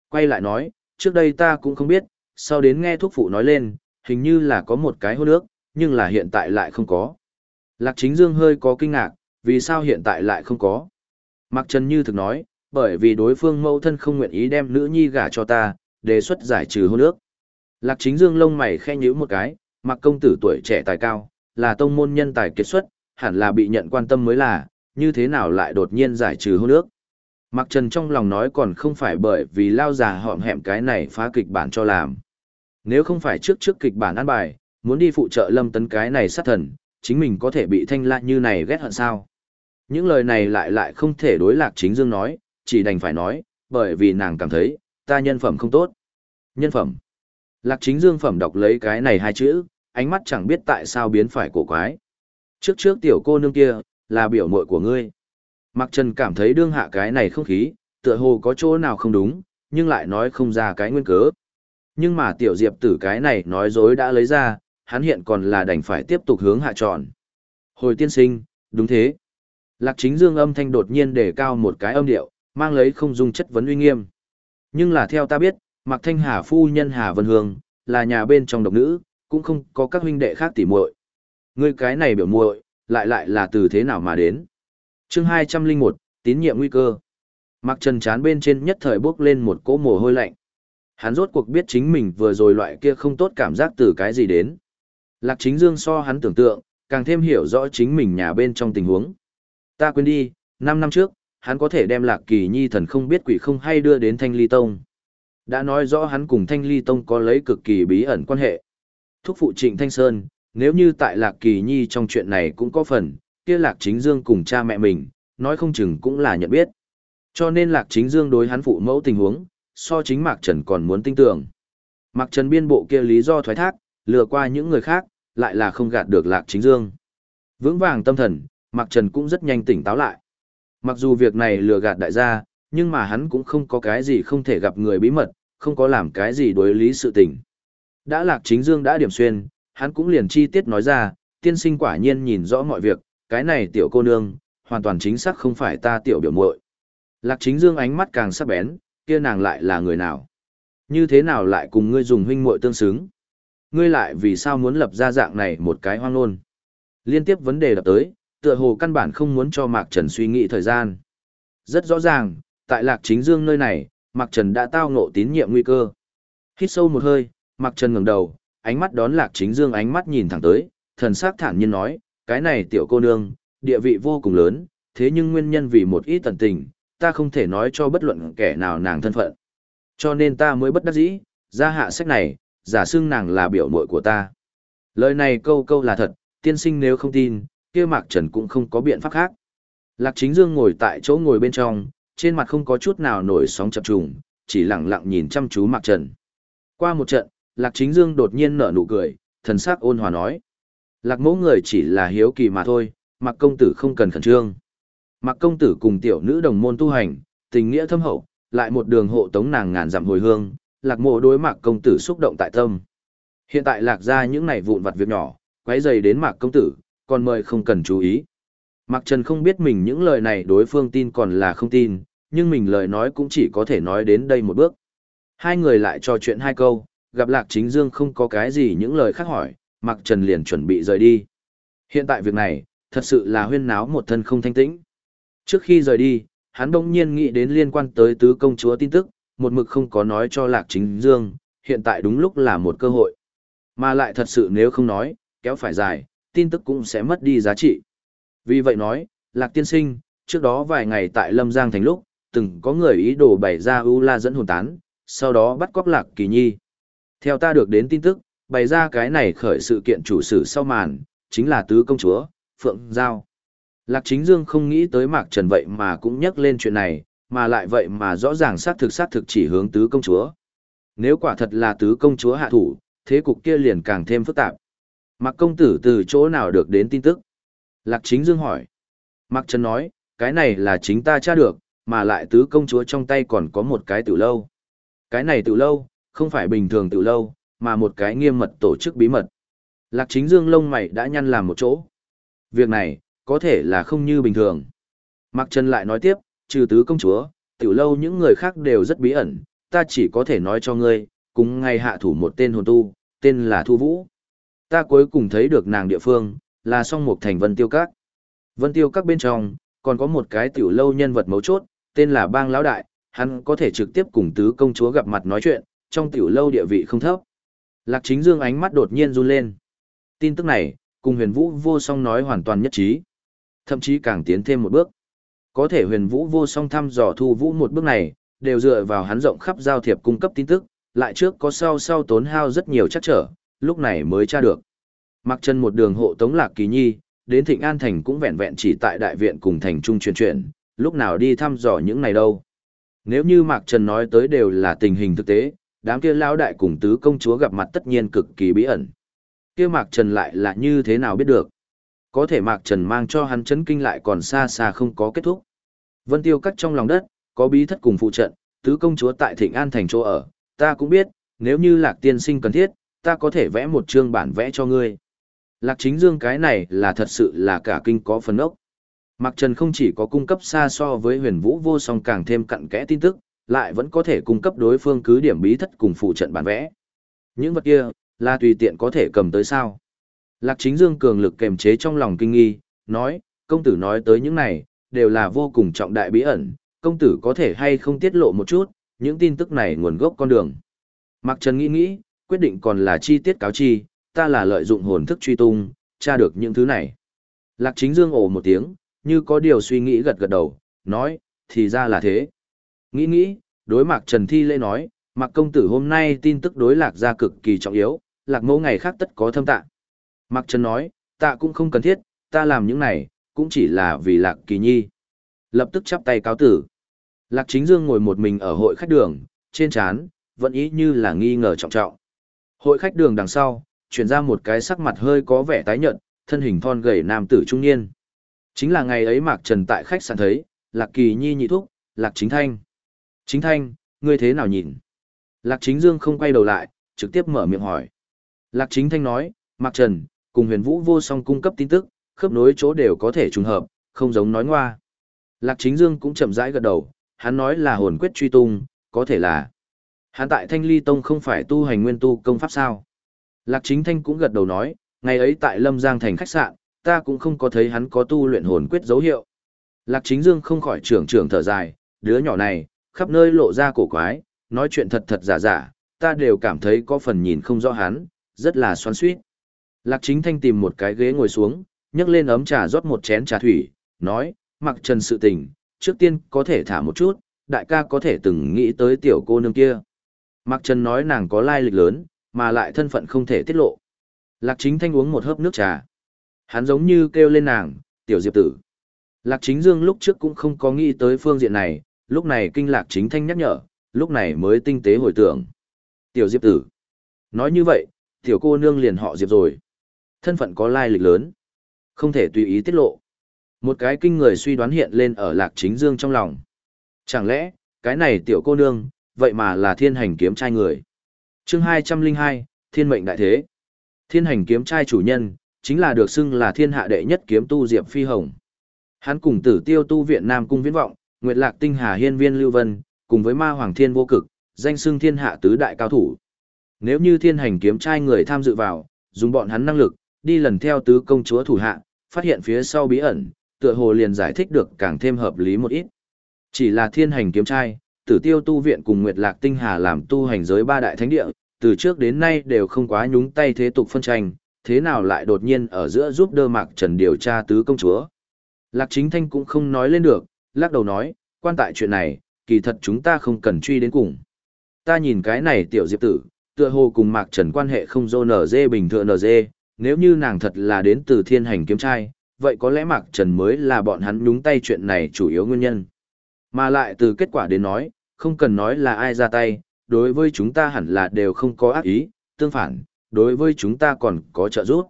Quay lại nói, trước đây ta cũng không biết, sau đến nghe thuốc phụ nói lên, hình như là có một cái hô nước, nhưng là hiện tại lại không có. Lạc Chính Dương hơi có kinh ngạc, vì sao hiện tại lại không có. Mạc Trần như thực nói, bởi vì đối phương mẫu thân không nguyện ý đem nữ nhi gả cho ta, đề xuất giải trừ hôn ước. Lạc Chính Dương lông mày khe nhíu một cái, Mạc công tử tuổi trẻ tài cao, là tông môn nhân tài kiệt xuất, hẳn là bị nhận quan tâm mới là, như thế nào lại đột nhiên giải trừ hôn ước. Mạc Trần trong lòng nói còn không phải bởi vì lao già họm hẹm cái này phá kịch bản cho làm. Nếu không phải trước trước kịch bản ăn bài, muốn đi phụ trợ lâm tấn cái này sát thần, chính mình có thể bị thanh lại như này ghét hận sao. Những lời này lại lại không thể đối lạc chính dương nói, chỉ đành phải nói, bởi vì nàng cảm thấy, ta nhân phẩm không tốt. Nhân phẩm. Lạc chính dương phẩm đọc lấy cái này hai chữ, ánh mắt chẳng biết tại sao biến phải cổ quái. Trước trước tiểu cô nương kia, là biểu muội của ngươi. Mặc Trần cảm thấy đương hạ cái này không khí, tựa hồ có chỗ nào không đúng, nhưng lại nói không ra cái nguyên cớ. Nhưng mà tiểu diệp tử cái này nói dối đã lấy ra, hắn hiện còn là đành phải tiếp tục hướng hạ tròn. Hồi tiên sinh, đúng thế. Lạc chính dương âm thanh đột nhiên để cao một cái âm điệu, mang lấy không dung chất vấn uy nghiêm. Nhưng là theo ta biết, Mạc Thanh Hà phu nhân Hà Vân Hương, là nhà bên trong độc nữ, cũng không có các huynh đệ khác tỉ muội. Ngươi cái này biểu muội, lại lại là từ thế nào mà đến? Chương 201, tín nhiệm nguy cơ. Mạc Trần chán bên trên nhất thời bước lên một cỗ mồ hôi lạnh. Hắn rốt cuộc biết chính mình vừa rồi loại kia không tốt cảm giác từ cái gì đến. Lạc Chính Dương so hắn tưởng tượng, càng thêm hiểu rõ chính mình nhà bên trong tình huống. Ta quên đi, 5 năm trước, hắn có thể đem lạc kỳ nhi thần không biết quỷ không hay đưa đến thanh ly tông. Đã nói rõ hắn cùng thanh ly tông có lấy cực kỳ bí ẩn quan hệ. Thúc phụ trịnh Thanh Sơn, nếu như tại lạc kỳ nhi trong chuyện này cũng có phần, kia lạc chính dương cùng cha mẹ mình, nói không chừng cũng là nhận biết. Cho nên lạc chính dương đối hắn phụ mẫu tình huống, so chính Mạc Trần còn muốn tin tưởng. Mạc Trần biên bộ kia lý do thoái thác, lừa qua những người khác, lại là không gạt được lạc chính dương. Vững vàng tâm thần, Mạc Trần cũng rất nhanh tỉnh táo lại. Mặc dù việc này lừa gạt đại gia, nhưng mà hắn cũng không có cái gì không thể gặp người bí mật, không có làm cái gì đối lý sự tình. Đã lạc chính dương đã điểm xuyên, hắn cũng liền chi tiết nói ra, tiên sinh quả nhiên nhìn rõ mọi việc, cái này tiểu cô nương, hoàn toàn chính xác không phải ta tiểu biểu muội. Lạc chính dương ánh mắt càng sắc bén, kia nàng lại là người nào? Như thế nào lại cùng ngươi dùng huynh muội tương xứng? Ngươi lại vì sao muốn lập ra dạng này một cái hoang nôn? Liên tiếp vấn đề đập tới, tựa hồ căn bản không muốn cho Mạc Trần suy nghĩ thời gian. Rất rõ ràng, tại Lạc Chính Dương nơi này, Mạc Trần đã tao ngộ tín nhiệm nguy cơ. Hít sâu một hơi, Mạc Trần ngẩng đầu, ánh mắt đón Lạc Chính Dương ánh mắt nhìn thẳng tới, thần sắc thản nhiên nói, cái này tiểu cô nương, địa vị vô cùng lớn, thế nhưng nguyên nhân vì một ít tần tình, ta không thể nói cho bất luận kẻ nào nàng thân phận. Cho nên ta mới bất đắc dĩ, ra hạ sách này, giả xưng nàng là biểu muội của ta. Lời này câu câu là thật, tiên sinh nếu không tin, kia Mạc Trần cũng không có biện pháp khác. Lạc Chính Dương ngồi tại chỗ ngồi bên trong, trên mặt không có chút nào nổi sóng chập trùng, chỉ lặng lặng nhìn chăm chú Mạc Trần. Qua một trận, Lạc Chính Dương đột nhiên nở nụ cười, thần sắc ôn hòa nói. Lạc mẫu người chỉ là hiếu kỳ mà thôi, Mạc công tử không cần khẩn trương. Mạc công tử cùng tiểu nữ đồng môn tu hành, tình nghĩa thâm hậu, lại một đường hộ tống nàng ngàn dặm hồi hương, Lạc mộ đối Mạc công tử xúc động tại tâm. Hiện tại Lạc ra những này vụn vặt việc nhỏ, quấy dày đến Mạc công tử, còn mời không cần chú ý. Mạc Trần không biết mình những lời này đối phương tin còn là không tin, nhưng mình lời nói cũng chỉ có thể nói đến đây một bước. Hai người lại trò chuyện hai câu, gặp Lạc Chính Dương không có cái gì những lời khác hỏi, Mạc Trần liền chuẩn bị rời đi. Hiện tại việc này, thật sự là huyên náo một thân không thanh tĩnh. Trước khi rời đi, hắn đông nhiên nghĩ đến liên quan tới tứ công chúa tin tức, một mực không có nói cho Lạc Chính Dương, hiện tại đúng lúc là một cơ hội. Mà lại thật sự nếu không nói, kéo phải dài, tin tức cũng sẽ mất đi giá trị. Vì vậy nói, Lạc Tiên Sinh, trước đó vài ngày tại Lâm Giang thành lúc, từng có người ý đồ bày ra U La dẫn hồn tán, sau đó bắt cóc Lạc Kỳ Nhi. Theo ta được đến tin tức, bày ra cái này khởi sự kiện chủ sử sau màn, chính là tứ công chúa, Phượng Giao. Lạc Chính Dương không nghĩ tới Mạc Trần vậy mà cũng nhắc lên chuyện này, mà lại vậy mà rõ ràng xác thực xác thực chỉ hướng tứ công chúa. Nếu quả thật là tứ công chúa hạ thủ, thế cục kia liền càng thêm phức tạp. Mạc công tử từ chỗ nào được đến tin tức? Lạc Chính Dương hỏi. Mạc Trần nói, cái này là chính ta tra được, mà lại tứ công chúa trong tay còn có một cái tiểu lâu. Cái này tiểu lâu, không phải bình thường tiểu lâu, mà một cái nghiêm mật tổ chức bí mật. Lạc Chính Dương lông mày đã nhăn làm một chỗ. Việc này, có thể là không như bình thường. Mạc Trần lại nói tiếp, trừ tứ công chúa, tiểu lâu những người khác đều rất bí ẩn, ta chỉ có thể nói cho ngươi, cùng ngay hạ thủ một tên hồn tu, tên là Thu Vũ. Ta cuối cùng thấy được nàng địa phương, là song mục thành Vân Tiêu Các. Vân Tiêu Các bên trong, còn có một cái tiểu lâu nhân vật mấu chốt, tên là Bang Lão Đại, hắn có thể trực tiếp cùng tứ công chúa gặp mặt nói chuyện, trong tiểu lâu địa vị không thấp. Lạc Chính Dương ánh mắt đột nhiên run lên. Tin tức này, cùng huyền vũ vô song nói hoàn toàn nhất trí. Thậm chí càng tiến thêm một bước. Có thể huyền vũ vô song thăm dò thu vũ một bước này, đều dựa vào hắn rộng khắp giao thiệp cung cấp tin tức, lại trước có sau sau tốn hao rất nhiều chắc trở, lúc này mới tra được. Mặc chân một đường hộ tống lạc kỳ nhi, đến thịnh an thành cũng vẹn vẹn chỉ tại đại viện cùng thành trung truyền chuyển, lúc nào đi thăm dò những này đâu. Nếu như Mạc Trần nói tới đều là tình hình thực tế, đám kia lão đại cùng tứ công chúa gặp mặt tất nhiên cực kỳ bí ẩn. Kia Mạc Trần lại là như thế nào biết được? Có thể Mạc Trần mang cho hắn chấn kinh lại còn xa xa không có kết thúc. Vân Tiêu cắt trong lòng đất, có bí thất cùng phụ trận, tứ công chúa tại Thịnh An thành chỗ ở, ta cũng biết, nếu như Lạc tiên sinh cần thiết, ta có thể vẽ một chương bản vẽ cho ngươi. Lạc chính dương cái này là thật sự là cả kinh có phần ốc. Mạc Trần không chỉ có cung cấp xa so với huyền vũ vô song càng thêm cặn kẽ tin tức, lại vẫn có thể cung cấp đối phương cứ điểm bí thất cùng phụ trận bản vẽ. Những vật kia, là tùy tiện có thể cầm tới sao. Lạc chính dương cường lực kềm chế trong lòng kinh nghi, nói, công tử nói tới những này, đều là vô cùng trọng đại bí ẩn, công tử có thể hay không tiết lộ một chút, những tin tức này nguồn gốc con đường. Mạc Trần nghĩ nghĩ, quyết định còn là chi tiết cáo chi, ta là lợi dụng hồn thức truy tung, tra được những thứ này. Lạc chính dương ồ một tiếng, như có điều suy nghĩ gật gật đầu, nói, thì ra là thế. Nghĩ nghĩ, đối Mạc Trần Thi lễ nói, Mạc công tử hôm nay tin tức đối lạc gia cực kỳ trọng yếu, lạc mẫu ngày khác tất có thâm tạ. Mạc Trần nói, Ta cũng không cần thiết, ta làm những này, cũng chỉ là vì lạc kỳ nhi. Lập tức chắp tay cáo tử. Lạc chính dương ngồi một mình ở hội khách đường, trên chán, vẫn ý như là nghi ngờ trọng trọng. Hội khách đường đằng sau, chuyển ra một cái sắc mặt hơi có vẻ tái nhợt, thân hình thon gầy nam tử trung niên. Chính là ngày ấy Mạc Trần tại khách sạn thấy, Lạc Kỳ Nhi nhị thúc, Lạc Chính Thanh. Chính Thanh, ngươi thế nào nhìn? Lạc Chính Dương không quay đầu lại, trực tiếp mở miệng hỏi. Lạc Chính Thanh nói, Mạc Trần, cùng huyền vũ vô song cung cấp tin tức, khớp nối chỗ đều có thể trùng hợp, không giống nói ngoa. Lạc Chính Dương cũng chậm rãi gật đầu, hắn nói là hồn quyết truy tung, có thể là. Hắn tại Thanh Ly Tông không phải tu hành nguyên tu công pháp sao. Lạc Chính Thanh cũng gật đầu nói, ngày ấy tại Lâm Giang thành khách sạn, ta cũng không có thấy hắn có tu luyện hồn quyết dấu hiệu. Lạc Chính Dương không khỏi trưởng trưởng thở dài, đứa nhỏ này, khắp nơi lộ ra cổ quái, nói chuyện thật thật giả giả, ta đều cảm thấy có phần nhìn không rõ hắn, rất là xoắn xuýt. Lạc Chính Thanh tìm một cái ghế ngồi xuống, nhấc lên ấm trà rót một chén trà thủy, nói, mặc trần sự tình, trước tiên có thể thả một chút, đại ca có thể từng nghĩ tới tiểu cô nương kia. Mặc trần nói nàng có lai lịch lớn, mà lại thân phận không thể tiết lộ. Lạc Chính Thanh uống một hớp nước trà. Hắn giống như kêu lên nàng, tiểu diệp tử. Lạc Chính Dương lúc trước cũng không có nghĩ tới phương diện này, lúc này kinh Lạc Chính Thanh nhắc nhở, lúc này mới tinh tế hồi tưởng. Tiểu diệp tử. Nói như vậy, tiểu cô nương liền họ diệp rồi. Thân phận có lai lịch lớn. Không thể tùy ý tiết lộ. Một cái kinh người suy đoán hiện lên ở Lạc Chính Dương trong lòng. Chẳng lẽ, cái này tiểu cô nương, vậy mà là thiên hành kiếm trai người. chương 202, Thiên mệnh đại thế. Thiên hành kiếm trai chủ nhân, chính là được xưng là thiên hạ đệ nhất kiếm tu Diệp Phi Hồng. Hắn cùng tử tiêu tu viện Nam Cung Viễn Vọng, Nguyệt Lạc Tinh Hà Hiên Viên Lưu Vân, cùng với Ma Hoàng Thiên Vô Cực, danh xưng thiên hạ tứ đại cao thủ. Nếu như thiên hành kiếm trai người tham dự vào, dùng bọn hắn năng lực, đi lần theo tứ công chúa thủ hạ, phát hiện phía sau bí ẩn, tựa hồ liền giải thích được càng thêm hợp lý một ít. Chỉ là thiên hành kiếm trai, tử tiêu tu viện cùng Nguyệt Lạc Tinh Hà làm tu hành giới ba đại thánh địa, từ trước đến nay đều không quá nhúng tay thế tục phân tranh, thế nào lại đột nhiên ở giữa giúp đơ Mạc Trần điều tra tứ công chúa. Lạc Chính Thanh cũng không nói lên được, lắc đầu nói, quan tại chuyện này, kỳ thật chúng ta không cần truy đến cùng. Ta nhìn cái này tiểu diệp tử, tựa hồ cùng Mạc Trần quan hệ không dô nở dê bình thường nở dê, nếu như nàng thật là đến từ thiên hành kiếm trai, vậy có lẽ Mạc Trần mới là bọn hắn nhúng tay chuyện này chủ yếu nguyên nhân. Mà lại từ kết quả đến nói, không cần nói là ai ra tay, đối với chúng ta hẳn là đều không có ác ý, tương phản, đối với chúng ta còn có trợ giúp.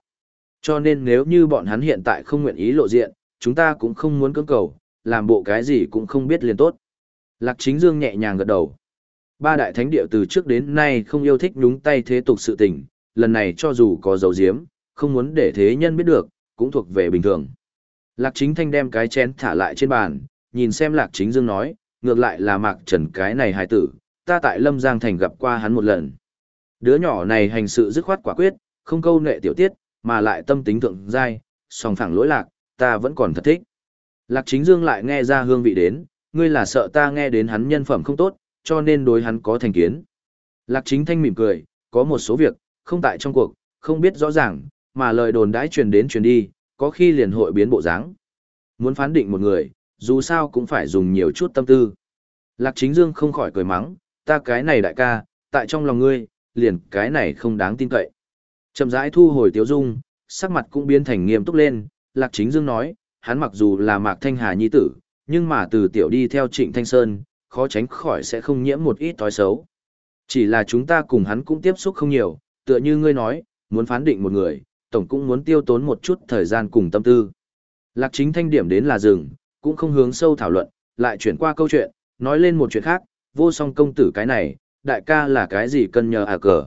Cho nên nếu như bọn hắn hiện tại không nguyện ý lộ diện, chúng ta cũng không muốn cưỡng cầu, làm bộ cái gì cũng không biết liền tốt. Lạc Chính Dương nhẹ nhàng gật đầu. Ba đại thánh địa từ trước đến nay không yêu thích nhúng tay thế tục sự tình, lần này cho dù có dấu diếm, không muốn để thế nhân biết được, cũng thuộc về bình thường. Lạc Chính Thanh đem cái chén thả lại trên bàn, nhìn xem Lạc Chính Dương nói, ngược lại là Mạc Trần cái này hài tử, ta tại Lâm Giang Thành gặp qua hắn một lần. Đứa nhỏ này hành sự dứt khoát quả quyết, không câu nệ tiểu tiết, mà lại tâm tính thượng dai, song phẳng lỗi lạc, ta vẫn còn thật thích. Lạc Chính Dương lại nghe ra hương vị đến, ngươi là sợ ta nghe đến hắn nhân phẩm không tốt, cho nên đối hắn có thành kiến. Lạc Chính Thanh mỉm cười, có một số việc, không tại trong cuộc, không biết rõ ràng, mà lời đồn đãi truyền đến truyền đi, có khi liền hội biến bộ dáng. Muốn phán định một người, dù sao cũng phải dùng nhiều chút tâm tư. Lạc Chính Dương không khỏi cười mắng, ta cái này đại ca, tại trong lòng ngươi, liền cái này không đáng tin cậy. Chậm rãi thu hồi tiếu dung, sắc mặt cũng biến thành nghiêm túc lên, Lạc Chính Dương nói, hắn mặc dù là Mạc Thanh Hà nhi tử, nhưng mà từ tiểu đi theo Trịnh Thanh Sơn, khó tránh khỏi sẽ không nhiễm một ít thói xấu. Chỉ là chúng ta cùng hắn cũng tiếp xúc không nhiều, tựa như ngươi nói, muốn phán định một người, tổng cũng muốn tiêu tốn một chút thời gian cùng tâm tư. Lạc Chính Thanh điểm đến là dừng, cũng không hướng sâu thảo luận, lại chuyển qua câu chuyện, nói lên một chuyện khác, vô song công tử cái này, đại ca là cái gì cân nhờ à cờ.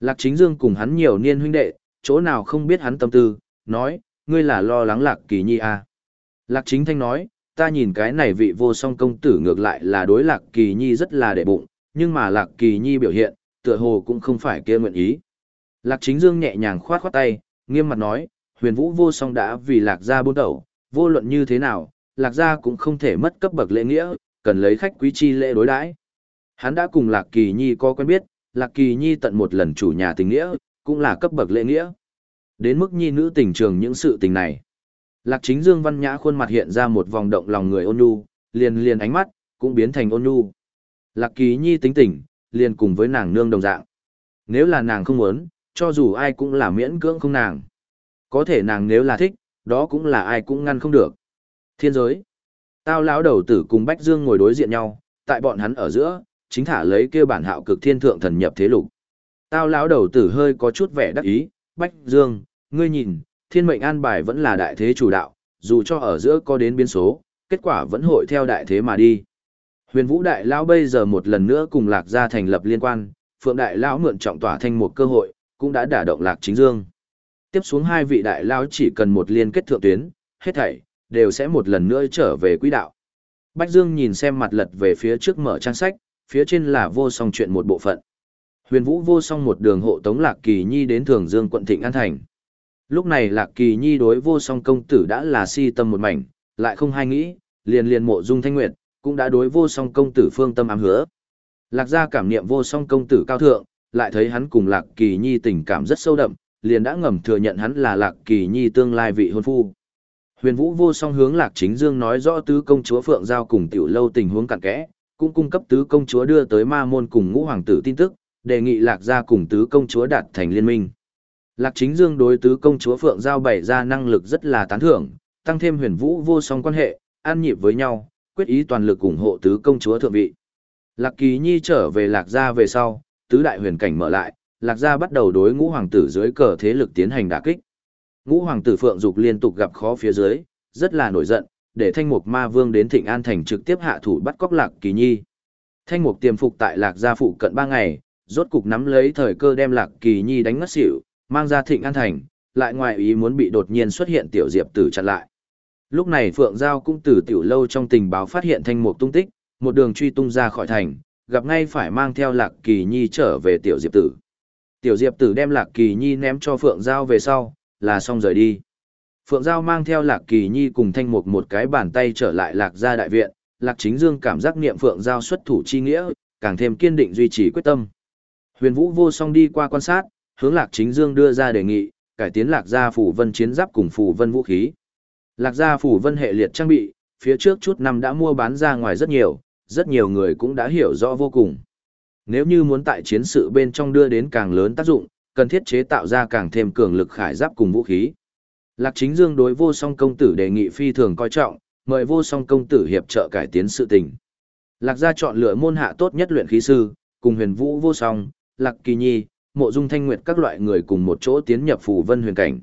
Lạc chính dương cùng hắn nhiều niên huynh đệ, chỗ nào không biết hắn tâm tư, nói, ngươi là lo lắng lạc kỳ nhi à. Lạc chính thanh nói, ta nhìn cái này vị vô song công tử ngược lại là đối lạc kỳ nhi rất là đệ bụng, nhưng mà lạc kỳ nhi biểu hiện, tựa hồ cũng không phải kia nguyện ý. Lạc chính dương nhẹ nhàng khoát khoát tay, nghiêm mặt nói, huyền vũ vô song đã vì lạc gia buôn đầu, vô luận như thế nào, lạc gia cũng không thể mất cấp bậc lễ nghĩa, cần lấy khách quý chi lễ đối đãi. Hắn đã cùng Lạc Kỳ Nhi có quen biết, Lạc Kỳ Nhi tận một lần chủ nhà tình nghĩa, cũng là cấp bậc lễ nghĩa. Đến mức nhi nữ tình trường những sự tình này. Lạc Chính Dương Văn Nhã khuôn mặt hiện ra một vòng động lòng người ôn nhu, liền liền ánh mắt, cũng biến thành ôn nhu. Lạc Kỳ Nhi tính tình, liền cùng với nàng nương đồng dạng. Nếu là nàng không muốn, cho dù ai cũng là miễn cưỡng không nàng. Có thể nàng nếu là thích, đó cũng là ai cũng ngăn không được. Thiên giới. Tao lão đầu tử cùng Bách Dương ngồi đối diện nhau, tại bọn hắn ở giữa, chính thả lấy kêu bản hạo cực thiên thượng thần nhập thế lục. Tao lão đầu tử hơi có chút vẻ đắc ý, Bách Dương, ngươi nhìn, thiên mệnh an bài vẫn là đại thế chủ đạo, dù cho ở giữa có đến biến số, kết quả vẫn hội theo đại thế mà đi. Huyền Vũ Đại Lão bây giờ một lần nữa cùng Lạc Gia thành lập liên quan, Phượng Đại Lão mượn trọng tỏa thanh một cơ hội, cũng đã đả động Lạc Chính Dương. Tiếp xuống hai vị Đại lao chỉ cần một liên kết thượng tuyến, hết thảy, đều sẽ một lần nữa trở về quỹ đạo. Bách Dương nhìn xem mặt lật về phía trước mở trang sách, phía trên là vô song chuyện một bộ phận. Huyền Vũ vô song một đường hộ tống Lạc Kỳ Nhi đến Thường Dương quận Thịnh An Thành. Lúc này Lạc Kỳ Nhi đối vô song công tử đã là si tâm một mảnh, lại không hay nghĩ, liền liền mộ dung thanh nguyệt, cũng đã đối vô song công tử phương tâm ám hứa. Lạc gia cảm niệm vô song công tử cao thượng, lại thấy hắn cùng Lạc Kỳ Nhi tình cảm rất sâu đậm, liền đã ngầm thừa nhận hắn là Lạc Kỳ Nhi tương lai vị hôn phu. Huyền Vũ vô song hướng Lạc Chính Dương nói rõ tứ công chúa Phượng Giao cùng tiểu lâu tình huống cặn kẽ, cũng cung cấp tứ công chúa đưa tới ma môn cùng ngũ hoàng tử tin tức, đề nghị Lạc gia cùng tứ công chúa đạt thành liên minh. Lạc Chính Dương đối tứ công chúa Phượng Giao bày ra năng lực rất là tán thưởng, tăng thêm huyền vũ vô song quan hệ, an nhịp với nhau, quyết ý toàn lực ủng hộ tứ công chúa thượng vị. Lạc Kỳ Nhi trở về Lạc gia về sau, tứ đại huyền cảnh mở lại, Lạc gia bắt đầu đối ngũ hoàng tử dưới cờ thế lực tiến hành đả kích. Ngũ hoàng tử Phượng Dục liên tục gặp khó phía dưới, rất là nổi giận, để Thanh Mục Ma Vương đến Thịnh An thành trực tiếp hạ thủ bắt cóc Lạc Kỳ Nhi. Thanh Mục tiềm phục tại Lạc gia phụ cận 3 ngày, rốt cục nắm lấy thời cơ đem Lạc Kỳ Nhi đánh ngất xỉu, mang ra Thịnh An thành, lại ngoài ý muốn bị đột nhiên xuất hiện tiểu diệp tử chặn lại. Lúc này Phượng Giao cũng từ tiểu lâu trong tình báo phát hiện thanh mục tung tích, một đường truy tung ra khỏi thành, gặp ngay phải mang theo Lạc Kỳ Nhi trở về tiểu diệp tử. Tiểu diệp tử đem Lạc Kỳ Nhi ném cho Phượng Giao về sau, là xong rời đi. Phượng Giao mang theo Lạc Kỳ Nhi cùng thanh mục một cái bàn tay trở lại Lạc gia đại viện, Lạc Chính Dương cảm giác niệm Phượng Giao xuất thủ chi nghĩa, càng thêm kiên định duy trì quyết tâm. Huyền Vũ vô song đi qua quan sát, hướng Lạc Chính Dương đưa ra đề nghị, cải tiến Lạc gia phủ vân chiến giáp cùng phủ vân vũ khí. Lạc gia phủ vân hệ liệt trang bị, phía trước chút năm đã mua bán ra ngoài rất nhiều, rất nhiều người cũng đã hiểu rõ vô cùng. Nếu như muốn tại chiến sự bên trong đưa đến càng lớn tác dụng, cần thiết chế tạo ra càng thêm cường lực khải giáp cùng vũ khí. Lạc Chính Dương đối vô song công tử đề nghị phi thường coi trọng, mời vô song công tử hiệp trợ cải tiến sự tình. Lạc gia chọn lựa môn hạ tốt nhất luyện khí sư, cùng huyền vũ vô song, Lạc Kỳ Nhi, mộ dung thanh nguyệt các loại người cùng một chỗ tiến nhập phủ vân huyền cảnh.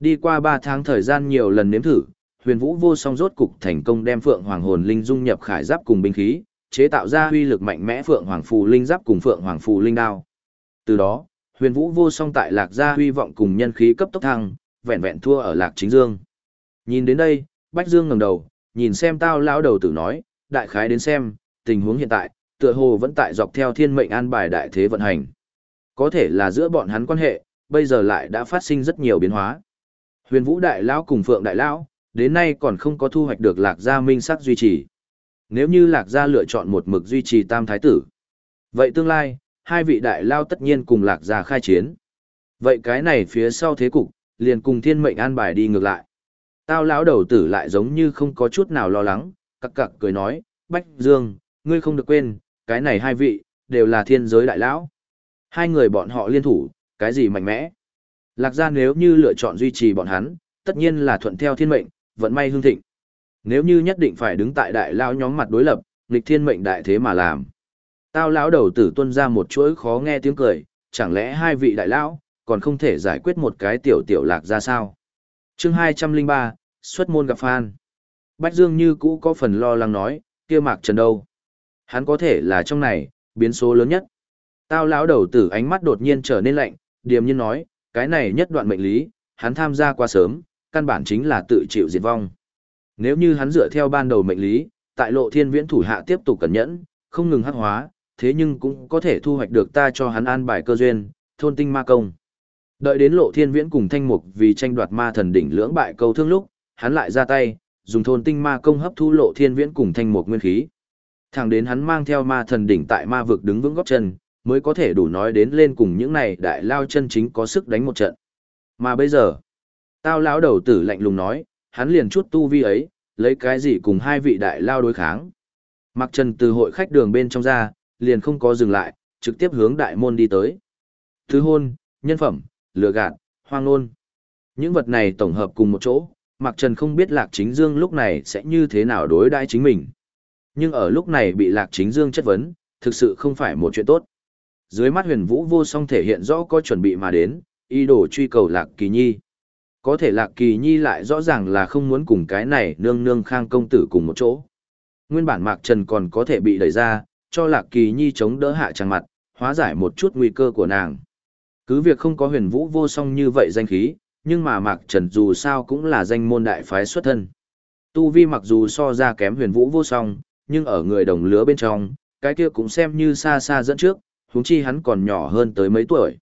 Đi qua 3 tháng thời gian nhiều lần nếm thử, huyền vũ vô song rốt cục thành công đem phượng hoàng hồn linh dung nhập khải giáp cùng binh khí, chế tạo ra huy lực mạnh mẽ phượng hoàng phù linh giáp cùng phượng hoàng phù linh đao. Từ đó, huyền vũ vô song tại lạc gia huy vọng cùng nhân khí cấp tốc thăng, vẹn vẹn thua ở lạc chính dương. Nhìn đến đây, Bách Dương ngẩng đầu, nhìn xem tao lão đầu tử nói, đại khái đến xem, tình huống hiện tại, tựa hồ vẫn tại dọc theo thiên mệnh an bài đại thế vận hành. Có thể là giữa bọn hắn quan hệ, bây giờ lại đã phát sinh rất nhiều biến hóa. Huyền Vũ Đại Lão cùng Phượng Đại Lão, đến nay còn không có thu hoạch được Lạc Gia minh sắc duy trì. Nếu như Lạc Gia lựa chọn một mực duy trì Tam Thái Tử, vậy tương lai, hai vị Đại Lao tất nhiên cùng Lạc Gia khai chiến. Vậy cái này phía sau thế cục, liền cùng thiên mệnh an bài đi ngược lại. Tao lão đầu tử lại giống như không có chút nào lo lắng, cặc cặc cười nói, Bách Dương, ngươi không được quên, cái này hai vị, đều là thiên giới đại lão. Hai người bọn họ liên thủ, cái gì mạnh mẽ. Lạc gia nếu như lựa chọn duy trì bọn hắn, tất nhiên là thuận theo thiên mệnh, vận may hương thịnh. Nếu như nhất định phải đứng tại đại lao nhóm mặt đối lập, nghịch thiên mệnh đại thế mà làm. Tao lão đầu tử tuân ra một chuỗi khó nghe tiếng cười, chẳng lẽ hai vị đại lão còn không thể giải quyết một cái tiểu tiểu lạc ra sao? Chương 203, xuất môn gặp Phan. Bách Dương như cũ có phần lo lắng nói, kia Mạc Trần đâu? Hắn có thể là trong này, biến số lớn nhất. Tao lão đầu tử ánh mắt đột nhiên trở nên lạnh, điềm nhiên nói, cái này nhất đoạn mệnh lý, hắn tham gia quá sớm, căn bản chính là tự chịu diệt vong. Nếu như hắn dựa theo ban đầu mệnh lý, tại lộ thiên viễn thủ hạ tiếp tục cẩn nhẫn, không ngừng hắc hóa, thế nhưng cũng có thể thu hoạch được ta cho hắn an bài cơ duyên, thôn tinh ma công. Đợi đến lộ thiên viễn cùng thanh mục vì tranh đoạt ma thần đỉnh lưỡng bại câu thương lúc, hắn lại ra tay, dùng thôn tinh ma công hấp thu lộ thiên viễn cùng thanh mục nguyên khí. Thẳng đến hắn mang theo ma thần đỉnh tại ma vực đứng vững góc chân, mới có thể đủ nói đến lên cùng những này đại lao chân chính có sức đánh một trận. Mà bây giờ, tao lão đầu tử lạnh lùng nói, hắn liền chút tu vi ấy, lấy cái gì cùng hai vị đại lao đối kháng. Mặc Trần từ hội khách đường bên trong ra, liền không có dừng lại, trực tiếp hướng đại môn đi tới. Thứ hôn, nhân phẩm, lừa gạt, hoang nôn. Những vật này tổng hợp cùng một chỗ, Mặc Trần không biết Lạc Chính Dương lúc này sẽ như thế nào đối đãi chính mình. Nhưng ở lúc này bị Lạc Chính Dương chất vấn, thực sự không phải một chuyện tốt. Dưới mắt huyền vũ vô song thể hiện rõ có chuẩn bị mà đến, ý đồ truy cầu Lạc Kỳ Nhi. Có thể Lạc Kỳ Nhi lại rõ ràng là không muốn cùng cái này nương nương khang công tử cùng một chỗ. Nguyên bản Mạc Trần còn có thể bị đẩy ra, cho Lạc Kỳ Nhi chống đỡ hạ trang mặt, hóa giải một chút nguy cơ của nàng. Cứ việc không có huyền vũ vô song như vậy danh khí, nhưng mà Mạc Trần dù sao cũng là danh môn đại phái xuất thân. Tu vi mặc dù so ra kém huyền vũ vô song, nhưng ở người đồng lứa bên trong, cái kia cũng xem như xa xa dẫn trước, huống chi hắn còn nhỏ hơn tới mấy tuổi.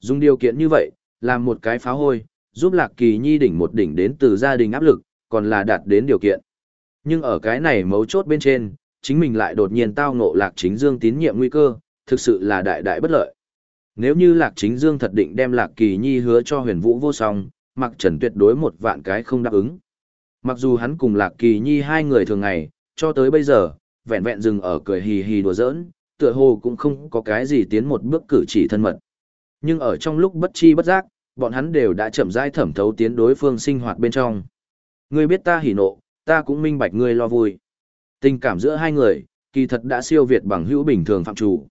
Dùng điều kiện như vậy, làm một cái phá hôi, giúp Lạc Kỳ Nhi đỉnh một đỉnh đến từ gia đình áp lực, còn là đạt đến điều kiện. Nhưng ở cái này mấu chốt bên trên, chính mình lại đột nhiên tao ngộ Lạc Chính Dương tín nhiệm nguy cơ, thực sự là đại đại bất lợi. Nếu như Lạc Chính Dương thật định đem Lạc Kỳ Nhi hứa cho huyền vũ vô song, Mặc Trần tuyệt đối một vạn cái không đáp ứng. Mặc dù hắn cùng Lạc Kỳ Nhi hai người thường ngày, cho tới bây giờ, vẹn vẹn dừng ở cười hì hì đùa giỡn, tựa hồ cũng không có cái gì tiến một bước cử chỉ thân mật. Nhưng ở trong lúc bất chi bất giác, bọn hắn đều đã chậm rãi thẩm thấu tiến đối phương sinh hoạt bên trong. Ngươi biết ta hỉ nộ, ta cũng minh bạch ngươi lo vui. Tình cảm giữa hai người, kỳ thật đã siêu việt bằng hữu bình thường phạm chủ.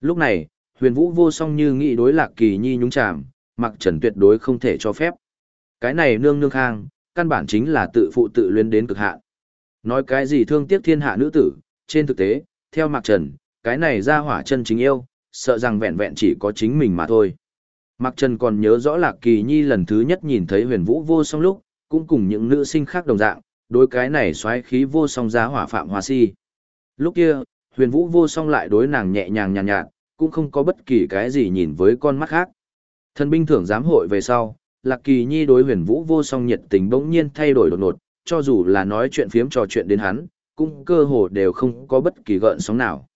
Lúc này, huyền vũ vô song như nghĩ đối lạc kỳ nhi nhúng chàm, mặc trần tuyệt đối không thể cho phép. Cái này nương nương khang, căn bản chính là tự phụ tự luyến đến cực hạn. Nói cái gì thương tiếc thiên hạ nữ tử, trên thực tế, theo mặc trần, cái này ra hỏa chân chính yêu, sợ rằng vẹn vẹn chỉ có chính mình mà thôi. Mặc trần còn nhớ rõ lạc kỳ nhi lần thứ nhất nhìn thấy huyền vũ vô song lúc, cũng cùng những nữ sinh khác đồng dạng, đối cái này xoáy khí vô song giá hỏa phạm hoa si. Lúc kia, huyền vũ vô song lại đối nàng nhẹ nhàng nhàn nhạt, nhạt, cũng không có bất kỳ cái gì nhìn với con mắt khác. Thần binh thưởng giám hội về sau, Lạc Kỳ Nhi đối huyền vũ vô song nhiệt tình bỗng nhiên thay đổi đột ngột, cho dù là nói chuyện phiếm trò chuyện đến hắn, cũng cơ hồ đều không có bất kỳ gợn sóng nào.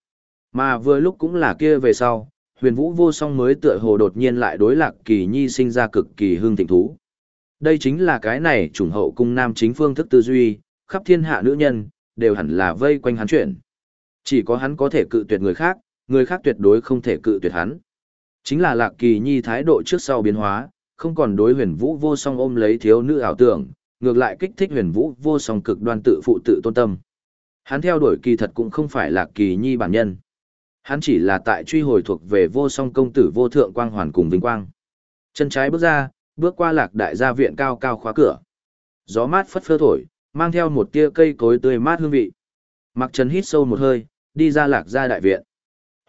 Mà vừa lúc cũng là kia về sau, huyền vũ vô song mới tựa hồ đột nhiên lại đối Lạc Kỳ Nhi sinh ra cực kỳ hương thịnh thú. Đây chính là cái này chủng hậu cung nam chính phương thức tư duy, khắp thiên hạ nữ nhân, đều hẳn là vây quanh hắn chuyện. Chỉ có hắn có thể cự tuyệt người khác, người khác tuyệt đối không thể cự tuyệt hắn. Chính là Lạc Kỳ Nhi thái độ trước sau biến hóa, không còn đối huyền vũ vô song ôm lấy thiếu nữ ảo tưởng, ngược lại kích thích huyền vũ vô song cực đoan tự phụ tự tôn tâm. Hắn theo đuổi kỳ thật cũng không phải Lạc Kỳ Nhi bản nhân. Hắn chỉ là tại truy hồi thuộc về vô song công tử vô thượng quang hoàn cùng vinh quang. Chân trái bước ra, bước qua lạc đại gia viện cao cao khóa cửa. Gió mát phất phơ thổi, mang theo một tia cây cối tươi mát hương vị. Mặc Trần hít sâu một hơi, đi ra lạc gia đại viện.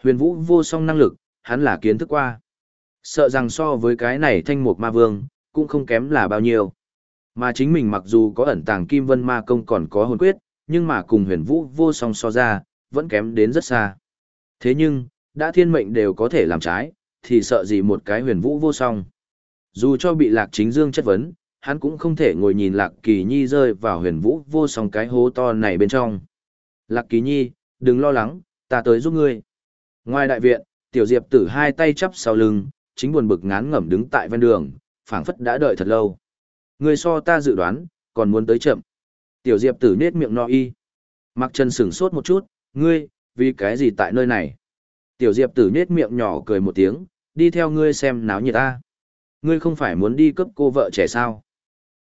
Huyền vũ vô song năng lực, hắn là kiến thức qua. Sợ rằng so với cái này thanh mục ma vương, cũng không kém là bao nhiêu. Mà chính mình mặc dù có ẩn tàng kim vân ma công còn có hồn quyết, nhưng mà cùng huyền vũ vô song so ra, vẫn kém đến rất xa. Thế nhưng, đã thiên mệnh đều có thể làm trái, thì sợ gì một cái huyền vũ vô song. Dù cho bị lạc chính dương chất vấn, hắn cũng không thể ngồi nhìn lạc kỳ nhi rơi vào huyền vũ vô song cái hố to này bên trong. Lạc kỳ nhi, đừng lo lắng, ta tới giúp ngươi. Ngoài đại viện, tiểu diệp tử hai tay chắp sau lưng, chính buồn bực ngán ngẩm đứng tại ven đường, phảng phất đã đợi thật lâu. Ngươi so ta dự đoán, còn muốn tới chậm. Tiểu diệp tử nết miệng no y. Mặc chân sửng sốt một chút, ngươi, vì cái gì tại nơi này? Tiểu diệp tử nhết miệng nhỏ cười một tiếng, đi theo ngươi xem náo nhiệt ta. Ngươi không phải muốn đi cấp cô vợ trẻ sao?